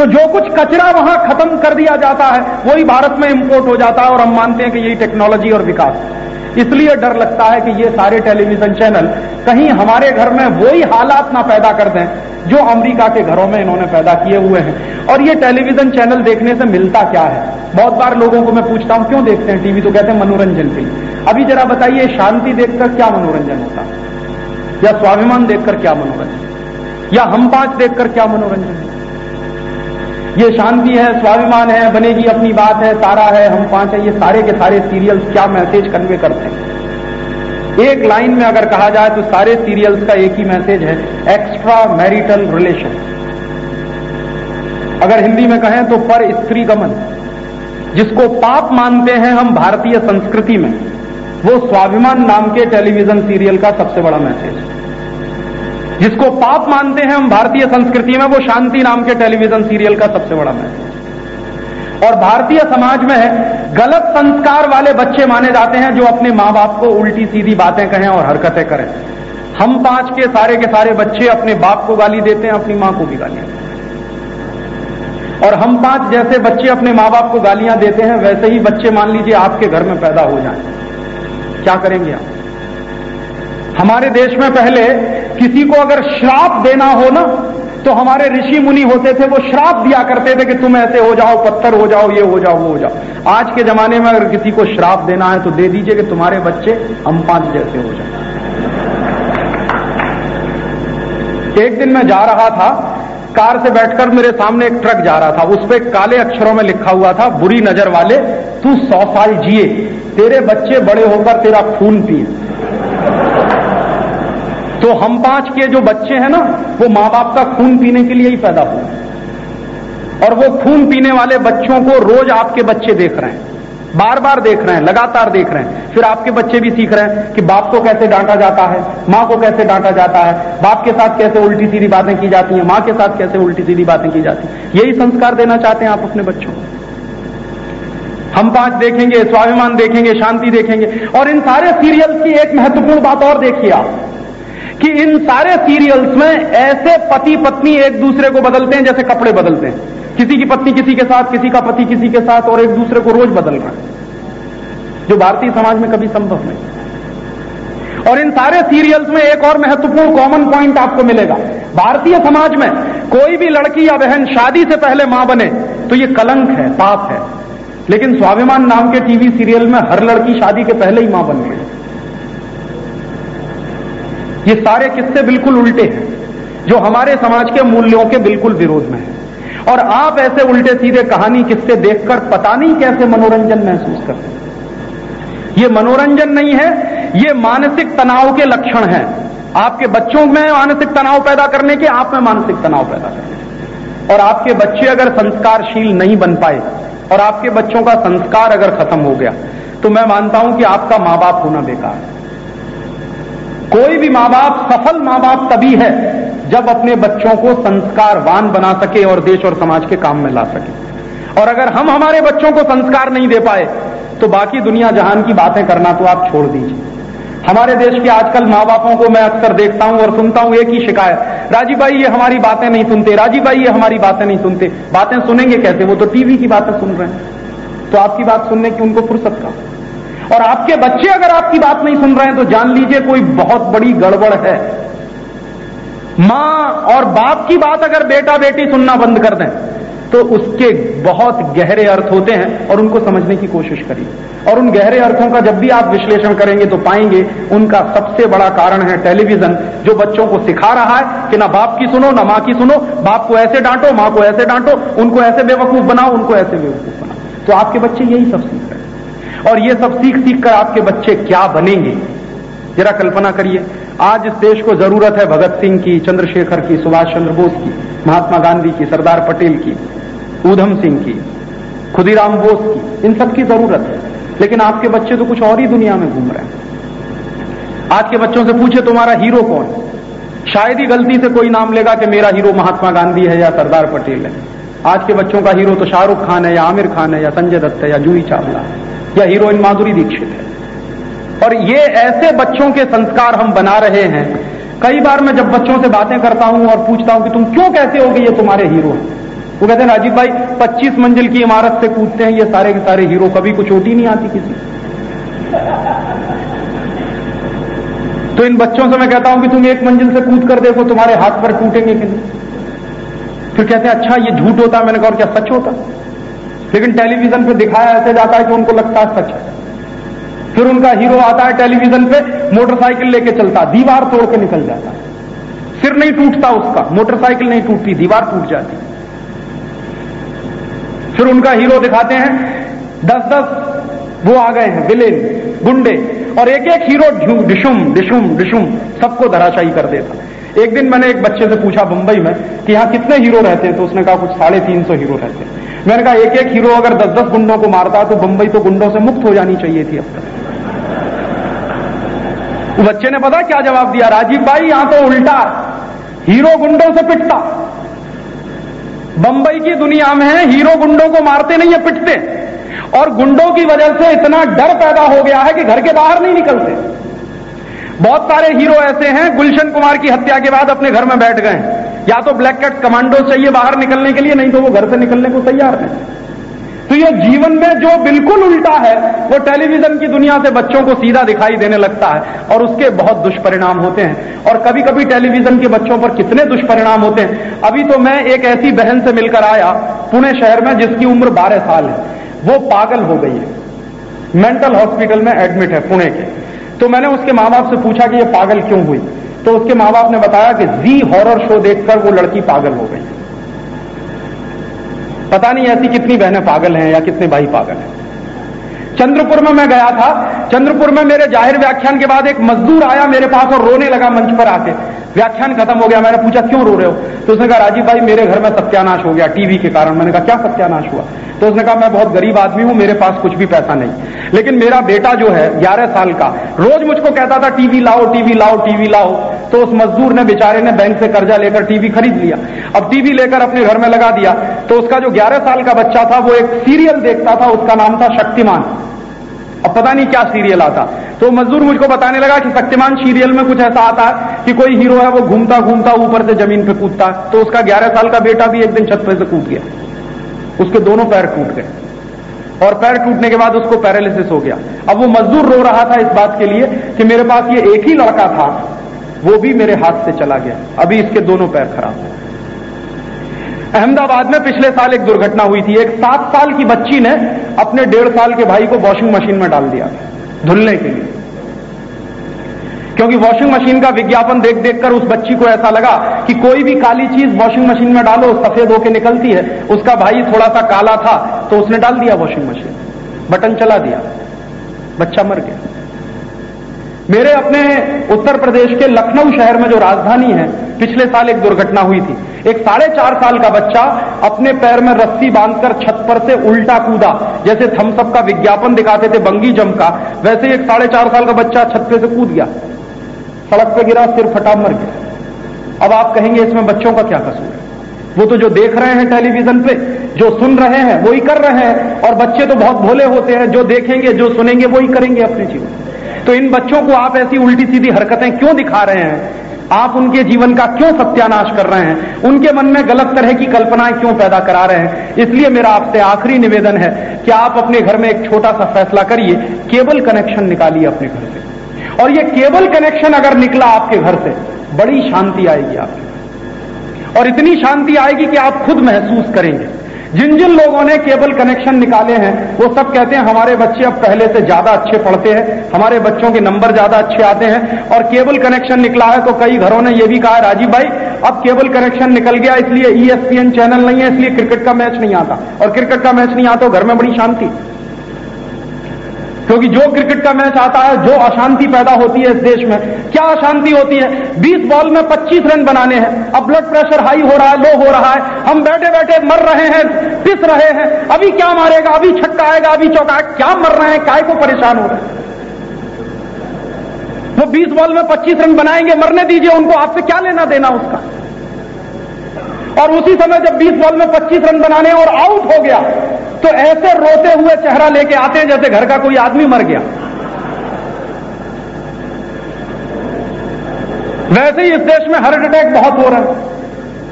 तो जो कुछ कचरा वहाँ खत्म कर दिया जाता है, वही भारत में इंपोर्ट हो जाता है और हम मानते हैं कि यही टेक्नोलॉजी और विकास। इसलिए डर लगता है कि ये सारे टेलीविज़न चैनल कहीं हमारे घर में वही हालात ना पैदा कर दें, जो अमेरिका के घरों में इन्होंने पैदा किए हुए हैं। और ये टेलीविज़न चैनल देखने से मिलता क्या है? बहुत बार लोगों को मैं पूछता हूँ, क्यों देखते हैं टीवी तो कहते हैं, मनोरंजन के लिए अभी जरा बताइए, शांति देखकर क्या मनोरंजन होता? या स्वाभिमान देखकर क्या मनोरंजन? या हम पाँच देखकर क्या मनोरंजन? ये शांति है, स्वाभिमान है, बनेगी अपनी बात है, तारा है, हम पाँच है, ये सारे के सारे सीरियल्स क्या मैसेज कन्वे करते हैं? एक लाइन में अगर कहा जाए तो सारे सीरियल्स का एक ही मैसेज है एक्स्ट्रा मैरिटल रिलेशन अगर हिंदी में कहें तो पर स्त्री गमन. जिसको पाप मानते हैं हम भारतीय संस्कृति में, वो स्वाभिमान नाम के टेलीविज़न सीरियल का सबसे बड़ा मैसेज है। जिसको पाप मानते हैं हम भारतीय संस्कृति में, वो शांति नाम के टेलीविज़न सीरियल का सबसे बड़ा मैसेज और भारतीय समाज में गलत संस्कार वाले बच्चे माने जाते हैं जो अपने माँ बाप को उल्टी सीधी बातें कहें और हरकतें करें। हम पाँच के सारे के सारे बच्चे अपने बाप को गाली देते हैं, अपनी माँ को भी गालियाँ और हम पाँच जैसे बच्चे अपने माँ बाप को गालियाँ देते हैं, वैसे ही बच्चे मान लीजिए आपके घर में पैदा हो जाए। क्या करेंगे आप? हमारे देश में पहले किसी को अगर श्राप देना हो ना तो हमारे ऋषि मुनि होते थे, वो श्राप दिया करते थे कि तुम ऐसे हो जाओ, पत्थर हो जाओ, ये हो जाओ, वो हो जाओ। आज के जमाने में अगर किसी को श्राप देना है तो दे दीजिए कि तुम्हारे बच्चे हम पाँच जैसे हो जाए। एक दिन मैं जा रहा था, कार से बैठकर मेरे सामने एक ट्रक जा रहा था। उस पर काले अक्षरों में लिखा हुआ था, बुरी नज़र वाले, तू सौ साल जिए। तेरे बच्चे बड़े होकर तेरा खून पिए। तो हम पाँच के जो बच्चे हैं ना, वो माँ बाप का खून पीने के लिए ही पैदा हुए। और वो खून पीने वाले बच्चों को रोज आपके बच्चे देख रहे हैं। बार बार देख रहे हैं, लगातार देख रहे हैं। फिर आपके बच्चे भी सीख रहे हैं कि बाप को कैसे डांटा जाता है, माँ को कैसे डांटा जाता है, बाप के साथ कैसे उल्टी सीधी बातें की जाती हैं, माँ के साथ कैसे उल्टी सीधी बातें की जाती हैं। यही संस्कार देना चाहते हैं आप अपने बच्चों को। हम पाँच देखेंगे, स्वाभिमान देखेंगे, शांति देखेंगे। और इन सारे सीरियल्स की एक महत्वपूर्ण बात और देखिए आप। कि इन सारे सीरियल्स में ऐसे पति पत्नी एक दूसरे को बदलते हैं, जैसे कपड़े बदलते हैं। किसी की पत्नी किसी के साथ, किसी का पति किसी के साथ और एक दूसरे को रोज बदल रहा है। जो भारतीय समाज में कभी संभव नहीं। और इन सारे सीरियल्स में एक और महत्वपूर्ण कॉमन पॉइंट आपको मिलेगा। भारतीय समाज में कोई भी लड़की या बहन शादी से पहले माँ बने तो ये कलंक है, पाप है। लेकिन स्वाभिमान नाम के टीवी सीरियल में हर लड़की शादी के पहले ही माँ बन गई। ये सारे किस्से बिल्कुल उल्टे हैं, जो हमारे समाज के मूल्यों के बिल्कुल विरोध में है। और आप ऐसे उल्टे सीधे कहानी किस्से देखकर पता नहीं कैसे मनोरंजन महसूस करते ये मनोरंजन नहीं है, ये मानसिक तनाव के लक्षण हैं। आपके बच्चों में मानसिक तनाव पैदा करने के, आप में मानसिक तनाव पैदा करने और आपके बच्चे अगर संस्कारशील नहीं बन पाए, और आपके बच्चों का संस्कार अगर खत्म हो गया तो मैं मानता हूँ कि आपका माँ बाप होना बेकार है। कोई भी माँ बाप सफल माँ बाप तभी है जब अपने बच्चों को संस्कारवान बना सके और देश और समाज के काम में ला सके। और अगर हम हमारे बच्चों को संस्कार नहीं दे पाए तो बाकी दुनिया जहान की बातें करना तो आप छोड़ दीजिए। हमारे देश के आजकल माँ बापों को मैं अक्सर देखता हूँ और सुनता हूँ एक ही शिकायत राजीव भाई ये हमारी बातें नहीं सुनते राजीव भाई ये हमारी बातें नहीं सुनते। बातें सुनेंगे कैसे? वो तो टीवी की बातें सुन रहे हैं। तो आपकी बात सुनने की उनको फुर्सत का? और आपके बच्चे अगर आपकी बात नहीं सुन रहे हैं तो जान लीजिए कोई बहुत बड़ी गड़बड़ है। माँ और बाप की बात अगर बेटा बेटी सुनना बंद कर दें तो उसके बहुत गहरे अर्थ होते हैं और उनको समझने की कोशिश करिए। और उन गहरे अर्थों का जब भी आप विश्लेषण करेंगे तो पाएँगे उनका सबसे बड़ा कारण है टेलीविज़न, जो बच्चों को सिखा रहा है कि ना बाप की सुनो, ना माँ की सुनो। बाप को ऐसे डांटो, माँ को ऐसे डांटो, उनको ऐसे बेवकूफ़ बनाओ, उनको ऐसे बेवकूफ़ बनाओ। तो आपके बच्चे यही सब सीख रहे और ये सब सीख सीख कर आपके बच्चे क्या बनेंगे? जरा कल्पना करिए। आज इस देश को ज़रूरत है भगत सिंह की, चंद्रशेखर की, सुभाष चंद्र बोस की, महात्मा गांधी की, सरदार पटेल की, ऊधम सिंह की, खुदीराम बोस की। इन सब की ज़रूरत है। लेकिन आपके बच्चे तो कुछ और ही दुनिया में घूम रहे हैं। आज के बच्चों से पूछे, तुम्हारा हीरो कौन? है शायद ही गलती से कोई नाम लेगा कि मेरा हीरो महात्मा गांधी है या सरदार पटेल है। आज के बच्चों का हीरो तो शाहरुख खान है या आमिर खान है या संजय दत्त है या जूही चावला है। या हीरोइन माधुरी दीक्षित है। और ये ऐसे बच्चों के संस्कार हम बना रहे हैं। कई बार मैं जब बच्चों से बातें करता हूँ और पूछता हूँ कि तुम क्यों कैसे हो गए ये तुम्हारे हीरो हैं? वो कहते हैं, राजीव भाई 25 मंजिल की इमारत से कूदते हैं, ये सारे के सारे हीरो, कभी कुछ चोटी नहीं आती किसी तो इन बच्चों से मैं कहता हूँ कि तुम एक मंजिल से कूद कर देखो, तुम्हारे हाथ पर टूटेंगे कि नहीं? फिर कहते हैं अच्छा ये झूठ होता मैंने कहा क्या सच होता? लेकिन टेलीविज़न पे दिखाया ऐसे जाता है कि उनको लगता है सच है। फिर उनका हीरो आता है टेलीविज़न पे, मोटरसाइकिल लेके चलता, दीवार तोड़ के निकल जाता। सिर नहीं टूटता उसका, मोटरसाइकिल नहीं टूटती, दीवार टूट जाती। फिर उनका हीरो दिखाते हैं दस दस वो आ गए हैं, विलेन, गुंडे, और एक एक हीरो डिशुम डिशुम डिशुम, सबको धराशाई कर देता। एक दिन मैंने एक बच्चे से पूछा मुंबई में, कि यहाँ कितने हीरो रहते हैं? तो उसने कहा, कुछ साढ़े तीन सौ हीरो रहते हैं। मैंने कहा एक एक हीरो अगर दस दस गुंडों को मारता तो बंबई तो गुंडों से मुक्त हो जानी चाहिए थी अब तक। बच्चे ने पता क्या जवाब दिया? राजीव भाई यहाँ तो उल्टा, हीरो गुंडों से पिटता। बंबई की दुनिया में हीरो गुंडों को मारते नहीं है, पिटते। और गुंडों की वजह से इतना डर पैदा हो गया है कि घर के बाहर नहीं निकलते। बहुत सारे हीरो ऐसे हैं, गुलशन कुमार की हत्या के बाद अपने घर में बैठ गए। या तो ब्लैक कैट कमांडो चाहिए बाहर निकलने के लिए, नहीं तो वो घर से निकलने को तैयार नहीं तो ये जीवन में जो बिल्कुल उल्टा है, वो टेलीविज़न की दुनिया से बच्चों को सीधा दिखाई देने लगता है और उसके बहुत दुष्परिणाम होते हैं। और कभी कभी टेलीविज़न के बच्चों पर कितने दुष्परिणाम होते हैं। अभी तो मैं एक ऐसी बहन से मिलकर आया, पुणे शहर में, जिसकी उम्र बारह साल है। वो पागल हो गई है। मेंटल हॉस्पिटल में एडमिट है पुणे के। तो मैंने उसके माँ बाप से पूछा कि ये पागल क्यों हुई? तो उसके माँ बाप ने बताया कि जी हॉरर शो देखकर वो लड़की पागल हो गई। पता नहीं ऐसी कितनी बहनें पागल हैं या कितने भाई पागल हैं। चंद्रपुर में मैं गया था। चंद्रपुर में मेरे ज़ाहिर व्याख्यान के बाद एक मजदूर आया मेरे पास और रोने लगा मंच पर आके। व्याख्यान खत्म हो गया, मैंने पूछा, क्यों रो रहे हो? तो उसने कहा, राजीव भाई, मेरे घर में सत्यानाश हो गया टीवी के कारण। मैंने कहा, क्या सत्यानाश हुआ? तो उसने कहा, मैं बहुत गरीब आदमी हूँ, मेरे पास कुछ भी पैसा नहीं। लेकिन मेरा बेटा जो है, ग्यारह साल का, रोज मुझको कहता था, टीवी लाओ टीवी लाओ टीवी लाओ। तो उस मजदूर ने, बेचारे ने बैंक से कर्जा लेकर टीवी खरीद लिया। अब टीवी लेकर अपने घर में लगा दिया। तो उसका जो ग्यारह साल का बच्चा था, वो एक सीरियल देखता था, उसका नाम था शक्तिमान। अब पता नहीं क्या सीरियल आता। तो मजदूर मुझको बताने लगा कि शक्तिमान सीरियल में कुछ ऐसा आता है कि कोई हीरो है, वो घूमता घूमता, ऊपर से ज़मीन पे कूदता। तो उसका ग्यारह साल का बेटा भी एक दिन छत पे से कूद गया। उसके दोनों पैर टूट गए। और पैर टूटने के बाद उसको पैरालिसिस हो गया। अब वो मजदूर रो रहा था इस बात के लिए कि मेरे पास ये एक ही लड़का था, वो भी मेरे हाथ से चला गया। अभी इसके दोनों पैर खराब है। अहमदाबाद में पिछले साल एक दुर्घटना हुई थी। एक सात साल की बच्ची ने अपने डेढ़ साल के भाई को वॉशिंग मशीन में डाल दिया, धुलने के लिए। क्योंकि वॉशिंग मशीन का विज्ञापन देख देखकर उस बच्ची को ऐसा लगा कि कोई भी काली चीज़ वॉशिंग मशीन में डालो, सफ़ेद होकर निकलती है। उसका भाई थोड़ा सा काला था तो उसने डाल दिया वॉशिंग मशीन। बटन चला दिया। बच्चा मर गया। मेरे अपने उत्तर प्रदेश के लखनऊ शहर में जो राजधानी है, पिछले साल एक दुर्घटना हुई थी। एक साढ़े चार साल का बच्चा अपने पैर में रस्सी बांधकर छत पर से उल्टा कूदा, जैसे थमसप का विज्ञापन दिखाते थे बंगी जम का, वैसे एक साढ़े चार साल का बच्चा छत पे से कूद गया। सड़क पे गिरा, सिर फटा, मर गया। अब आप कहेंगे, इसमें बच्चों का क्या कसूर है? वो तो जो देख रहे हैं टेलीविज़न पे, जो सुन रहे हैं, वही कर रहे हैं, और बच्चे तो बहुत भोले होते हैं, जो देखेंगे, जो सुनेंगे, वही करेंगे अपने जीवन तो इन बच्चों को आप ऐसी उल्टी सीधी हरकतें क्यों दिखा रहे हैं? आप उनके जीवन का क्यों सत्यानाश कर रहे हैं? उनके मन में गलत तरह की कल्पनाएँ क्यों पैदा करा रहे हैं? इसलिए मेरा आपसे आखिरी निवेदन है कि आप अपने घर में एक छोटा सा फैसला करिए, केबल कनेक्शन निकालिए अपने घर से। और ये केबल कनेक्शन अगर निकला आपके घर से, बड़ी शांति आएगी आपके और इतनी शांति आएगी कि आप खुद महसूस करेंगे। जिन जिन लोगों ने केबल कनेक्शन निकाले हैं, वो सब कहते हैं, हमारे बच्चे अब पहले से ज़्यादा अच्छे पढ़ते हैं, हमारे बच्चों के नंबर ज़्यादा अच्छे आते हैं। और केबल कनेक्शन निकला है तो कई घरों ने ये भी कहा, राजीव भाई, अब केबल कनेक्शन निकल गया, इसलिए ईएसपीएन चैनल नहीं है, इसलिए क्रिकेट का मैच नहीं आता। और क्रिकेट का मैच नहीं आता तो घर में बड़ी शांति। क्योंकि जो क्रिकेट का मैच आता है, जो अशांति पैदा होती है इस देश में, क्या अशांति होती है? 20 बॉल में 25 रन बनाने हैं। अब ब्लड प्रेशर हाई हो रहा है लो हो रहा है। हम बैठे बैठे मर रहे हैं, पिस रहे हैं। अभी क्या मारेगा? अभी छक्का आएगा, अभी चौका क्या मर रहे हैं? काय को परेशान हो रहे हैं? वो 20 बॉल में 25 रन बनाएँगे, मरने दीजिए उनको। आपसे क्या लेना देना उसका? और उसी समय जब 20 बॉल में 25 रन बनाने और आउट हो गया तो ऐसे रोते हुए चेहरा लेके आते हैं जैसे घर का कोई आदमी मर गया। वैसे ही इस देश में हार्ट अटैक बहुत हो रहा है।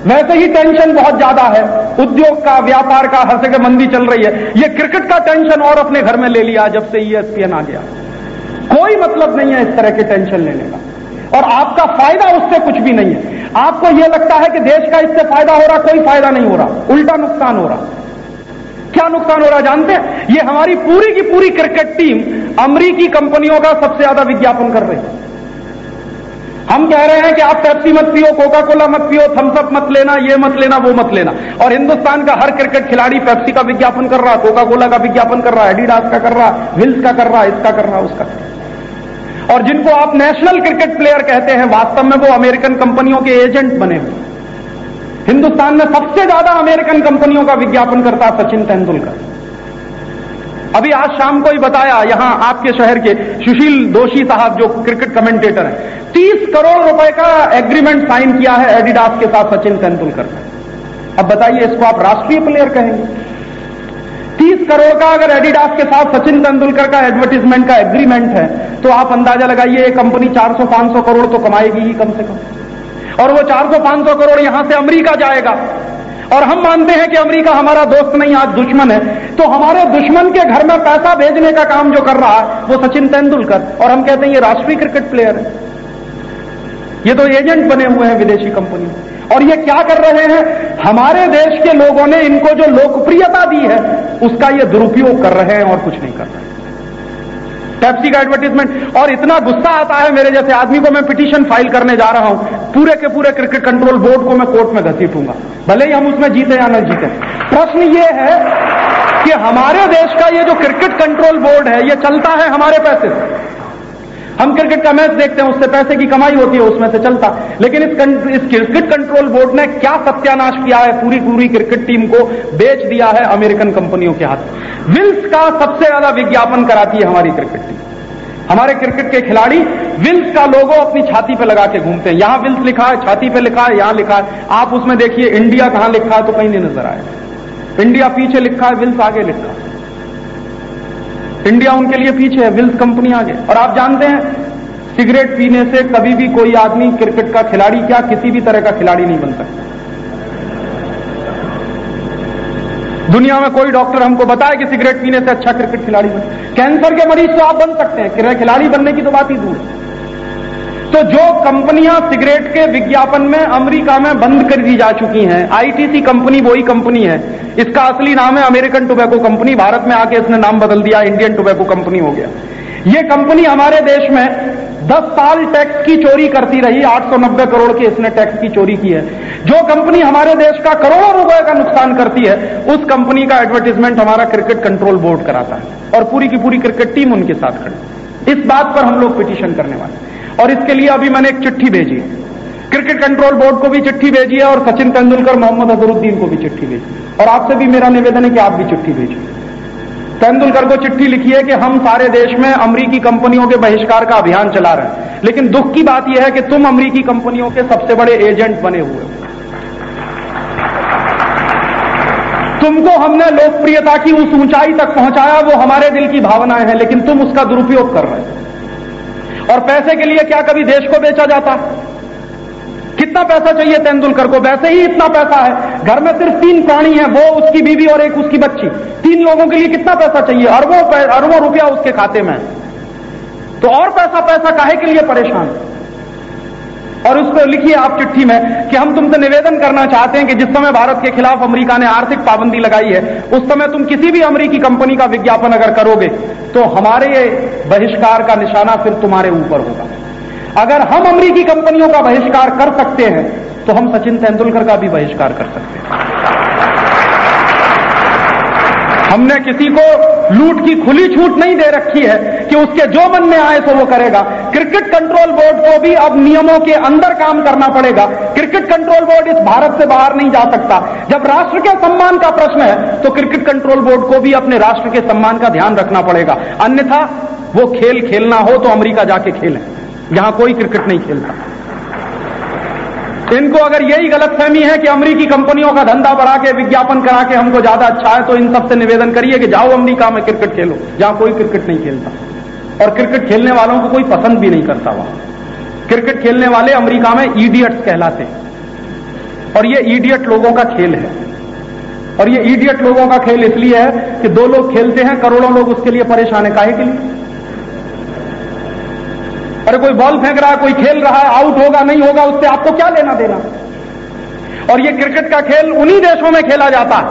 वैसे ही टेंशन बहुत ज़्यादा है। उद्योग का, व्यापार का, हर जगह मंदी चल रही है। ये क्रिकेट का टेंशन और अपने घर में ले लिया जब से ईएसपीएन आ गया। कोई मतलब नहीं है इस तरह के टेंशन लेने का। और आपका फ़ायदा उससे कुछ भी नहीं है। आपको यह लगता है कि देश का इससे फ़ायदा हो रहा, कोई फ़ायदा नहीं हो रहा। उल्टा नुकसान हो रहा। क्या नुकसान हो रहा जानते हैं? ये हमारी पूरी की पूरी क्रिकेट टीम अमरीकी कंपनियों का सबसे ज़्यादा विज्ञापन कर रही है। हम कह रहे हैं कि आप पेप्सी मत पियो कोका कोला मत पियो थम्सअप मत लेना, ये मत लेना, वो मत लेना। और हिंदुस्तान का हर क्रिकेट खिलाड़ी पेप्सी का विज्ञापन कर रहा कोका कोला का विज्ञापन कर रहा, एडिडास का कर रहा है विल्स का कर रहा, इसका कर रहा, उसका। कर रहा और जिनको आप नेशनल क्रिकेट प्लेयर कहते हैं, वास्तव में वो अमेरिकन कंपनियों के एजेंट बने हुए हिंदुस्तान में सबसे ज़्यादा अमेरिकन कंपनियों का विज्ञापन करता सचिन तेंदुलकर। अभी आज शाम को ही बताया, यहाँ आपके शहर के सुशील दोषी साहब जो क्रिकेट कमेंटेटर हैं, तीस करोड़ रुपए का एग्रीमेंट साइन किया है एडिडास के साथ सचिन तेंदुलकर ने। अब बताइए, इसको आप राष्ट्रीय प्लेयर कहेंगे? तीस करोड़ का अगर एडिडास के साथ सचिन तेंदुलकर का एडवर्टीजमेंट का एग्रीमेंट है तो आप अंदाज़ा लगाइए, ये कंपनी 400-500 करोड़ तो कमाएगी ही कम से कम। और वो 400-500 करोड़ यहाँ से अमेरिका जाएगा। और हम मानते हैं कि अमेरिका हमारा दोस्त नहीं, आज दुश्मन है। तो हमारे दुश्मन के घर में पैसा भेजने का काम जो कर रहा है, वो सचिन तेंदुलकर। और हम कहते हैं, ये राष्ट्रीय क्रिकेट प्लेयर है। ये तो एजेंट बने हुए हैं विदेशी कंपनी और ये क्या कर रहे हैं? हमारे देश के लोगों ने इनको जो लोकप्रियता दी है, उसका ये दुरुपयोग कर रहे हैं और कुछ नहीं कर रहे। टैक्सी का एडवर्टीजमेंट और इतना गुस्सा आता है मेरे जैसे आदमी को मैं पिटीशन फ़ाइल करने जा रहा हूँ। पूरे के पूरे क्रिकेट कंट्रोल बोर्ड को मैं कोर्ट में घसीटूँगा। भले ही हम उसमें जीते या न जीते। प्रश्न ये है कि हमारे देश का ये जो क्रिकेट कंट्रोल बोर्ड है, ये चलता है हमारे पैसे से। हम क्रिकेट का मैच देखते हैं उससे पैसे की कमाई होती है उसमें से चलता। लेकिन इस, इस क्रिकेट कंट्रोल बोर्ड ने क्या सत्यानाश किया है? पूरी पूरी क्रिकेट टीम को बेच दिया है अमेरिकन कंपनियों के हाथ। विल्स का सबसे ज़्यादा विज्ञापन कराती है हमारी क्रिकेट टीम हमारे क्रिकेट के खिलाड़ी विल्स का लोगो अपनी छाती पे लगा के घूमते हैं। यहाँ विल्स लिखा है छाती पे लिखा है यहाँ लिखा है। आप उसमें देखिए इंडिया कहाँ लिखा है तो कहीं नहीं नज़र आए इंडिया पीछे लिखा है विल्स आगे लिखा है। इंडिया उनके लिए पीछे है विल्स कंपनी आगे। और आप जानते हैं, सिगरेट पीने से कभी भी कोई आदमी क्रिकेट का खिलाड़ी, क्या किसी भी तरह का खिलाड़ी नहीं बन सकता दुनिया में कोई डॉक्टर हमको बताए कि सिगरेट पीने से अच्छा क्रिकेट खिलाड़ी बन। कैंसर के मरीज़ तो आप बन सकते हैं खिलाड़ी बनने की तो बात ही दूर। है तो जो कंपनियाँ सिगरेट के विज्ञापन में अमेरिका में बंद कर दी जा चुकी हैं आईटीसी कंपनी वही कंपनी है। इसका असली नाम है अमेरिकन टोबैको कंपनी। भारत में आके इसने नाम बदल दिया, इंडियन टोबैको कंपनी हो गया। ये कंपनी हमारे देश में 10 साल टैक्स की चोरी करती रही 890 करोड़ की इसने टैक्स की चोरी की है। जो कंपनी हमारे देश का करोड़ों रुपए का नुकसान करती है, उस कंपनी का एडवर्टीजमेंट हमारा क्रिकेट कंट्रोल बोर्ड कराता है और पूरी की पूरी क्रिकेट टीम उनके साथ खड़ी इस बात पर हम लोग पिटीशन करने वाले और इसके लिए अभी मैंने एक चिट्ठी भेजी। क्रिकेट कंट्रोल बोर्ड को भी चिट्ठी भेजी है और सचिन तेंदुलकर, मोहम्मद अजहरुद्दीन को भी चिट्ठी भेजी और आपसे भी मेरा निवेदन है कि आप भी चिट्ठी भेजिए तेंदुलकर को चिट्ठी लिखी है कि हम सारे देश में अमरीकी कंपनियों के बहिष्कार का अभियान चला रहे हैं। लेकिन दुख की बात यह है कि तुम अमरीकी कंपनियों के सबसे बड़े एजेंट बने हुए हो। तुमको हमने लोकप्रियता की उस ऊंचाई तक पहुँचाया, वो हमारे दिल की भावनाएँ हैं, लेकिन तुम उसका दुरुपयोग कर रहे हो। और पैसे के लिए क्या कभी देश को बेचा जाता? कितना पैसा चाहिए तेंदुलकर को? वैसे ही इतना पैसा है। घर में सिर्फ़ तीन प्राणी है, वो, उसकी बीवी और एक उसकी बच्ची। तीन लोगों के लिए कितना पैसा चाहिए? अरबों अरबों रुपया उसके खाते में। तो और पैसा पैसा काहे के लिए परेशान? और उसको लिखिए आप चिट्ठी में कि हम तुमसे निवेदन करना चाहते हैं कि जिस समय भारत के खिलाफ अमेरिका ने आर्थिक पाबंदी लगाई है, उस समय तुम किसी भी अमेरिकी कंपनी का विज्ञापन अगर करोगे तो हमारे बहिष्कार का निशाना फिर तुम्हारे ऊपर होगा। अगर हम अमरीकी कंपनियों का बहिष्कार कर सकते हैं तो हम सचिन तेंदुलकर का भी बहिष्कार कर सकते हैं। हमने किसी को लूट की खुली छूट नहीं दे रखी है कि उसके जो मन में आए तो वो करेगा। क्रिकेट कंट्रोल बोर्ड को भी अब नियमों के अंदर काम करना पड़ेगा। क्रिकेट कंट्रोल बोर्ड इस भारत से बाहर नहीं जा सकता। जब राष्ट्र के सम्मान का प्रश्न है तो क्रिकेट कंट्रोल बोर्ड को भी अपने राष्ट्र के सम्मान का ध्यान रखना पड़ेगा। अन्यथा वो खेल खेलना हो तो अमरीका जाके खेलें। यहाँ कोई क्रिकेट नहीं खेलता। इनको अगर यही गलतफहमी है कि अमरीकी कंपनियों का धंधा बढ़ा के, विज्ञापन करा के हमको ज़्यादा अच्छा है तो इन सबसे निवेदन करिए कि जाओ अमरीका में क्रिकेट खेलो, जहाँ कोई क्रिकेट नहीं खेलता। और क्रिकेट खेलने वालों को कोई पसंद भी नहीं करता वहाँ। क्रिकेट खेलने वाले अमरीका में ईडियट्स कहलाते और ये ईडियट लोगों का खेल है। और ये ईडियट लोगों का खेल इसलिए है कि दो लोग खेलते हैं, करोड़ों लोग उसके लिए परेशान है काहे के लिए? अरे कोई बॉल फेंक रहा है, कोई खेल रहा है आउट होगा, नहीं होगा, उससे आपको क्या लेना देना? और ये क्रिकेट का खेल उन्हीं देशों में खेला जाता है,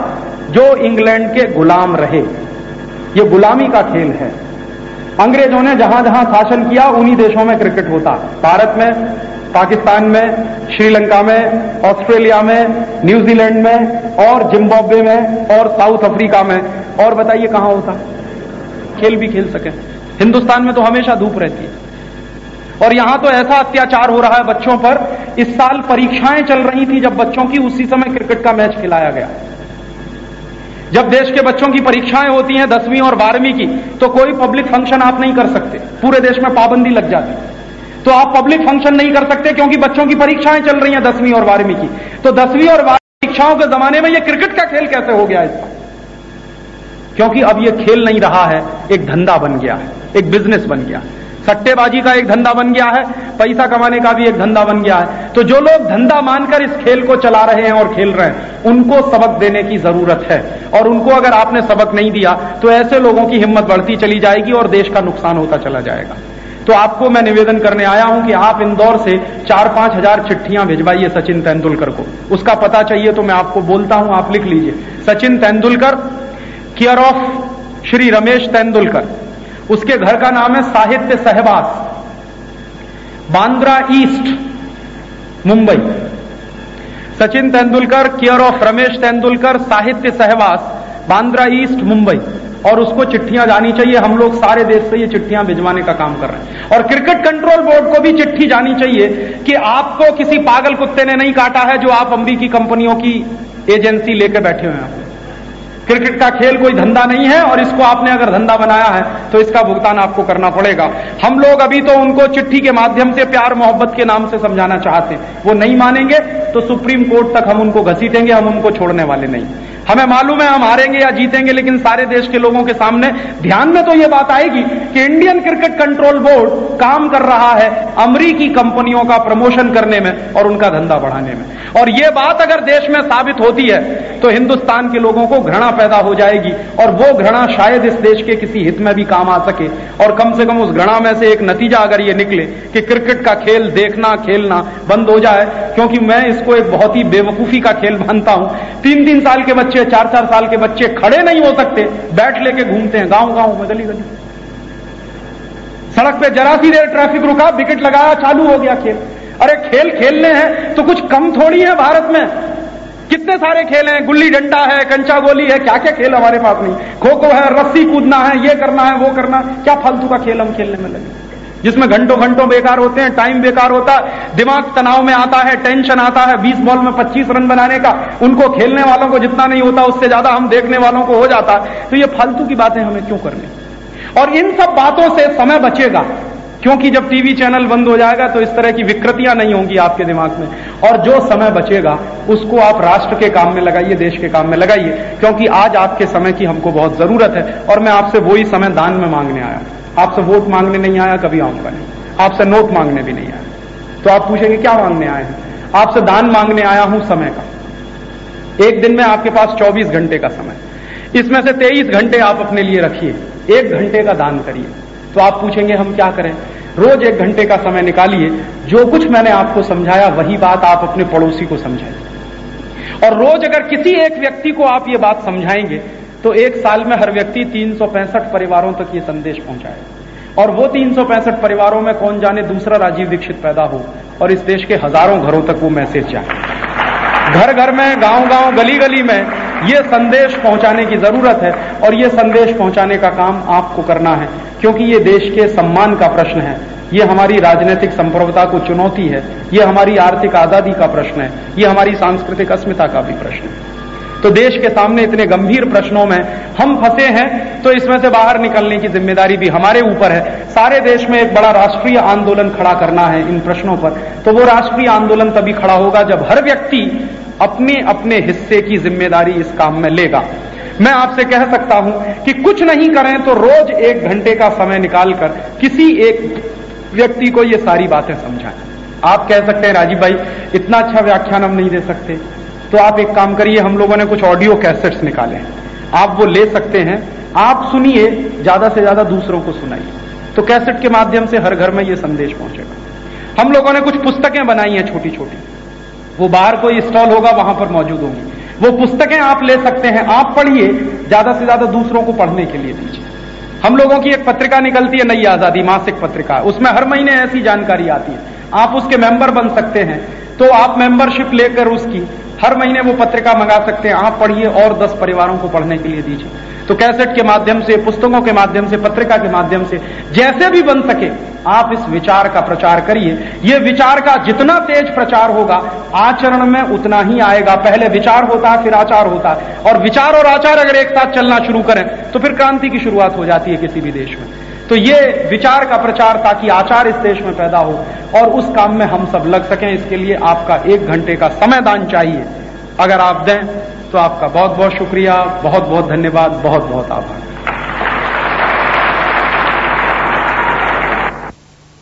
जो इंग्लैंड के गुलाम रहे। ये गुलामी का खेल है। अंग्रेज़ों ने जहाँ जहाँ शासन किया, उन्हीं देशों में क्रिकेट होता। भारत में, पाकिस्तान में, श्रीलंका में, ऑस्ट्रेलिया में, न्यूजीलैंड में, और जिम्बाब्वे में, और साउथ अफ्रीका में। और बताइए कहाँ होता? खेल भी खेल सके। हिंदुस्तान में तो हमेशा धूप रहती है। और यहाँ तो ऐसा अत्याचार हो रहा है बच्चों पर। इस साल परीक्षाएँ चल रही थी जब बच्चों की, उसी समय क्रिकेट का मैच खिलाया गया। जब देश के बच्चों की परीक्षाएँ होती हैं दसवीं और बारहवीं की तो कोई पब्लिक फ़ंक्शन आप नहीं कर सकते। पूरे देश में पाबंदी लग जाती। तो आप पब्लिक फ़ंक्शन नहीं कर सकते क्योंकि बच्चों की परीक्षाएँ चल रही हैं दसवीं और बारहवीं की। तो दसवीं और बारहवीं परीक्षाओं के जमाने में यह क्रिकेट का खेल कैसे हो गया इसका? क्योंकि अब यह खेल नहीं रहा है, एक धंधा बन गया है, एक बिज़नेस बन गया है। सट्टेबाजी का एक धंधा बन गया है, पैसा कमाने का भी एक धंधा बन गया है। तो जो लोग धंधा मानकर इस खेल को चला रहे हैं और खेल रहे हैं, उनको सबक देने की ज़रूरत है। और उनको अगर आपने सबक नहीं दिया तो ऐसे लोगों की हिम्मत बढ़ती चली जाएगी और देश का नुकसान होता चला जाएगा। तो आपको मैं निवेदन करने आया हूँ कि आप इंदौर से चार पाँच हज़ार चिट्ठियाँ भिजवाइए सचिन तेंदुलकर को। उसका पता चाहिए तो मैं आपको बोलता हूँ, आप लिख लीजिए। Sachin Tendulkar, care of Shri Ramesh Tendulkar. उसके घर का नाम है Sahitya Sahawas, Bandra East, Mumbai. Sachin Tendulkar, care of Ramesh Tendulkar, Sahitya Sahawas, Bandra east, Mumbai. और उसको चिट्ठियाँ जानी चाहिए। हम लोग सारे देश से ये चिट्ठियाँ भिजवाने का काम कर रहे हैं। और क्रिकेट कंट्रोल बोर्ड को भी चिट्ठी जानी चाहिए कि आपको किसी पागल कुत्ते ने नहीं काटा है जो आप अमरीकी कंपनियों की एजेंसी लेकर बैठे हुए हैं। क्रिकेट का खेल कोई धंधा नहीं है और इसको आपने अगर धंधा बनाया है तो इसका भुगतान आपको करना पड़ेगा। हम लोग अभी तो उनको चिट्ठी के माध्यम से प्यार मोहब्बत के नाम से समझाना चाहते हैं। वो नहीं मानेंगे तो सुप्रीम कोर्ट तक हम उनको घसीटेंगे, हम उनको छोड़ने वाले नहीं। हमें मालूम है हम हारेंगे या जीतेंगे, लेकिन सारे देश के लोगों के सामने ध्यान में तो यह बात आएगी कि इंडियन क्रिकेट कंट्रोल बोर्ड काम कर रहा है अमरीकी कंपनियों का प्रमोशन करने में और उनका धंधा बढ़ाने में। और यह बात अगर देश में साबित होती है तो हिंदुस्तान के लोगों को घृणा पैदा हो जाएगी और वो घृणा शायद इस देश के किसी हित में भी काम आ सके। और कम से कम उस घृणा में से एक नतीजा अगर ये निकले कि क्रिकेट का खेल देखना, खेलना बंद हो जाए, क्योंकि मैं इसको एक बहुत ही बेवकूफ़ी का खेल मानता हूँ। तीन तीन साल के बच्चे चार चार साल के बच्चे खड़े नहीं हो सकते। बैठ लेके घूमते हैं गाँव गाँव में गली गली सड़क पे जरा सी देर ट्रैफ़िक रुका विकेट लगाया, चालू हो गया खेल। अरे खेल खेलने हैं तो कुछ कम थोड़ी है भारत में। कितने सारे खेल हैं, गुल्ली डंडा है, कंचा गोली है क्या क्या खेल हमारे पास नहीं। खो खो है, रस्सी कूदना है, ये करना है, वो करना क्या फालतू का खेल हम खेलने में लगे। जिसमें घंटों घंटों बेकार होते हैं टाइम बेकार होता है, दिमाग तनाव में आता है टेंशन आता है 20 बॉल में 25 रन बनाने का, उनको खेलने वालों को जितना नहीं होता, उससे ज़्यादा हम देखने वालों को हो जाता है। तो ये फालतू की बातें हमें क्यों करनी? और इन सब बातों से समय बचेगा, क्योंकि जब टीवी चैनल बंद हो जाएगा तो इस तरह की विकृतियाँ नहीं होंगी आपके दिमाग में। और जो समय बचेगा, उसको आप राष्ट्र के काम में लगाइए, देश के काम में लगाइए, क्योंकि आज आपके समय की हमको बहुत ज़रूरत है, और मैं आपसे वही समय दान में मांगने आया आपसे वोट मांगने नहीं आया, कभी आऊँगा नहीं आपसे नोट मांगने भी नहीं आया। तो आप पूछेंगे, क्या मांगने आए हैं? आपसे दान मांगने आया हूँ समय का। एक दिन में आपके पास 24 घंटे का समय। इसमें से 23 घंटे आप अपने लिए रखिए। एक घंटे का दान करिए। तो आप पूछेंगे, हम क्या करें? रोज एक घंटे का समय निकालिए। जो कुछ मैंने आपको समझाया, वही बात आप अपने पड़ोसी को समझाइए और रोज अगर किसी एक व्यक्ति को आप ये बात समझाएँगे तो एक साल में हर व्यक्ति तीन सौ पैंसठ परिवारों तक ये संदेश पहुँचाए। और वो तीन सौ पैंसठ परिवारों में कौन जाने दूसरा राजीव दीक्षित पैदा हो, और इस देश के हज़ारों घरों तक वो मैसेज जाए। घर घर में गाँव गाँव गली गली में ये संदेश पहुँचाने की ज़रूरत है, और ये संदेश पहुँचाने का काम आपको करना है, क्योंकि ये देश के सम्मान का प्रश्न है। ये हमारी राजनीतिक संप्रभुता को चुनौती है, ये हमारी आर्थिक आज़ादी का प्रश्न है, ये हमारी सांस्कृतिक अस्मिता का भी प्रश्न है। तो देश के सामने इतने गंभीर प्रश्नों में हम फंसे हैं तो इसमें से बाहर निकलने की ज़िम्मेदारी भी हमारे ऊपर है। सारे देश में एक बड़ा राष्ट्रीय आंदोलन खड़ा करना है इन प्रश्नों पर। तो वो राष्ट्रीय आंदोलन तभी खड़ा होगा जब हर व्यक्ति अपने अपने हिस्से की ज़िम्मेदारी इस काम में लेगा। मैं आपसे कह सकता हूँ कि कुछ नहीं करें तो रोज एक घंटे का समय निकालकर किसी एक व्यक्ति को ये सारी बातें समझाएँ। आप कह सकते हैं, राजीव भाई, इतना अच्छा व्याख्यान हम नहीं दे सकते। तो आप एक काम करिए, हम लोगों ने कुछ ऑडियो कैसेट्स निकाले आप वो ले सकते हैं। आप सुनिए, ज़्यादा से ज़्यादा दूसरों को सुनाइए। तो कैसेट के माध्यम से हर घर में ये संदेश पहुंचेगा। हम लोगों ने कुछ पुस्तकें बनाई हैं छोटी छोटी वो बाहर कोई स्टॉल होगा, वहाँ पर मौजूद होंगी। वो पुस्तकें आप ले सकते हैं। आप पढ़िए, ज़्यादा से ज़्यादा दूसरों को पढ़ने के लिए दीजिए। हम लोगों की एक पत्रिका निकलती है, नई आज़ादी मासिक पत्रिका। उसमें हर महीने ऐसी जानकारी आती है। आप उसके मेंबर बन सकते हैं। तो आप मेंबरशिप लेकर उसकी हर महीने वो पत्रिका मंगा सकते हैं। आप पढ़िए और दस परिवारों को पढ़ने के लिए दीजिए। तो कैसेट के माध्यम से, पुस्तकों के माध्यम से, पत्रिका के माध्यम से, जैसे भी बन सके, आप इस विचार का प्रचार करिए। ये विचार का जितना तेज प्रचार होगा, आचरण में उतना ही आएगा। पहले विचार होता है फिर आचार होता। है और विचार और आचार अगर एक साथ चलना शुरू करें तो फिर क्रांति की शुरुआत हो जाती है किसी भी देश में। तो ये विचार का प्रचार ताकि आचार इस देश में पैदा हो और उस काम में हम सब लग सकें। इसके लिए आपका एक घंटे का समय दान चाहिए। अगर आप दें तो आपका बहुत बहुत शुक्रिया बहुत बहुत धन्यवाद बहुत बहुत आभार।